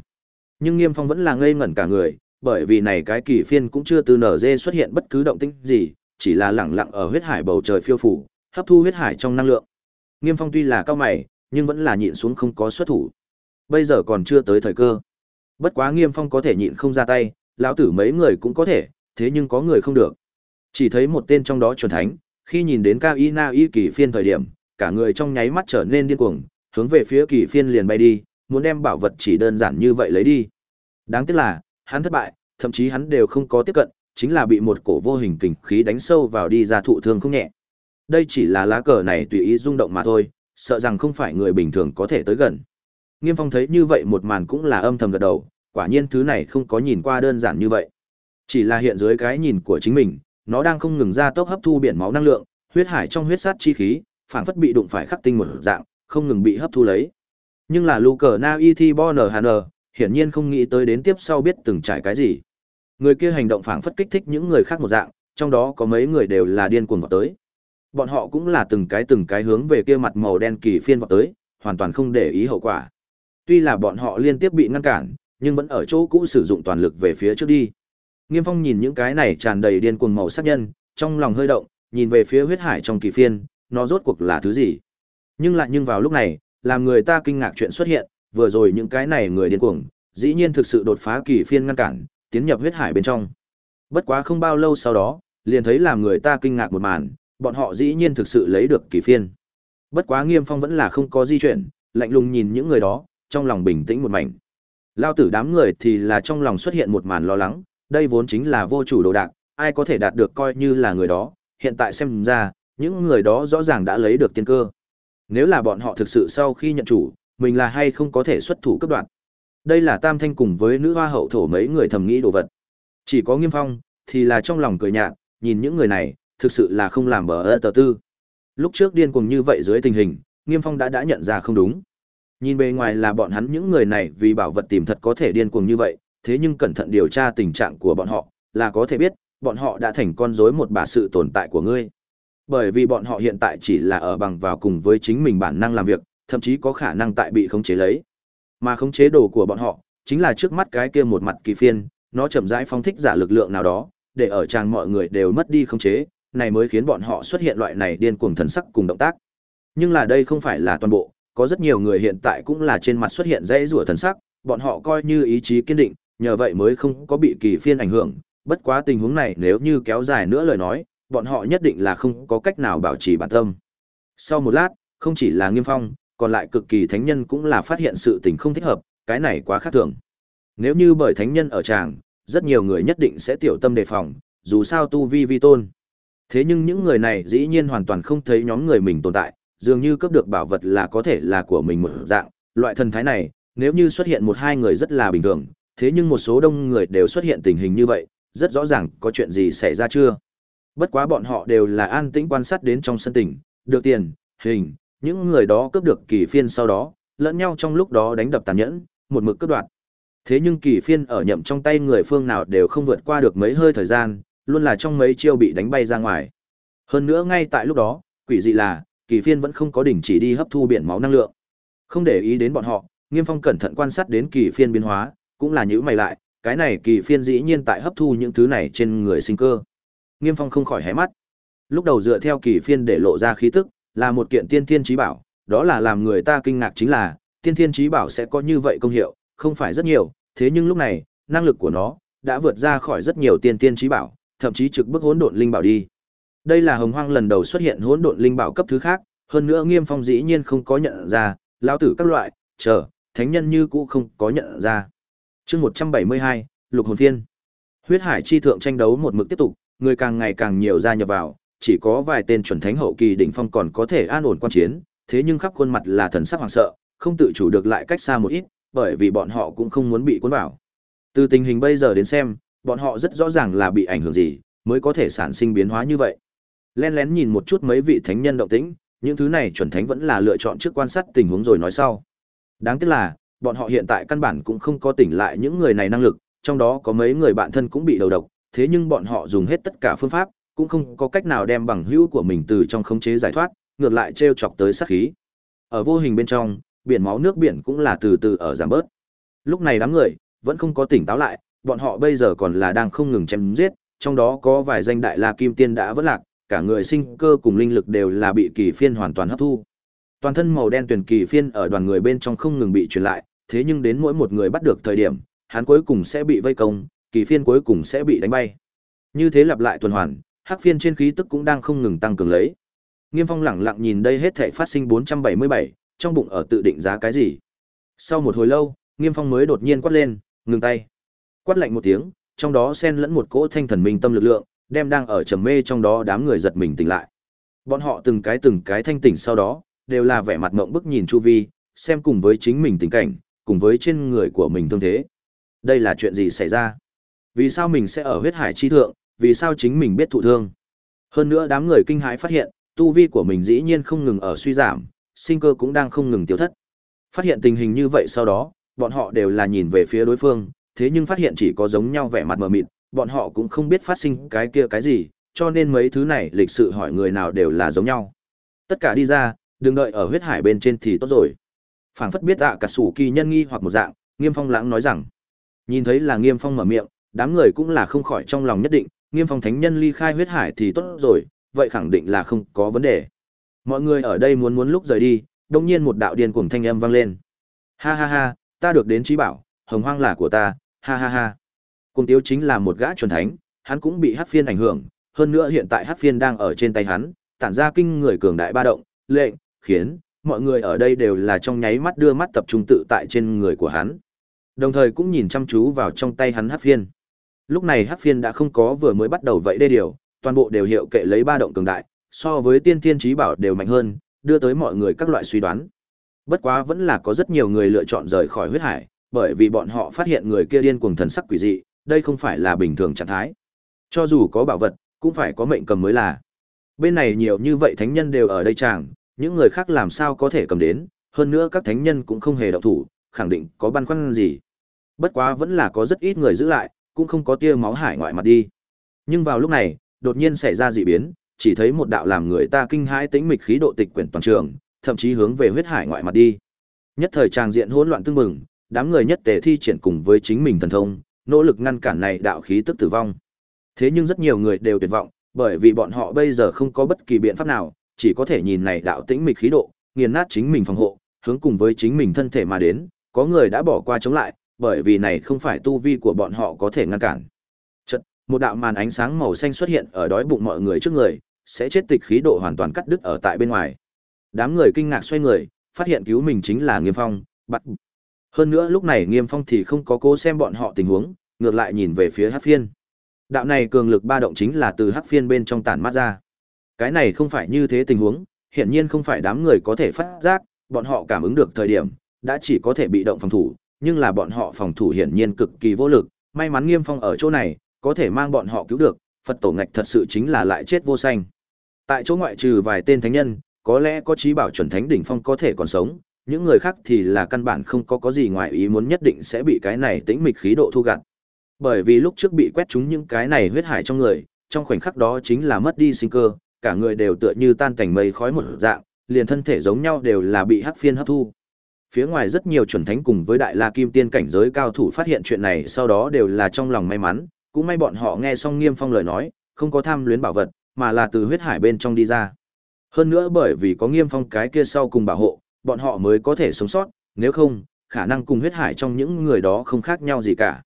Nhưng Nghiêm Phong vẫn là ngây ngẩn cả người, bởi vì này cái kỳ phiên cũng chưa từ nở dê xuất hiện bất cứ động tĩnh gì, chỉ là lẳng lặng ở huyết hải bầu trời phiêu phủ, hấp thu huyết hải trong năng lượng. Nghiêm Phong tuy là cao mày, nhưng vẫn là nhịn xuống không có xuất thủ. Bây giờ còn chưa tới thời cơ. Bất quá Nghiêm Phong có thể nhịn không ra tay, lão tử mấy người cũng có thể, thế nhưng có người không được. Chỉ thấy một tên trong đó chuẩn thánh, khi nhìn đến Cao Y Na Y kỳ phiên thời điểm, cả người trong nháy mắt trở nên điên cuồng, hướng về phía kỳ phiên liền bay đi, muốn đem bảo vật chỉ đơn giản như vậy lấy đi. Đáng tiếc là, hắn thất bại, thậm chí hắn đều không có tiếp cận, chính là bị một cổ vô hình kình khí đánh sâu vào đi ra thụ thương không nhẹ. Đây chỉ là lá cờ này tùy ý rung động mà thôi, sợ rằng không phải người bình thường có thể tới gần. Nghiêm Phong thấy như vậy một màn cũng là âm thầm gật đầu, quả nhiên thứ này không có nhìn qua đơn giản như vậy. Chỉ là hiện dưới cái nhìn của chính mình, nó đang không ngừng ra tốc hấp thu biển máu năng lượng, huyết hải trong huyết sát chi khí, phảng phất bị đụng phải khắc tinh một dạng, không ngừng bị hấp thu lấy. Nhưng là Luker Na Iti Bonner Hn, hiển nhiên không nghĩ tới đến tiếp sau biết từng trải cái gì. Người kia hành động phảng phất kích thích những người khác một dạng, trong đó có mấy người đều là điên cuồng vào tới. Bọn họ cũng là từng cái từng cái hướng về kia mặt màu đen kỳ phiên vào tới, hoàn toàn không để ý hậu quả. Tuy là bọn họ liên tiếp bị ngăn cản, nhưng vẫn ở chỗ cũ sử dụng toàn lực về phía trước đi. Nghiêm Phong nhìn những cái này tràn đầy điên cuồng màu sắc nhân, trong lòng hơi động, nhìn về phía huyết hải trong kỳ phiên, nó rốt cuộc là thứ gì? Nhưng lại nhưng vào lúc này, làm người ta kinh ngạc chuyện xuất hiện, vừa rồi những cái này người điên cuồng, dĩ nhiên thực sự đột phá kỳ phiên ngăn cản, tiến nhập huyết hải bên trong. Bất quá không bao lâu sau đó, liền thấy làm người ta kinh ngạc một màn, bọn họ dĩ nhiên thực sự lấy được kỳ phiên. Bất quá Nghiêm Phong vẫn là không có di chuyển, lạnh lùng nhìn những người đó, trong lòng bình tĩnh một mảnh. Lao tử đám người thì là trong lòng xuất hiện một màn lo lắng, đây vốn chính là vô chủ đồ đạc, ai có thể đạt được coi như là người đó, hiện tại xem ra, những người đó rõ ràng đã lấy được tiên cơ. Nếu là bọn họ thực sự sau khi nhận chủ, mình là hay không có thể xuất thủ cấp đoạn. Đây là Tam Thanh cùng với nữ hoa hậu thổ mấy người thầm nghĩ đồ vật. Chỉ có Nghiêm Phong, thì là trong lòng cười nhạt, nhìn những người này, thực sự là không làm bờ ơ tờ tư. Lúc trước điên cuồng như vậy dưới tình hình, Nghiêm Phong đã đã nhận ra không đúng. Nhìn bề ngoài là bọn hắn những người này vì bảo vật tìm thật có thể điên cuồng như vậy, thế nhưng cẩn thận điều tra tình trạng của bọn họ, là có thể biết, bọn họ đã thành con rối một bà sự tồn tại của ngươi. Bởi vì bọn họ hiện tại chỉ là ở bằng vào cùng với chính mình bản năng làm việc, thậm chí có khả năng tại bị khống chế lấy. Mà khống chế đồ của bọn họ, chính là trước mắt cái kia một mặt kỳ phiên, nó chậm rãi phong thích giả lực lượng nào đó, để ở trang mọi người đều mất đi khống chế, này mới khiến bọn họ xuất hiện loại này điên cuồng thần sắc cùng động tác. Nhưng là đây không phải là toàn bộ, có rất nhiều người hiện tại cũng là trên mặt xuất hiện dãy rủa thần sắc, bọn họ coi như ý chí kiên định, nhờ vậy mới không có bị kỳ phiên ảnh hưởng, bất quá tình huống này nếu như kéo dài nữa lời nói, bọn họ nhất định là không có cách nào bảo trì bản tâm. Sau một lát, không chỉ là Nghiêm Phong, còn lại cực kỳ thánh nhân cũng là phát hiện sự tình không thích hợp, cái này quá khác thường. Nếu như bởi thánh nhân ở tràng, rất nhiều người nhất định sẽ tiểu tâm đề phòng, dù sao tu vi vi tôn. Thế nhưng những người này dĩ nhiên hoàn toàn không thấy nhóm người mình tồn tại, dường như cấp được bảo vật là có thể là của mình một dạng, loại thần thái này, nếu như xuất hiện một hai người rất là bình thường, thế nhưng một số đông người đều xuất hiện tình hình như vậy, rất rõ ràng có chuyện gì xảy ra chưa. Bất quá bọn họ đều là an tĩnh quan sát đến trong sân tỉnh, được tiền, hình, những người đó cướp được kỳ phiên sau đó, lẫn nhau trong lúc đó đánh đập tàn nhẫn, một mực cướp đoạt. Thế nhưng kỳ phiên ở nhậm trong tay người phương nào đều không vượt qua được mấy hơi thời gian, luôn là trong mấy chiêu bị đánh bay ra ngoài. Hơn nữa ngay tại lúc đó, quỷ dị là, kỳ phiên vẫn không có đỉnh chỉ đi hấp thu biển máu năng lượng. Không để ý đến bọn họ, Nghiêm Phong cẩn thận quan sát đến kỳ phiên biến hóa, cũng là nhữ mày lại, cái này kỳ phiên dĩ nhiên tại hấp thu những thứ này trên người sinh cơ. Nghiêm Phong không khỏi hé mắt. Lúc đầu dựa theo kỳ phiên để lộ ra khí tức, là một kiện tiên thiên trí bảo, đó là làm người ta kinh ngạc chính là, tiên thiên trí bảo sẽ có như vậy công hiệu, không phải rất nhiều, thế nhưng lúc này, năng lực của nó đã vượt ra khỏi rất nhiều tiên thiên trí bảo, thậm chí trực bức hỗn độn linh bảo đi. Đây là Hồng Hoang lần đầu xuất hiện hỗn độn linh bảo cấp thứ khác, hơn nữa Nghiêm Phong dĩ nhiên không có nhận ra, lão tử các loại, chờ, thánh nhân như cũ không có nhận ra. Chương 172, Lục hồn phiên. Huyết Hải chi thượng tranh đấu một mực tiếp tục, người càng ngày càng nhiều gia nhập vào, chỉ có vài tên chuẩn thánh hậu kỳ đỉnh phong còn có thể an ổn quan chiến, thế nhưng khắp khuôn mặt là thần sắc hoảng sợ, không tự chủ được lại cách xa một ít, bởi vì bọn họ cũng không muốn bị cuốn vào. Từ tình hình bây giờ đến xem, bọn họ rất rõ ràng là bị ảnh hưởng gì, mới có thể sản sinh biến hóa như vậy. Len lén nhìn một chút mấy vị thánh nhân động tĩnh, những thứ này chuẩn thánh vẫn là lựa chọn trước quan sát tình huống rồi nói sau. Đáng tiếc là, bọn họ hiện tại căn bản cũng không có tỉnh lại những người này năng lực, trong đó có mấy người bạn thân cũng bị đầu độc, thế nhưng bọn họ dùng hết tất cả phương pháp, cũng không có cách nào đem bằng hữu của mình từ trong khống chế giải thoát, ngược lại trêu chọc tới sát khí. Ở vô hình bên trong, biển máu nước biển cũng là từ từ ở giảm bớt. Lúc này đám người vẫn không có tỉnh táo lại, bọn họ bây giờ còn là đang không ngừng chém giết, trong đó có vài danh đại la kim tiên đã vỡ lạc, cả người sinh cơ cùng linh lực đều là bị kỳ phiên hoàn toàn hấp thu. Toàn thân màu đen tuyển kỳ phiên ở đoàn người bên trong không ngừng bị truyền lại, thế nhưng đến mỗi một người bắt được thời điểm, hắn cuối cùng sẽ bị vây công, kỳ phiên cuối cùng sẽ bị đánh bay. Như thế lặp lại tuần hoàn, hắc phiên trên khí tức cũng đang không ngừng tăng cường lấy. Nghiêm Phong lẳng lặng nhìn đây hết thảy phát sinh 477, trong bụng ở tự định giá cái gì. Sau một hồi lâu, Nghiêm Phong mới đột nhiên quát lên, ngừng tay. Quát lạnh một tiếng, trong đó xen lẫn một cỗ thanh thần minh tâm lực lượng, đem đang ở trầm mê trong đó đám người giật mình tỉnh lại. Bọn họ từng cái từng cái thanh tỉnh sau đó, đều là vẻ mặt mộng bức nhìn chu vi, xem cùng với chính mình tình cảnh, cùng với trên người của mình thương thế. Đây là chuyện gì xảy ra? Vì sao mình sẽ ở huyết hải chi thượng, vì sao chính mình biết thụ thương. Hơn nữa đám người kinh hãi phát hiện, tu vi của mình dĩ nhiên không ngừng ở suy giảm, sinh cơ cũng đang không ngừng tiêu thất. Phát hiện tình hình như vậy sau đó, bọn họ đều là nhìn về phía đối phương, thế nhưng phát hiện chỉ có giống nhau vẻ mặt mờ mịt, bọn họ cũng không biết phát sinh cái kia cái gì, cho nên mấy thứ này lịch sự hỏi người nào đều là giống nhau. Tất cả đi ra, đừng đợi ở huyết hải bên trên thì tốt rồi. Phảng phất biết ạ cả sủ kỳ nhân nghi hoặc một dạng, Nghiêm Phong lãng nói rằng. Nhìn thấy là Nghiêm Phong mở miệng, đám người cũng là không khỏi trong lòng nhất định, Nghiêm Phong thánh nhân ly khai huyết hải thì tốt rồi, vậy khẳng định là không có vấn đề. Mọi người ở đây muốn muốn lúc rời đi, đông nhiên một đạo điên cuồng thanh âm vang lên. Ha ha ha, ta được đến trí bảo, hồng hoang là của ta, ha ha ha. Cung Tiếu chính là một gã chuẩn thánh, hắn cũng bị Hắc Phiên ảnh hưởng, hơn nữa hiện tại Hắc Phiên đang ở trên tay hắn, tản ra kinh người cường đại ba động, lệnh, khiến mọi người ở đây đều là trong nháy mắt đưa mắt tập trung tự tại trên người của hắn. Đồng thời cũng nhìn chăm chú vào trong tay hắn Hắc Phiên. Lúc này Hắc Phiên đã không có vừa mới bắt đầu vậy đê điều, toàn bộ đều hiệu kệ lấy ba động cường đại, so với tiên tiên trí bảo đều mạnh hơn, đưa tới mọi người các loại suy đoán. Bất quá vẫn là có rất nhiều người lựa chọn rời khỏi huyết hải, bởi vì bọn họ phát hiện người kia điên cuồng thần sắc quỷ dị, đây không phải là bình thường trạng thái. Cho dù có bảo vật, cũng phải có mệnh cầm mới là. Bên này nhiều như vậy thánh nhân đều ở đây chàng, những người khác làm sao có thể cầm đến, hơn nữa các thánh nhân cũng không hề động thủ, khẳng định có băn khoăn gì. Bất quá vẫn là có rất ít người giữ lại, cũng không có tia máu hải ngoại mặt đi. Nhưng vào lúc này, đột nhiên xảy ra dị biến, chỉ thấy một đạo làm người ta kinh hãi tĩnh mịch khí độ tịch quyển toàn trường, thậm chí hướng về huyết hải ngoại mặt đi. Nhất thời tràng diện hỗn loạn tương mừng, đám người nhất tề thi triển cùng với chính mình thần thông, nỗ lực ngăn cản này đạo khí tức tử vong. Thế nhưng rất nhiều người đều tuyệt vọng, bởi vì bọn họ bây giờ không có bất kỳ biện pháp nào, chỉ có thể nhìn này đạo tĩnh mịch khí độ, nghiền nát chính mình phòng hộ, hướng cùng với chính mình thân thể mà đến, có người đã bỏ qua chống lại, bởi vì này không phải tu vi của bọn họ có thể ngăn cản. Chợt, một đạo màn ánh sáng màu xanh xuất hiện ở đói bụng mọi người trước người, sẽ chết tịch khí độ hoàn toàn cắt đứt ở tại bên ngoài. Đám người kinh ngạc xoay người, phát hiện cứu mình chính là Nghiêm Phong, bắt. Hơn nữa lúc này Nghiêm Phong thì không có cố xem bọn họ tình huống, ngược lại nhìn về phía Hắc Phiên. Đạo này cường lực ba động chính là từ Hắc Phiên bên trong tản mát ra. Cái này không phải như thế tình huống, hiển nhiên không phải đám người có thể phát giác, bọn họ cảm ứng được thời điểm, đã chỉ có thể bị động phòng thủ, nhưng là bọn họ phòng thủ hiển nhiên cực kỳ vô lực, may mắn Nghiêm Phong ở chỗ này, có thể mang bọn họ cứu được, Phật tổ ngạch thật sự chính là lại chết vô sanh. Tại chỗ ngoại trừ vài tên thánh nhân, có lẽ có trí bảo chuẩn thánh đỉnh phong có thể còn sống, những người khác thì là căn bản không có có gì ngoài ý muốn nhất định sẽ bị cái này tĩnh mịch khí độ thu gặt. Bởi vì lúc trước bị quét trúng những cái này huyết hải trong người, trong khoảnh khắc đó chính là mất đi sinh cơ, cả người đều tựa như tan cảnh mây khói một dạng, liền thân thể giống nhau đều là bị hắc phiên hấp thu. Phía ngoài rất nhiều chuẩn thánh cùng với đại la kim tiên cảnh giới cao thủ phát hiện chuyện này sau đó đều là trong lòng may mắn, cũng may bọn họ nghe xong Nghiêm Phong lời nói, không có tham luyến bảo vật, mà là từ huyết hải bên trong đi ra. Hơn nữa bởi vì có Nghiêm Phong cái kia sau cùng bảo hộ, bọn họ mới có thể sống sót, nếu không, khả năng cùng huyết hải trong những người đó không khác nhau gì cả.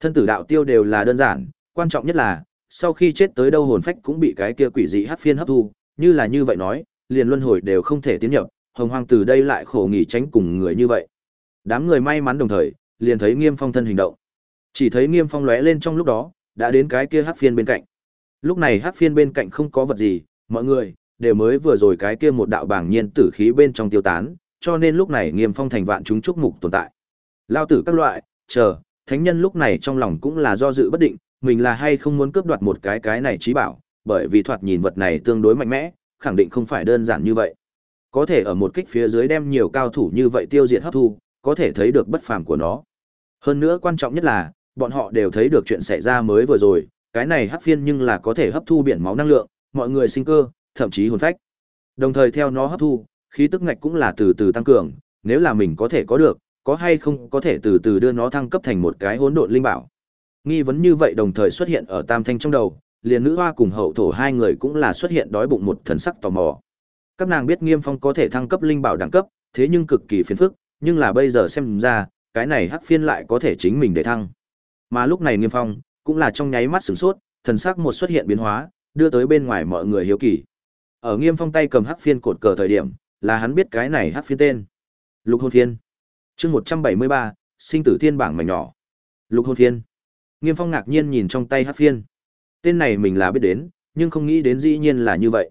Thân tử đạo tiêu đều là đơn giản, quan trọng nhất là, sau khi chết tới đâu hồn phách cũng bị cái kia quỷ dị hắc phiên hấp thu, như là như vậy nói, liền luân hồi đều không thể tiến nhập, hồng hoang từ đây lại khổ nghỉ tránh cùng người như vậy. Đám người may mắn đồng thời, liền thấy Nghiêm Phong thân hình động. Chỉ thấy Nghiêm Phong lóe lên trong lúc đó, đã đến cái kia hắc phiên bên cạnh. Lúc này hắc phiên bên cạnh không có vật gì, mọi người đều mới vừa rồi cái kia một đạo bảng nhiên tử khí bên trong tiêu tán, cho nên lúc này Nghiêm Phong thành vạn chúng chúc mục tồn tại. Lao tử các loại, chờ, thánh nhân lúc này trong lòng cũng là do dự bất định, mình là hay không muốn cướp đoạt một cái cái này trí bảo, bởi vì thoạt nhìn vật này tương đối mạnh mẽ, khẳng định không phải đơn giản như vậy. Có thể ở một kích phía dưới đem nhiều cao thủ như vậy tiêu diệt hấp thu, có thể thấy được bất phàm của nó. Hơn nữa quan trọng nhất là, bọn họ đều thấy được chuyện xảy ra mới vừa rồi, cái này hắc phiên nhưng là có thể hấp thu biển máu năng lượng, mọi người sinh cơ, thậm chí hồn phách. Đồng thời theo nó hấp thu, khí tức ngạch cũng là từ từ tăng cường, nếu là mình có thể có được, có hay không có thể từ từ đưa nó thăng cấp thành một cái hỗn độn linh bảo. Nghi vấn như vậy đồng thời xuất hiện ở Tam Thanh trong đầu, liền nữ hoa cùng hậu thổ hai người cũng là xuất hiện đói bụng một thần sắc tò mò. Các nàng biết Nghiêm Phong có thể thăng cấp linh bảo đẳng cấp, thế nhưng cực kỳ phiền phức, nhưng là bây giờ xem ra, cái này hắc phiên lại có thể chính mình để thăng. Mà lúc này Nghiêm Phong cũng là trong nháy mắt sửng sốt, thần sắc một xuất hiện biến hóa, đưa tới bên ngoài mọi người hiếu kỳ. Ở Nghiêm Phong tay cầm hắc phiên cột cờ thời điểm, là hắn biết cái này hắc phiên tên. Lục Hồn Phiên. Chương 173, sinh tử thiên bảng mảnh nhỏ. Lục Hồn Phiên. Nghiêm Phong ngạc nhiên nhìn trong tay hắc phiên. Tên này mình là biết đến, nhưng không nghĩ đến dĩ nhiên là như vậy.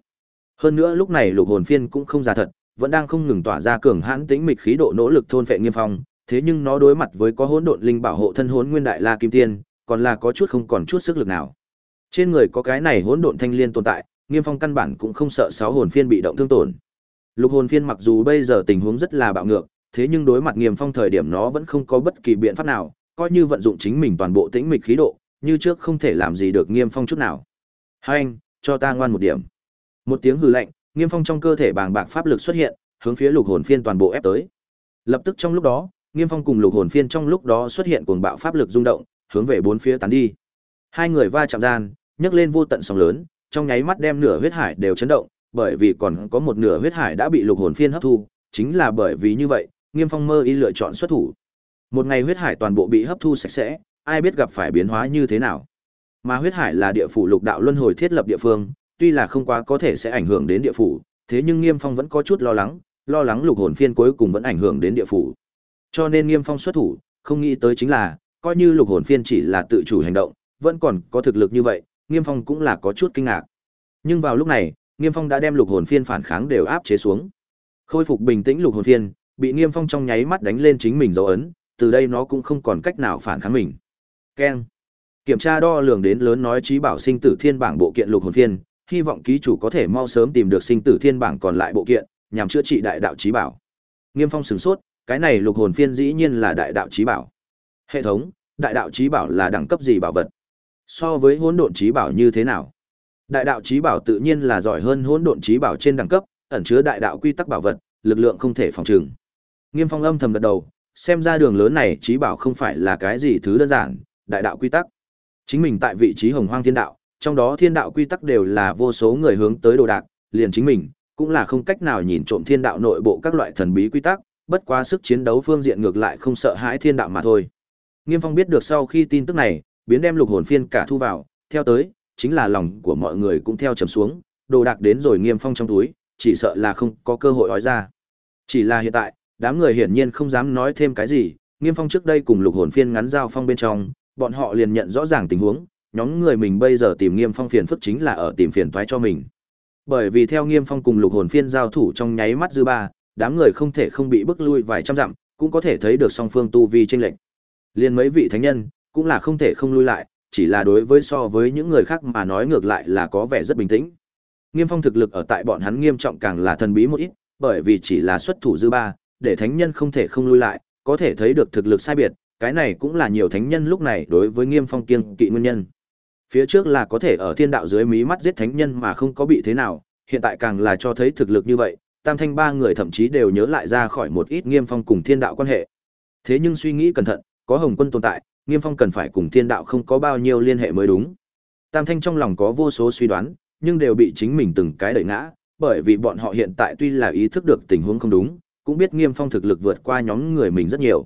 Hơn nữa lúc này Lục Hồn Phiên cũng không giả thật, vẫn đang không ngừng tỏa ra cường hãn tĩnh mịch khí độ nỗ lực thôn phệ Nghiêm Phong, thế nhưng nó đối mặt với có hỗn độn linh bảo hộ thân hỗn nguyên đại la kim tiên, còn là có chút không còn chút sức lực nào. Trên người có cái này hỗn độn thanh liên tồn tại, Nghiêm Phong căn bản cũng không sợ sáu hồn phiên bị động thương tổn. Lục hồn phiên mặc dù bây giờ tình huống rất là bạo ngược, thế nhưng đối mặt Nghiêm Phong thời điểm nó vẫn không có bất kỳ biện pháp nào, coi như vận dụng chính mình toàn bộ tĩnh mịch khí độ, như trước không thể làm gì được Nghiêm Phong chút nào. "Hai anh, cho ta ngoan một điểm." Một tiếng hừ lạnh, Nghiêm Phong trong cơ thể bàng bạc pháp lực xuất hiện, hướng phía Lục Hồn Phiên toàn bộ ép tới. Lập tức trong lúc đó, Nghiêm Phong cùng Lục Hồn Phiên trong lúc đó xuất hiện cuồng bạo pháp lực rung động, hướng về bốn phía tán đi. Hai người va chạm gian, nhấc lên vô tận sóng lớn, trong nháy mắt đem nửa huyết hải đều chấn động, bởi vì còn có một nửa huyết hải đã bị Lục Hồn Phiên hấp thu, chính là bởi vì như vậy, Nghiêm Phong mơ y lựa chọn xuất thủ. Một ngày huyết hải toàn bộ bị hấp thu sạch sẽ, ai biết gặp phải biến hóa như thế nào. Mà huyết hải là địa phủ lục đạo luân hồi thiết lập địa phương, tuy là không quá có thể sẽ ảnh hưởng đến địa phủ, thế nhưng Nghiêm Phong vẫn có chút lo lắng, lo lắng lục hồn phiên cuối cùng vẫn ảnh hưởng đến địa phủ. Cho nên Nghiêm Phong xuất thủ, không nghĩ tới chính là, coi như lục hồn phiên chỉ là tự chủ hành động, vẫn còn có thực lực như vậy, Nghiêm Phong cũng là có chút kinh ngạc. Nhưng vào lúc này, Nghiêm Phong đã đem lục hồn phiên phản kháng đều áp chế xuống. Khôi phục bình tĩnh lục hồn phiên, bị Nghiêm Phong trong nháy mắt đánh lên chính mình dấu ấn, từ đây nó cũng không còn cách nào phản kháng mình. Keng. Kiểm tra đo lường đến lớn nói trí bảo sinh tử thiên bảng bộ kiện lục hồn phiên, hy vọng ký chủ có thể mau sớm tìm được sinh tử thiên bảng còn lại bộ kiện, nhằm chữa trị đại đạo trí bảo. Nghiêm Phong sửng sốt, cái này lục hồn phiên dĩ nhiên là đại đạo trí bảo. Hệ thống, đại đạo trí bảo là đẳng cấp gì bảo vật? So với hỗn độn trí bảo như thế nào? Đại đạo trí bảo tự nhiên là giỏi hơn hỗn độn trí bảo trên đẳng cấp, ẩn chứa đại đạo quy tắc bảo vật, lực lượng không thể phòng trừng. Nghiêm Phong âm thầm gật đầu, xem ra đường lớn này trí bảo không phải là cái gì thứ đơn giản, đại đạo quy tắc. Chính mình tại vị trí Hồng Hoang Thiên Đạo, trong đó thiên đạo quy tắc đều là vô số người hướng tới đồ đạc, liền chính mình, cũng là không cách nào nhìn trộm thiên đạo nội bộ các loại thần bí quy tắc, bất quá sức chiến đấu phương diện ngược lại không sợ hãi thiên đạo mà thôi. Nghiêm Phong biết được sau khi tin tức này, biến đem lục hồn phiên cả thu vào, theo tới, chính là lòng của mọi người cũng theo trầm xuống, đồ đạc đến rồi Nghiêm Phong trong túi, chỉ sợ là không có cơ hội nói ra. Chỉ là hiện tại, đám người hiển nhiên không dám nói thêm cái gì, Nghiêm Phong trước đây cùng lục hồn phiên ngắn giao phong bên trong, bọn họ liền nhận rõ ràng tình huống, nhóm người mình bây giờ tìm Nghiêm Phong phiền phức chính là ở tìm phiền toái cho mình. Bởi vì theo Nghiêm Phong cùng Lục Hồn Phiên giao thủ trong nháy mắt dư ba, đám người không thể không bị bức lui vài trăm dặm, cũng có thể thấy được song phương tu vi chênh lệch. Liên mấy vị thánh nhân cũng là không thể không lui lại, chỉ là đối với so với những người khác mà nói ngược lại là có vẻ rất bình tĩnh. Nghiêm Phong thực lực ở tại bọn hắn nghiêm trọng càng là thần bí một ít, bởi vì chỉ là xuất thủ dư ba, để thánh nhân không thể không lui lại, có thể thấy được thực lực sai biệt, cái này cũng là nhiều thánh nhân lúc này đối với Nghiêm Phong kiêng kỵ nguyên nhân. Phía trước là có thể ở thiên đạo dưới mí mắt giết thánh nhân mà không có bị thế nào, hiện tại càng là cho thấy thực lực như vậy, tam thanh ba người thậm chí đều nhớ lại ra khỏi một ít nghiêm phong cùng thiên đạo quan hệ. Thế nhưng suy nghĩ cẩn thận, có hồng quân tồn tại, nghiêm phong cần phải cùng thiên đạo không có bao nhiêu liên hệ mới đúng. Tam thanh trong lòng có vô số suy đoán, nhưng đều bị chính mình từng cái đẩy ngã, bởi vì bọn họ hiện tại tuy là ý thức được tình huống không đúng, cũng biết nghiêm phong thực lực vượt qua nhóm người mình rất nhiều.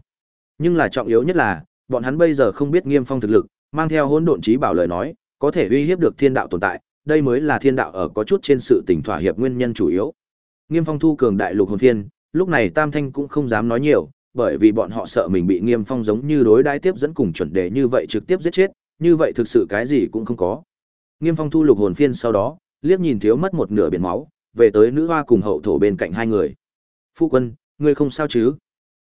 Nhưng là trọng yếu nhất là, bọn hắn bây giờ không biết nghiêm phong thực lực, mang theo hỗn độn trí bảo lời nói, có thể uy hiếp được thiên đạo tồn tại, đây mới là thiên đạo ở có chút trên sự tình thỏa hiệp nguyên nhân chủ yếu. Nghiêm Phong thu cường đại lục hồn phiên, lúc này Tam Thanh cũng không dám nói nhiều, bởi vì bọn họ sợ mình bị Nghiêm Phong giống như đối đãi tiếp dẫn cùng chuẩn đề như vậy trực tiếp giết chết, như vậy thực sự cái gì cũng không có. Nghiêm Phong thu lục hồn phiên sau đó, liếc nhìn thiếu mất một nửa biển máu, về tới nữ hoa cùng hậu thổ bên cạnh hai người. "Phu quân, ngươi không sao chứ?"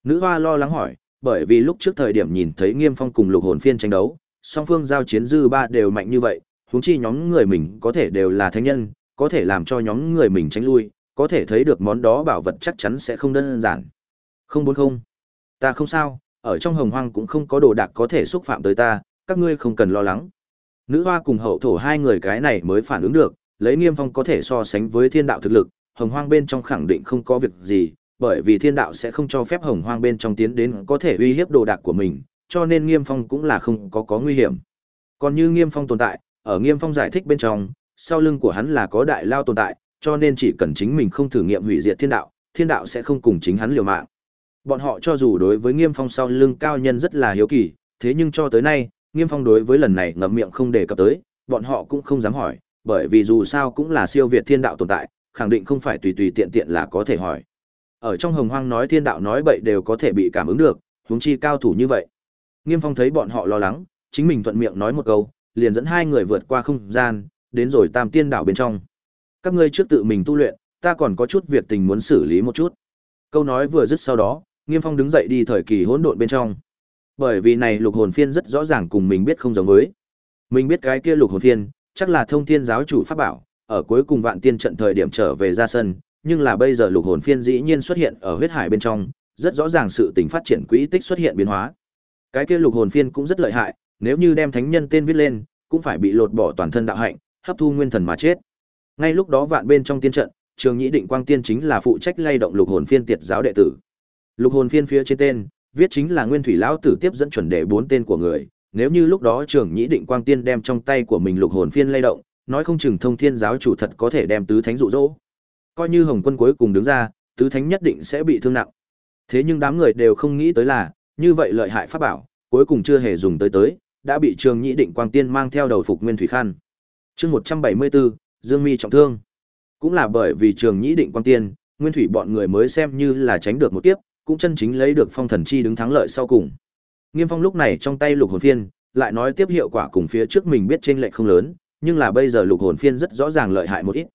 Nữ hoa lo lắng hỏi, bởi vì lúc trước thời điểm nhìn thấy Nghiêm Phong cùng lục hồn phiên tranh đấu, song phương giao chiến dư ba đều mạnh như vậy, huống chi nhóm người mình có thể đều là thánh nhân, có thể làm cho nhóm người mình tránh lui, có thể thấy được món đó bảo vật chắc chắn sẽ không đơn giản. Không bốn không. Ta không sao, ở trong hồng hoang cũng không có đồ đạc có thể xúc phạm tới ta, các ngươi không cần lo lắng. Nữ hoa cùng hậu thổ hai người cái này mới phản ứng được, lấy nghiêm phong có thể so sánh với thiên đạo thực lực, hồng hoang bên trong khẳng định không có việc gì, bởi vì thiên đạo sẽ không cho phép hồng hoang bên trong tiến đến có thể uy hiếp đồ đạc của mình, cho nên Nghiêm Phong cũng là không có có nguy hiểm. Còn như Nghiêm Phong tồn tại, ở Nghiêm Phong giải thích bên trong, sau lưng của hắn là có đại lao tồn tại, cho nên chỉ cần chính mình không thử nghiệm hủy diệt thiên đạo, thiên đạo sẽ không cùng chính hắn liều mạng. Bọn họ cho dù đối với Nghiêm Phong sau lưng cao nhân rất là hiếu kỳ, thế nhưng cho tới nay, Nghiêm Phong đối với lần này ngậm miệng không đề cập tới, bọn họ cũng không dám hỏi, bởi vì dù sao cũng là siêu việt thiên đạo tồn tại, khẳng định không phải tùy tùy tiện tiện là có thể hỏi. Ở trong hồng hoang nói thiên đạo nói bậy đều có thể bị cảm ứng được, huống chi cao thủ như vậy. Nghiêm Phong thấy bọn họ lo lắng, chính mình thuận miệng nói một câu, liền dẫn hai người vượt qua không gian, đến rồi Tam Tiên đảo bên trong. Các ngươi trước tự mình tu luyện, ta còn có chút việc tình muốn xử lý một chút. Câu nói vừa dứt sau đó, Nghiêm Phong đứng dậy đi thời kỳ hỗn độn bên trong. Bởi vì này lục hồn phiên rất rõ ràng cùng mình biết không giống với. Mình biết cái kia lục hồn phiên, chắc là thông thiên giáo chủ pháp bảo, ở cuối cùng vạn tiên trận thời điểm trở về ra sân, nhưng là bây giờ lục hồn phiên dĩ nhiên xuất hiện ở huyết hải bên trong, rất rõ ràng sự tình phát triển quỹ tích xuất hiện biến hóa. Cái kia lục hồn phiên cũng rất lợi hại, nếu như đem thánh nhân tên viết lên, cũng phải bị lột bỏ toàn thân đạo hạnh, hấp thu nguyên thần mà chết. Ngay lúc đó vạn bên trong tiên trận, Trường Nhĩ Định Quang Tiên chính là phụ trách lay động lục hồn phiên tiệt giáo đệ tử. Lục hồn phiên phía trên tên, viết chính là Nguyên Thủy lão tử tiếp dẫn chuẩn đệ bốn tên của người, nếu như lúc đó Trường Nhĩ Định Quang Tiên đem trong tay của mình lục hồn phiên lay động, nói không chừng Thông Thiên giáo chủ thật có thể đem tứ thánh dụ dỗ. Coi như Hồng Quân cuối cùng đứng ra, tứ thánh nhất định sẽ bị thương nặng. Thế nhưng đám người đều không nghĩ tới là, như vậy lợi hại pháp bảo, cuối cùng chưa hề dùng tới tới, đã bị Trường Nhĩ Định Quang Tiên mang theo đầu phục Nguyên Thủy Khăn. Chương 174, Dương Mi trọng thương. Cũng là bởi vì Trường Nhĩ Định Quang Tiên, Nguyên Thủy bọn người mới xem như là tránh được một kiếp, cũng chân chính lấy được phong thần chi đứng thắng lợi sau cùng. Nghiêm Phong lúc này trong tay lục hồn phiên, lại nói tiếp hiệu quả cùng phía trước mình biết trên lệch không lớn, nhưng là bây giờ lục hồn phiên rất rõ ràng lợi hại một ít.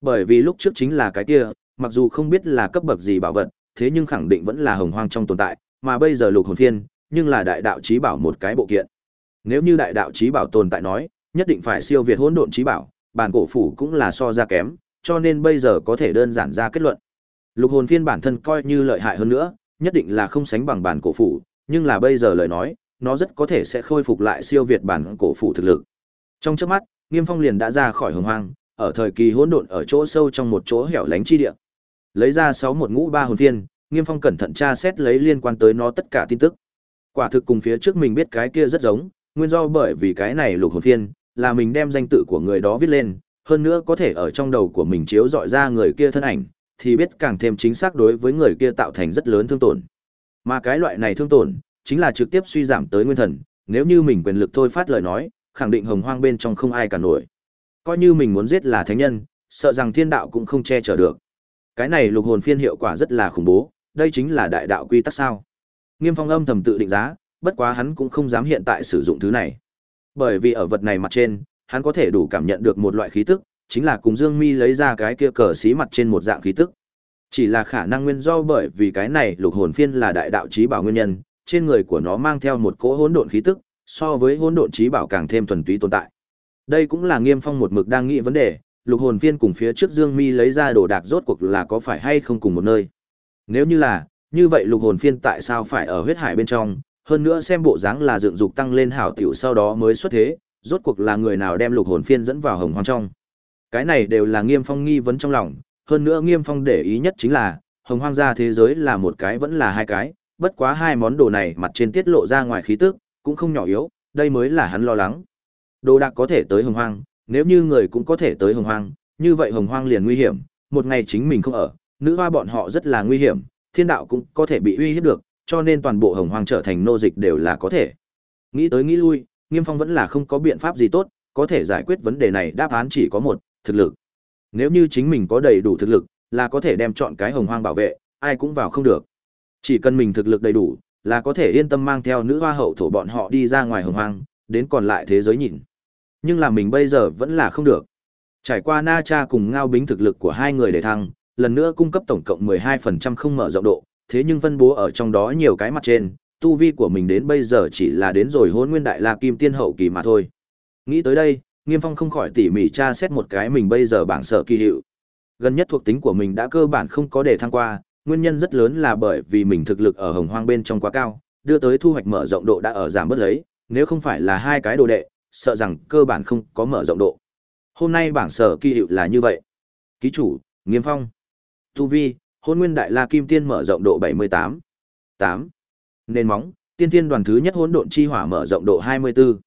Bởi vì lúc trước chính là cái kia, mặc dù không biết là cấp bậc gì bảo vật, thế nhưng khẳng định vẫn là hồng hoang trong tồn tại, mà bây giờ lục hồn phiên, nhưng là đại đạo chí bảo một cái bộ kiện. Nếu như đại đạo chí bảo tồn tại nói, nhất định phải siêu việt hỗn độn chí bảo, bản cổ phủ cũng là so ra kém, cho nên bây giờ có thể đơn giản ra kết luận. Lục hồn phiên bản thân coi như lợi hại hơn nữa, nhất định là không sánh bằng bản cổ phủ, nhưng là bây giờ lời nói, nó rất có thể sẽ khôi phục lại siêu việt bản cổ phủ thực lực. Trong chớp mắt, Nghiêm Phong liền đã ra khỏi hồng hoang, ở thời kỳ hỗn độn ở chỗ sâu trong một chỗ hẻo lánh chi địa. Lấy ra sáu một ngũ ba hồn thiên, Nghiêm Phong cẩn thận tra xét lấy liên quan tới nó tất cả tin tức. Quả thực cùng phía trước mình biết cái kia rất giống, nguyên do bởi vì cái này lục hồn thiên là mình đem danh tự của người đó viết lên, hơn nữa có thể ở trong đầu của mình chiếu dọi ra người kia thân ảnh, thì biết càng thêm chính xác đối với người kia tạo thành rất lớn thương tổn. Mà cái loại này thương tổn, chính là trực tiếp suy giảm tới nguyên thần, nếu như mình quyền lực thôi phát lời nói, khẳng định hồng hoang bên trong không ai cả nổi. Coi như mình muốn giết là thánh nhân, sợ rằng thiên đạo cũng không che chở được. Cái này lục hồn phiên hiệu quả rất là khủng bố, đây chính là đại đạo quy tắc sao. Nghiêm phong âm thầm tự định giá, bất quá hắn cũng không dám hiện tại sử dụng thứ này. Bởi vì ở vật này mặt trên, hắn có thể đủ cảm nhận được một loại khí tức, chính là cùng Dương Mi lấy ra cái kia cờ xí mặt trên một dạng khí tức. Chỉ là khả năng nguyên do bởi vì cái này lục hồn phiên là đại đạo chí bảo nguyên nhân, trên người của nó mang theo một cỗ hỗn độn khí tức, so với hỗn độn trí bảo càng thêm thuần túy tồn tại. Đây cũng là Nghiêm Phong một mực đang nghĩ vấn đề, lục hồn phiên cùng phía trước Dương Mi lấy ra đồ đạc rốt cuộc là có phải hay không cùng một nơi. Nếu như là, như vậy lục hồn phiên tại sao phải ở huyết hải bên trong, hơn nữa xem bộ dáng là dựng dục tăng lên hảo tiểu sau đó mới xuất thế, rốt cuộc là người nào đem lục hồn phiên dẫn vào hồng hoang trong. Cái này đều là Nghiêm Phong nghi vấn trong lòng, hơn nữa Nghiêm Phong để ý nhất chính là, hồng hoang gia thế giới là một cái vẫn là hai cái, bất quá hai món đồ này mặt trên tiết lộ ra ngoài khí tức, cũng không nhỏ yếu, đây mới là hắn lo lắng. Đồ đạc có thể tới hồng hoang, nếu như người cũng có thể tới hồng hoang, như vậy hồng hoang liền nguy hiểm, một ngày chính mình không ở, nữ hoa bọn họ rất là nguy hiểm, thiên đạo cũng có thể bị uy hiếp được, cho nên toàn bộ hồng hoang trở thành nô dịch đều là có thể. Nghĩ tới nghĩ lui, Nghiêm Phong vẫn là không có biện pháp gì tốt, có thể giải quyết vấn đề này đáp án chỉ có một, thực lực. Nếu như chính mình có đầy đủ thực lực, là có thể đem chọn cái hồng hoang bảo vệ, ai cũng vào không được. Chỉ cần mình thực lực đầy đủ, là có thể yên tâm mang theo nữ hoa hậu thổ bọn họ đi ra ngoài hồng hoang, đến còn lại thế giới nhìn. Nhưng là mình bây giờ vẫn là không được. Trải qua Na Cha cùng Ngao Bính thực lực của hai người để thăng, lần nữa cung cấp tổng cộng 12% không mở rộng độ, thế nhưng phân bố ở trong đó nhiều cái mặt trên, tu vi của mình đến bây giờ chỉ là đến rồi hôn nguyên đại la kim tiên hậu kỳ mà thôi. Nghĩ tới đây, Nghiêm Phong không khỏi tỉ mỉ tra xét một cái mình bây giờ bảng sở kỳ hiệu. Gần nhất thuộc tính của mình đã cơ bản không có để thăng qua, nguyên nhân rất lớn là bởi vì mình thực lực ở hồng hoang bên trong quá cao, đưa tới thu hoạch mở rộng độ đã ở giảm bớt lấy, nếu không phải là hai cái đồ đệ, sợ rằng cơ bản không có mở rộng độ. Hôm nay bảng sở kỳ hiệu là như vậy. Ký chủ, Nghiêm Phong. Tu vi, Hôn Nguyên Đại La Kim Tiên mở rộng độ 78. 8. Nền móng, Tiên Tiên đoàn thứ nhất hỗn độn chi hỏa mở rộng độ 24.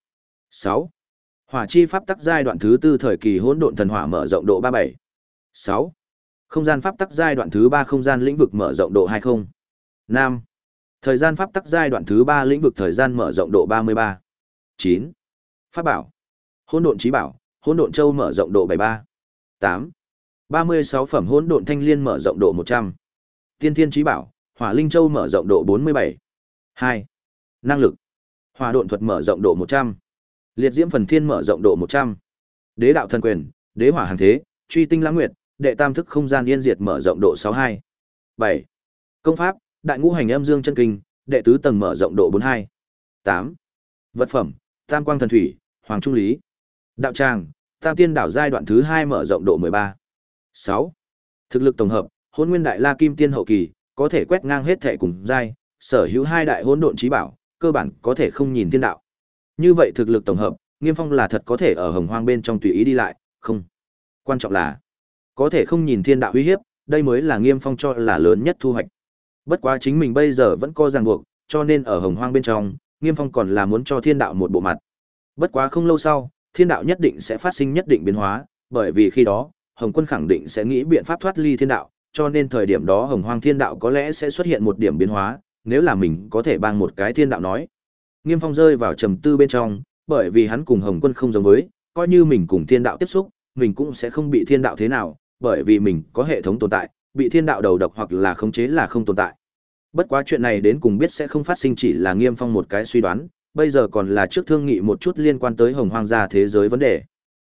6. Hỏa chi pháp tắc giai đoạn thứ tư thời kỳ hỗn độn thần hỏa mở rộng độ 37. 6. Không gian pháp tắc giai đoạn thứ ba không gian lĩnh vực mở rộng độ 20. 5. Thời gian pháp tắc giai đoạn thứ ba lĩnh vực thời gian mở rộng độ 33. 9. Pháp bảo. Hỗn độn trí bảo, hỗn độn châu mở rộng độ 73. 8. 36 phẩm hỗn độn thanh liên mở rộng độ 100. Tiên thiên trí bảo, hỏa linh châu mở rộng độ 47. 2. Năng lực. Hỏa độn thuật mở rộng độ 100. Liệt diễm phần thiên mở rộng độ 100. Đế đạo thần quyền, đế hỏa hàng thế, truy tinh lãng nguyệt, đệ tam thức không gian yên diệt mở rộng độ 62. 7. Công pháp, đại ngũ hành âm dương chân kinh, đệ tứ tầng mở rộng độ 42. 8. Vật phẩm, tam quang thần thủy, hoàng trung lý. Đạo tràng, Tam Tiên đảo giai đoạn thứ 2 mở rộng độ 13. 6. Thực lực tổng hợp, hôn Nguyên Đại La Kim Tiên hậu kỳ, có thể quét ngang hết thể cùng giai, sở hữu hai đại hỗn độn trí bảo, cơ bản có thể không nhìn thiên đạo. Như vậy thực lực tổng hợp, Nghiêm Phong là thật có thể ở Hồng Hoang bên trong tùy ý đi lại, không. Quan trọng là có thể không nhìn thiên đạo uy hiếp, đây mới là Nghiêm Phong cho là lớn nhất thu hoạch. Bất quá chính mình bây giờ vẫn có ràng buộc, cho nên ở Hồng Hoang bên trong, Nghiêm Phong còn là muốn cho thiên đạo một bộ mặt. Bất quá không lâu sau, thiên đạo nhất định sẽ phát sinh nhất định biến hóa, bởi vì khi đó, Hồng Quân khẳng định sẽ nghĩ biện pháp thoát ly thiên đạo, cho nên thời điểm đó Hồng Hoang thiên đạo có lẽ sẽ xuất hiện một điểm biến hóa, nếu là mình có thể bang một cái thiên đạo nói. Nghiêm Phong rơi vào trầm tư bên trong, bởi vì hắn cùng Hồng Quân không giống với, coi như mình cùng thiên đạo tiếp xúc, mình cũng sẽ không bị thiên đạo thế nào, bởi vì mình có hệ thống tồn tại, bị thiên đạo đầu độc hoặc là khống chế là không tồn tại. Bất quá chuyện này đến cùng biết sẽ không phát sinh chỉ là Nghiêm Phong một cái suy đoán, bây giờ còn là trước thương nghị một chút liên quan tới Hồng Hoang gia thế giới vấn đề.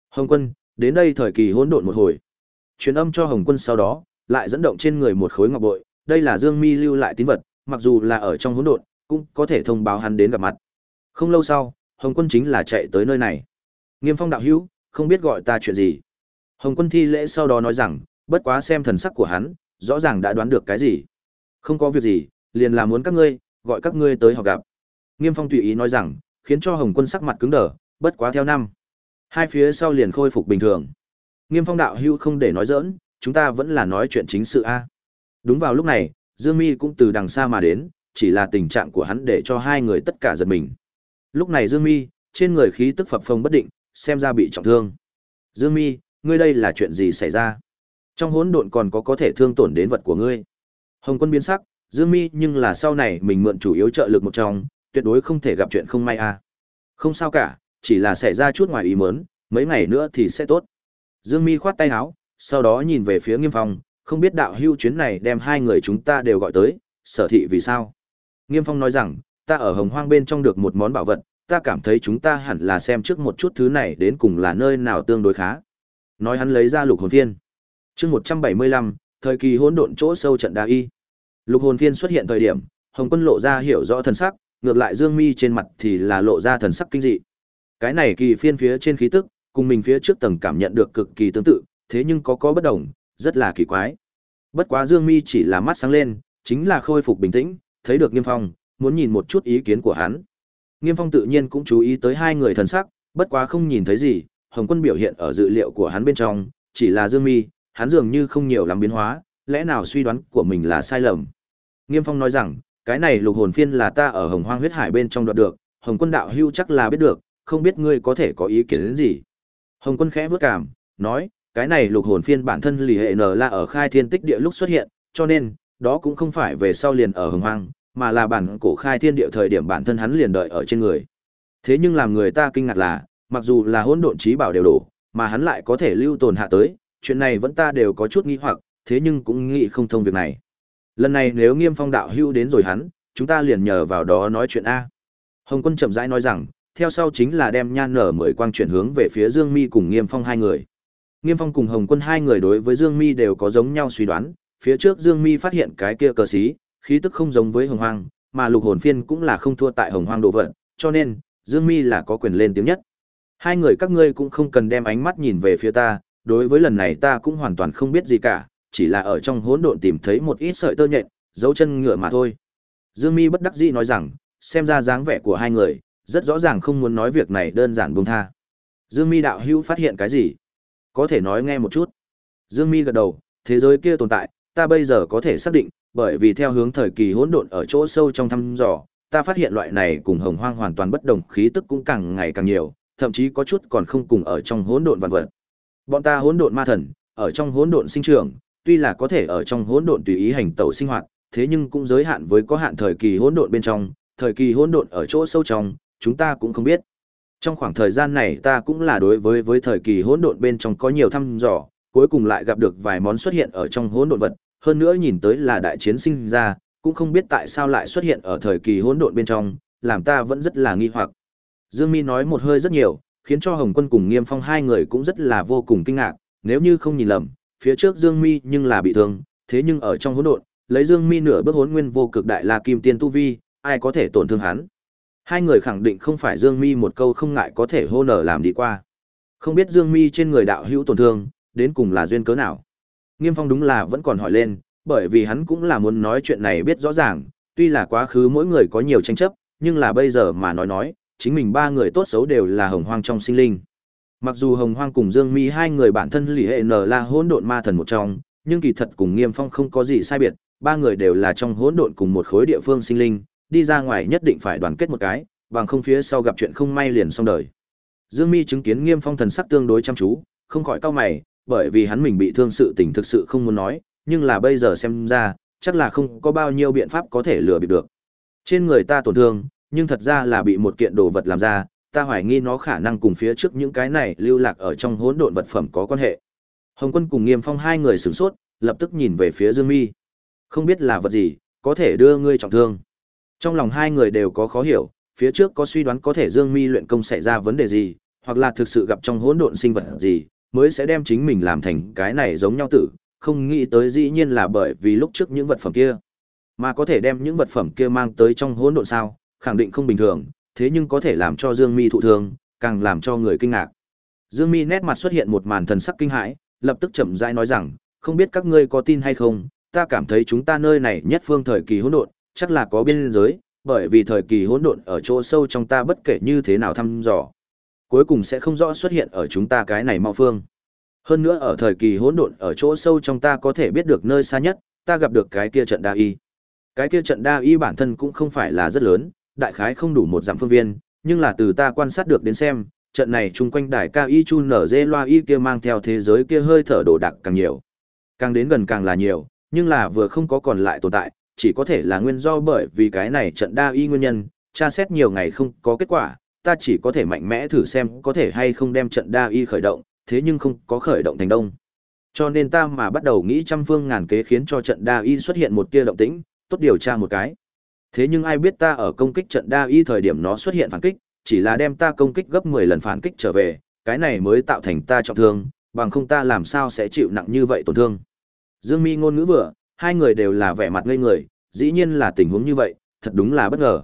Hồng Quân, đến đây thời kỳ hỗn độn một hồi. Truyền âm cho Hồng Quân sau đó, lại dẫn động trên người một khối ngọc bội, đây là Dương Mi lưu lại tín vật, mặc dù là ở trong hỗn độn, cũng có thể thông báo hắn đến gặp mặt. Không lâu sau, Hồng Quân chính là chạy tới nơi này. Nghiêm Phong đạo hữu, không biết gọi ta chuyện gì. Hồng Quân thi lễ sau đó nói rằng, bất quá xem thần sắc của hắn, rõ ràng đã đoán được cái gì. Không có việc gì, liền là muốn các ngươi, gọi các ngươi tới họp gặp. Nghiêm Phong tùy ý nói rằng, khiến cho Hồng Quân sắc mặt cứng đờ, bất quá theo năm. Hai phía sau liền khôi phục bình thường. Nghiêm Phong đạo hưu không để nói giỡn, chúng ta vẫn là nói chuyện chính sự a. Đúng vào lúc này, Dương Mi cũng từ đằng xa mà đến, chỉ là tình trạng của hắn để cho hai người tất cả giật mình. Lúc này Dương Mi, trên người khí tức phập phồng bất định, xem ra bị trọng thương. Dương Mi, ngươi đây là chuyện gì xảy ra? Trong hỗn độn còn có có thể thương tổn đến vật của ngươi. Hồng Quân biến sắc, Dương Mi nhưng là sau này mình mượn chủ yếu trợ lực một trong, tuyệt đối không thể gặp chuyện không may a. Không sao cả, chỉ là xảy ra chút ngoài ý muốn, mấy ngày nữa thì sẽ tốt. Dương Mi khoát tay áo, sau đó nhìn về phía Nghiêm Phong, không biết đạo hưu chuyến này đem hai người chúng ta đều gọi tới, sở thị vì sao? Nghiêm Phong nói rằng, ta ở Hồng Hoang bên trong được một món bảo vật, ta cảm thấy chúng ta hẳn là xem trước một chút thứ này đến cùng là nơi nào tương đối khá. Nói hắn lấy ra lục hồn phiên. Chương 175, thời kỳ hỗn độn chỗ sâu trận đa y. Lục hồn phiên xuất hiện thời điểm, Hồng Quân lộ ra hiểu rõ thần sắc, ngược lại Dương Mi trên mặt thì là lộ ra thần sắc kinh dị. Cái này kỳ phiên phía trên khí tức, cùng mình phía trước tầng cảm nhận được cực kỳ tương tự, thế nhưng có có bất đồng, rất là kỳ quái. Bất quá Dương Mi chỉ là mắt sáng lên, chính là khôi phục bình tĩnh, thấy được Nghiêm Phong, muốn nhìn một chút ý kiến của hắn. Nghiêm Phong tự nhiên cũng chú ý tới hai người thần sắc, bất quá không nhìn thấy gì, Hồng Quân biểu hiện ở dự liệu của hắn bên trong, chỉ là Dương Mi, hắn dường như không nhiều lắm biến hóa, lẽ nào suy đoán của mình là sai lầm. Nghiêm Phong nói rằng, cái này lục hồn phiên là ta ở Hồng Hoang huyết hải bên trong đoạt được, Hồng Quân đạo hưu chắc là biết được, không biết ngươi có thể có ý kiến đến gì. Hồng Quân khẽ vước cảm, nói, cái này lục hồn phiên bản thân lì hệ nở là ở khai thiên tích địa lúc xuất hiện, cho nên, đó cũng không phải về sau liền ở hồng hoang, mà là bản cổ khai thiên địa thời điểm bản thân hắn liền đợi ở trên người. Thế nhưng làm người ta kinh ngạc là, mặc dù là hỗn độn trí bảo đều đổ, mà hắn lại có thể lưu tồn hạ tới, chuyện này vẫn ta đều có chút nghi hoặc, thế nhưng cũng nghĩ không thông việc này. Lần này nếu Nghiêm Phong đạo hưu đến rồi hắn, chúng ta liền nhờ vào đó nói chuyện a. Hồng Quân chậm rãi nói rằng, theo sau chính là đem nhan nở mười quang chuyển hướng về phía Dương Mi cùng Nghiêm Phong hai người. Nghiêm Phong cùng Hồng Quân hai người đối với Dương Mi đều có giống nhau suy đoán, phía trước Dương Mi phát hiện cái kia cờ xí, khí tức không giống với Hồng Hoang, mà Lục Hồn Phiên cũng là không thua tại Hồng Hoang độ vận, cho nên Dương Mi là có quyền lên tiếng nhất. Hai người các ngươi cũng không cần đem ánh mắt nhìn về phía ta, đối với lần này ta cũng hoàn toàn không biết gì cả, chỉ là ở trong hỗn độn tìm thấy một ít sợi tơ nhện, dấu chân ngựa mà thôi. Dương Mi bất đắc dĩ nói rằng, xem ra dáng vẻ của hai người, rất rõ ràng không muốn nói việc này đơn giản buông tha. Dương Mi đạo hữu phát hiện cái gì? Có thể nói nghe một chút. Dương Mi gật đầu, thế giới kia tồn tại, ta bây giờ có thể xác định, bởi vì theo hướng thời kỳ hỗn độn ở chỗ sâu trong thăm dò, ta phát hiện loại này cùng hồng hoang hoàn toàn bất đồng khí tức cũng càng ngày càng nhiều, thậm chí có chút còn không cùng ở trong hỗn độn vạn vật. Bọn ta hỗn độn ma thần, ở trong hỗn độn sinh trưởng, tuy là có thể ở trong hỗn độn tùy ý hành tẩu sinh hoạt, thế nhưng cũng giới hạn với có hạn thời kỳ hỗn độn bên trong, thời kỳ hỗn độn ở chỗ sâu trong, chúng ta cũng không biết. Trong khoảng thời gian này ta cũng là đối với với thời kỳ hỗn độn bên trong có nhiều thăm dò, cuối cùng lại gặp được vài món xuất hiện ở trong hỗn độn vật, hơn nữa nhìn tới là đại chiến sinh ra, cũng không biết tại sao lại xuất hiện ở thời kỳ hỗn độn bên trong, làm ta vẫn rất là nghi hoặc. Dương Mi nói một hơi rất nhiều, khiến cho Hồng Quân cùng Nghiêm Phong hai người cũng rất là vô cùng kinh ngạc, nếu như không nhìn lầm, phía trước Dương Mi nhưng là bị thương, thế nhưng ở trong hỗn độn, lấy Dương Mi nửa bước hỗn nguyên vô cực đại la kim tiên tu vi, ai có thể tổn thương hắn? Hai người khẳng định không phải Dương Mi một câu không ngại có thể hô nở làm đi qua. Không biết Dương Mi trên người đạo hữu tổn thương, đến cùng là duyên cớ nào? Nghiêm Phong đúng là vẫn còn hỏi lên, bởi vì hắn cũng là muốn nói chuyện này biết rõ ràng, tuy là quá khứ mỗi người có nhiều tranh chấp, nhưng là bây giờ mà nói nói, chính mình ba người tốt xấu đều là hồng hoang trong sinh linh. Mặc dù hồng hoang cùng Dương Mi hai người bản thân lì hệ nở là hỗn độn ma thần một trong, nhưng kỳ thật cùng Nghiêm Phong không có gì sai biệt, ba người đều là trong hỗn độn cùng một khối địa phương sinh linh, đi ra ngoài nhất định phải đoàn kết một cái, bằng không phía sau gặp chuyện không may liền xong đời. Dương Mi chứng kiến Nghiêm Phong thần sắc tương đối chăm chú, không khỏi cau mày, bởi vì hắn mình bị thương sự tình thực sự không muốn nói, nhưng là bây giờ xem ra, chắc là không có bao nhiêu biện pháp có thể lừa bịp được. Trên người ta tổn thương, nhưng thật ra là bị một kiện đồ vật làm ra, ta hoài nghi nó khả năng cùng phía trước những cái này lưu lạc ở trong hỗn độn vật phẩm có quan hệ. Hồng Quân cùng Nghiêm Phong hai người sửng sốt, lập tức nhìn về phía Dương Mi. Không biết là vật gì, có thể đưa ngươi trọng thương. Trong lòng hai người đều có khó hiểu, phía trước có suy đoán có thể Dương Mi luyện công xảy ra vấn đề gì, hoặc là thực sự gặp trong hỗn độn sinh vật gì, mới sẽ đem chính mình làm thành cái này giống nhau tử, không nghĩ tới dĩ nhiên là bởi vì lúc trước những vật phẩm kia, mà có thể đem những vật phẩm kia mang tới trong hỗn độn sao, khẳng định không bình thường, thế nhưng có thể làm cho Dương Mi thụ thương, càng làm cho người kinh ngạc. Dương Mi nét mặt xuất hiện một màn thần sắc kinh hãi, lập tức chậm rãi nói rằng, không biết các ngươi có tin hay không, ta cảm thấy chúng ta nơi này nhất phương thời kỳ hỗn độn, chắc là có biên giới, bởi vì thời kỳ hỗn độn ở chỗ sâu trong ta bất kể như thế nào thăm dò, cuối cùng sẽ không rõ xuất hiện ở chúng ta cái này mau phương. Hơn nữa ở thời kỳ hỗn độn ở chỗ sâu trong ta có thể biết được nơi xa nhất, ta gặp được cái kia trận đa y. Cái kia trận đa y bản thân cũng không phải là rất lớn, đại khái không đủ một dặm phương viên, nhưng là từ ta quan sát được đến xem, trận này chung quanh đài ca y chu nở dê loa y kia mang theo thế giới kia hơi thở đồ đặc càng nhiều. Càng đến gần càng là nhiều, nhưng là vừa không có còn lại tồn tại, chỉ có thể là nguyên do bởi vì cái này trận đa y nguyên nhân, tra xét nhiều ngày không có kết quả, ta chỉ có thể mạnh mẽ thử xem có thể hay không đem trận đa y khởi động, thế nhưng không có khởi động thành đông. Cho nên ta mà bắt đầu nghĩ trăm phương ngàn kế khiến cho trận đa y xuất hiện một tia động tĩnh, tốt điều tra một cái. Thế nhưng ai biết ta ở công kích trận đa y thời điểm nó xuất hiện phản kích, chỉ là đem ta công kích gấp 10 lần phản kích trở về, cái này mới tạo thành ta trọng thương, bằng không ta làm sao sẽ chịu nặng như vậy tổn thương. Dương Mi ngôn ngữ vừa, hai người đều là vẻ mặt ngây người, dĩ nhiên là tình huống như vậy, thật đúng là bất ngờ.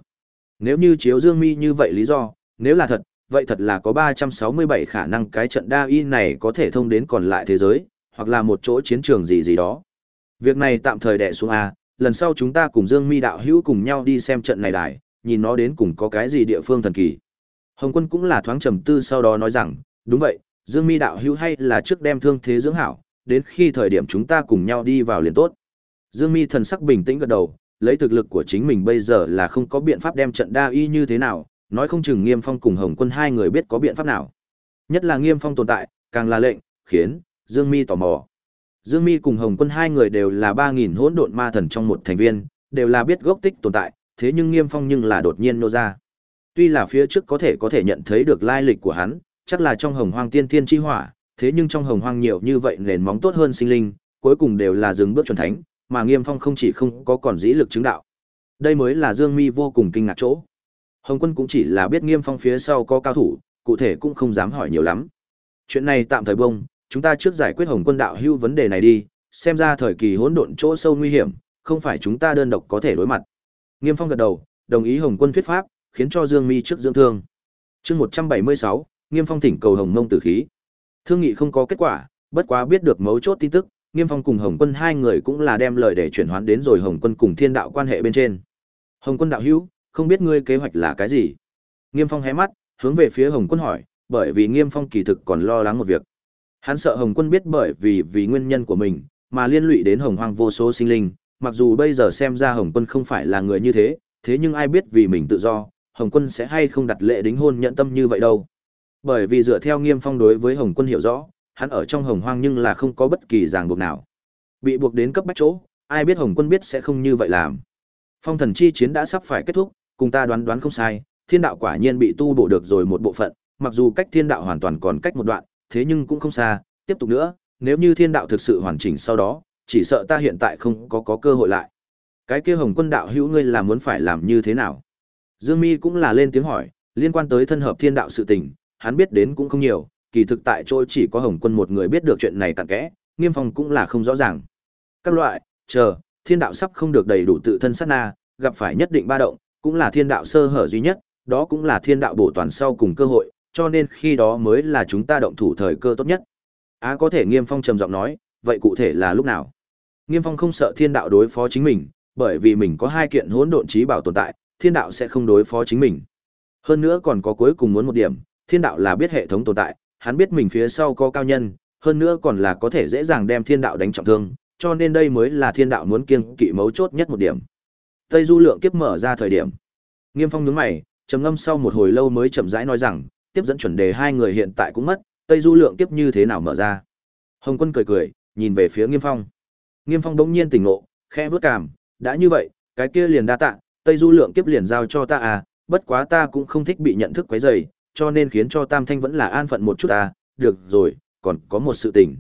Nếu như chiếu Dương Mi như vậy lý do, nếu là thật, vậy thật là có 367 khả năng cái trận đa y này có thể thông đến còn lại thế giới, hoặc là một chỗ chiến trường gì gì đó. Việc này tạm thời đè xuống A, lần sau chúng ta cùng Dương Mi đạo hữu cùng nhau đi xem trận này đài, nhìn nó đến cùng có cái gì địa phương thần kỳ. Hồng Quân cũng là thoáng trầm tư sau đó nói rằng, đúng vậy, Dương Mi đạo hữu hay là trước đem thương thế dưỡng hảo, đến khi thời điểm chúng ta cùng nhau đi vào liền tốt. Dương Mi thần sắc bình tĩnh gật đầu, lấy thực lực của chính mình bây giờ là không có biện pháp đem trận đa y như thế nào, nói không chừng Nghiêm Phong cùng Hồng Quân hai người biết có biện pháp nào. Nhất là Nghiêm Phong tồn tại, càng là lệnh, khiến Dương Mi tò mò. Dương Mi cùng Hồng Quân hai người đều là 3000 hỗn độn ma thần trong một thành viên, đều là biết gốc tích tồn tại, thế nhưng Nghiêm Phong nhưng là đột nhiên nô ra. Tuy là phía trước có thể có thể nhận thấy được lai lịch của hắn, chắc là trong Hồng Hoang Tiên Tiên chi hỏa, thế nhưng trong Hồng Hoang nhiều như vậy nền móng tốt hơn sinh linh, cuối cùng đều là dừng bước chuẩn thánh, mà Nghiêm Phong không chỉ không có còn dĩ lực chứng đạo. Đây mới là Dương Mi vô cùng kinh ngạc chỗ. Hồng Quân cũng chỉ là biết Nghiêm Phong phía sau có cao thủ, cụ thể cũng không dám hỏi nhiều lắm. Chuyện này tạm thời bông, chúng ta trước giải quyết Hồng Quân đạo hưu vấn đề này đi, xem ra thời kỳ hỗn độn chỗ sâu nguy hiểm, không phải chúng ta đơn độc có thể đối mặt. Nghiêm Phong gật đầu, đồng ý Hồng Quân thuyết pháp, khiến cho Dương Mi trước dưỡng thương. Chương 176, Nghiêm Phong thỉnh cầu Hồng Mông tử khí. Thương nghị không có kết quả, bất quá biết được mấu chốt tin tức, Nghiêm Phong cùng Hồng Quân hai người cũng là đem lời để chuyển hoán đến rồi Hồng Quân cùng Thiên Đạo quan hệ bên trên. Hồng Quân đạo hữu, không biết ngươi kế hoạch là cái gì? Nghiêm Phong hé mắt, hướng về phía Hồng Quân hỏi, bởi vì Nghiêm Phong kỳ thực còn lo lắng một việc. Hắn sợ Hồng Quân biết bởi vì vì nguyên nhân của mình mà liên lụy đến Hồng Hoang vô số sinh linh, mặc dù bây giờ xem ra Hồng Quân không phải là người như thế, thế nhưng ai biết vì mình tự do, Hồng Quân sẽ hay không đặt lệ đính hôn nhận tâm như vậy đâu. Bởi vì dựa theo Nghiêm Phong đối với Hồng Quân hiểu rõ, hắn ở trong Hồng Hoang nhưng là không có bất kỳ ràng buộc nào. Bị buộc đến cấp bách chỗ, ai biết Hồng Quân biết sẽ không như vậy làm. Phong thần chi chiến đã sắp phải kết thúc, cùng ta đoán đoán không sai, thiên đạo quả nhiên bị tu bổ được rồi một bộ phận, mặc dù cách thiên đạo hoàn toàn còn cách một đoạn, thế nhưng cũng không xa, tiếp tục nữa, nếu như thiên đạo thực sự hoàn chỉnh sau đó, chỉ sợ ta hiện tại không có có cơ hội lại. Cái kia Hồng Quân đạo hữu ngươi là muốn phải làm như thế nào? Dương Mi cũng là lên tiếng hỏi, liên quan tới thân hợp thiên đạo sự tình, hắn biết đến cũng không nhiều, kỳ thực tại chỗ chỉ có Hồng Quân một người biết được chuyện này tận kẽ, Nghiêm Phong cũng là không rõ ràng. Các loại, chờ, thiên đạo sắp không được đầy đủ tự thân sát na, gặp phải nhất định ba động, cũng là thiên đạo sơ hở duy nhất, đó cũng là thiên đạo bổ toàn sau cùng cơ hội, cho nên khi đó mới là chúng ta động thủ thời cơ tốt nhất. Á có thể Nghiêm Phong trầm giọng nói, vậy cụ thể là lúc nào? Nghiêm Phong không sợ thiên đạo đối phó chính mình, bởi vì mình có hai kiện hỗn độn trí bảo tồn tại, thiên đạo sẽ không đối phó chính mình. Hơn nữa còn có cuối cùng muốn một điểm, thiên đạo là biết hệ thống tồn tại, hắn biết mình phía sau có cao nhân, hơn nữa còn là có thể dễ dàng đem thiên đạo đánh trọng thương, cho nên đây mới là thiên đạo muốn kiêng kỵ mấu chốt nhất một điểm. Tây Du lượng kiếp mở ra thời điểm. Nghiêm Phong nhướng mày, trầm ngâm sau một hồi lâu mới chậm rãi nói rằng, tiếp dẫn chuẩn đề hai người hiện tại cũng mất, Tây Du lượng kiếp như thế nào mở ra. Hồng Quân cười cười, nhìn về phía Nghiêm Phong. Nghiêm Phong bỗng nhiên tỉnh ngộ, khẽ vớt cảm, đã như vậy, cái kia liền đa tạ, Tây Du lượng kiếp liền giao cho ta à, bất quá ta cũng không thích bị nhận thức quấy rầy, cho nên khiến cho Tam Thanh vẫn là an phận một chút à, được rồi, còn có một sự tình.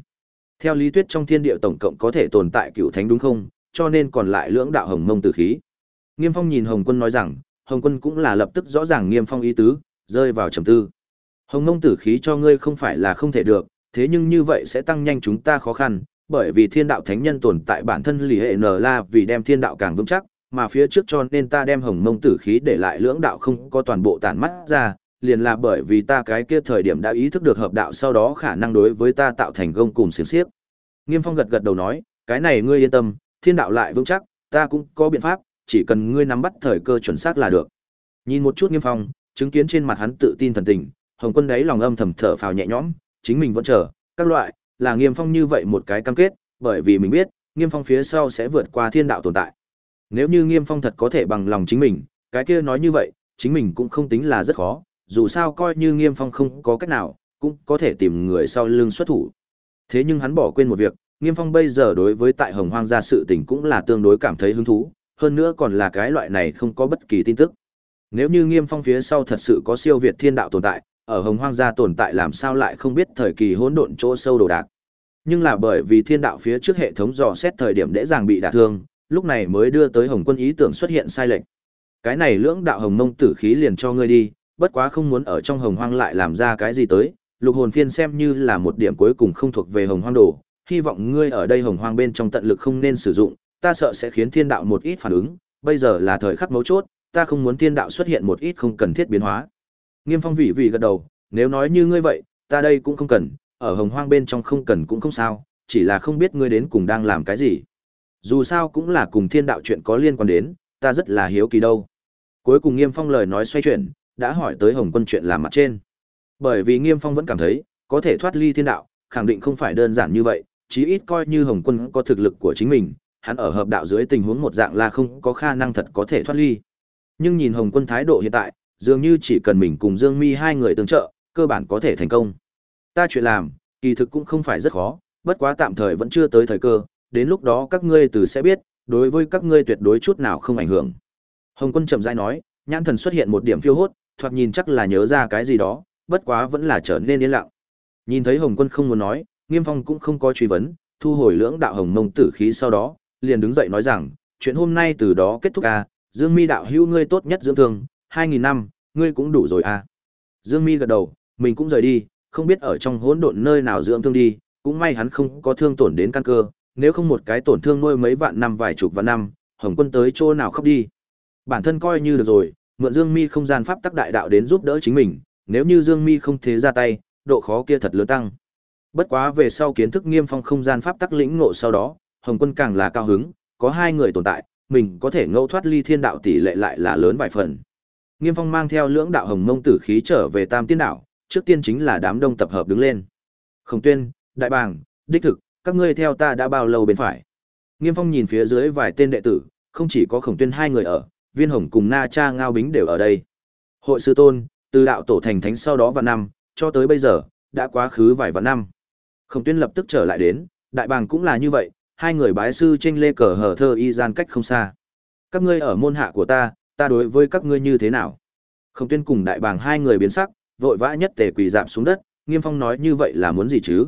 Theo lý thuyết trong thiên địa tổng cộng có thể tồn tại cựu thánh đúng không, cho nên còn lại lưỡng đạo hồng mông tử khí. Nghiêm Phong nhìn Hồng Quân nói rằng, Hồng Quân cũng là lập tức rõ ràng Nghiêm Phong ý tứ, rơi vào trầm tư. Hồng mông tử khí cho ngươi không phải là không thể được, thế nhưng như vậy sẽ tăng nhanh chúng ta khó khăn, bởi vì thiên đạo thánh nhân tồn tại bản thân lì hệ n la vì đem thiên đạo càng vững chắc, mà phía trước cho nên ta đem hồng mông tử khí để lại lưỡng đạo không có toàn bộ tản mắt ra, liền là bởi vì ta cái kia thời điểm đã ý thức được hợp đạo sau đó khả năng đối với ta tạo thành gông cùng xiềng xiếc. Nghiêm Phong gật gật đầu nói, cái này ngươi yên tâm, thiên đạo lại vững chắc, ta cũng có biện pháp, chỉ cần ngươi nắm bắt thời cơ chuẩn xác là được. Nhìn một chút Nghiêm Phong, chứng kiến trên mặt hắn tự tin thần tình, Hồng Quân đấy lòng âm thầm thở phào nhẹ nhõm, chính mình vẫn chờ, các loại, là Nghiêm Phong như vậy một cái cam kết, bởi vì mình biết, Nghiêm Phong phía sau sẽ vượt qua thiên đạo tồn tại. Nếu như Nghiêm Phong thật có thể bằng lòng chính mình, cái kia nói như vậy, chính mình cũng không tính là rất khó, dù sao coi như Nghiêm Phong không có cách nào, cũng có thể tìm người sau lưng xuất thủ. Thế nhưng hắn bỏ quên một việc, Nghiêm Phong bây giờ đối với tại Hồng Hoang gia sự tình cũng là tương đối cảm thấy hứng thú, hơn nữa còn là cái loại này không có bất kỳ tin tức. Nếu như Nghiêm Phong phía sau thật sự có siêu việt thiên đạo tồn tại, ở Hồng Hoang gia tồn tại làm sao lại không biết thời kỳ hỗn độn chỗ sâu đồ đạc. Nhưng là bởi vì thiên đạo phía trước hệ thống dò xét thời điểm dễ dàng bị đả thương, lúc này mới đưa tới Hồng Quân ý tưởng xuất hiện sai lệch. Cái này lưỡng đạo hồng mông tử khí liền cho ngươi đi, bất quá không muốn ở trong hồng hoang lại làm ra cái gì tới, lục hồn phiên xem như là một điểm cuối cùng không thuộc về hồng hoang đồ, hy vọng ngươi ở đây hồng hoang bên trong tận lực không nên sử dụng, ta sợ sẽ khiến thiên đạo một ít phản ứng, bây giờ là thời khắc mấu chốt, ta không muốn thiên đạo xuất hiện một ít không cần thiết biến hóa. Nghiêm Phong vị vị gật đầu, nếu nói như ngươi vậy, ta đây cũng không cần, ở hồng hoang bên trong không cần cũng không sao, chỉ là không biết ngươi đến cùng đang làm cái gì. Dù sao cũng là cùng thiên đạo chuyện có liên quan đến, ta rất là hiếu kỳ đâu. Cuối cùng Nghiêm Phong lời nói xoay chuyển, đã hỏi tới Hồng Quân chuyện làm mặt trên. Bởi vì Nghiêm Phong vẫn cảm thấy, có thể thoát ly thiên đạo, khẳng định không phải đơn giản như vậy, chí ít coi như Hồng Quân có thực lực của chính mình, hắn ở hợp đạo dưới tình huống một dạng là không có khả năng thật có thể thoát ly. Nhưng nhìn Hồng Quân thái độ hiện tại, dường như chỉ cần mình cùng Dương Mi hai người tương trợ, cơ bản có thể thành công. Ta chuyện làm, kỳ thực cũng không phải rất khó, bất quá tạm thời vẫn chưa tới thời cơ, đến lúc đó các ngươi từ sẽ biết, đối với các ngươi tuyệt đối chút nào không ảnh hưởng. Hồng Quân chậm rãi nói, nhãn thần xuất hiện một điểm phiêu hốt, thoạt nhìn chắc là nhớ ra cái gì đó, bất quá vẫn là trở nên yên lặng. Nhìn thấy Hồng Quân không muốn nói, Nghiêm Phong cũng không có truy vấn, thu hồi lưỡng đạo hồng mông tử khí sau đó, liền đứng dậy nói rằng, chuyện hôm nay từ đó kết thúc à, Dương Mi đạo hữu ngươi tốt nhất dưỡng thương, 2000 năm, ngươi cũng đủ rồi à. Dương Mi gật đầu, mình cũng rời đi, không biết ở trong hỗn độn nơi nào dưỡng thương đi, cũng may hắn không có thương tổn đến căn cơ, nếu không một cái tổn thương nuôi mấy vạn năm vài chục vạn năm, Hồng Quân tới chỗ nào khóc đi. Bản thân coi như được rồi, mượn Dương Mi không gian pháp tắc đại đạo đến giúp đỡ chính mình, nếu như Dương Mi không thế ra tay, độ khó kia thật lớn tăng. Bất quá về sau kiến thức Nghiêm Phong không gian pháp tắc lĩnh ngộ sau đó, Hồng Quân càng là cao hứng, có hai người tồn tại, mình có thể ngẫu thoát ly thiên đạo tỷ lệ lại là lớn vài phần. Nghiêm Phong mang theo lưỡng đạo hồng mông tử khí trở về Tam Tiên đạo, trước tiên chính là đám đông tập hợp đứng lên. Khổng Tuyên, Đại Bàng, đích thực, các ngươi theo ta đã bao lâu bên phải? Nghiêm Phong nhìn phía dưới vài tên đệ tử, không chỉ có Khổng Tuyên hai người ở, Viên Hồng cùng Na Cha Ngao Bính đều ở đây. Hội sư tôn, từ đạo tổ thành thánh sau đó và năm, cho tới bây giờ, đã quá khứ vài vạn năm. Khổng Tuyên lập tức trở lại đến, Đại Bàng cũng là như vậy, hai người bái sư tranh lê cờ hở thơ y gian cách không xa. Các ngươi ở môn hạ của ta, ta đối với các ngươi như thế nào? Khổng Tuyên cùng Đại Bàng hai người biến sắc, vội vã nhất tề quỳ dạp xuống đất, Nghiêm Phong nói như vậy là muốn gì chứ?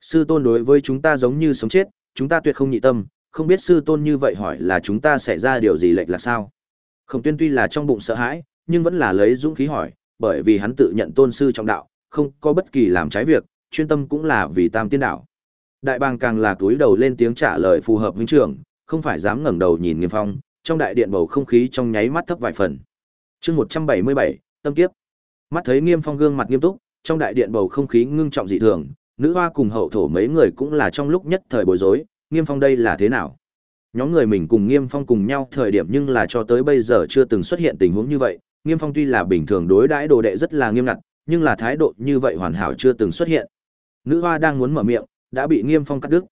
Sư tôn đối với chúng ta giống như sống chết, chúng ta tuyệt không nhị tâm, không biết sư tôn như vậy hỏi là chúng ta sẽ ra điều gì lệch là sao? Khổng Tuyên tuy là trong bụng sợ hãi, nhưng vẫn là lấy dũng khí hỏi, bởi vì hắn tự nhận tôn sư trong đạo, không có bất kỳ làm trái việc, chuyên tâm cũng là vì Tam Tiên đạo. Đại bàng càng là túi đầu lên tiếng trả lời phù hợp huynh trưởng, không phải dám ngẩng đầu nhìn Nghiêm Phong, trong đại điện bầu không khí trong nháy mắt thấp vài phần. Chương 177, tâm kiếp. Mắt thấy Nghiêm Phong gương mặt nghiêm túc, trong đại điện bầu không khí ngưng trọng dị thường, nữ hoa cùng hậu thổ mấy người cũng là trong lúc nhất thời bối rối, Nghiêm Phong đây là thế nào? Nhóm người mình cùng Nghiêm Phong cùng nhau thời điểm nhưng là cho tới bây giờ chưa từng xuất hiện tình huống như vậy, Nghiêm Phong tuy là bình thường đối đãi đồ đệ rất là nghiêm ngặt, nhưng là thái độ như vậy hoàn hảo chưa từng xuất hiện. Nữ hoa đang muốn mở miệng, đã bị Nghiêm Phong cắt đứt.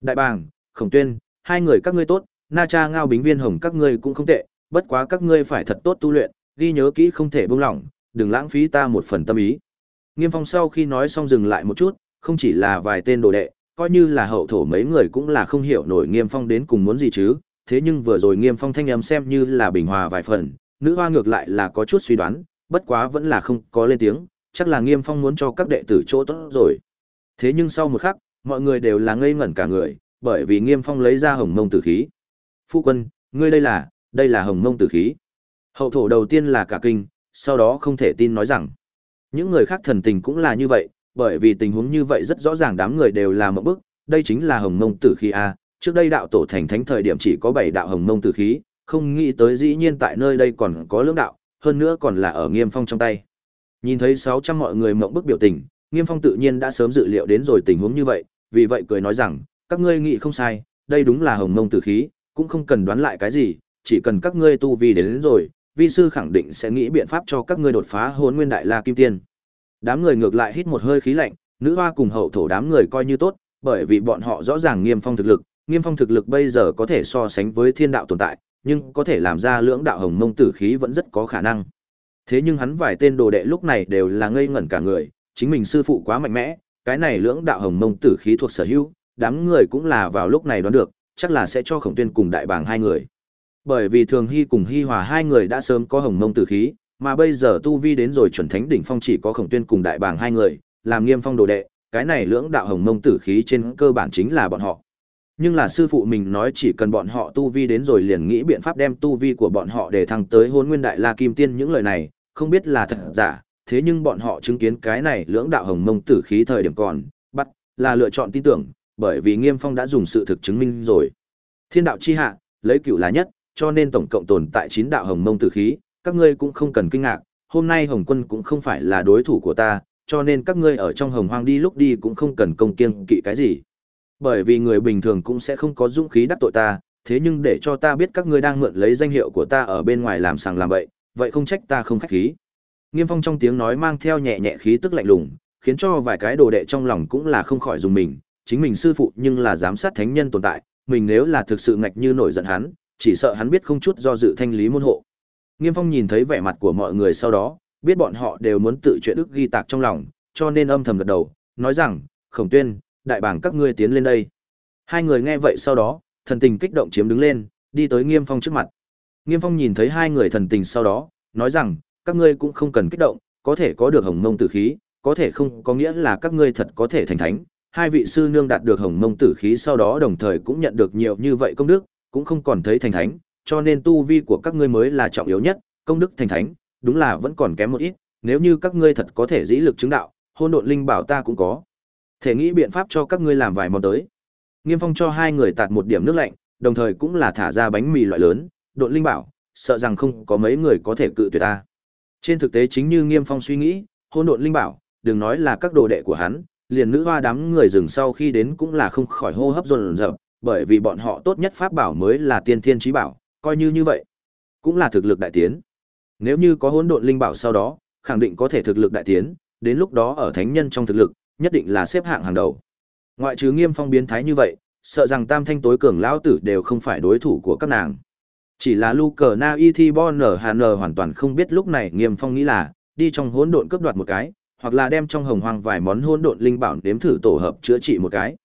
Đại bàng, Khổng Tuyên, hai người các ngươi tốt, Na Cha Ngao Bính Viên Hồng các ngươi cũng không tệ, bất quá các ngươi phải thật tốt tu luyện, ghi nhớ kỹ không thể buông lỏng, đừng lãng phí ta một phần tâm ý. Nghiêm Phong sau khi nói xong dừng lại một chút, không chỉ là vài tên đồ đệ, coi như là hậu thổ mấy người cũng là không hiểu nổi Nghiêm Phong đến cùng muốn gì chứ, thế nhưng vừa rồi Nghiêm Phong thanh âm xem như là bình hòa vài phần, nữ hoa ngược lại là có chút suy đoán, bất quá vẫn là không có lên tiếng, chắc là Nghiêm Phong muốn cho các đệ tử chỗ tốt rồi. Thế nhưng sau một khắc, mọi người đều là ngây ngẩn cả người, bởi vì Nghiêm Phong lấy ra hồng mông tử khí. Phu quân, ngươi đây là, đây là hồng mông tử khí. Hậu thổ đầu tiên là cả kinh, sau đó không thể tin nói rằng, những người khác thần tình cũng là như vậy, bởi vì tình huống như vậy rất rõ ràng đám người đều là một bức, đây chính là hồng mông tử khí A, trước đây đạo tổ thành thánh thời điểm chỉ có bảy đạo hồng mông tử khí, không nghĩ tới dĩ nhiên tại nơi đây còn có lưỡng đạo, hơn nữa còn là ở nghiêm phong trong tay. Nhìn thấy 600 mọi người mộng bức biểu tình, nghiêm phong tự nhiên đã sớm dự liệu đến rồi tình huống như vậy, vì vậy cười nói rằng, các ngươi nghĩ không sai, đây đúng là hồng mông tử khí, cũng không cần đoán lại cái gì, chỉ cần các ngươi tu vi đến, đến rồi, vi sư khẳng định sẽ nghĩ biện pháp cho các ngươi đột phá hồn nguyên đại la kim tiên. Đám người ngược lại hít một hơi khí lạnh, nữ hoa cùng hậu thổ đám người coi như tốt, bởi vì bọn họ rõ ràng nghiêm phong thực lực, nghiêm phong thực lực bây giờ có thể so sánh với thiên đạo tồn tại, nhưng có thể làm ra lưỡng đạo hồng mông tử khí vẫn rất có khả năng. Thế nhưng hắn vài tên đồ đệ lúc này đều là ngây ngẩn cả người, chính mình sư phụ quá mạnh mẽ, cái này lưỡng đạo hồng mông tử khí thuộc sở hữu, đám người cũng là vào lúc này đoán được, chắc là sẽ cho khổng tuyên cùng đại bàng hai người. Bởi vì thường hy cùng hy hòa hai người đã sớm có hồng mông tử khí, mà bây giờ tu vi đến rồi chuẩn thánh đỉnh phong chỉ có khổng tuyên cùng đại bàng hai người, làm nghiêm phong đồ đệ, cái này lưỡng đạo hồng mông tử khí trên cơ bản chính là bọn họ. Nhưng là sư phụ mình nói chỉ cần bọn họ tu vi đến rồi liền nghĩ biện pháp đem tu vi của bọn họ để thăng tới hôn nguyên đại la kim tiên những lời này, không biết là thật giả, thế nhưng bọn họ chứng kiến cái này lưỡng đạo hồng mông tử khí thời điểm còn, bắt, là lựa chọn tin tưởng, bởi vì Nghiêm Phong đã dùng sự thực chứng minh rồi. Thiên đạo chi hạ, lấy cựu là nhất, cho nên tổng cộng tồn tại chín đạo hồng mông tử khí, các ngươi cũng không cần kinh ngạc, hôm nay Hồng Quân cũng không phải là đối thủ của ta, cho nên các ngươi ở trong Hồng Hoang đi lúc đi cũng không cần công kiêng kỵ cái gì. Bởi vì người bình thường cũng sẽ không có dũng khí đắc tội ta, thế nhưng để cho ta biết các ngươi đang mượn lấy danh hiệu của ta ở bên ngoài làm sàng làm bậy, vậy không trách ta không khách khí. Nghiêm Phong trong tiếng nói mang theo nhẹ nhẹ khí tức lạnh lùng, khiến cho vài cái đồ đệ trong lòng cũng là không khỏi dùng mình, chính mình sư phụ nhưng là giám sát thánh nhân tồn tại, mình nếu là thực sự ngạch như nổi giận hắn, chỉ sợ hắn biết không chút do dự thanh lý môn hộ. Nghiêm Phong nhìn thấy vẻ mặt của mọi người sau đó, biết bọn họ đều muốn tự chuyện ức ghi tạc trong lòng, cho nên âm thầm gật đầu, nói rằng, Khổng Tuyên, đại bảng các ngươi tiến lên đây. Hai người nghe vậy sau đó, thần tình kích động chiếm đứng lên, đi tới Nghiêm Phong trước mặt. Nghiêm Phong nhìn thấy hai người thần tình sau đó, nói rằng, các ngươi cũng không cần kích động, có thể có được hồng mông tử khí, có thể không có nghĩa là các ngươi thật có thể thành thánh. Hai vị sư nương đạt được hồng mông tử khí sau đó đồng thời cũng nhận được nhiều như vậy công đức, cũng không còn thấy thành thánh, cho nên tu vi của các ngươi mới là trọng yếu nhất, công đức thành thánh, đúng là vẫn còn kém một ít, nếu như các ngươi thật có thể dĩ lực chứng đạo, hôn độn linh bảo ta cũng có. Thể nghĩ biện pháp cho các ngươi làm vài món tới. Nghiêm Phong cho hai người tạt một điểm nước lạnh, đồng thời cũng là thả ra bánh mì loại lớn, độn linh bảo, sợ rằng không có mấy người có thể cự tuyệt ta. Trên thực tế chính như Nghiêm Phong suy nghĩ, hôn độn linh bảo, đừng nói là các đồ đệ của hắn, liền nữ hoa đám người dừng sau khi đến cũng là không khỏi hô hấp dồn dập, bởi vì bọn họ tốt nhất pháp bảo mới là tiên thiên trí bảo, coi như như vậy, cũng là thực lực đại tiến. Nếu như có hỗn độn linh bảo sau đó, khẳng định có thể thực lực đại tiến, đến lúc đó ở thánh nhân trong thực lực, nhất định là xếp hạng hàng đầu. Ngoại trừ Nghiêm Phong biến thái như vậy, sợ rằng Tam Thanh tối cường lão tử đều không phải đối thủ của các nàng. Chỉ là Luke Na Ithi Bon Hàn hoàn toàn không biết lúc này Nghiêm Phong nghĩ là đi trong hỗn độn cướp đoạt một cái, hoặc là đem trong hồng hoang vài món hỗn độn linh bảo nếm thử tổ hợp chữa trị một cái.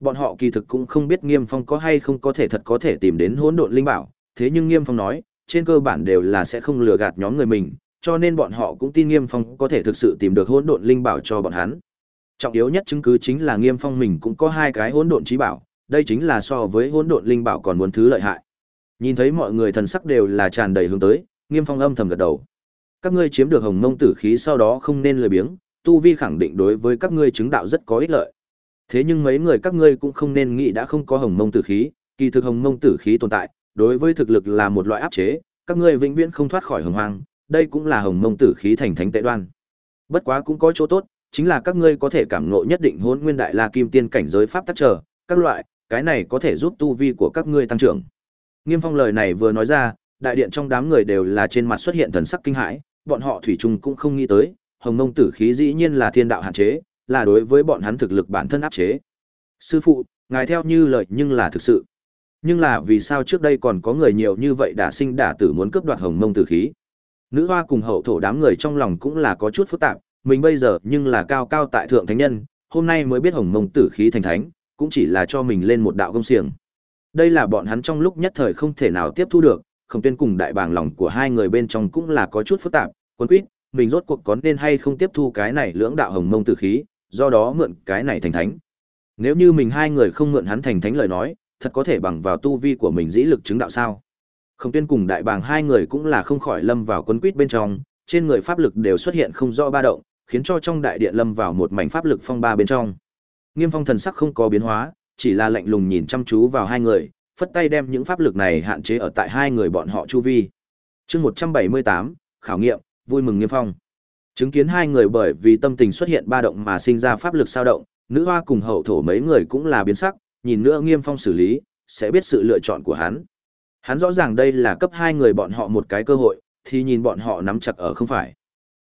Bọn họ kỳ thực cũng không biết Nghiêm Phong có hay không có thể thật có thể tìm đến hỗn độn linh bảo, thế nhưng Nghiêm Phong nói, trên cơ bản đều là sẽ không lừa gạt nhóm người mình, cho nên bọn họ cũng tin Nghiêm Phong có thể thực sự tìm được hỗn độn linh bảo cho bọn hắn. Trọng yếu nhất chứng cứ chính là Nghiêm Phong mình cũng có hai cái hỗn độn trí bảo, đây chính là so với hỗn độn linh bảo còn muốn thứ lợi hại. Nhìn thấy mọi người thần sắc đều là tràn đầy hướng tới, Nghiêm Phong âm thầm gật đầu. Các ngươi chiếm được Hồng Mông tử khí sau đó không nên lười biếng, tu vi khẳng định đối với các ngươi chứng đạo rất có ích lợi. Thế nhưng mấy người các ngươi cũng không nên nghĩ đã không có Hồng Mông tử khí, kỳ thực Hồng Mông tử khí tồn tại, đối với thực lực là một loại áp chế, các ngươi vĩnh viễn không thoát khỏi hồng hoang, đây cũng là hồng mông tử khí thành thánh tệ đoan. Bất quá cũng có chỗ tốt, chính là các ngươi có thể cảm ngộ nhất định hôn nguyên đại la kim tiên cảnh giới pháp tắc trở, các loại, cái này có thể giúp tu vi của các ngươi tăng trưởng. Nghiêm Phong lời này vừa nói ra, đại điện trong đám người đều là trên mặt xuất hiện thần sắc kinh hãi, bọn họ thủy chung cũng không nghĩ tới, Hồng Mông tử khí dĩ nhiên là thiên đạo hạn chế, là đối với bọn hắn thực lực bản thân áp chế. Sư phụ, ngài theo như lời nhưng là thực sự. Nhưng là vì sao trước đây còn có người nhiều như vậy đã sinh đả tử muốn cướp đoạt Hồng Mông tử khí? Nữ hoa cùng hậu thổ đám người trong lòng cũng là có chút phức tạp, mình bây giờ nhưng là cao cao tại thượng thánh nhân, hôm nay mới biết Hồng Mông tử khí thành thánh, cũng chỉ là cho mình lên một đạo công xiềng. Đây là bọn hắn trong lúc nhất thời không thể nào tiếp thu được, không tuyên cùng đại bàng lòng của hai người bên trong cũng là có chút phức tạp, quân quýt, mình rốt cuộc có nên hay không tiếp thu cái này lưỡng đạo hồng mông tử khí, do đó mượn cái này thành thánh. Nếu như mình hai người không mượn hắn thành thánh lời nói, thật có thể bằng vào tu vi của mình dĩ lực chứng đạo sao? Không tuyên cùng đại bàng hai người cũng là không khỏi lâm vào quân quýt bên trong, trên người pháp lực đều xuất hiện không rõ ba động, khiến cho trong đại điện lâm vào một mảnh pháp lực phong ba bên trong. Nghiêm Phong thần sắc không có biến hóa, chỉ là lạnh lùng nhìn chăm chú vào hai người, phất tay đem những pháp lực này hạn chế ở tại hai người bọn họ chu vi. Chương 178, khảo nghiệm, vui mừng Nghiêm Phong. Chứng kiến hai người bởi vì tâm tình xuất hiện ba động mà sinh ra pháp lực sao động, nữ hoa cùng hậu thổ mấy người cũng là biến sắc, nhìn nữa Nghiêm Phong xử lý, sẽ biết sự lựa chọn của hắn. Hắn rõ ràng đây là cấp hai người bọn họ một cái cơ hội, thì nhìn bọn họ nắm chặt ở không phải.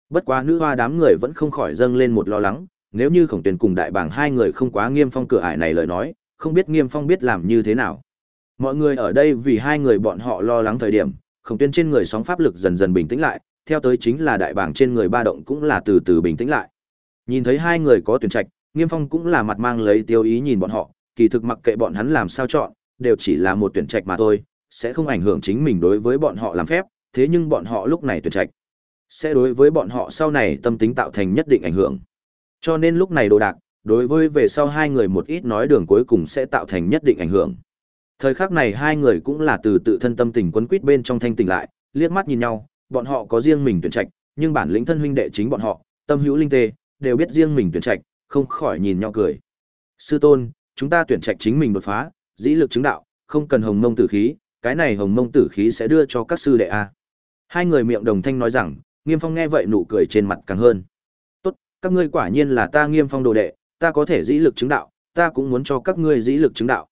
Bất quá nữ hoa đám người vẫn không khỏi dâng lên một lo lắng, nếu như khổng tuyển cùng đại bảng hai người không quá nghiêm phong cửa ải này lời nói, không biết nghiêm phong biết làm như thế nào. Mọi người ở đây vì hai người bọn họ lo lắng thời điểm, khổng tuyên trên người sóng pháp lực dần dần bình tĩnh lại, theo tới chính là đại bảng trên người ba động cũng là từ từ bình tĩnh lại. Nhìn thấy hai người có tuyển trạch, Nghiêm Phong cũng là mặt mang lấy tiêu ý nhìn bọn họ, kỳ thực mặc kệ bọn hắn làm sao chọn, đều chỉ là một tuyển trạch mà thôi, sẽ không ảnh hưởng chính mình đối với bọn họ làm phép, thế nhưng bọn họ lúc này tuyển trạch, sẽ đối với bọn họ sau này tâm tính tạo thành nhất định ảnh hưởng. Cho nên lúc này đồ đạc, đối với về sau hai người một ít nói đường cuối cùng sẽ tạo thành nhất định ảnh hưởng. Thời khắc này hai người cũng là từ tự thân tâm tình quấn quýt bên trong thanh tỉnh lại, liếc mắt nhìn nhau, bọn họ có riêng mình tuyển trạch, nhưng bản lĩnh thân huynh đệ chính bọn họ, tâm hữu linh tê, đều biết riêng mình tuyển trạch, không khỏi nhìn nhau cười. Sư tôn, chúng ta tuyển trạch chính mình đột phá, dĩ lực chứng đạo, không cần hồng mông tử khí, cái này hồng mông tử khí sẽ đưa cho các sư đệ a. Hai người miệng đồng thanh nói rằng, Nghiêm Phong nghe vậy nụ cười trên mặt càng hơn. Tốt, các ngươi quả nhiên là ta Nghiêm Phong đồ đệ, ta có thể dĩ lực chứng đạo, ta cũng muốn cho các ngươi dĩ lực chứng đạo.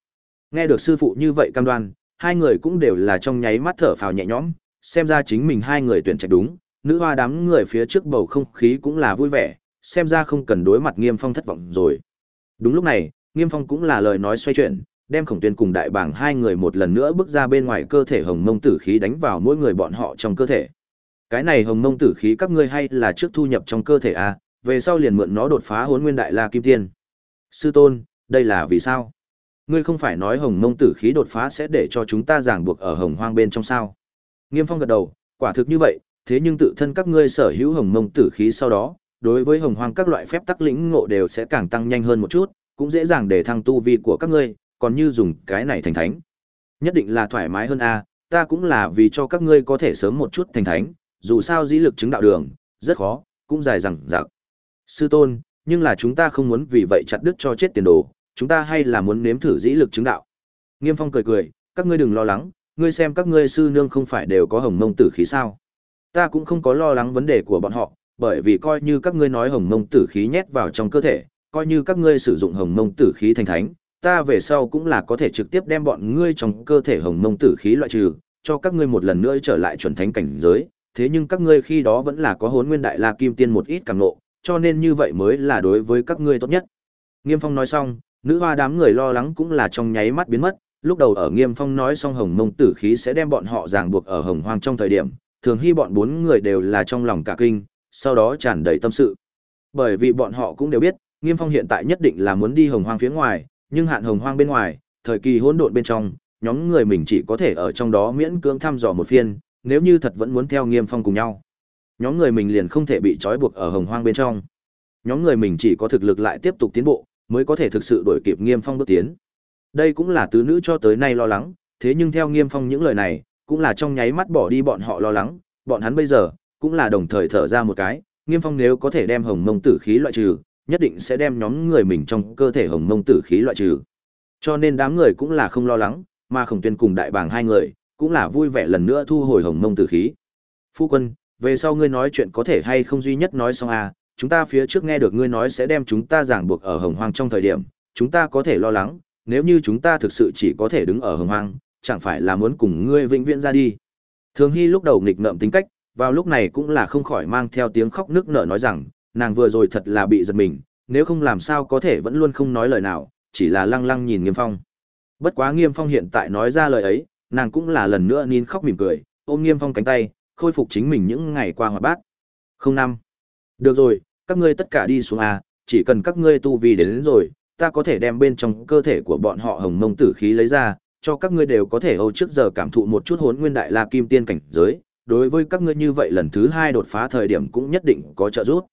Nghe được sư phụ như vậy cam đoan, hai người cũng đều là trong nháy mắt thở phào nhẹ nhõm, xem ra chính mình hai người tuyển trạch đúng, nữ hoa đám người phía trước bầu không khí cũng là vui vẻ, xem ra không cần đối mặt Nghiêm Phong thất vọng rồi. Đúng lúc này, Nghiêm Phong cũng là lời nói xoay chuyển, đem Khổng Tuyên cùng Đại Bàng hai người một lần nữa bước ra bên ngoài cơ thể hồng mông tử khí đánh vào mỗi người bọn họ trong cơ thể. Cái này hồng mông tử khí các ngươi hay là trước thu nhập trong cơ thể a, à, về sau liền mượn nó đột phá Hỗn Nguyên Đại La Kim Tiên. Sư tôn, đây là vì sao? Ngươi không phải nói hồng mông tử khí đột phá sẽ để cho chúng ta ràng buộc ở hồng hoang bên trong sao? Nghiêm Phong gật đầu, quả thực như vậy, thế nhưng tự thân các ngươi sở hữu hồng mông tử khí sau đó, đối với hồng hoang các loại phép tắc lĩnh ngộ đều sẽ càng tăng nhanh hơn một chút, cũng dễ dàng để thăng tu vi của các ngươi, còn như dùng cái này thành thánh. Nhất định là thoải mái hơn a, ta cũng là vì cho các ngươi có thể sớm một chút thành thánh, dù sao dĩ lực chứng đạo đường, rất khó, cũng dài rằng dặc. Sư tôn, nhưng là chúng ta không muốn vì vậy chặt đứt cho chết tiền đồ, chúng ta hay là muốn nếm thử dĩ lực chứng đạo. Nghiêm Phong cười cười, các ngươi đừng lo lắng, ngươi xem các ngươi sư nương không phải đều có hồng mông tử khí sao? Ta cũng không có lo lắng vấn đề của bọn họ, bởi vì coi như các ngươi nói hồng mông tử khí nhét vào trong cơ thể, coi như các ngươi sử dụng hồng mông tử khí thành thánh, ta về sau cũng là có thể trực tiếp đem bọn ngươi trong cơ thể hồng mông tử khí loại trừ, cho các ngươi một lần nữa trở lại chuẩn thánh cảnh giới, thế nhưng các ngươi khi đó vẫn là có hồn nguyên đại la kim tiên một ít càng nộ, cho nên như vậy mới là đối với các ngươi tốt nhất. Nghiêm Phong nói xong, nữ hoa đám người lo lắng cũng là trong nháy mắt biến mất, lúc đầu ở Nghiêm Phong nói xong hồng mông tử khí sẽ đem bọn họ ràng buộc ở hồng hoang trong thời điểm, thường hy bọn bốn người đều là trong lòng cả kinh, sau đó tràn đầy tâm sự. Bởi vì bọn họ cũng đều biết, Nghiêm Phong hiện tại nhất định là muốn đi hồng hoang phía ngoài, nhưng hạn hồng hoang bên ngoài, thời kỳ hỗn độn bên trong, nhóm người mình chỉ có thể ở trong đó miễn cưỡng thăm dò một phiên, nếu như thật vẫn muốn theo Nghiêm Phong cùng nhau. Nhóm người mình liền không thể bị trói buộc ở hồng hoang bên trong. Nhóm người mình chỉ có thực lực lại tiếp tục tiến bộ, mới có thể thực sự đổi kịp Nghiêm Phong bước tiến. Đây cũng là tứ nữ cho tới nay lo lắng, thế nhưng theo Nghiêm Phong những lời này, cũng là trong nháy mắt bỏ đi bọn họ lo lắng, bọn hắn bây giờ cũng là đồng thời thở ra một cái, Nghiêm Phong nếu có thể đem hồng mông tử khí loại trừ, nhất định sẽ đem nhóm người mình trong cơ thể hồng mông tử khí loại trừ. Cho nên đám người cũng là không lo lắng, mà Khổng Tuyên cùng Đại Bàng hai người cũng là vui vẻ lần nữa thu hồi hồng mông tử khí. Phu quân, về sau ngươi nói chuyện có thể hay không duy nhất nói xong à, chúng ta phía trước nghe được ngươi nói sẽ đem chúng ta giảng buộc ở hồng hoang trong thời điểm, chúng ta có thể lo lắng, nếu như chúng ta thực sự chỉ có thể đứng ở hồng hoang, chẳng phải là muốn cùng ngươi vĩnh viễn ra đi. Thường Hy lúc đầu nghịch ngợm tính cách, vào lúc này cũng là không khỏi mang theo tiếng khóc nước nở nói rằng, nàng vừa rồi thật là bị giật mình, nếu không làm sao có thể vẫn luôn không nói lời nào, chỉ là lăng lăng nhìn Nghiêm Phong. Bất quá Nghiêm Phong hiện tại nói ra lời ấy, nàng cũng là lần nữa nín khóc mỉm cười, ôm Nghiêm Phong cánh tay, khôi phục chính mình những ngày qua hòa bát. Không năm. Được rồi, các ngươi tất cả đi xuống a, chỉ cần các ngươi tu vi đến, đến rồi, ta có thể đem bên trong cơ thể của bọn họ hồng mông tử khí lấy ra, cho các ngươi đều có thể âu trước giờ cảm thụ một chút hốn nguyên đại la kim tiên cảnh giới, đối với các ngươi như vậy lần thứ hai đột phá thời điểm cũng nhất định có trợ giúp.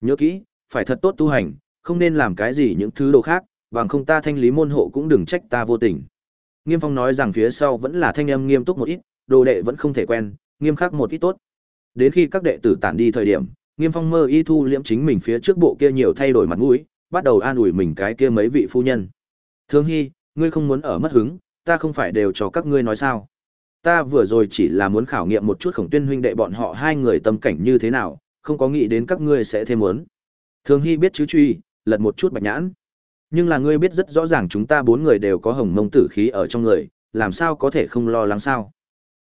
Nhớ kỹ, phải thật tốt tu hành, không nên làm cái gì những thứ đồ khác, bằng không ta thanh lý môn hộ cũng đừng trách ta vô tình. Nghiêm Phong nói rằng phía sau vẫn là thanh âm nghiêm túc một ít, đồ đệ vẫn không thể quen, nghiêm khắc một ít tốt. Đến khi các đệ tử tản đi thời điểm, Nghiêm Phong mơ y thu liễm chính mình phía trước bộ kia nhiều thay đổi mặt mũi, bắt đầu an ủi mình cái kia mấy vị phu nhân. Thương Hy, ngươi không muốn ở mất hứng, ta không phải đều cho các ngươi nói sao? Ta vừa rồi chỉ là muốn khảo nghiệm một chút khổng tuyên huynh đệ bọn họ hai người tâm cảnh như thế nào, không có nghĩ đến các ngươi sẽ thêm muốn. Thương Hy biết chứ truy, lật một chút bạch nhãn. Nhưng là ngươi biết rất rõ ràng chúng ta bốn người đều có hồng mông tử khí ở trong người, làm sao có thể không lo lắng sao?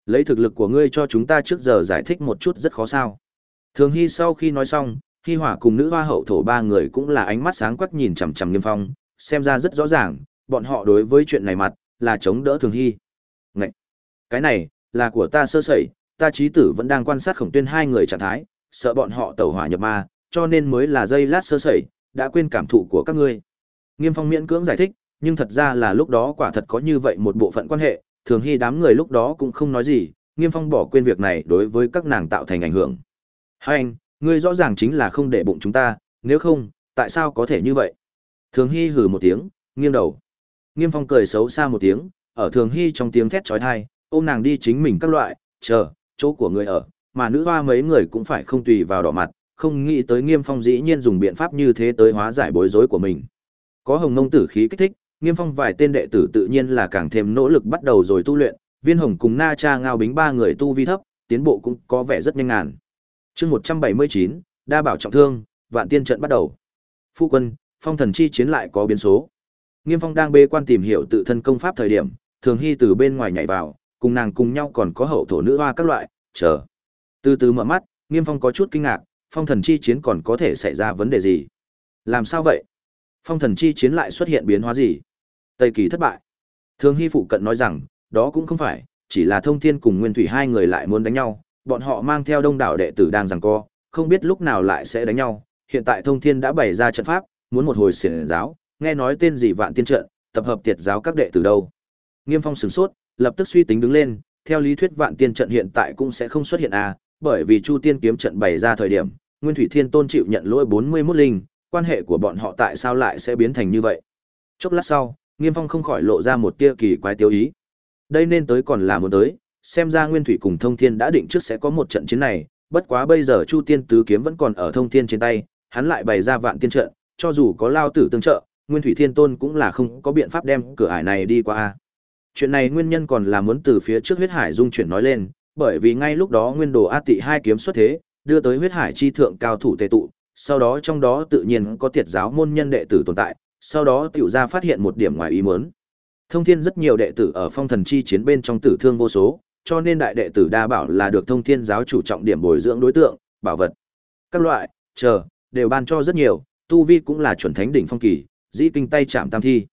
Lấy thực lực của ngươi cho chúng ta trước giờ giải thích một chút rất khó sao. Thường Hy sau khi nói xong, Hy Hỏa cùng nữ hoa hậu thổ ba người cũng là ánh mắt sáng quắc nhìn chằm chằm Nghiêm Phong, xem ra rất rõ ràng, bọn họ đối với chuyện này mặt là chống đỡ Thường Hy. Ngậy! Cái này, là của ta sơ sẩy, ta trí tử vẫn đang quan sát khổng tuyên hai người trạng thái, sợ bọn họ tẩu hỏa nhập ma, cho nên mới là dây lát sơ sẩy, đã quên cảm thụ của các ngươi. Nghiêm Phong miễn cưỡng giải thích, nhưng thật ra là lúc đó quả thật có như vậy một bộ phận quan hệ, thường hy đám người lúc đó cũng không nói gì, Nghiêm Phong bỏ quên việc này đối với các nàng tạo thành ảnh hưởng. Hai anh, ngươi rõ ràng chính là không để bụng chúng ta, nếu không, tại sao có thể như vậy? Thường hy hừ một tiếng, nghiêng đầu. Nghiêm Phong cười xấu xa một tiếng, ở Thường hy trong tiếng thét chói thai ôm nàng đi chính mình các loại, chờ, chỗ của người ở, mà nữ hoa mấy người cũng phải không tùy vào đỏ mặt, không nghĩ tới Nghiêm Phong dĩ nhiên dùng biện pháp như thế tới hóa giải bối rối của mình. Có hồng nông tử khí kích thích, Nghiêm Phong vài tên đệ tử tự nhiên là càng thêm nỗ lực bắt đầu rồi tu luyện, Viên Hồng cùng Na Cha Ngao Bính ba người tu vi thấp, tiến bộ cũng có vẻ rất nhanh ngàn. Chương 179, đa bảo trọng thương, vạn tiên trận bắt đầu. Phu quân, phong thần chi chiến lại có biến số. Nghiêm Phong đang bê quan tìm hiểu tự thân công pháp thời điểm, Thường Hy từ bên ngoài nhảy vào, cùng nàng cùng nhau còn có hậu thổ nữ hoa các loại, chờ. Từ từ mở mắt, Nghiêm Phong có chút kinh ngạc, phong thần chi chiến còn có thể xảy ra vấn đề gì? Làm sao vậy? Phong thần chi chiến lại xuất hiện biến hóa gì? Tây kỳ thất bại. Thường Hy phụ cận nói rằng, đó cũng không phải, chỉ là thông thiên cùng nguyên thủy hai người lại muốn đánh nhau, bọn họ mang theo đông đảo đệ tử đang giằng co, không biết lúc nào lại sẽ đánh nhau. Hiện tại thông thiên đã bày ra trận pháp, muốn một hồi xiển giáo, nghe nói tên gì vạn tiên trận, tập hợp tiệt giáo các đệ tử đâu. Nghiêm Phong sửng sốt, lập tức suy tính đứng lên, theo lý thuyết vạn tiên trận hiện tại cũng sẽ không xuất hiện à, bởi vì Chu Tiên kiếm trận bày ra thời điểm, Nguyên Thủy Thiên Tôn chịu nhận lỗi 41 linh, quan hệ của bọn họ tại sao lại sẽ biến thành như vậy? Chốc lát sau, Nghiêm Phong không khỏi lộ ra một tia kỳ quái tiêu ý. Đây nên tới còn là muốn tới, xem ra Nguyên Thủy cùng Thông Thiên đã định trước sẽ có một trận chiến này, bất quá bây giờ Chu Tiên tứ kiếm vẫn còn ở Thông Thiên trên tay, hắn lại bày ra vạn tiên trận, cho dù có lao tử tương trợ, Nguyên Thủy Thiên Tôn cũng là không có biện pháp đem cửa ải này đi qua chuyện này nguyên nhân còn là muốn từ phía trước huyết hải dung chuyển nói lên, bởi vì ngay lúc đó nguyên đồ A Tị hai kiếm xuất thế, đưa tới huyết hải chi thượng cao thủ tề tụ, sau đó trong đó tự nhiên có tiệt giáo môn nhân đệ tử tồn tại, sau đó tiểu gia phát hiện một điểm ngoài ý muốn. Thông thiên rất nhiều đệ tử ở phong thần chi chiến bên trong tử thương vô số, cho nên đại đệ tử đa bảo là được thông thiên giáo chủ trọng điểm bồi dưỡng đối tượng, bảo vật. Các loại, chờ, đều ban cho rất nhiều, tu vi cũng là chuẩn thánh đỉnh phong kỳ, dĩ kinh tay chạm tam thi.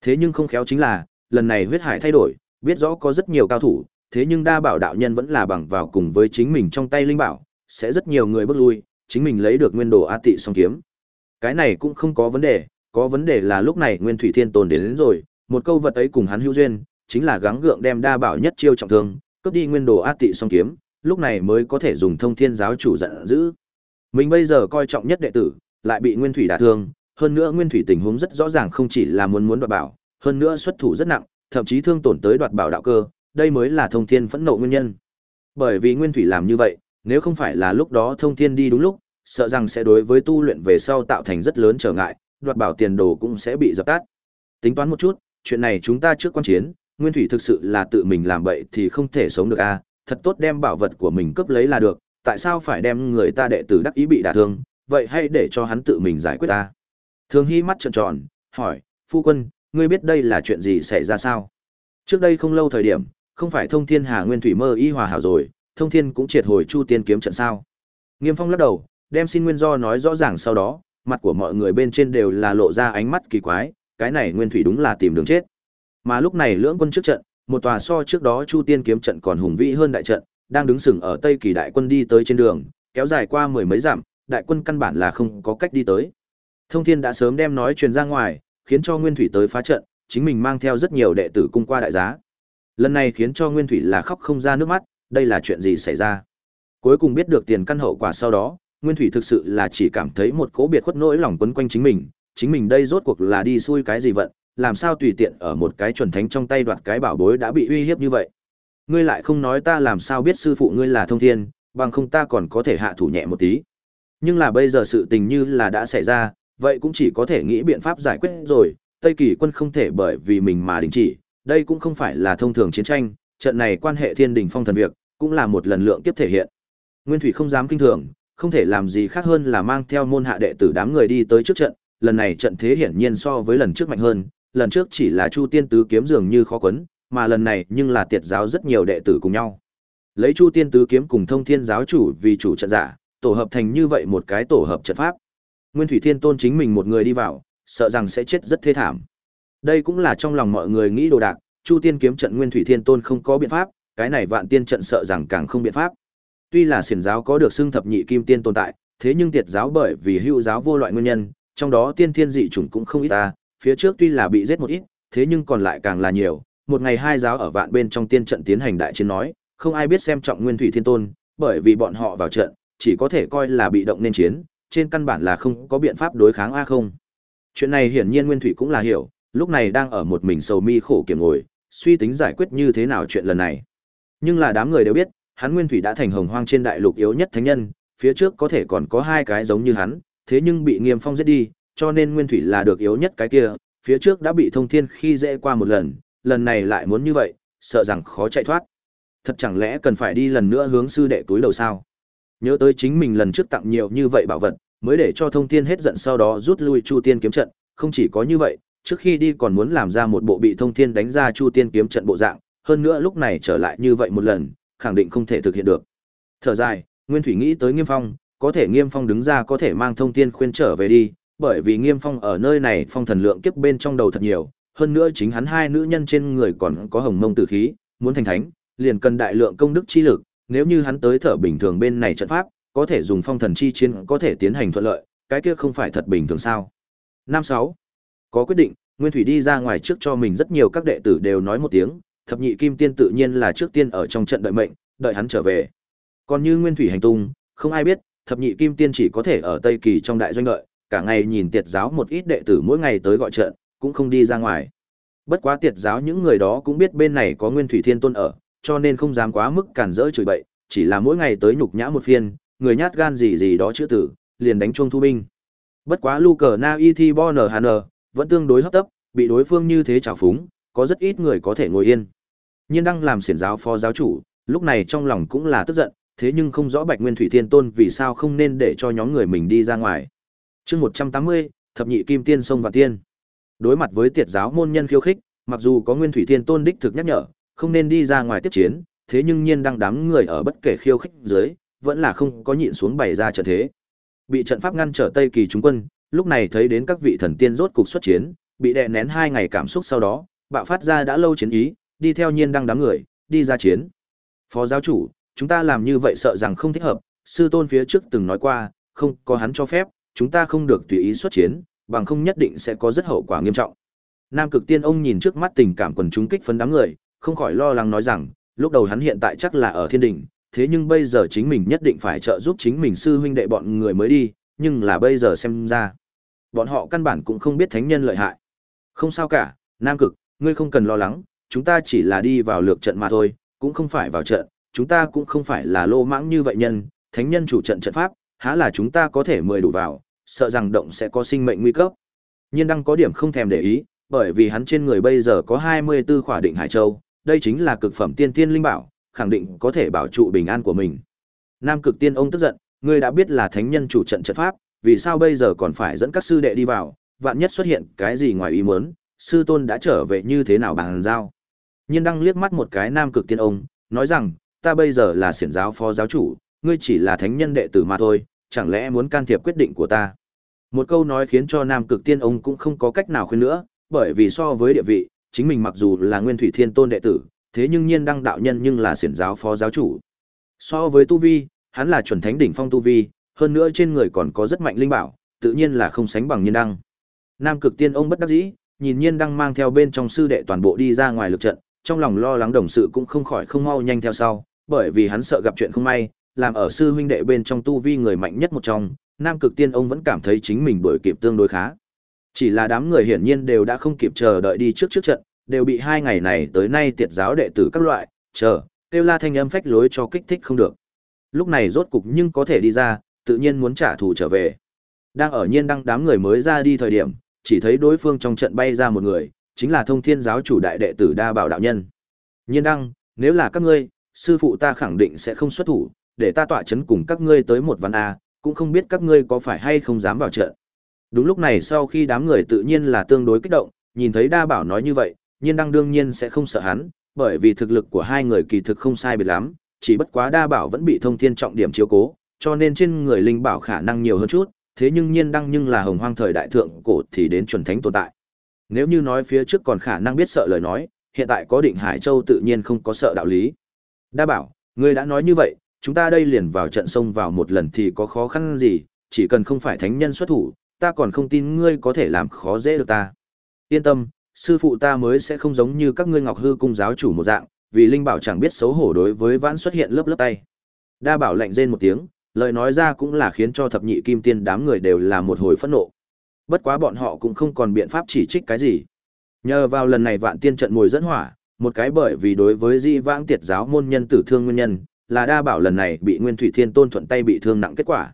Thế nhưng không khéo chính là, lần này huyết hải thay đổi, biết rõ có rất nhiều cao thủ, thế nhưng đa bảo đạo nhân vẫn là bằng vào cùng với chính mình trong tay linh bảo, sẽ rất nhiều người bước lui, chính mình lấy được nguyên đồ A Tị song kiếm. Cái này cũng không có vấn đề, có vấn đề là lúc này Nguyên Thủy Thiên tồn đến, đến rồi, một câu vật ấy cùng hắn hữu duyên, chính là gắng gượng đem đa bảo nhất chiêu trọng thương, cướp đi nguyên đồ át Tị song kiếm, lúc này mới có thể dùng thông thiên giáo chủ giận dữ. Mình bây giờ coi trọng nhất đệ tử, lại bị Nguyên Thủy đả thương, hơn nữa Nguyên Thủy tình huống rất rõ ràng không chỉ là muốn muốn đoạt bảo, hơn nữa xuất thủ rất nặng, thậm chí thương tổn tới đoạt bảo đạo cơ, đây mới là thông thiên phẫn nộ nguyên nhân. Bởi vì Nguyên Thủy làm như vậy, nếu không phải là lúc đó thông thiên đi đúng lúc, sợ rằng sẽ đối với tu luyện về sau tạo thành rất lớn trở ngại, đoạt bảo tiền đồ cũng sẽ bị dập tắt. Tính toán một chút, chuyện này chúng ta trước quan chiến, Nguyên Thủy thực sự là tự mình làm bậy thì không thể sống được a, thật tốt đem bảo vật của mình cướp lấy là được, tại sao phải đem người ta đệ tử đắc ý bị đả thương, vậy hãy để cho hắn tự mình giải quyết ta. Thường Hy mắt trợn tròn, hỏi, phu quân, ngươi biết đây là chuyện gì xảy ra sao? Trước đây không lâu thời điểm, không phải thông thiên hà nguyên thủy mơ y hòa hảo rồi, thông thiên cũng triệt hồi chu tiên kiếm trận sao. Nghiêm phong lắc đầu, đem xin nguyên do nói rõ ràng sau đó, mặt của mọi người bên trên đều là lộ ra ánh mắt kỳ quái, cái này nguyên thủy đúng là tìm đường chết. Mà lúc này lưỡng quân trước trận, một tòa so trước đó chu tiên kiếm trận còn hùng vĩ hơn đại trận, đang đứng sừng ở tây kỳ đại quân đi tới trên đường, kéo dài qua mười mấy dặm, đại quân căn bản là không có cách đi tới. Thông Thiên đã sớm đem nói truyền ra ngoài, khiến cho Nguyên Thủy tới phá trận, chính mình mang theo rất nhiều đệ tử cung qua đại giá. Lần này khiến cho Nguyên Thủy là khóc không ra nước mắt, đây là chuyện gì xảy ra? Cuối cùng biết được tiền căn hậu quả sau đó, Nguyên Thủy thực sự là chỉ cảm thấy một cỗ biệt khuất nỗi lòng quấn quanh chính mình, chính mình đây rốt cuộc là đi xui cái gì vận, làm sao tùy tiện ở một cái chuẩn thánh trong tay đoạt cái bảo bối đã bị uy hiếp như vậy. Ngươi lại không nói ta làm sao biết sư phụ ngươi là thông thiên, bằng không ta còn có thể hạ thủ nhẹ một tí. Nhưng là bây giờ sự tình như là đã xảy ra, vậy cũng chỉ có thể nghĩ biện pháp giải quyết rồi, Tây Kỳ quân không thể bởi vì mình mà đình chỉ, đây cũng không phải là thông thường chiến tranh, trận này quan hệ thiên đình phong thần việc, cũng là một lần lượng kiếp thể hiện. Nguyên Thủy không dám kinh thường, không thể làm gì khác hơn là mang theo môn hạ đệ tử đám người đi tới trước trận, lần này trận thế hiển nhiên so với lần trước mạnh hơn, lần trước chỉ là Chu Tiên tứ kiếm dường như khó quấn, mà lần này nhưng là tiệt giáo rất nhiều đệ tử cùng nhau. Lấy Chu Tiên tứ kiếm cùng Thông Thiên giáo chủ vì chủ trận giả, tổ hợp thành như vậy một cái tổ hợp trận pháp. Nguyên Thủy Thiên Tôn chính mình một người đi vào, sợ rằng sẽ chết rất thê thảm. Đây cũng là trong lòng mọi người nghĩ đồ đạc, Chu Tiên kiếm trận Nguyên Thủy Thiên Tôn không có biện pháp, cái này Vạn Tiên trận sợ rằng càng không biện pháp. Tuy là xiển giáo có được xưng thập nhị kim tiên tồn tại, thế nhưng tiệt giáo bởi vì hữu giáo vô loại nguyên nhân, trong đó tiên thiên dị chủng cũng không ít ta, phía trước tuy là bị giết một ít, thế nhưng còn lại càng là nhiều, một ngày hai giáo ở vạn bên trong tiên trận tiến hành đại chiến nói, không ai biết xem trọng Nguyên Thủy Thiên Tôn, bởi vì bọn họ vào trận, chỉ có thể coi là bị động nên chiến, trên căn bản là không có biện pháp đối kháng a không. Chuyện này hiển nhiên Nguyên Thủy cũng là hiểu, lúc này đang ở một mình sầu mi khổ kiểm ngồi, suy tính giải quyết như thế nào chuyện lần này. Nhưng là đám người đều biết, hắn Nguyên Thủy đã thành hồng hoang trên đại lục yếu nhất thánh nhân, phía trước có thể còn có hai cái giống như hắn, thế nhưng bị Nghiêm Phong giết đi, cho nên Nguyên Thủy là được yếu nhất cái kia, phía trước đã bị Thông Thiên khi dễ qua một lần, lần này lại muốn như vậy, sợ rằng khó chạy thoát. Thật chẳng lẽ cần phải đi lần nữa hướng sư đệ túi đầu sao? Nhớ tới chính mình lần trước tặng nhiều như vậy bảo vật, mới để cho Thông Thiên hết giận sau đó rút lui Chu Tiên kiếm trận, không chỉ có như vậy, trước khi đi còn muốn làm ra một bộ bị Thông Thiên đánh ra Chu Tiên kiếm trận bộ dạng, hơn nữa lúc này trở lại như vậy một lần, khẳng định không thể thực hiện được. Thở dài, Nguyên Thủy nghĩ tới Nghiêm Phong, có thể Nghiêm Phong đứng ra có thể mang Thông Thiên khuyên trở về đi, bởi vì Nghiêm Phong ở nơi này phong thần lượng kiếp bên trong đầu thật nhiều, hơn nữa chính hắn hai nữ nhân trên người còn có hồng mông tử khí, muốn thành thánh, liền cần đại lượng công đức chi lực, nếu như hắn tới thở bình thường bên này trận pháp, có thể dùng phong thần chi chiến có thể tiến hành thuận lợi, cái kia không phải thật bình thường sao? Năm sáu Có quyết định, Nguyên Thủy đi ra ngoài trước cho mình rất nhiều các đệ tử đều nói một tiếng, thập nhị kim tiên tự nhiên là trước tiên ở trong trận đợi mệnh, đợi hắn trở về. Còn như Nguyên Thủy hành tung, không ai biết, thập nhị kim tiên chỉ có thể ở Tây Kỳ trong đại doanh đợi, cả ngày nhìn tiệt giáo một ít đệ tử mỗi ngày tới gọi trận, cũng không đi ra ngoài. Bất quá tiệt giáo những người đó cũng biết bên này có Nguyên Thủy Thiên Tôn ở, cho nên không dám quá mức cản rỡ chửi bậy, chỉ là mỗi ngày tới nhục nhã một phiên, người nhát gan gì gì đó chữa tử, liền đánh chuông thu binh. Bất quá Luker Na Ithi Bonner Hàn vẫn tương đối hấp tấp, bị đối phương như thế trào phúng, có rất ít người có thể ngồi yên. Nhiên đang làm xiển giáo phó giáo chủ, lúc này trong lòng cũng là tức giận, thế nhưng không rõ Bạch Nguyên Thủy Thiên Tôn vì sao không nên để cho nhóm người mình đi ra ngoài. Chương 180, thập nhị kim tiên sông và tiên. Đối mặt với tiệt giáo môn nhân khiêu khích, mặc dù có Nguyên Thủy Thiên Tôn đích thực nhắc nhở, không nên đi ra ngoài tiếp chiến, thế nhưng nhiên đang đám người ở bất kể khiêu khích dưới, vẫn là không có nhịn xuống bày ra trận thế. Bị trận pháp ngăn trở Tây Kỳ chúng quân, lúc này thấy đến các vị thần tiên rốt cục xuất chiến, bị đè nén hai ngày cảm xúc sau đó, bạo phát ra đã lâu chiến ý, đi theo nhiên đang đám người, đi ra chiến. Phó giáo chủ, chúng ta làm như vậy sợ rằng không thích hợp, sư tôn phía trước từng nói qua, không có hắn cho phép, chúng ta không được tùy ý xuất chiến, bằng không nhất định sẽ có rất hậu quả nghiêm trọng. Nam Cực Tiên ông nhìn trước mắt tình cảm quần chúng kích phấn đám người, không khỏi lo lắng nói rằng, lúc đầu hắn hiện tại chắc là ở thiên đình, thế nhưng bây giờ chính mình nhất định phải trợ giúp chính mình sư huynh đệ bọn người mới đi, nhưng là bây giờ xem ra, bọn họ căn bản cũng không biết thánh nhân lợi hại. Không sao cả, Nam Cực, ngươi không cần lo lắng, chúng ta chỉ là đi vào lược trận mà thôi, cũng không phải vào trận, chúng ta cũng không phải là lô mãng như vậy nhân, thánh nhân chủ trận trận pháp, há là chúng ta có thể mời đủ vào, sợ rằng động sẽ có sinh mệnh nguy cấp. Nhiên đang có điểm không thèm để ý, bởi vì hắn trên người bây giờ có 24 khỏa định hải châu, đây chính là cực phẩm tiên tiên linh bảo, khẳng định có thể bảo trụ bình an của mình. Nam cực tiên ông tức giận, ngươi đã biết là thánh nhân chủ trận trận pháp, vì sao bây giờ còn phải dẫn các sư đệ đi vào, vạn nhất xuất hiện cái gì ngoài ý muốn, sư tôn đã trở về như thế nào bằng giao. Nhiên đăng liếc mắt một cái nam cực tiên ông, nói rằng, ta bây giờ là xiển giáo phó giáo chủ, ngươi chỉ là thánh nhân đệ tử mà thôi, chẳng lẽ muốn can thiệp quyết định của ta. Một câu nói khiến cho nam cực tiên ông cũng không có cách nào khuyên nữa, bởi vì so với địa vị, chính mình mặc dù là nguyên thủy thiên tôn đệ tử, thế nhưng nhiên đăng đạo nhân nhưng là xiển giáo phó giáo chủ. So với tu vi, hắn là chuẩn thánh đỉnh phong tu vi, hơn nữa trên người còn có rất mạnh linh bảo, tự nhiên là không sánh bằng nhiên đăng. Nam cực tiên ông bất đắc dĩ, nhìn nhiên đăng mang theo bên trong sư đệ toàn bộ đi ra ngoài lực trận, trong lòng lo lắng đồng sự cũng không khỏi không mau nhanh theo sau, bởi vì hắn sợ gặp chuyện không may, làm ở sư huynh đệ bên trong tu vi người mạnh nhất một trong, Nam Cực Tiên ông vẫn cảm thấy chính mình đuổi kịp tương đối khá. Chỉ là đám người hiển nhiên đều đã không kịp chờ đợi đi trước trước trận, đều bị hai ngày này tới nay tiệt giáo đệ tử các loại, chờ, kêu la thanh âm phách lối cho kích thích không được. Lúc này rốt cục nhưng có thể đi ra, tự nhiên muốn trả thù trở về. Đang ở nhiên đăng đám người mới ra đi thời điểm, chỉ thấy đối phương trong trận bay ra một người, chính là thông thiên giáo chủ đại đệ tử đa bảo đạo nhân. Nhiên đăng, nếu là các ngươi, sư phụ ta khẳng định sẽ không xuất thủ, để ta tọa chấn cùng các ngươi tới một văn A, cũng không biết các ngươi có phải hay không dám vào trận. Đúng lúc này sau khi đám người tự nhiên là tương đối kích động, nhìn thấy đa bảo nói như vậy, nhiên đăng đương nhiên sẽ không sợ hắn, bởi vì thực lực của hai người kỳ thực không sai biệt lắm, chỉ bất quá đa bảo vẫn bị thông thiên trọng điểm chiếu cố, cho nên trên người linh bảo khả năng nhiều hơn chút, thế nhưng nhiên đăng nhưng là hồng hoang thời đại thượng cổ thì đến chuẩn thánh tồn tại. Nếu như nói phía trước còn khả năng biết sợ lời nói, hiện tại có định Hải Châu tự nhiên không có sợ đạo lý. Đa bảo, ngươi đã nói như vậy, chúng ta đây liền vào trận sông vào một lần thì có khó khăn gì, chỉ cần không phải thánh nhân xuất thủ, ta còn không tin ngươi có thể làm khó dễ được ta. Yên tâm, sư phụ ta mới sẽ không giống như các ngươi ngọc hư cung giáo chủ một dạng, vì linh bảo chẳng biết xấu hổ đối với vãn xuất hiện lớp lớp tay. Đa bảo lạnh rên một tiếng, lời nói ra cũng là khiến cho thập nhị kim tiên đám người đều là một hồi phẫn nộ. Bất quá bọn họ cũng không còn biện pháp chỉ trích cái gì. Nhờ vào lần này vạn tiên trận mùi dẫn hỏa, một cái bởi vì đối với di vãng tiệt giáo môn nhân tử thương nguyên nhân, là đa bảo lần này bị Nguyên Thủy Thiên Tôn thuận tay bị thương nặng kết quả.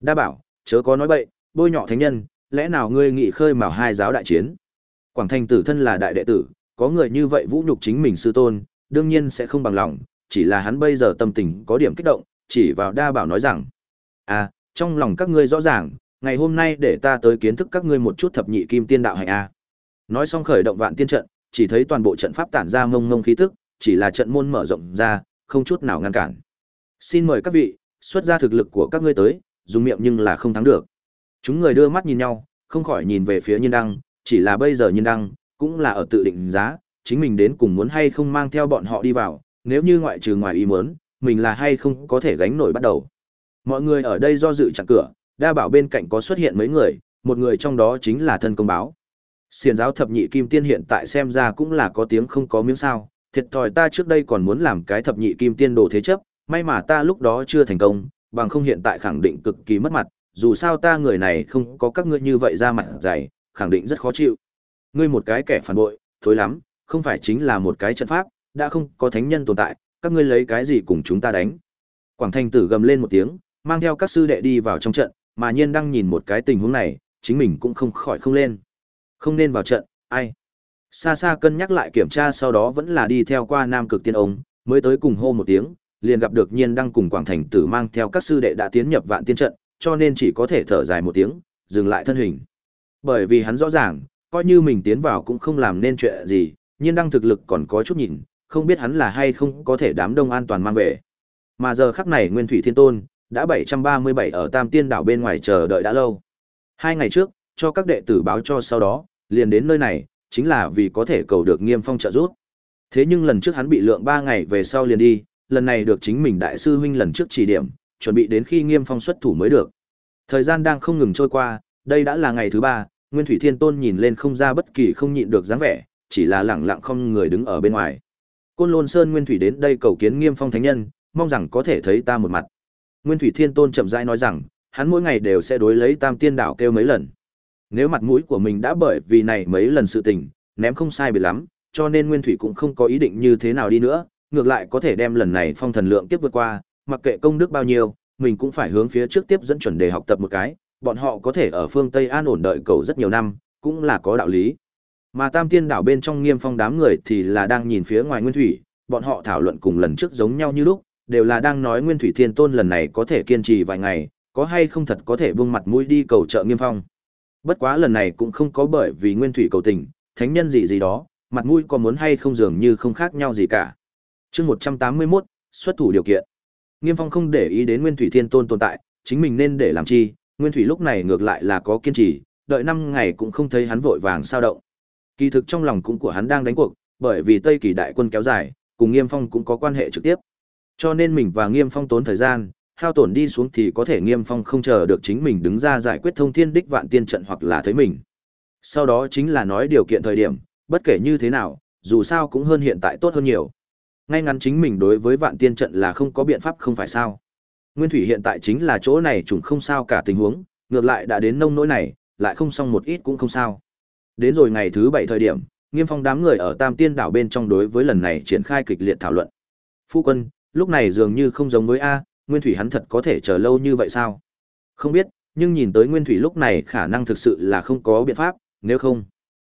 Đa bảo, chớ có nói bậy, bôi nhọ thánh nhân, lẽ nào ngươi nghị khơi mào hai giáo đại chiến? Quảng Thành tử thân là đại đệ tử, có người như vậy vũ nhục chính mình sư tôn, đương nhiên sẽ không bằng lòng, chỉ là hắn bây giờ tâm tình có điểm kích động, chỉ vào đa bảo nói rằng, à, trong lòng các ngươi rõ ràng, ngày hôm nay để ta tới kiến thức các ngươi một chút thập nhị kim tiên đạo hạnh a. Nói xong khởi động vạn tiên trận, chỉ thấy toàn bộ trận pháp tản ra mông mông khí tức, chỉ là trận môn mở rộng ra, không chút nào ngăn cản. Xin mời các vị, xuất ra thực lực của các ngươi tới, dùng miệng nhưng là không thắng được. Chúng người đưa mắt nhìn nhau, không khỏi nhìn về phía Nhiên Đăng, chỉ là bây giờ Nhiên Đăng cũng là ở tự định giá, chính mình đến cùng muốn hay không mang theo bọn họ đi vào, nếu như ngoại trừ ngoài ý muốn, mình là hay không có thể gánh nổi bắt đầu. Mọi người ở đây do dự chặn cửa, đa bảo bên cạnh có xuất hiện mấy người, một người trong đó chính là thân công báo. Xiền giáo thập nhị kim tiên hiện tại xem ra cũng là có tiếng không có miếng sao, thiệt thòi ta trước đây còn muốn làm cái thập nhị kim tiên đồ thế chấp, may mà ta lúc đó chưa thành công, bằng không hiện tại khẳng định cực kỳ mất mặt, dù sao ta người này không có các ngươi như vậy ra mặt dày, khẳng định rất khó chịu. Ngươi một cái kẻ phản bội, thối lắm, không phải chính là một cái trận pháp, đã không có thánh nhân tồn tại, các ngươi lấy cái gì cùng chúng ta đánh. Quảng Thanh tử gầm lên một tiếng, mang theo các sư đệ đi vào trong trận, mà nhiên đang nhìn một cái tình huống này, chính mình cũng không khỏi không lên. Không nên vào trận, ai? Xa xa cân nhắc lại kiểm tra sau đó vẫn là đi theo qua Nam Cực Tiên ông, mới tới cùng hô một tiếng, liền gặp được Nhiên đang cùng Quảng Thành Tử mang theo các sư đệ đã tiến nhập vạn tiên trận, cho nên chỉ có thể thở dài một tiếng, dừng lại thân hình. Bởi vì hắn rõ ràng, coi như mình tiến vào cũng không làm nên chuyện gì, Nhiên Đăng thực lực còn có chút nhìn, không biết hắn là hay không có thể đám đông an toàn mang về. Mà giờ khắc này Nguyên Thủy Thiên Tôn đã 737 ở Tam Tiên đảo bên ngoài chờ đợi đã lâu. Hai ngày trước, cho các đệ tử báo cho sau đó, liền đến nơi này, chính là vì có thể cầu được Nghiêm Phong trợ giúp. Thế nhưng lần trước hắn bị lượng 3 ngày về sau liền đi, lần này được chính mình đại sư huynh lần trước chỉ điểm, chuẩn bị đến khi Nghiêm Phong xuất thủ mới được. Thời gian đang không ngừng trôi qua, đây đã là ngày thứ ba, Nguyên Thủy Thiên Tôn nhìn lên không ra bất kỳ không nhịn được dáng vẻ, chỉ là lẳng lặng không người đứng ở bên ngoài. Côn Lôn Sơn Nguyên Thủy đến đây cầu kiến Nghiêm Phong thánh nhân, mong rằng có thể thấy ta một mặt. Nguyên Thủy Thiên Tôn chậm rãi nói rằng, hắn mỗi ngày đều sẽ đối lấy Tam Tiên đảo kêu mấy lần. Nếu mặt mũi của mình đã bởi vì này mấy lần sự tình, ném không sai biệt lắm, cho nên Nguyên Thủy cũng không có ý định như thế nào đi nữa, ngược lại có thể đem lần này phong thần lượng tiếp vượt qua, mặc kệ công đức bao nhiêu, mình cũng phải hướng phía trước tiếp dẫn chuẩn đề học tập một cái, bọn họ có thể ở phương Tây an ổn đợi cầu rất nhiều năm, cũng là có đạo lý. Mà Tam Tiên đảo bên trong Nghiêm Phong đám người thì là đang nhìn phía ngoài Nguyên Thủy, bọn họ thảo luận cùng lần trước giống nhau như lúc, đều là đang nói Nguyên Thủy Thiên Tôn lần này có thể kiên trì vài ngày, có hay không thật có thể buông mặt mũi đi cầu trợ Nghiêm Phong. Bất quá lần này cũng không có bởi vì nguyên thủy cầu tình, thánh nhân gì gì đó, mặt mũi có muốn hay không dường như không khác nhau gì cả. Chương 181, xuất thủ điều kiện. Nghiêm Phong không để ý đến Nguyên Thủy Thiên Tôn tồn tại, chính mình nên để làm chi, Nguyên Thủy lúc này ngược lại là có kiên trì, đợi năm ngày cũng không thấy hắn vội vàng sao động. Kỳ thực trong lòng cũng của hắn đang đánh cuộc, bởi vì Tây Kỳ đại quân kéo dài, cùng Nghiêm Phong cũng có quan hệ trực tiếp. Cho nên mình và Nghiêm Phong tốn thời gian, hao tổn đi xuống thì có thể Nghiêm Phong không chờ được chính mình đứng ra giải quyết thông thiên đích vạn tiên trận hoặc là thấy mình. Sau đó chính là nói điều kiện thời điểm, bất kể như thế nào, dù sao cũng hơn hiện tại tốt hơn nhiều. Ngay ngắn chính mình đối với vạn tiên trận là không có biện pháp không phải sao. Nguyên thủy hiện tại chính là chỗ này trùng không sao cả tình huống, ngược lại đã đến nông nỗi này, lại không xong một ít cũng không sao. Đến rồi ngày thứ bảy thời điểm, Nghiêm Phong đám người ở Tam Tiên đảo bên trong đối với lần này triển khai kịch liệt thảo luận. Phu quân, lúc này dường như không giống với a, Nguyên Thủy hắn thật có thể chờ lâu như vậy sao? Không biết, nhưng nhìn tới Nguyên Thủy lúc này khả năng thực sự là không có biện pháp, nếu không,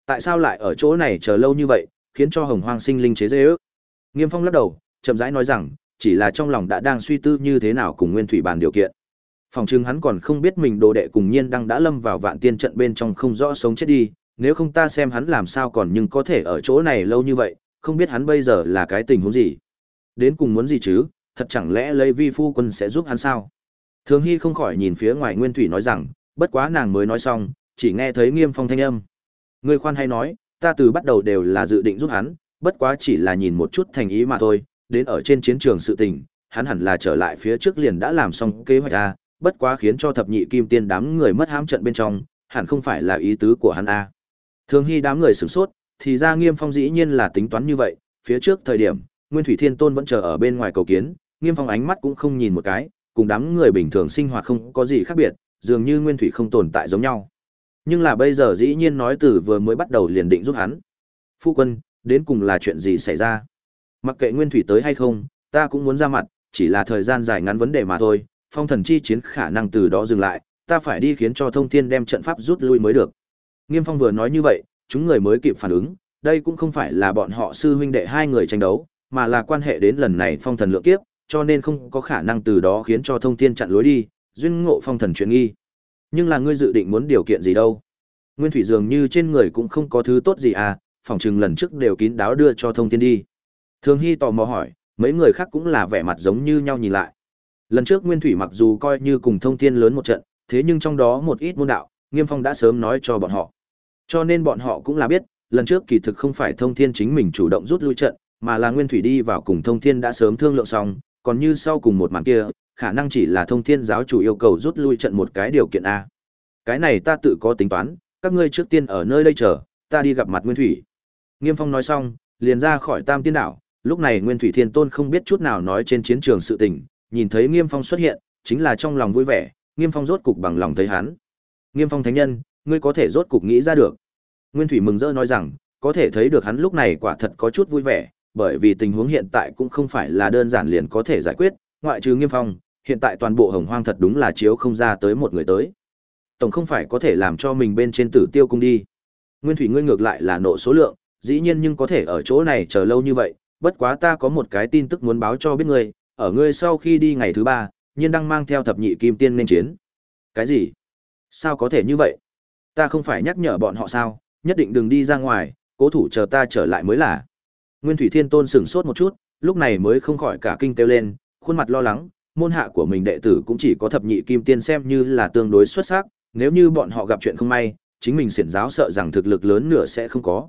tại sao lại ở chỗ này chờ lâu như vậy, khiến cho Hồng Hoang sinh linh chế dễ ước? Nghiêm Phong lắc đầu, chậm rãi nói rằng, chỉ là trong lòng đã đang suy tư như thế nào cùng Nguyên Thủy bàn điều kiện. Phòng trưng hắn còn không biết mình đồ đệ cùng nhiên đang đã lâm vào vạn tiên trận bên trong không rõ sống chết đi, nếu không ta xem hắn làm sao còn nhưng có thể ở chỗ này lâu như vậy, không biết hắn bây giờ là cái tình huống gì. Đến cùng muốn gì chứ, thật chẳng lẽ lấy vi phu quân sẽ giúp hắn sao? Thường Hy không khỏi nhìn phía ngoài Nguyên Thủy nói rằng, bất quá nàng mới nói xong, chỉ nghe thấy nghiêm phong thanh âm. Người khoan hay nói, ta từ bắt đầu đều là dự định giúp hắn, bất quá chỉ là nhìn một chút thành ý mà thôi, đến ở trên chiến trường sự tình, hắn hẳn là trở lại phía trước liền đã làm xong kế hoạch a, bất quá khiến cho thập nhị kim tiên đám người mất hãm trận bên trong, hẳn không phải là ý tứ của hắn a. Thường Hy đám người sửng sốt, thì ra Nghiêm Phong dĩ nhiên là tính toán như vậy, phía trước thời điểm, Nguyên Thủy Thiên Tôn vẫn chờ ở bên ngoài cầu kiến, Nghiêm Phong ánh mắt cũng không nhìn một cái, cùng đám người bình thường sinh hoạt không có gì khác biệt, dường như Nguyên Thủy không tồn tại giống nhau. Nhưng là bây giờ dĩ nhiên nói từ vừa mới bắt đầu liền định giúp hắn. Phu quân, đến cùng là chuyện gì xảy ra? Mặc kệ Nguyên Thủy tới hay không, ta cũng muốn ra mặt, chỉ là thời gian dài ngắn vấn đề mà thôi, phong thần chi chiến khả năng từ đó dừng lại, ta phải đi khiến cho thông thiên đem trận pháp rút lui mới được. Nghiêm Phong vừa nói như vậy, chúng người mới kịp phản ứng, đây cũng không phải là bọn họ sư huynh đệ hai người tranh đấu, mà là quan hệ đến lần này phong thần lượng kiếp, cho nên không có khả năng từ đó khiến cho thông thiên chặn lối đi, duyên ngộ phong thần chuyện nghi. Nhưng là ngươi dự định muốn điều kiện gì đâu? Nguyên thủy dường như trên người cũng không có thứ tốt gì à, phòng chừng lần trước đều kín đáo đưa cho thông thiên đi. Thường Hy tò mò hỏi, mấy người khác cũng là vẻ mặt giống như nhau nhìn lại. Lần trước Nguyên Thủy mặc dù coi như cùng thông thiên lớn một trận, thế nhưng trong đó một ít môn đạo, Nghiêm Phong đã sớm nói cho bọn họ. Cho nên bọn họ cũng là biết, lần trước kỳ thực không phải thông thiên chính mình chủ động rút lui trận, mà là Nguyên Thủy đi vào cùng thông thiên đã sớm thương lượng xong, còn như sau cùng một màn kia, khả năng chỉ là thông thiên giáo chủ yêu cầu rút lui trận một cái điều kiện A. Cái này ta tự có tính toán, các ngươi trước tiên ở nơi đây chờ, ta đi gặp mặt Nguyên Thủy. Nghiêm Phong nói xong, liền ra khỏi Tam Tiên Đảo, lúc này Nguyên Thủy Thiên Tôn không biết chút nào nói trên chiến trường sự tình, nhìn thấy Nghiêm Phong xuất hiện, chính là trong lòng vui vẻ, Nghiêm Phong rốt cục bằng lòng thấy hắn. Nghiêm Phong thánh nhân, ngươi có thể rốt cục nghĩ ra được. Nguyên Thủy mừng rỡ nói rằng, có thể thấy được hắn lúc này quả thật có chút vui vẻ, bởi vì tình huống hiện tại cũng không phải là đơn giản liền có thể giải quyết, ngoại trừ Nghiêm Phong, hiện tại toàn bộ Hồng Hoang thật đúng là chiếu không ra tới một người tới. Tổng không phải có thể làm cho mình bên trên Tử Tiêu cung đi. Nguyên Thủy ngươi ngược lại là nộ số lượng, dĩ nhiên nhưng có thể ở chỗ này chờ lâu như vậy, bất quá ta có một cái tin tức muốn báo cho biết ngươi, ở ngươi sau khi đi ngày thứ ba, nhiên đang mang theo thập nhị kim tiên nên chiến. Cái gì? Sao có thể như vậy? Ta không phải nhắc nhở bọn họ sao, nhất định đừng đi ra ngoài, cố thủ chờ ta trở lại mới là. Nguyên Thủy Thiên Tôn sửng sốt một chút, lúc này mới không khỏi cả kinh kêu lên, khuôn mặt lo lắng, môn hạ của mình đệ tử cũng chỉ có thập nhị kim tiên xem như là tương đối xuất sắc, nếu như bọn họ gặp chuyện không may, chính mình xiển giáo sợ rằng thực lực lớn nửa sẽ không có.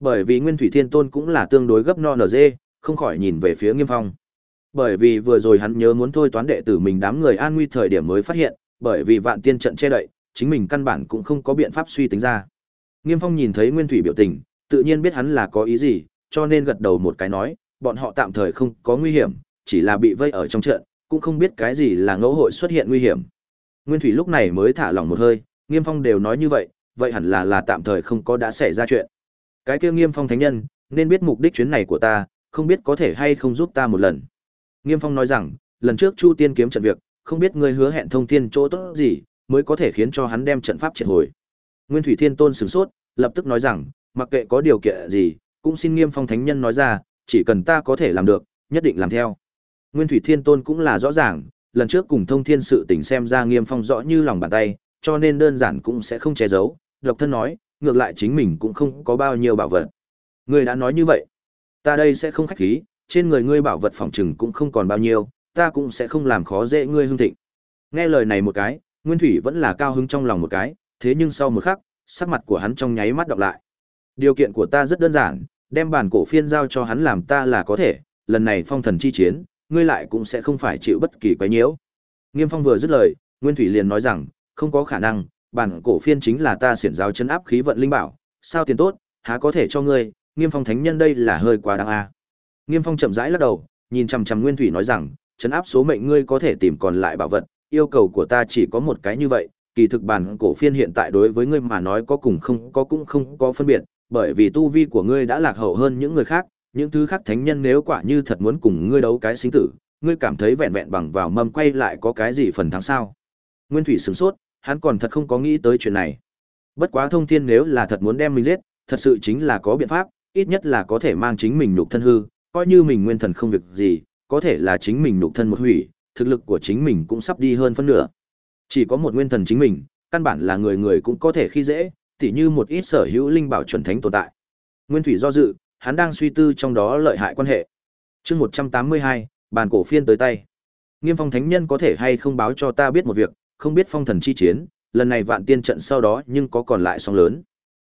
Bởi vì Nguyên Thủy Thiên Tôn cũng là tương đối gấp no nở dê, không khỏi nhìn về phía Nghiêm Phong. Bởi vì vừa rồi hắn nhớ muốn thôi toán đệ tử mình đám người an nguy thời điểm mới phát hiện, bởi vì vạn tiên trận che đậy, chính mình căn bản cũng không có biện pháp suy tính ra. Nghiêm Phong nhìn thấy Nguyên Thủy biểu tình, tự nhiên biết hắn là có ý gì, cho nên gật đầu một cái nói, bọn họ tạm thời không có nguy hiểm, chỉ là bị vây ở trong trận, cũng không biết cái gì là ngẫu hội xuất hiện nguy hiểm. Nguyên Thủy lúc này mới thả lỏng một hơi, Nghiêm Phong đều nói như vậy, vậy hẳn là là tạm thời không có đã xảy ra chuyện. Cái kia Nghiêm Phong thánh nhân, nên biết mục đích chuyến này của ta, không biết có thể hay không giúp ta một lần. Nghiêm Phong nói rằng, lần trước Chu Tiên kiếm trận việc, không biết ngươi hứa hẹn thông thiên chỗ tốt gì, mới có thể khiến cho hắn đem trận pháp triệt hồi. Nguyên Thủy Thiên Tôn sửng sốt, lập tức nói rằng, mặc kệ có điều kiện gì, cũng xin Nghiêm Phong thánh nhân nói ra, chỉ cần ta có thể làm được, nhất định làm theo. Nguyên Thủy Thiên Tôn cũng là rõ ràng, lần trước cùng thông thiên sự tình xem ra nghiêm phong rõ như lòng bàn tay, cho nên đơn giản cũng sẽ không che giấu, độc thân nói, ngược lại chính mình cũng không có bao nhiêu bảo vật. Ngươi đã nói như vậy, ta đây sẽ không khách khí, trên người ngươi bảo vật phòng trừng cũng không còn bao nhiêu, ta cũng sẽ không làm khó dễ ngươi hương thịnh. Nghe lời này một cái, Nguyên Thủy vẫn là cao hứng trong lòng một cái, thế nhưng sau một khắc, sắc mặt của hắn trong nháy mắt đọc lại. Điều kiện của ta rất đơn giản, đem bản cổ phiên giao cho hắn làm ta là có thể, lần này phong thần chi chiến, ngươi lại cũng sẽ không phải chịu bất kỳ quấy nhiễu. Nghiêm Phong vừa dứt lời, Nguyên Thủy liền nói rằng, không có khả năng, bản cổ phiên chính là ta xiển giáo chấn áp khí vận linh bảo, sao tiền tốt, há có thể cho ngươi, Nghiêm Phong thánh nhân đây là hơi quá đáng a. À. Nghiêm Phong chậm rãi lắc đầu, nhìn chằm chằm Nguyên Thủy nói rằng, chấn áp số mệnh ngươi có thể tìm còn lại bảo vật, yêu cầu của ta chỉ có một cái như vậy, kỳ thực bản cổ phiên hiện tại đối với ngươi mà nói có cùng không có cũng không có phân biệt, bởi vì tu vi của ngươi đã lạc hậu hơn những người khác, những thứ khác thánh nhân nếu quả như thật muốn cùng ngươi đấu cái sinh tử, ngươi cảm thấy vẹn vẹn bằng vào mâm quay lại có cái gì phần thắng sao? Nguyên Thủy sửng sốt, hắn còn thật không có nghĩ tới chuyện này. Bất quá thông thiên nếu là thật muốn đem mình giết, thật sự chính là có biện pháp, ít nhất là có thể mang chính mình nhục thân hư, coi như mình nguyên thần không việc gì, có thể là chính mình nhục thân một hủy, thực lực của chính mình cũng sắp đi hơn phân nửa. Chỉ có một nguyên thần chính mình, căn bản là người người cũng có thể khi dễ, tỉ như một ít sở hữu linh bảo chuẩn thánh tồn tại. Nguyên Thủy do dự, hắn đang suy tư trong đó lợi hại quan hệ. Chương 182, bàn cổ phiên tới tay. Nghiêm Phong Thánh Nhân có thể hay không báo cho ta biết một việc, không biết phong thần chi chiến, lần này vạn tiên trận sau đó nhưng có còn lại sóng lớn.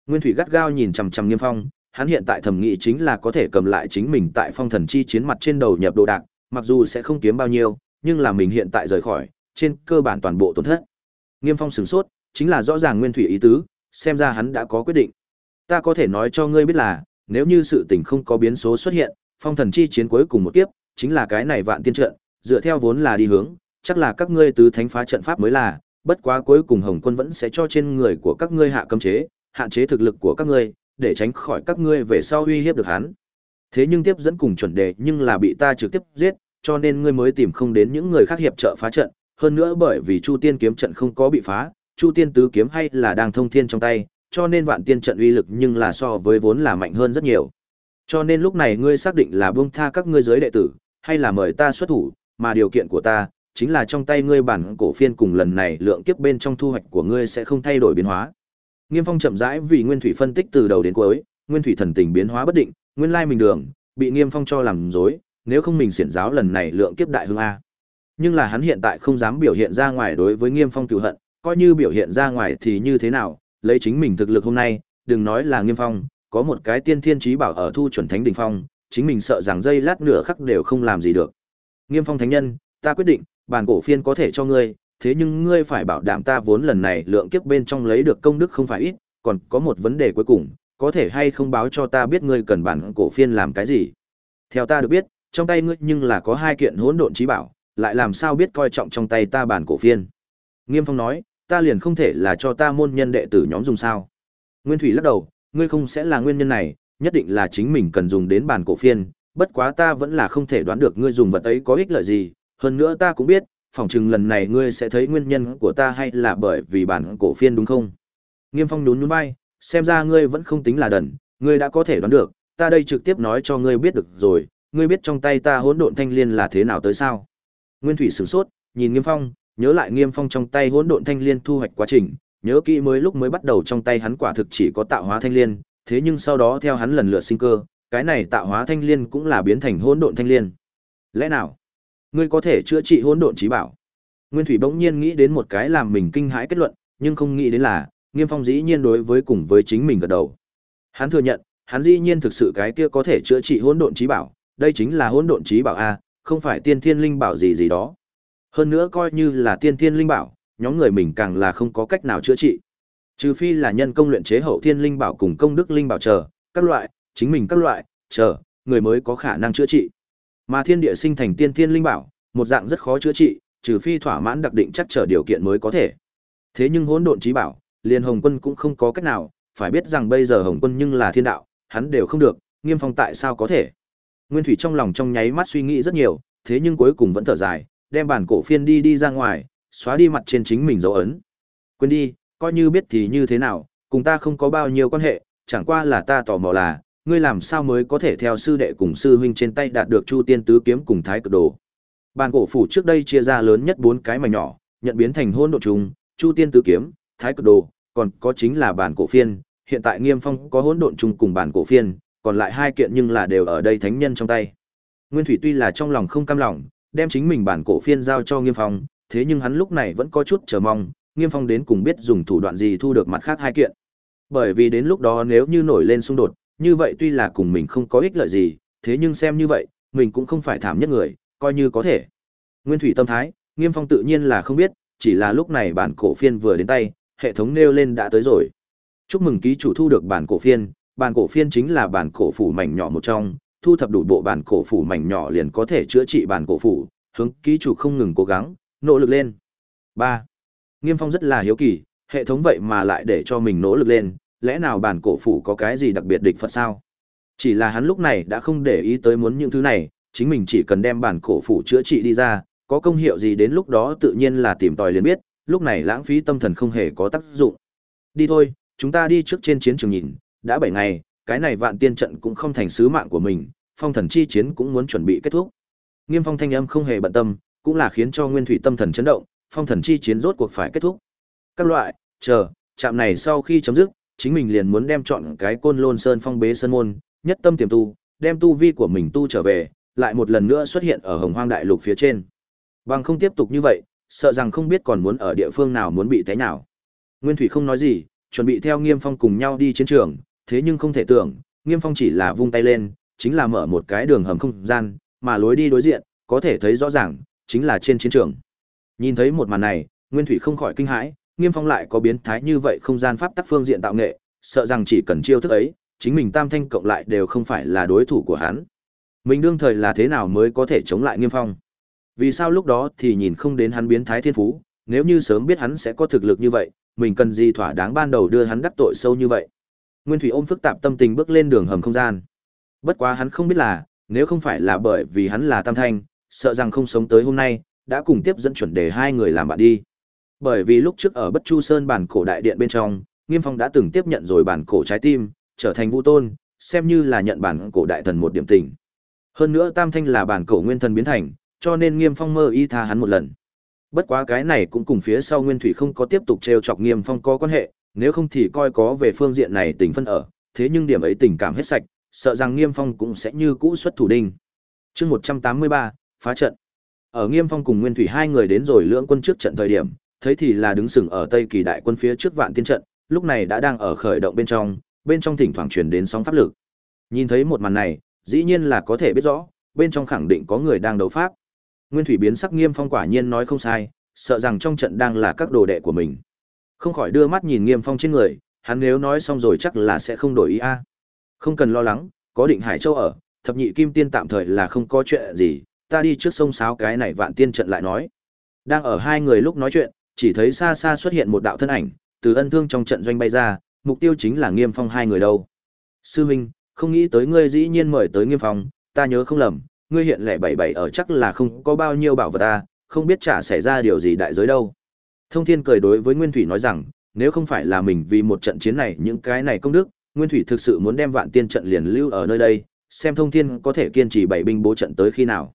Nguyên Thủy gắt gao nhìn chằm chằm Nghiêm Phong, hắn hiện tại thẩm nghĩ chính là có thể cầm lại chính mình tại phong thần chi chiến mặt trên đầu nhập đồ đạc, mặc dù sẽ không kiếm bao nhiêu, nhưng là mình hiện tại rời khỏi, trên cơ bản toàn bộ tổn thất. Nghiêm Phong sửng sốt, chính là rõ ràng Nguyên Thủy ý tứ, xem ra hắn đã có quyết định. Ta có thể nói cho ngươi biết là, nếu như sự tình không có biến số xuất hiện, phong thần chi chiến cuối cùng một kiếp, chính là cái này vạn tiên trận, dựa theo vốn là đi hướng, chắc là các ngươi tứ thánh phá trận pháp mới là, bất quá cuối cùng Hồng Quân vẫn sẽ cho trên người của các ngươi hạ cấm chế, hạn chế thực lực của các ngươi, để tránh khỏi các ngươi về sau uy hiếp được hắn. Thế nhưng tiếp dẫn cùng chuẩn đề nhưng là bị ta trực tiếp giết, cho nên ngươi mới tìm không đến những người khác hiệp trợ phá trận, hơn nữa bởi vì Chu Tiên kiếm trận không có bị phá, Chu Tiên tứ kiếm hay là đang thông thiên trong tay, cho nên vạn tiên trận uy lực nhưng là so với vốn là mạnh hơn rất nhiều. Cho nên lúc này ngươi xác định là buông tha các ngươi giới đệ tử, hay là mời ta xuất thủ, mà điều kiện của ta chính là trong tay ngươi bản cổ phiên cùng lần này lượng kiếp bên trong thu hoạch của ngươi sẽ không thay đổi biến hóa. Nghiêm Phong chậm rãi vì Nguyên Thủy phân tích từ đầu đến cuối, Nguyên Thủy thần tình biến hóa bất định, nguyên lai mình đường, bị Nghiêm Phong cho làm dối, nếu không mình xiển giáo lần này lượng kiếp đại hưng a. Nhưng là hắn hiện tại không dám biểu hiện ra ngoài đối với Nghiêm Phong cừu hận, coi như biểu hiện ra ngoài thì như thế nào, lấy chính mình thực lực hôm nay, đừng nói là Nghiêm Phong, có một cái tiên thiên trí bảo ở thu chuẩn thánh đỉnh phong, chính mình sợ rằng dây lát nửa khắc đều không làm gì được. Nghiêm Phong thánh nhân, ta quyết định, bản cổ phiên có thể cho ngươi, thế nhưng ngươi phải bảo đảm ta vốn lần này lượng kiếp bên trong lấy được công đức không phải ít, còn có một vấn đề cuối cùng, có thể hay không báo cho ta biết ngươi cần bản cổ phiên làm cái gì. Theo ta được biết, trong tay ngươi nhưng là có hai kiện hỗn độn trí bảo, lại làm sao biết coi trọng trong tay ta bản cổ phiên. Nghiêm Phong nói, ta liền không thể là cho ta môn nhân đệ tử nhóm dùng sao. Nguyên Thủy lắc đầu, ngươi không sẽ là nguyên nhân này, nhất định là chính mình cần dùng đến bản cổ phiên, bất quá ta vẫn là không thể đoán được ngươi dùng vật ấy có ích lợi gì, hơn nữa ta cũng biết, phỏng chừng lần này ngươi sẽ thấy nguyên nhân của ta hay là bởi vì bản cổ phiên đúng không? Nghiêm Phong nhún nhún vai, xem ra ngươi vẫn không tính là đần, ngươi đã có thể đoán được, ta đây trực tiếp nói cho ngươi biết được rồi, ngươi biết trong tay ta hỗn độn thanh liên là thế nào tới sao? Nguyên Thủy sửng sốt, nhìn Nghiêm Phong, nhớ lại Nghiêm Phong trong tay hỗn độn thanh liên thu hoạch quá trình, nhớ kỹ mới lúc mới bắt đầu trong tay hắn quả thực chỉ có tạo hóa thanh liên, thế nhưng sau đó theo hắn lần lượt sinh cơ, cái này tạo hóa thanh liên cũng là biến thành hỗn độn thanh liên. Lẽ nào? Ngươi có thể chữa trị hỗn độn trí bảo? Nguyên Thủy bỗng nhiên nghĩ đến một cái làm mình kinh hãi kết luận, nhưng không nghĩ đến là, Nghiêm Phong dĩ nhiên đối với cùng với chính mình gật đầu. Hắn thừa nhận, hắn dĩ nhiên thực sự cái kia có thể chữa trị hỗn độn trí bảo, đây chính là hỗn độn trí bảo a, không phải tiên thiên linh bảo gì gì đó. Hơn nữa coi như là tiên thiên linh bảo, nhóm người mình càng là không có cách nào chữa trị. Trừ phi là nhân công luyện chế hậu thiên linh bảo cùng công đức linh bảo chờ, các loại, chính mình các loại, chờ, người mới có khả năng chữa trị. Mà thiên địa sinh thành tiên thiên linh bảo, một dạng rất khó chữa trị, trừ phi thỏa mãn đặc định chắc trở điều kiện mới có thể. Thế nhưng hỗn độn trí bảo, liền Hồng Quân cũng không có cách nào, phải biết rằng bây giờ Hồng Quân nhưng là thiên đạo, hắn đều không được, Nghiêm Phong tại sao có thể? Nguyên Thủy trong lòng trong nháy mắt suy nghĩ rất nhiều, thế nhưng cuối cùng vẫn thở dài, đem bản cổ phiên đi đi ra ngoài, xóa đi mặt trên chính mình dấu ấn. Quên đi, coi như biết thì như thế nào, cùng ta không có bao nhiêu quan hệ, chẳng qua là ta tò mò là, ngươi làm sao mới có thể theo sư đệ cùng sư huynh trên tay đạt được Chu Tiên tứ kiếm cùng Thái Cực Đồ. bản cổ phủ trước đây chia ra lớn nhất bốn cái mảnh nhỏ, nhận biến thành hôn độ trùng, Chu Tiên tứ kiếm, Thái cực đồ, còn có chính là bản cổ phiên, hiện tại Nghiêm Phong có hỗn độn trùng cùng bản cổ phiên, còn lại hai kiện nhưng là đều ở đây thánh nhân trong tay. Nguyên Thủy tuy là trong lòng không cam lòng, đem chính mình bản cổ phiên giao cho Nghiêm Phong, thế nhưng hắn lúc này vẫn có chút chờ mong, Nghiêm Phong đến cùng biết dùng thủ đoạn gì thu được mặt khác hai kiện. Bởi vì đến lúc đó nếu như nổi lên xung đột, như vậy tuy là cùng mình không có ích lợi gì, thế nhưng xem như vậy, mình cũng không phải thảm nhất người, coi như có thể. Nguyên Thủy tâm thái, Nghiêm Phong tự nhiên là không biết, chỉ là lúc này bản cổ phiên vừa đến tay, hệ thống nêu lên đã tới rồi. Chúc mừng ký chủ thu được bản cổ phiên, bản cổ phiên chính là bản cổ phủ mảnh nhỏ một trong, thu thập đủ bộ bản cổ phủ mảnh nhỏ liền có thể chữa trị bản cổ phủ, hướng ký chủ không ngừng cố gắng, nỗ lực lên. 3. Nghiêm Phong rất là hiếu kỳ, hệ thống vậy mà lại để cho mình nỗ lực lên, lẽ nào bản cổ phủ có cái gì đặc biệt địch Phật sao? Chỉ là hắn lúc này đã không để ý tới muốn những thứ này, chính mình chỉ cần đem bản cổ phủ chữa trị đi ra, có công hiệu gì đến lúc đó tự nhiên là tìm tòi liền biết, lúc này lãng phí tâm thần không hề có tác dụng. Đi thôi, chúng ta đi trước trên chiến trường nhìn, đã 7 ngày, cái này vạn tiên trận cũng không thành sứ mạng của mình, phong thần chi chiến cũng muốn chuẩn bị kết thúc. Nghiêm phong thanh âm không hề bận tâm, cũng là khiến cho nguyên thủy tâm thần chấn động, phong thần chi chiến rốt cuộc phải kết thúc. Các loại, chờ, chạm này sau khi chấm dứt, chính mình liền muốn đem chọn cái côn lôn sơn phong bế sơn môn, nhất tâm tiềm tu, đem tu vi của mình tu trở về, lại một lần nữa xuất hiện ở hồng hoang đại lục phía trên. Bằng không tiếp tục như vậy, sợ rằng không biết còn muốn ở địa phương nào muốn bị té nào. Nguyên Thủy không nói gì, chuẩn bị theo Nghiêm Phong cùng nhau đi chiến trường, thế nhưng không thể tưởng, Nghiêm Phong chỉ là vung tay lên, chính là mở một cái đường hầm không gian, mà lối đi đối diện, có thể thấy rõ ràng, chính là trên chiến trường. Nhìn thấy một màn này, Nguyên Thủy không khỏi kinh hãi, Nghiêm Phong lại có biến thái như vậy không gian pháp tắc phương diện tạo nghệ, sợ rằng chỉ cần chiêu thức ấy, chính mình tam thanh cộng lại đều không phải là đối thủ của hắn. Mình đương thời là thế nào mới có thể chống lại Nghiêm Phong? Vì sao lúc đó thì nhìn không đến hắn biến thái thiên phú, nếu như sớm biết hắn sẽ có thực lực như vậy, mình cần gì thỏa đáng ban đầu đưa hắn đắc tội sâu như vậy. Nguyên Thủy ôm phức tạp tâm tình bước lên đường hầm không gian. Bất quá hắn không biết là, nếu không phải là bởi vì hắn là Tam Thanh, sợ rằng không sống tới hôm nay, đã cùng tiếp dẫn chuẩn đề hai người làm bạn đi. Bởi vì lúc trước ở Bất Chu Sơn bản cổ đại điện bên trong, Nghiêm Phong đã từng tiếp nhận rồi bản cổ trái tim, trở thành vũ tôn, xem như là nhận bản cổ đại thần một điểm tình. Hơn nữa Tam Thanh là bản cổ nguyên thần biến thành, cho nên Nghiêm Phong mơ y tha hắn một lần. Bất quá cái này cũng cùng phía sau Nguyên Thủy không có tiếp tục trêu chọc Nghiêm Phong có quan hệ, nếu không thì coi có về phương diện này tình phân ở, thế nhưng điểm ấy tình cảm hết sạch, sợ rằng Nghiêm Phong cũng sẽ như cũ xuất thủ đinh. Chương 183, phá trận. Ở Nghiêm Phong cùng Nguyên Thủy hai người đến rồi lưỡng quân trước trận thời điểm, thấy thì là đứng sừng ở Tây Kỳ đại quân phía trước vạn tiên trận, lúc này đã đang ở khởi động bên trong, bên trong thỉnh thoảng truyền đến sóng pháp lực. Nhìn thấy một màn này, dĩ nhiên là có thể biết rõ, bên trong khẳng định có người đang đấu pháp. Nguyên Thủy biến sắc nghiêm phong quả nhiên nói không sai, sợ rằng trong trận đang là các đồ đệ của mình. Không khỏi đưa mắt nhìn nghiêm phong trên người, hắn nếu nói xong rồi chắc là sẽ không đổi ý a. Không cần lo lắng, có định Hải Châu ở, thập nhị kim tiên tạm thời là không có chuyện gì, ta đi trước sông sáo cái này vạn tiên trận lại nói. Đang ở hai người lúc nói chuyện, chỉ thấy xa xa xuất hiện một đạo thân ảnh, từ ân thương trong trận doanh bay ra, mục tiêu chính là nghiêm phong hai người đâu. Sư Minh, không nghĩ tới ngươi dĩ nhiên mời tới nghiêm phong, ta nhớ không lầm, ngươi hiện lẻ bảy bảy ở chắc là không có bao nhiêu bảo vật ta, không biết chả xảy ra điều gì đại giới đâu. Thông Thiên cười đối với Nguyên Thủy nói rằng, nếu không phải là mình vì một trận chiến này những cái này công đức, Nguyên Thủy thực sự muốn đem vạn tiên trận liền lưu ở nơi đây, xem Thông Thiên có thể kiên trì bảy binh bố trận tới khi nào.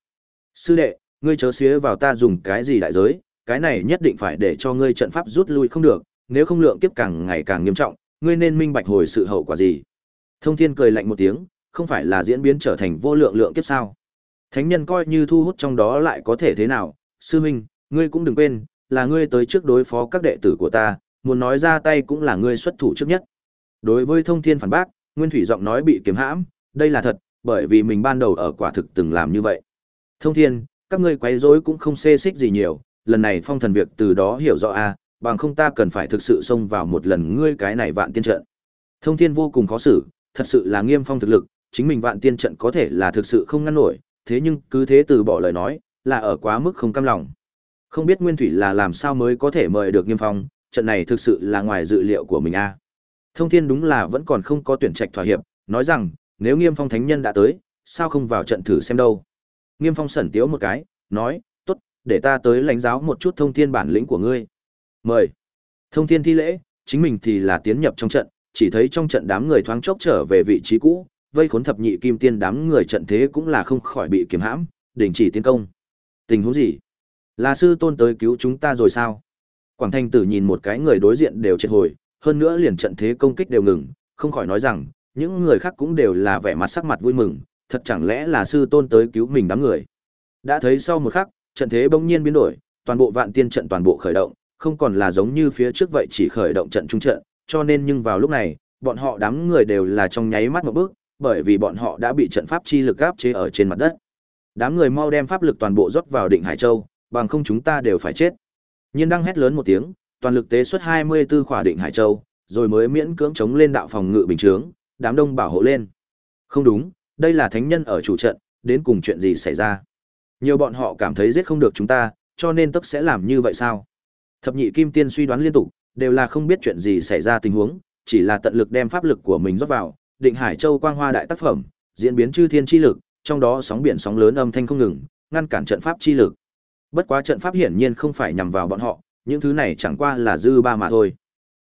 Sư đệ, ngươi chớ xía vào ta dùng cái gì đại giới, cái này nhất định phải để cho ngươi trận pháp rút lui không được, nếu không lượng kiếp càng ngày càng nghiêm trọng, ngươi nên minh bạch hồi sự hậu quả gì. Thông Thiên cười lạnh một tiếng, không phải là diễn biến trở thành vô lượng lượng kiếp sao? Thánh nhân coi như thu hút trong đó lại có thể thế nào, sư huynh, ngươi cũng đừng quên, là ngươi tới trước đối phó các đệ tử của ta, muốn nói ra tay cũng là ngươi xuất thủ trước nhất. Đối với thông thiên phản bác, Nguyên Thủy giọng nói bị kiềm hãm, đây là thật, bởi vì mình ban đầu ở quả thực từng làm như vậy. Thông thiên, các ngươi quấy rối cũng không xê xích gì nhiều, lần này phong thần việc từ đó hiểu rõ a, bằng không ta cần phải thực sự xông vào một lần ngươi cái này vạn tiên trận. Thông thiên vô cùng khó xử, thật sự là nghiêm phong thực lực, chính mình vạn tiên trận có thể là thực sự không ngăn nổi, thế nhưng cứ thế từ bỏ lời nói, là ở quá mức không cam lòng. Không biết Nguyên Thủy là làm sao mới có thể mời được Nghiêm Phong, trận này thực sự là ngoài dự liệu của mình a. Thông Thiên đúng là vẫn còn không có tuyển trạch thỏa hiệp, nói rằng, nếu Nghiêm Phong thánh nhân đã tới, sao không vào trận thử xem đâu. Nghiêm Phong sẩn tiếu một cái, nói, tốt, để ta tới lãnh giáo một chút Thông Thiên bản lĩnh của ngươi. Mời. Thông Thiên thi lễ, chính mình thì là tiến nhập trong trận, chỉ thấy trong trận đám người thoáng chốc trở về vị trí cũ, vây khốn thập nhị kim tiên đám người trận thế cũng là không khỏi bị kiềm hãm, đình chỉ tiến công. Tình huống gì? Là sư tôn tới cứu chúng ta rồi sao? Quảng Thanh Tử nhìn một cái người đối diện đều triệt hồi, hơn nữa liền trận thế công kích đều ngừng, không khỏi nói rằng, những người khác cũng đều là vẻ mặt sắc mặt vui mừng, thật chẳng lẽ là sư tôn tới cứu mình đám người. Đã thấy sau một khắc, trận thế bỗng nhiên biến đổi, toàn bộ vạn tiên trận toàn bộ khởi động, không còn là giống như phía trước vậy chỉ khởi động trận trung trận, cho nên nhưng vào lúc này, bọn họ đám người đều là trong nháy mắt một bước, bởi vì bọn họ đã bị trận pháp chi lực áp chế ở trên mặt đất. Đám người mau đem pháp lực toàn bộ rót vào Định Hải Châu, bằng không chúng ta đều phải chết. Nhiên đang hét lớn một tiếng, toàn lực tế xuất 24 khỏa Định Hải Châu, rồi mới miễn cưỡng chống lên đạo phòng ngự bình chướng, đám đông bảo hộ lên. Không đúng, đây là thánh nhân ở chủ trận, đến cùng chuyện gì xảy ra? Nhiều bọn họ cảm thấy giết không được chúng ta, cho nên tức sẽ làm như vậy sao? Thập nhị kim tiên suy đoán liên tục, đều là không biết chuyện gì xảy ra tình huống, chỉ là tận lực đem pháp lực của mình rót vào, Định Hải Châu quang hoa đại tác phẩm, diễn biến chư thiên chi lực, trong đó sóng biển sóng lớn âm thanh không ngừng, ngăn cản trận pháp chi lực. Bất quá trận pháp hiển nhiên không phải nhằm vào bọn họ, những thứ này chẳng qua là dư ba mà thôi.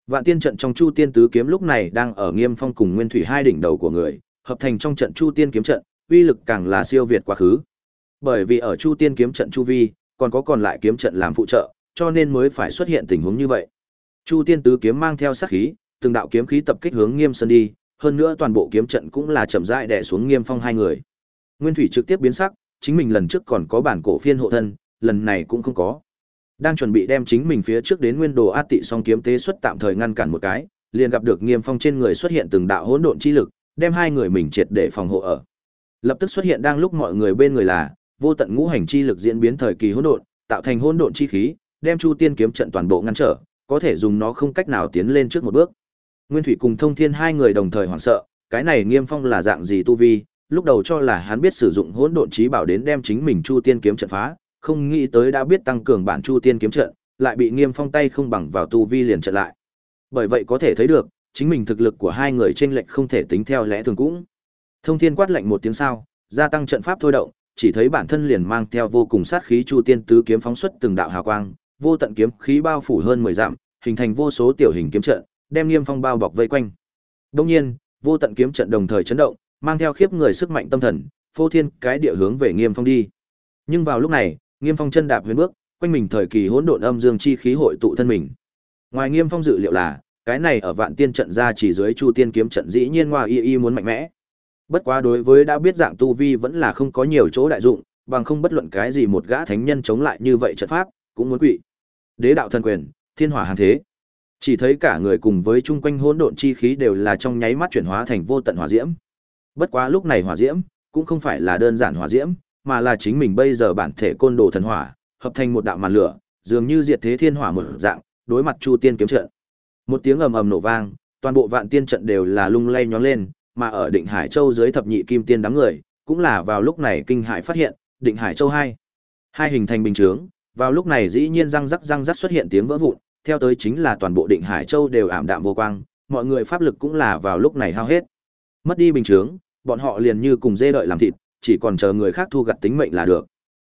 Vạn tiên trận trong Chu Tiên tứ kiếm lúc này đang ở Nghiêm Phong cùng Nguyên Thủy hai đỉnh đầu của người, hợp thành trong trận Chu Tiên kiếm trận, uy lực càng là siêu việt quá khứ. Bởi vì ở Chu Tiên kiếm trận chu vi, còn có còn lại kiếm trận làm phụ trợ, cho nên mới phải xuất hiện tình huống như vậy. Chu Tiên tứ kiếm mang theo sát khí, từng đạo kiếm khí tập kích hướng Nghiêm Sơn đi, hơn nữa toàn bộ kiếm trận cũng là chậm rãi đè xuống Nghiêm Phong hai người. Nguyên Thủy trực tiếp biến sắc, chính mình lần trước còn có bản cổ phiên hộ thân, lần này cũng không có. Đang chuẩn bị đem chính mình phía trước đến nguyên đồ át tị song kiếm tế xuất tạm thời ngăn cản một cái, liền gặp được Nghiêm Phong trên người xuất hiện từng đạo hỗn độn chi lực, đem hai người mình triệt để phòng hộ ở. Lập tức xuất hiện đang lúc mọi người bên người là vô tận ngũ hành chi lực diễn biến thời kỳ hỗn độn, tạo thành hỗn độn chi khí, đem Chu Tiên kiếm trận toàn bộ ngăn trở, có thể dùng nó không cách nào tiến lên trước một bước. Nguyên Thủy cùng Thông Thiên hai người đồng thời hoảng sợ, cái này Nghiêm Phong là dạng gì tu vi, lúc đầu cho là hắn biết sử dụng hỗn độn chí bảo đến đem chính mình Chu Tiên kiếm trận phá, không nghĩ tới đã biết tăng cường bản Chu Tiên kiếm trận, lại bị Nghiêm Phong tay không bằng vào tu vi liền trận lại. Bởi vậy có thể thấy được, chính mình thực lực của hai người chênh lệch không thể tính theo lẽ thường cũng. Thông Thiên quát lạnh một tiếng sao, gia tăng trận pháp thôi động, chỉ thấy bản thân liền mang theo vô cùng sát khí Chu Tiên tứ kiếm phóng xuất từng đạo hào quang, vô tận kiếm khí bao phủ hơn 10 dặm, hình thành vô số tiểu hình kiếm trận, đem Nghiêm Phong bao bọc vây quanh. Đương nhiên, vô tận kiếm trận đồng thời chấn động, mang theo khiếp người sức mạnh tâm thần, phô thiên cái địa hướng về Nghiêm Phong đi. Nhưng vào lúc này, Nghiêm Phong chân đạp huyền bước, quanh mình thời kỳ hỗn độn âm dương chi khí hội tụ thân mình. Ngoài Nghiêm Phong dự liệu là, cái này ở Vạn Tiên trận ra chỉ dưới Chu Tiên kiếm trận dĩ nhiên ngoài y y muốn mạnh mẽ. Bất quá đối với đã biết dạng tu vi vẫn là không có nhiều chỗ đại dụng, bằng không bất luận cái gì một gã thánh nhân chống lại như vậy trận pháp, cũng muốn quỵ. Đế đạo thần quyền, thiên hỏa hàn thế. Chỉ thấy cả người cùng với chung quanh hỗn độn chi khí đều là trong nháy mắt chuyển hóa thành vô tận hỏa diễm. Bất quá lúc này hỏa diễm cũng không phải là đơn giản hỏa diễm, mà là chính mình bây giờ bản thể côn đồ thần hỏa, hợp thành một đạo màn lửa, dường như diệt thế thiên hỏa một dạng, đối mặt Chu Tiên kiếm trận. Một tiếng ầm ầm nổ vang, toàn bộ vạn tiên trận đều là lung lay nhón lên, mà ở Định Hải Châu dưới thập nhị kim tiên đám người, cũng là vào lúc này kinh hãi phát hiện, Định Hải Châu hai, hai hình thành bình chướng, vào lúc này dĩ nhiên răng rắc răng rắc xuất hiện tiếng vỡ vụn, theo tới chính là toàn bộ Định Hải Châu đều ảm đạm vô quang, mọi người pháp lực cũng là vào lúc này hao hết. Mất đi bình chướng, bọn họ liền như cùng dê đợi làm thịt, chỉ còn chờ người khác thu gặt tính mệnh là được.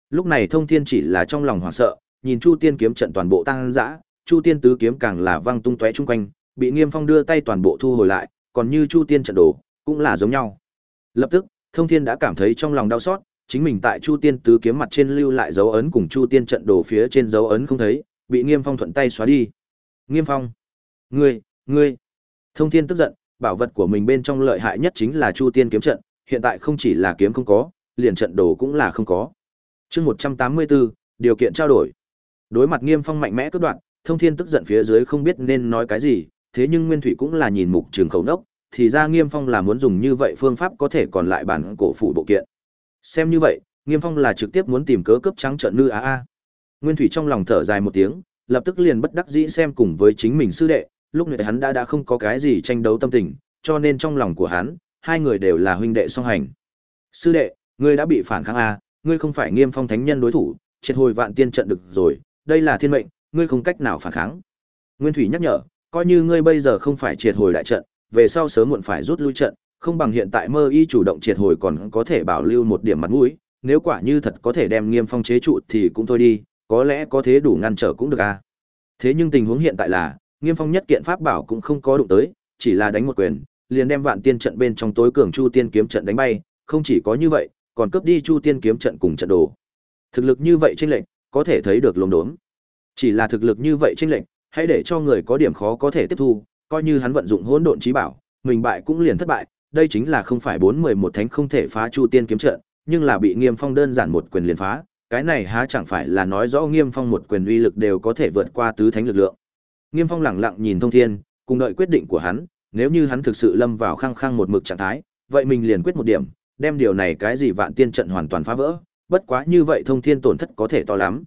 Lúc này Thông Thiên chỉ là trong lòng hoảng sợ, nhìn Chu Tiên kiếm trận toàn bộ tăng dã, Chu Tiên tứ kiếm càng là văng tung tóe chung quanh, bị Nghiêm Phong đưa tay toàn bộ thu hồi lại, còn như Chu Tiên trận đồ, cũng là giống nhau. Lập tức, Thông Thiên đã cảm thấy trong lòng đau xót, chính mình tại Chu Tiên tứ kiếm mặt trên lưu lại dấu ấn cùng Chu Tiên trận đồ phía trên dấu ấn không thấy, bị Nghiêm Phong thuận tay xóa đi. Nghiêm Phong, ngươi, ngươi. Thông Thiên tức giận, bảo vật của mình bên trong lợi hại nhất chính là Chu Tiên kiếm trận, hiện tại không chỉ là kiếm không có, liền trận đồ cũng là không có. Chương 184, điều kiện trao đổi. Đối mặt Nghiêm Phong mạnh mẽ cướp đoạn, Thông Thiên tức giận phía dưới không biết nên nói cái gì, thế nhưng Nguyên Thủy cũng là nhìn mục trường khẩu đốc, thì ra Nghiêm Phong là muốn dùng như vậy phương pháp có thể còn lại bản cổ phủ bộ kiện. Xem như vậy, Nghiêm Phong là trực tiếp muốn tìm cớ cướp trắng trận nư a a. Nguyên Thủy trong lòng thở dài một tiếng, lập tức liền bất đắc dĩ xem cùng với chính mình sư đệ, lúc này hắn đã đã không có cái gì tranh đấu tâm tình, cho nên trong lòng của hắn, hai người đều là huynh đệ song hành. Sư đệ, ngươi đã bị phản kháng a, ngươi không phải Nghiêm Phong thánh nhân đối thủ, triệt hồi vạn tiên trận được rồi, đây là thiên mệnh, ngươi không cách nào phản kháng. Nguyên Thủy nhắc nhở, coi như ngươi bây giờ không phải triệt hồi đại trận, về sau sớm muộn phải rút lui trận, không bằng hiện tại mơ y chủ động triệt hồi còn có thể bảo lưu một điểm mặt mũi, nếu quả như thật có thể đem Nghiêm Phong chế trụ thì cũng thôi đi, có lẽ có thế đủ ngăn trở cũng được a. Thế nhưng tình huống hiện tại là, Nghiêm Phong nhất kiện pháp bảo cũng không có đụng tới, chỉ là đánh một quyền, liền đem Vạn Tiên trận bên trong tối cường Chu Tiên kiếm trận đánh bay, không chỉ có như vậy, còn cướp đi Chu Tiên kiếm trận cùng trận đồ. Thực lực như vậy chênh lệch, có thể thấy được lồn đốm. Chỉ là thực lực như vậy chênh lệch, hãy để cho người có điểm khó có thể tiếp thu, coi như hắn vận dụng hỗn độn trí bảo, mình bại cũng liền thất bại, đây chính là không phải bốn mười một thánh không thể phá Chu Tiên kiếm trận, nhưng là bị Nghiêm Phong đơn giản một quyền liền phá, cái này há chẳng phải là nói rõ Nghiêm Phong một quyền uy lực đều có thể vượt qua tứ thánh lực lượng. Nghiêm Phong lẳng lặng nhìn Thông Thiên, cùng đợi quyết định của hắn, nếu như hắn thực sự lâm vào khăng khăng một mực trạng thái, vậy mình liền quyết một điểm, đem điều này cái gì vạn tiên trận hoàn toàn phá vỡ, bất quá như vậy Thông Thiên tổn thất có thể to lắm.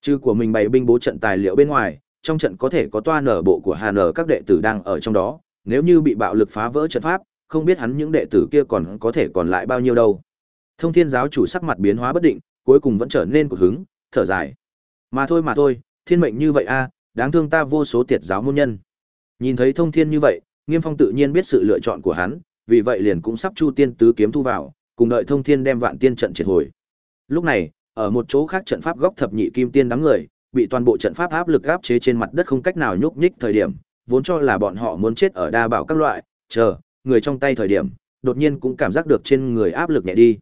Trừ của mình bày binh bố trận tài liệu bên ngoài, trong trận có thể có toa nở bộ của Hàn nở các đệ tử đang ở trong đó, nếu như bị bạo lực phá vỡ trận pháp, không biết hắn những đệ tử kia còn có thể còn lại bao nhiêu đâu. Thông Thiên giáo chủ sắc mặt biến hóa bất định, cuối cùng vẫn trở nên cột hứng, thở dài. Mà thôi mà thôi, thiên mệnh như vậy a, đáng thương ta vô số tiệt giáo môn nhân. Nhìn thấy Thông Thiên như vậy, Nghiêm Phong tự nhiên biết sự lựa chọn của hắn, vì vậy liền cũng sắp Chu Tiên tứ kiếm thu vào, cùng đợi Thông Thiên đem Vạn Tiên trận triệt hồi. Lúc này, ở một chỗ khác trận pháp góc thập nhị kim tiên đám người, bị toàn bộ trận pháp áp lực áp chế trên mặt đất không cách nào nhúc nhích thời điểm, vốn cho là bọn họ muốn chết ở đa bảo các loại, chờ, người trong tay thời điểm, đột nhiên cũng cảm giác được trên người áp lực nhẹ đi.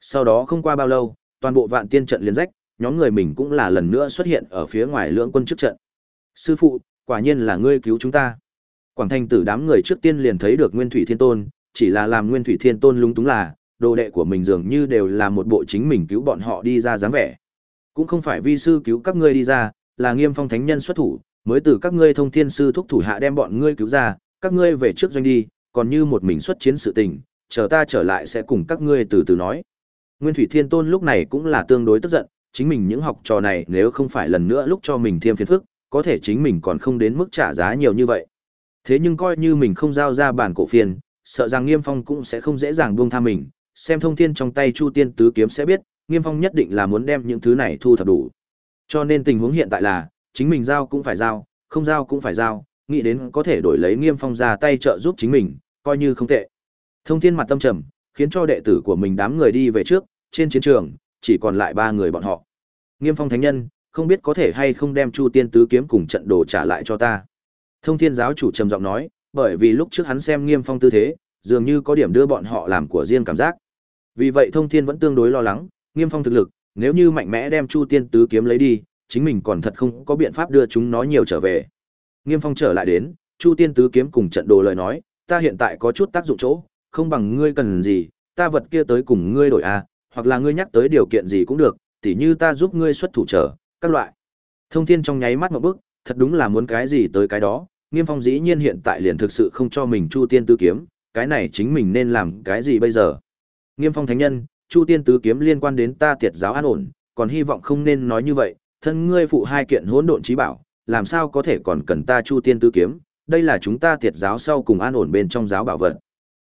Sau đó không qua bao lâu, toàn bộ vạn tiên trận liền rách, nhóm người mình cũng là lần nữa xuất hiện ở phía ngoài lưỡng quân trước trận. Sư phụ, quả nhiên là ngươi cứu chúng ta. Quảng Thanh tử đám người trước tiên liền thấy được Nguyên Thủy Thiên Tôn, chỉ là làm Nguyên Thủy Thiên Tôn lúng túng là, đồ đệ của mình dường như đều là một bộ chính mình cứu bọn họ đi ra dáng vẻ. Cũng không phải vi sư cứu các ngươi đi ra, là Nghiêm Phong Thánh Nhân xuất thủ, mới từ các ngươi thông thiên sư thúc thủ hạ đem bọn ngươi cứu ra, các ngươi về trước doanh đi, còn như một mình xuất chiến sự tình, chờ ta trở lại sẽ cùng các ngươi từ từ nói. Nguyên Thủy Thiên Tôn lúc này cũng là tương đối tức giận, chính mình những học trò này nếu không phải lần nữa lúc cho mình thêm phiền phức, có thể chính mình còn không đến mức trả giá nhiều như vậy. Thế nhưng coi như mình không giao ra bản cổ phiền, sợ rằng Nghiêm Phong cũng sẽ không dễ dàng buông tha mình, xem thông thiên trong tay Chu Tiên tứ kiếm sẽ biết, Nghiêm Phong nhất định là muốn đem những thứ này thu thập đủ. Cho nên tình huống hiện tại là, chính mình giao cũng phải giao, không giao cũng phải giao, nghĩ đến có thể đổi lấy Nghiêm Phong ra tay trợ giúp chính mình, coi như không tệ. Thông Thiên mặt tâm trầm, khiến cho đệ tử của mình đám người đi về trước, trên chiến trường chỉ còn lại ba người bọn họ. Nghiêm Phong thánh nhân, không biết có thể hay không đem Chu Tiên tứ kiếm cùng trận đồ trả lại cho ta. Thông Thiên giáo chủ trầm giọng nói, bởi vì lúc trước hắn xem Nghiêm Phong tư thế, dường như có điểm đưa bọn họ làm của riêng cảm giác. Vì vậy Thông Thiên vẫn tương đối lo lắng, Nghiêm Phong thực lực, nếu như mạnh mẽ đem Chu Tiên tứ kiếm lấy đi, chính mình còn thật không có biện pháp đưa chúng nó nhiều trở về. Nghiêm Phong trở lại đến, Chu Tiên tứ kiếm cùng trận đồ lời nói, ta hiện tại có chút tác dụng chỗ, không bằng ngươi cần gì, ta vật kia tới cùng ngươi đổi à, hoặc là ngươi nhắc tới điều kiện gì cũng được, tỉ như ta giúp ngươi xuất thủ trở, các loại. Thông Thiên trong nháy mắt một bước, thật đúng là muốn cái gì tới cái đó, Nghiêm Phong dĩ nhiên hiện tại liền thực sự không cho mình Chu Tiên tứ kiếm, cái này chính mình nên làm cái gì bây giờ? Nghiêm Phong thánh nhân, Chu Tiên tứ kiếm liên quan đến ta tiệt giáo an ổn, còn hy vọng không nên nói như vậy, thân ngươi phụ hai kiện hỗn độn trí bảo, làm sao có thể còn cần ta Chu Tiên tứ kiếm, đây là chúng ta tiệt giáo sau cùng an ổn bên trong giáo bảo vật.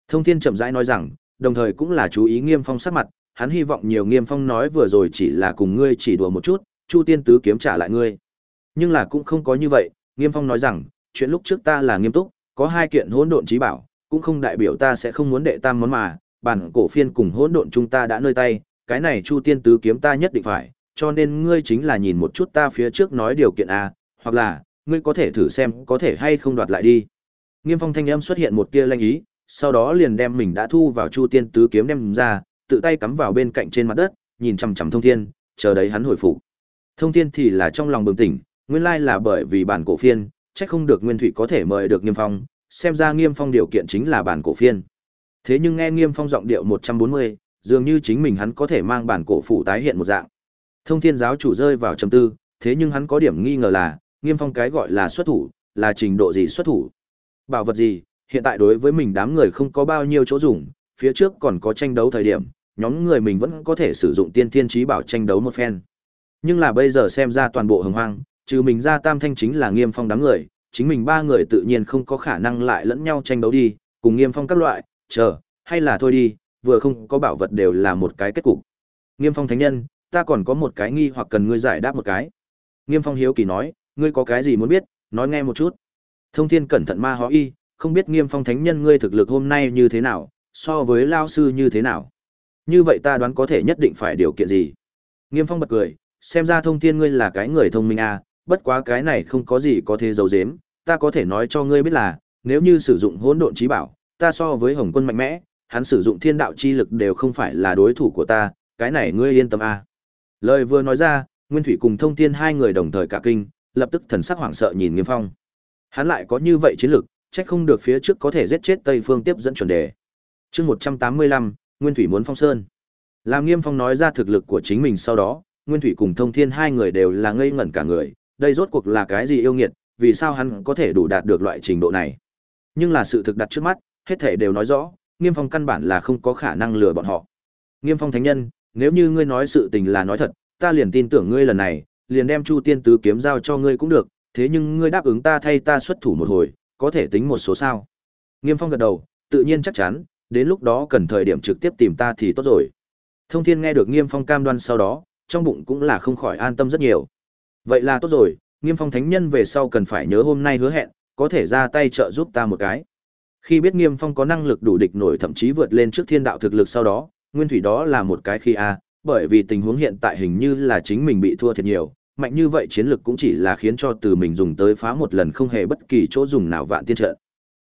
Thông Thiên chậm rãi nói rằng, đồng thời cũng là chú ý Nghiêm Phong sắc mặt, hắn hy vọng nhiều Nghiêm Phong nói vừa rồi chỉ là cùng ngươi chỉ đùa một chút, Chu Tiên tứ kiếm trả lại ngươi. Nhưng là cũng không có như vậy, Nghiêm Phong nói rằng, chuyện lúc trước ta là nghiêm túc, có hai kiện hỗn độn trí bảo, cũng không đại biểu ta sẽ không muốn đệ tam món mà, bản cổ phiên cùng hỗn độn chúng ta đã nơi tay, cái này Chu Tiên tứ kiếm ta nhất định phải, cho nên ngươi chính là nhìn một chút ta phía trước nói điều kiện a, hoặc là ngươi có thể thử xem có thể hay không đoạt lại đi. Nghiêm Phong thanh âm xuất hiện một tia lanh ý, sau đó liền đem mình đã thu vào Chu Tiên tứ kiếm đem ra, tự tay cắm vào bên cạnh trên mặt đất, nhìn chằm chằm Thông Thiên, chờ đấy hắn hồi phục. Thông Thiên thì là trong lòng bừng tỉnh, nguyên lai là bởi vì bản cổ phiên, chắc không được Nguyên Thủy có thể mời được Nghiêm Phong, xem ra Nghiêm Phong điều kiện chính là bản cổ phiên. Thế nhưng nghe Nghiêm Phong giọng điệu 140, dường như chính mình hắn có thể mang bản cổ phủ tái hiện một dạng. Thông Thiên giáo chủ rơi vào trầm tư, thế nhưng hắn có điểm nghi ngờ là, Nghiêm Phong cái gọi là xuất thủ, là trình độ gì xuất thủ? Bảo vật gì? Hiện tại đối với mình đám người không có bao nhiêu chỗ dùng, phía trước còn có tranh đấu thời điểm, nhóm người mình vẫn có thể sử dụng tiên thiên trí bảo tranh đấu một phen. Nhưng là bây giờ xem ra toàn bộ hồng hoang, trừ mình ra tam thanh chính là Nghiêm Phong đám người, chính mình ba người tự nhiên không có khả năng lại lẫn nhau tranh đấu đi, cùng Nghiêm Phong các loại, chờ, hay là thôi đi, vừa không có bảo vật đều là một cái kết cục. Nghiêm Phong thánh nhân, ta còn có một cái nghi hoặc cần ngươi giải đáp một cái. Nghiêm Phong hiếu kỳ nói, ngươi có cái gì muốn biết, nói nghe một chút. Thông Thiên cẩn thận ma hóa y, không biết Nghiêm Phong thánh nhân ngươi thực lực hôm nay như thế nào, so với lao sư như thế nào. Như vậy ta đoán có thể nhất định phải điều kiện gì. Nghiêm Phong bật cười, xem ra Thông Thiên ngươi là cái người thông minh à, bất quá cái này không có gì có thể giấu giếm, ta có thể nói cho ngươi biết là, nếu như sử dụng hỗn độn trí bảo, ta so với Hồng Quân mạnh mẽ, hắn sử dụng thiên đạo chi lực đều không phải là đối thủ của ta, cái này ngươi yên tâm a. À. Lời vừa nói ra, Nguyên Thủy cùng Thông Thiên hai người đồng thời cả kinh, lập tức thần sắc hoảng sợ nhìn Nghiêm Phong. Hắn lại có như vậy chiến lực, trách không được phía trước có thể giết chết Tây Phương tiếp dẫn chuẩn đề. Chương 185, Nguyên Thủy muốn phong sơn. Làm Nghiêm Phong nói ra thực lực của chính mình sau đó, Nguyên Thủy cùng Thông Thiên hai người đều là ngây ngẩn cả người, đây rốt cuộc là cái gì yêu nghiệt, vì sao hắn có thể đủ đạt được loại trình độ này. Nhưng là sự thực đặt trước mắt, hết thể đều nói rõ, Nghiêm Phong căn bản là không có khả năng lừa bọn họ. Nghiêm Phong thánh nhân, nếu như ngươi nói sự tình là nói thật, ta liền tin tưởng ngươi lần này, liền đem Chu Tiên tứ kiếm giao cho ngươi cũng được, thế nhưng ngươi đáp ứng ta thay ta xuất thủ một hồi, có thể tính một số sao? Nghiêm Phong gật đầu, tự nhiên chắc chắn, đến lúc đó cần thời điểm trực tiếp tìm ta thì tốt rồi. Thông Thiên nghe được Nghiêm Phong cam đoan sau đó, trong bụng cũng là không khỏi an tâm rất nhiều. Vậy là tốt rồi, Nghiêm Phong thánh nhân về sau cần phải nhớ hôm nay hứa hẹn, có thể ra tay trợ giúp ta một cái. Khi biết Nghiêm Phong có năng lực đủ địch nổi thậm chí vượt lên trước thiên đạo thực lực sau đó, nguyên thủy đó là một cái khi a, bởi vì tình huống hiện tại hình như là chính mình bị thua thiệt nhiều, mạnh như vậy chiến lực cũng chỉ là khiến cho từ mình dùng tới phá một lần không hề bất kỳ chỗ dùng nào vạn tiên trận.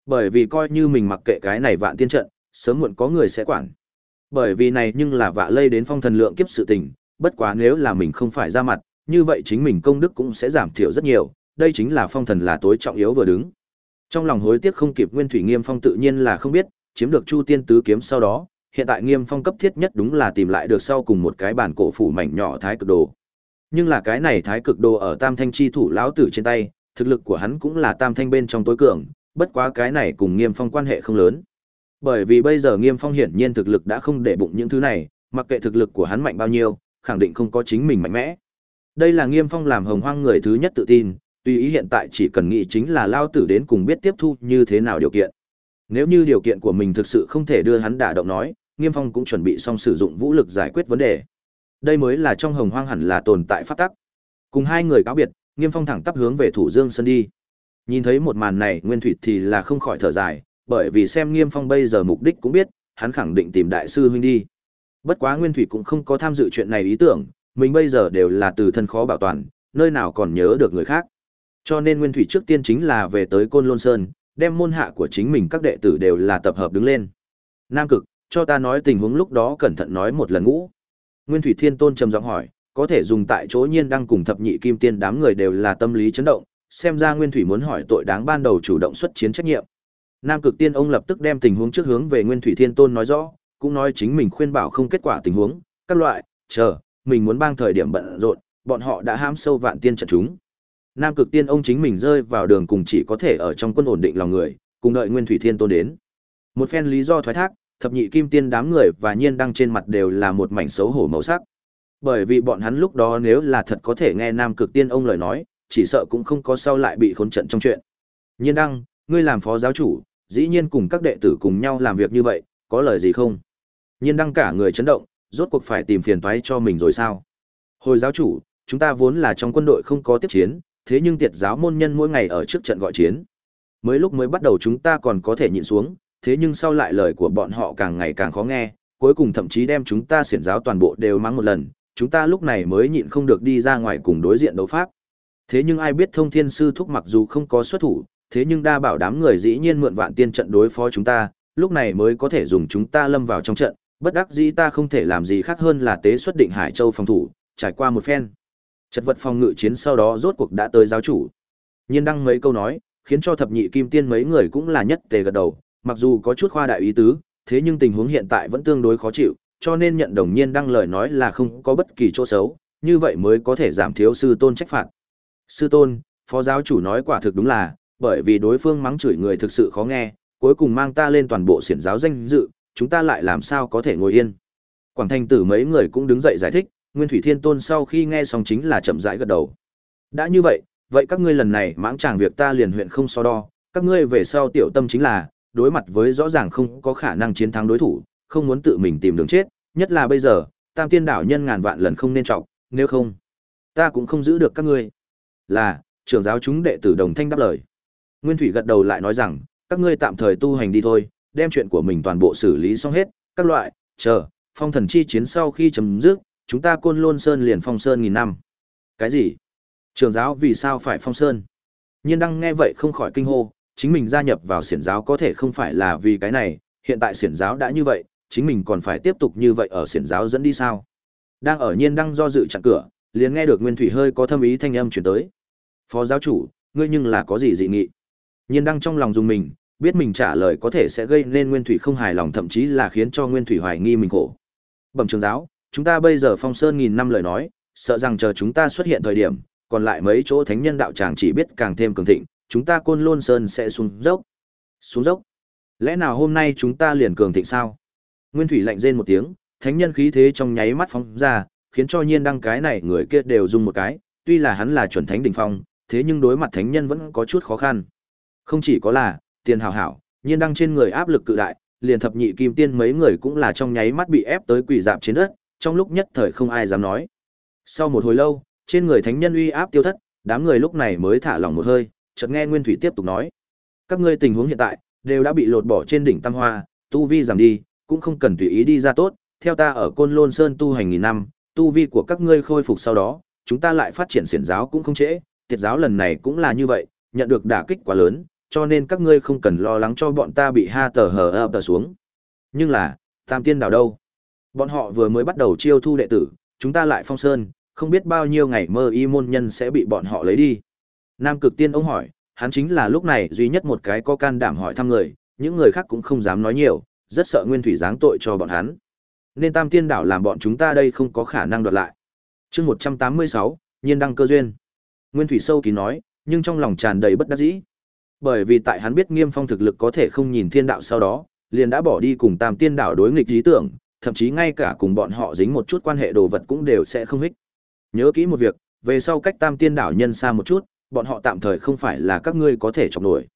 Bởi vì coi như mình mặc kệ cái này vạn tiên trận, sớm muộn có người sẽ quản. Bởi vì này nhưng là vạ lây đến phong thần lượng kiếp sự tình, bất quá nếu là mình không phải ra mặt, như vậy chính mình công đức cũng sẽ giảm thiểu rất nhiều, đây chính là phong thần là tối trọng yếu vừa đứng. Trong lòng hối tiếc không kịp Nguyên Thủy Nghiêm Phong tự nhiên là không biết, chiếm được Chu Tiên tứ kiếm sau đó, hiện tại Nghiêm Phong cấp thiết nhất đúng là tìm lại được sau cùng một cái bản cổ phủ mảnh nhỏ thái cực đồ. Nhưng là cái này thái cực đồ ở Tam Thanh chi thủ lão tử trên tay, thực lực của hắn cũng là Tam Thanh bên trong tối cường, bất quá cái này cùng Nghiêm Phong quan hệ không lớn. Bởi vì bây giờ Nghiêm Phong hiển nhiên thực lực đã không để bụng những thứ này, mặc kệ thực lực của hắn mạnh bao nhiêu, khẳng định không có chính mình mạnh mẽ. Đây là Nghiêm Phong làm hồng hoang người thứ nhất tự tin, tuy ý hiện tại chỉ cần nghĩ chính là lao tử đến cùng biết tiếp thu như thế nào điều kiện. Nếu như điều kiện của mình thực sự không thể đưa hắn đả động nói, Nghiêm Phong cũng chuẩn bị xong sử dụng vũ lực giải quyết vấn đề. Đây mới là trong hồng hoang hẳn là tồn tại pháp tắc. Cùng hai người cáo biệt, Nghiêm Phong thẳng tắp hướng về Thủ Dương Sơn đi. Nhìn thấy một màn này, Nguyên Thủy thì là không khỏi thở dài, bởi vì xem Nghiêm Phong bây giờ mục đích cũng biết, hắn khẳng định tìm đại sư huynh đi. Bất quá Nguyên Thủy cũng không có tham dự chuyện này ý tưởng, mình bây giờ đều là từ thân khó bảo toàn, nơi nào còn nhớ được người khác. Cho nên Nguyên Thủy trước tiên chính là về tới Côn Lôn Sơn, đem môn hạ của chính mình các đệ tử đều là tập hợp đứng lên. Nam Cực, cho ta nói tình huống lúc đó cẩn thận nói một lần ngũ. Nguyên Thủy Thiên Tôn trầm giọng hỏi, có thể dùng tại chỗ nhiên đang cùng thập nhị kim tiên đám người đều là tâm lý chấn động, xem ra Nguyên Thủy muốn hỏi tội đáng ban đầu chủ động xuất chiến trách nhiệm. Nam Cực Tiên ông lập tức đem tình huống trước hướng về Nguyên Thủy Thiên Tôn nói rõ, cũng nói chính mình khuyên bảo không kết quả tình huống, các loại, chờ, mình muốn bang thời điểm bận rộn, bọn họ đã ham sâu vạn tiên trận chúng. Nam Cực Tiên ông chính mình rơi vào đường cùng chỉ có thể ở trong quân ổn định lòng người, cùng đợi Nguyên Thủy Thiên Tôn đến. Một phen lý do thoái thác, thập nhị kim tiên đám người và nhiên đăng trên mặt đều là một mảnh xấu hổ màu sắc. Bởi vì bọn hắn lúc đó nếu là thật có thể nghe Nam Cực Tiên ông lời nói, chỉ sợ cũng không có sau lại bị khốn trận trong chuyện. Nhiên đăng, ngươi làm phó giáo chủ, dĩ nhiên cùng các đệ tử cùng nhau làm việc như vậy, có lời gì không? Nhiên đăng cả người chấn động, rốt cuộc phải tìm phiền toái cho mình rồi sao? Hồi giáo chủ, chúng ta vốn là trong quân đội không có tiếp chiến, thế nhưng tiệt giáo môn nhân mỗi ngày ở trước trận gọi chiến. Mới lúc mới bắt đầu chúng ta còn có thể nhịn xuống, thế nhưng sau lại lời của bọn họ càng ngày càng khó nghe, cuối cùng thậm chí đem chúng ta xiển giáo toàn bộ đều mắng một lần, chúng ta lúc này mới nhịn không được đi ra ngoài cùng đối diện đấu pháp. Thế nhưng ai biết thông thiên sư thúc mặc dù không có xuất thủ, thế nhưng đa bảo đám người dĩ nhiên mượn vạn tiên trận đối phó chúng ta, lúc này mới có thể dùng chúng ta lâm vào trong trận, bất đắc dĩ ta không thể làm gì khác hơn là tế xuất định Hải Châu phòng thủ, trải qua một phen. Chật vật phòng ngự chiến sau đó rốt cuộc đã tới giáo chủ. Nhiên đăng mấy câu nói, khiến cho thập nhị kim tiên mấy người cũng là nhất tề gật đầu, mặc dù có chút khoa đại ý tứ, thế nhưng tình huống hiện tại vẫn tương đối khó chịu, cho nên nhận đồng nhiên đăng lời nói là không có bất kỳ chỗ xấu, như vậy mới có thể giảm thiếu sư tôn trách phạt. Sư tôn, phó giáo chủ nói quả thực đúng là, bởi vì đối phương mắng chửi người thực sự khó nghe, cuối cùng mang ta lên toàn bộ xiển giáo danh dự, chúng ta lại làm sao có thể ngồi yên. Quảng Thanh tử mấy người cũng đứng dậy giải thích, Nguyên Thủy Thiên Tôn sau khi nghe xong chính là chậm rãi gật đầu. Đã như vậy, vậy các ngươi lần này mãng chàng việc ta liền huyện không so đo, các ngươi về sau tiểu tâm chính là, đối mặt với rõ ràng không có khả năng chiến thắng đối thủ, không muốn tự mình tìm đường chết, nhất là bây giờ, Tam Tiên đảo nhân ngàn vạn lần không nên trọng, nếu không, ta cũng không giữ được các ngươi. Là, trưởng giáo chúng đệ tử đồng thanh đáp lời. Nguyên Thủy gật đầu lại nói rằng, các ngươi tạm thời tu hành đi thôi, đem chuyện của mình toàn bộ xử lý xong hết, các loại, chờ, phong thần chi chiến sau khi chấm dứt, chúng ta côn lôn sơn liền phong sơn nghìn năm. Cái gì? Trường giáo vì sao phải phong sơn? Nhiên đăng nghe vậy không khỏi kinh hô, chính mình gia nhập vào xiển giáo có thể không phải là vì cái này, hiện tại xiển giáo đã như vậy, chính mình còn phải tiếp tục như vậy ở xiển giáo dẫn đi sao? Đang ở nhiên đăng do dự chặn cửa, liền nghe được Nguyên Thủy hơi có thâm ý thanh âm chuyển tới. Phó giáo chủ, ngươi nhưng là có gì dị nghị? Nhiên đăng trong lòng dùng mình, biết mình trả lời có thể sẽ gây nên Nguyên Thủy không hài lòng thậm chí là khiến cho Nguyên Thủy hoài nghi mình khổ. Bẩm trường giáo, chúng ta bây giờ phong sơn nghìn năm lời nói, sợ rằng chờ chúng ta xuất hiện thời điểm, còn lại mấy chỗ thánh nhân đạo tràng chỉ biết càng thêm cường thịnh, chúng ta côn lôn sơn sẽ xuống dốc. Xuống dốc? Lẽ nào hôm nay chúng ta liền cường thịnh sao? Nguyên Thủy lạnh rên một tiếng, thánh nhân khí thế trong nháy mắt phóng ra, khiến cho nhiên đăng cái này người kia đều dùng một cái, tuy là hắn là chuẩn thánh đỉnh phong, thế nhưng đối mặt thánh nhân vẫn có chút khó khăn. Không chỉ có là, tiền hảo hảo, nhiên đăng trên người áp lực cự đại, liền thập nhị kim tiên mấy người cũng là trong nháy mắt bị ép tới quỷ dạp trên đất, trong lúc nhất thời không ai dám nói. Sau một hồi lâu, trên người thánh nhân uy áp tiêu thất, đám người lúc này mới thả lỏng một hơi, chợt nghe Nguyên Thủy tiếp tục nói: "Các ngươi tình huống hiện tại đều đã bị lột bỏ trên đỉnh Tam Hoa, tu vi giảm đi, cũng không cần tùy ý đi ra tốt, theo ta ở Côn Lôn Sơn tu hành nghìn năm, tu vi của các ngươi khôi phục sau đó, chúng ta lại phát triển xiển giáo cũng không trễ, tiệt giáo lần này cũng là như vậy, nhận được đả kích quá lớn, cho nên các ngươi không cần lo lắng cho bọn ta bị ha tờ hờ ập tờ xuống. Nhưng là, Tam Tiên đảo đâu? Bọn họ vừa mới bắt đầu chiêu thu đệ tử, chúng ta lại phong sơn, không biết bao nhiêu ngày mơ y môn nhân sẽ bị bọn họ lấy đi. Nam cực tiên ông hỏi, hắn chính là lúc này duy nhất một cái có can đảm hỏi thăm người, những người khác cũng không dám nói nhiều, rất sợ nguyên thủy giáng tội cho bọn hắn. Nên tam tiên đảo làm bọn chúng ta đây không có khả năng đoạt lại. chương 186, nhiên đăng cơ duyên. Nguyên thủy sâu kín nói, nhưng trong lòng tràn đầy bất đắc dĩ. Bởi vì tại hắn biết nghiêm phong thực lực có thể không nhìn thiên đạo sau đó, liền đã bỏ đi cùng tam tiên đảo đối nghịch lý tưởng, thậm chí ngay cả cùng bọn họ dính một chút quan hệ đồ vật cũng đều sẽ không hích. Nhớ kỹ một việc, về sau cách tam tiên đảo nhân xa một chút, bọn họ tạm thời không phải là các ngươi có thể chọc nổi.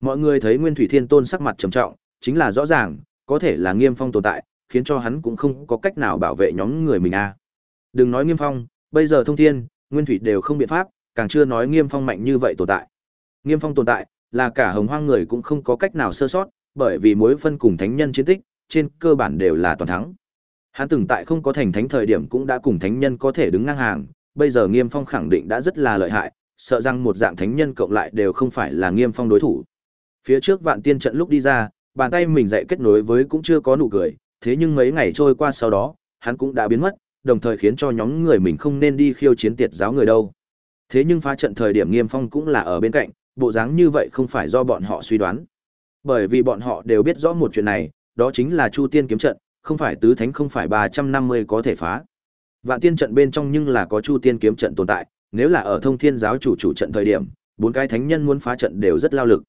Mọi người thấy Nguyên Thủy Thiên Tôn sắc mặt trầm trọng, chính là rõ ràng, có thể là Nghiêm Phong tồn tại, khiến cho hắn cũng không có cách nào bảo vệ nhóm người mình a. À. Đừng nói Nghiêm Phong, bây giờ Thông Thiên, Nguyên Thủy đều không biện pháp, càng chưa nói Nghiêm Phong mạnh như vậy tồn tại. Nghiêm Phong tồn tại, là cả Hồng Hoang người cũng không có cách nào sơ sót, bởi vì mối phân cùng thánh nhân chiến tích, trên cơ bản đều là toàn thắng. Hắn từng tại không có thành thánh thời điểm cũng đã cùng thánh nhân có thể đứng ngang hàng, bây giờ Nghiêm Phong khẳng định đã rất là lợi hại, sợ rằng một dạng thánh nhân cộng lại đều không phải là Nghiêm Phong đối thủ. Phía trước Vạn Tiên trận lúc đi ra, bàn tay mình dạy kết nối với cũng chưa có nụ cười, thế nhưng mấy ngày trôi qua sau đó, hắn cũng đã biến mất, đồng thời khiến cho nhóm người mình không nên đi khiêu chiến tiệt giáo người đâu. Thế nhưng phá trận thời điểm Nghiêm Phong cũng là ở bên cạnh, bộ dáng như vậy không phải do bọn họ suy đoán. Bởi vì bọn họ đều biết rõ một chuyện này, đó chính là Chu Tiên kiếm trận, không phải tứ thánh không phải 350 có thể phá. Vạn tiên trận bên trong nhưng là có Chu Tiên kiếm trận tồn tại, nếu là ở Thông Thiên giáo chủ chủ trận thời điểm, bốn cái thánh nhân muốn phá trận đều rất lao lực.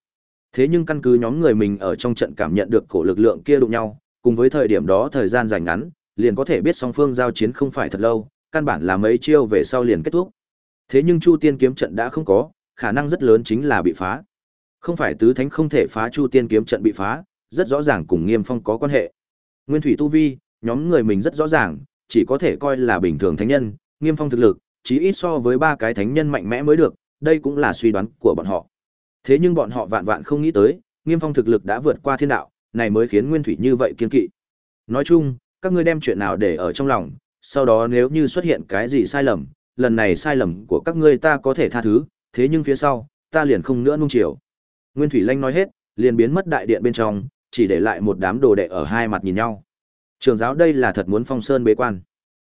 Thế nhưng căn cứ nhóm người mình ở trong trận cảm nhận được cổ lực lượng kia đụng nhau, cùng với thời điểm đó thời gian dài ngắn, liền có thể biết song phương giao chiến không phải thật lâu, căn bản là mấy chiêu về sau liền kết thúc. Thế nhưng Chu Tiên kiếm trận đã không có, khả năng rất lớn chính là bị phá. Không phải tứ thánh không thể phá Chu Tiên kiếm trận bị phá, rất rõ ràng cùng Nghiêm Phong có quan hệ. Nguyên thủy tu vi, nhóm người mình rất rõ ràng, chỉ có thể coi là bình thường thánh nhân, Nghiêm Phong thực lực, chí ít so với ba cái thánh nhân mạnh mẽ mới được, đây cũng là suy đoán của bọn họ. Thế nhưng bọn họ vạn vạn không nghĩ tới, Nghiêm Phong thực lực đã vượt qua thiên đạo, này mới khiến Nguyên Thủy như vậy kiên kỵ. Nói chung, các ngươi đem chuyện nào để ở trong lòng, sau đó nếu như xuất hiện cái gì sai lầm, lần này sai lầm của các ngươi ta có thể tha thứ, thế nhưng phía sau, ta liền không nữa nung chiều. Nguyên Thủy Lanh nói hết, liền biến mất đại điện bên trong, chỉ để lại một đám đồ đệ ở hai mặt nhìn nhau. Trường giáo đây là thật muốn phong sơn bế quan.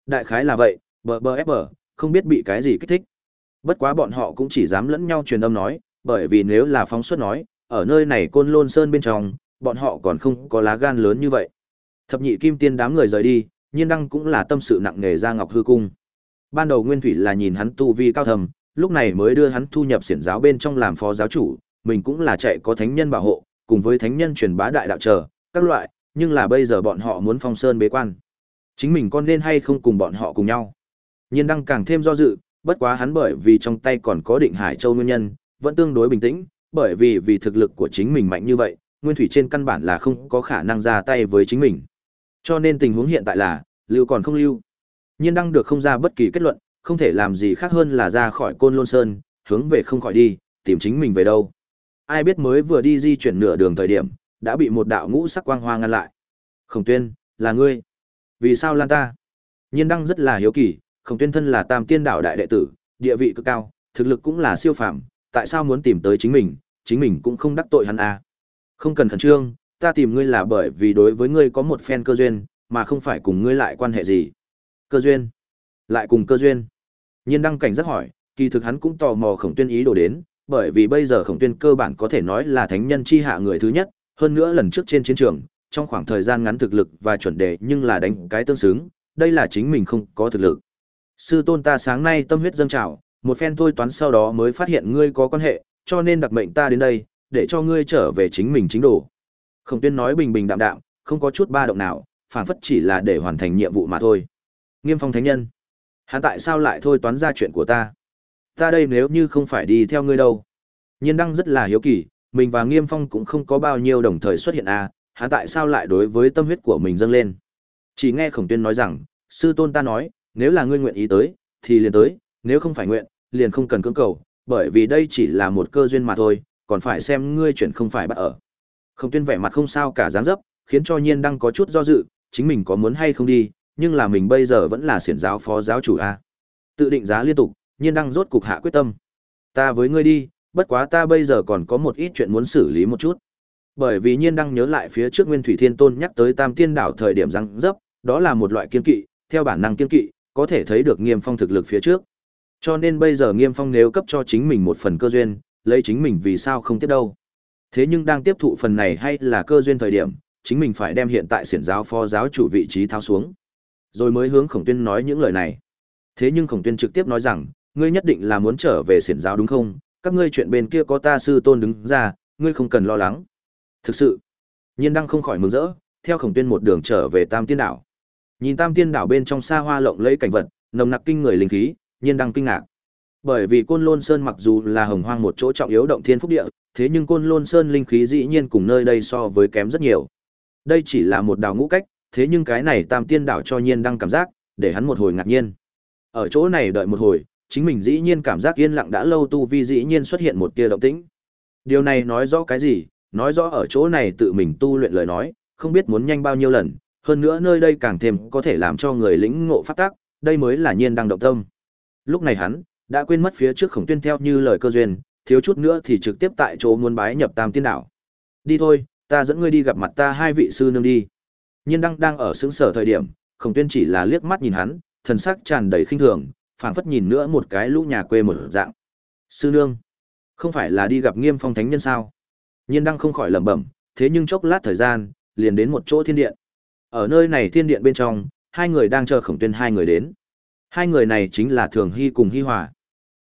Đại khái là vậy, bờ bờ ép bờ, không biết bị cái gì kích thích. Bất quá bọn họ cũng chỉ dám lẫn nhau truyền âm nói, bởi vì nếu là phóng xuất nói, ở nơi này côn lôn sơn bên trong, bọn họ còn không có lá gan lớn như vậy. Thập nhị kim tiên đám người rời đi, nhiên đăng cũng là tâm sự nặng nề ra ngọc hư cung. Ban đầu Nguyên Thủy là nhìn hắn tu vi cao thầm, lúc này mới đưa hắn thu nhập xiển giáo bên trong làm phó giáo chủ, mình cũng là chạy có thánh nhân bảo hộ, cùng với thánh nhân truyền bá đại đạo chờ, các loại, nhưng là bây giờ bọn họ muốn phong sơn bế quan. Chính mình con nên hay không cùng bọn họ cùng nhau. Nhiên đăng càng thêm do dự, bất quá hắn bởi vì trong tay còn có định Hải Châu nguyên nhân, vẫn tương đối bình tĩnh, bởi vì vì thực lực của chính mình mạnh như vậy, Nguyên Thủy trên căn bản là không có khả năng ra tay với chính mình. Cho nên tình huống hiện tại là, lưu còn không lưu. Nhiên đăng được không ra bất kỳ kết luận, không thể làm gì khác hơn là ra khỏi Côn Lôn Sơn, hướng về không khỏi đi, tìm chính mình về đâu. Ai biết mới vừa đi di chuyển nửa đường thời điểm, đã bị một đạo ngũ sắc quang hoa ngăn lại. Khổng Tuyên, là ngươi. Vì sao lan ta? Nhiên đăng rất là hiếu kỳ, Khổng Tuyên thân là Tam Tiên Đạo đại đệ tử, địa vị cực cao, thực lực cũng là siêu phàm, tại sao muốn tìm tới chính mình, chính mình cũng không đắc tội hắn à. Không cần khẩn trương, ta tìm ngươi là bởi vì đối với ngươi có một phen cơ duyên, mà không phải cùng ngươi lại quan hệ gì. Cơ duyên? Lại cùng cơ duyên. Nhiên đăng cảnh rất hỏi, kỳ thực hắn cũng tò mò khổng tuyên ý đồ đến, bởi vì bây giờ khổng tuyên cơ bản có thể nói là thánh nhân chi hạ người thứ nhất, hơn nữa lần trước trên chiến trường, trong khoảng thời gian ngắn thực lực và chuẩn đề nhưng là đánh cái tương xứng, đây là chính mình không có thực lực. Sư tôn ta sáng nay tâm huyết dâng trào, một phen thôi toán sau đó mới phát hiện ngươi có quan hệ, cho nên đặc mệnh ta đến đây, để cho ngươi trở về chính mình chính đồ. Khổng tuyên nói bình bình đạm đạm, không có chút ba động nào, phản phất chỉ là để hoàn thành nhiệm vụ mà thôi. Nghiêm phong thánh nhân, hắn tại sao lại thôi toán ra chuyện của ta? Ta đây nếu như không phải đi theo ngươi đâu? Nhiên đăng rất là hiếu kỳ, mình và Nghiêm phong cũng không có bao nhiêu đồng thời xuất hiện à, hắn tại sao lại đối với tâm huyết của mình dâng lên? Chỉ nghe khổng tuyên nói rằng, sư tôn ta nói, nếu là ngươi nguyện ý tới, thì liền tới, nếu không phải nguyện, liền không cần cưỡng cầu, bởi vì đây chỉ là một cơ duyên mà thôi, còn phải xem ngươi chuyển không phải bắt ở. Khổng tuyên vẻ mặt không sao cả dáng dấp, khiến cho nhiên Đăng có chút do dự, chính mình có muốn hay không đi, nhưng là mình bây giờ vẫn là xiển giáo phó giáo chủ a. Tự định giá liên tục, nhiên đang rốt cục hạ quyết tâm. Ta với ngươi đi, bất quá ta bây giờ còn có một ít chuyện muốn xử lý một chút. Bởi vì nhiên đang nhớ lại phía trước Nguyên Thủy Thiên Tôn nhắc tới Tam Tiên đảo thời điểm răng dấp, đó là một loại kiên kỵ, theo bản năng kiên kỵ, có thể thấy được Nghiêm Phong thực lực phía trước. Cho nên bây giờ Nghiêm Phong nếu cấp cho chính mình một phần cơ duyên, lấy chính mình vì sao không tiếp đâu. Thế nhưng đang tiếp thụ phần này hay là cơ duyên thời điểm, chính mình phải đem hiện tại xiển giáo phó giáo chủ vị trí thao xuống. Rồi mới hướng Khổng Tuyên nói những lời này. Thế nhưng Khổng Tuyên trực tiếp nói rằng, ngươi nhất định là muốn trở về xiển giáo đúng không? Các ngươi chuyện bên kia có ta sư tôn đứng ra, ngươi không cần lo lắng. Thực sự, Nhiên Đăng không khỏi mừng rỡ, theo Khổng Tuyên một đường trở về Tam Tiên đảo. Nhìn Tam Tiên đảo bên trong xa hoa lộng lẫy cảnh vật, nồng nặc kinh người linh khí, Nhiên Đăng kinh ngạc. Bởi vì Côn Lôn Sơn mặc dù là hồng hoang một chỗ trọng yếu động thiên phúc địa, thế nhưng Côn Lôn Sơn linh khí dĩ nhiên cùng nơi đây so với kém rất nhiều. Đây chỉ là một đảo ngũ cách, thế nhưng cái này Tam Tiên đảo cho Nhiên đang cảm giác, để hắn một hồi ngạc nhiên. Ở chỗ này đợi một hồi, chính mình dĩ nhiên cảm giác yên lặng đã lâu tu vi dĩ nhiên xuất hiện một tia động tĩnh. Điều này nói rõ cái gì? Nói rõ ở chỗ này tự mình tu luyện lời nói, không biết muốn nhanh bao nhiêu lần, hơn nữa nơi đây càng thêm có thể làm cho người lĩnh ngộ pháp tắc, đây mới là nhiên đang động tâm. Lúc này hắn đã quên mất phía trước khổng tuyên theo như lời cơ duyên, thiếu chút nữa thì trực tiếp tại chỗ muốn bái nhập Tam Tiên đảo. Đi thôi, ta dẫn ngươi đi gặp mặt ta hai vị sư nương đi. Nhiên đăng đang ở xứng sở thời điểm, khổng tuyên chỉ là liếc mắt nhìn hắn, thần sắc tràn đầy khinh thường, phảng phất nhìn nữa một cái lũ nhà quê một dạng. Sư nương, không phải là đi gặp Nghiêm Phong thánh nhân sao? Nhiên đăng không khỏi lẩm bẩm, thế nhưng chốc lát thời gian, liền đến một chỗ thiên điện. Ở nơi này thiên điện bên trong, hai người đang chờ khổng tuyên hai người đến. Hai người này chính là Thường Hy cùng Hy Hòa.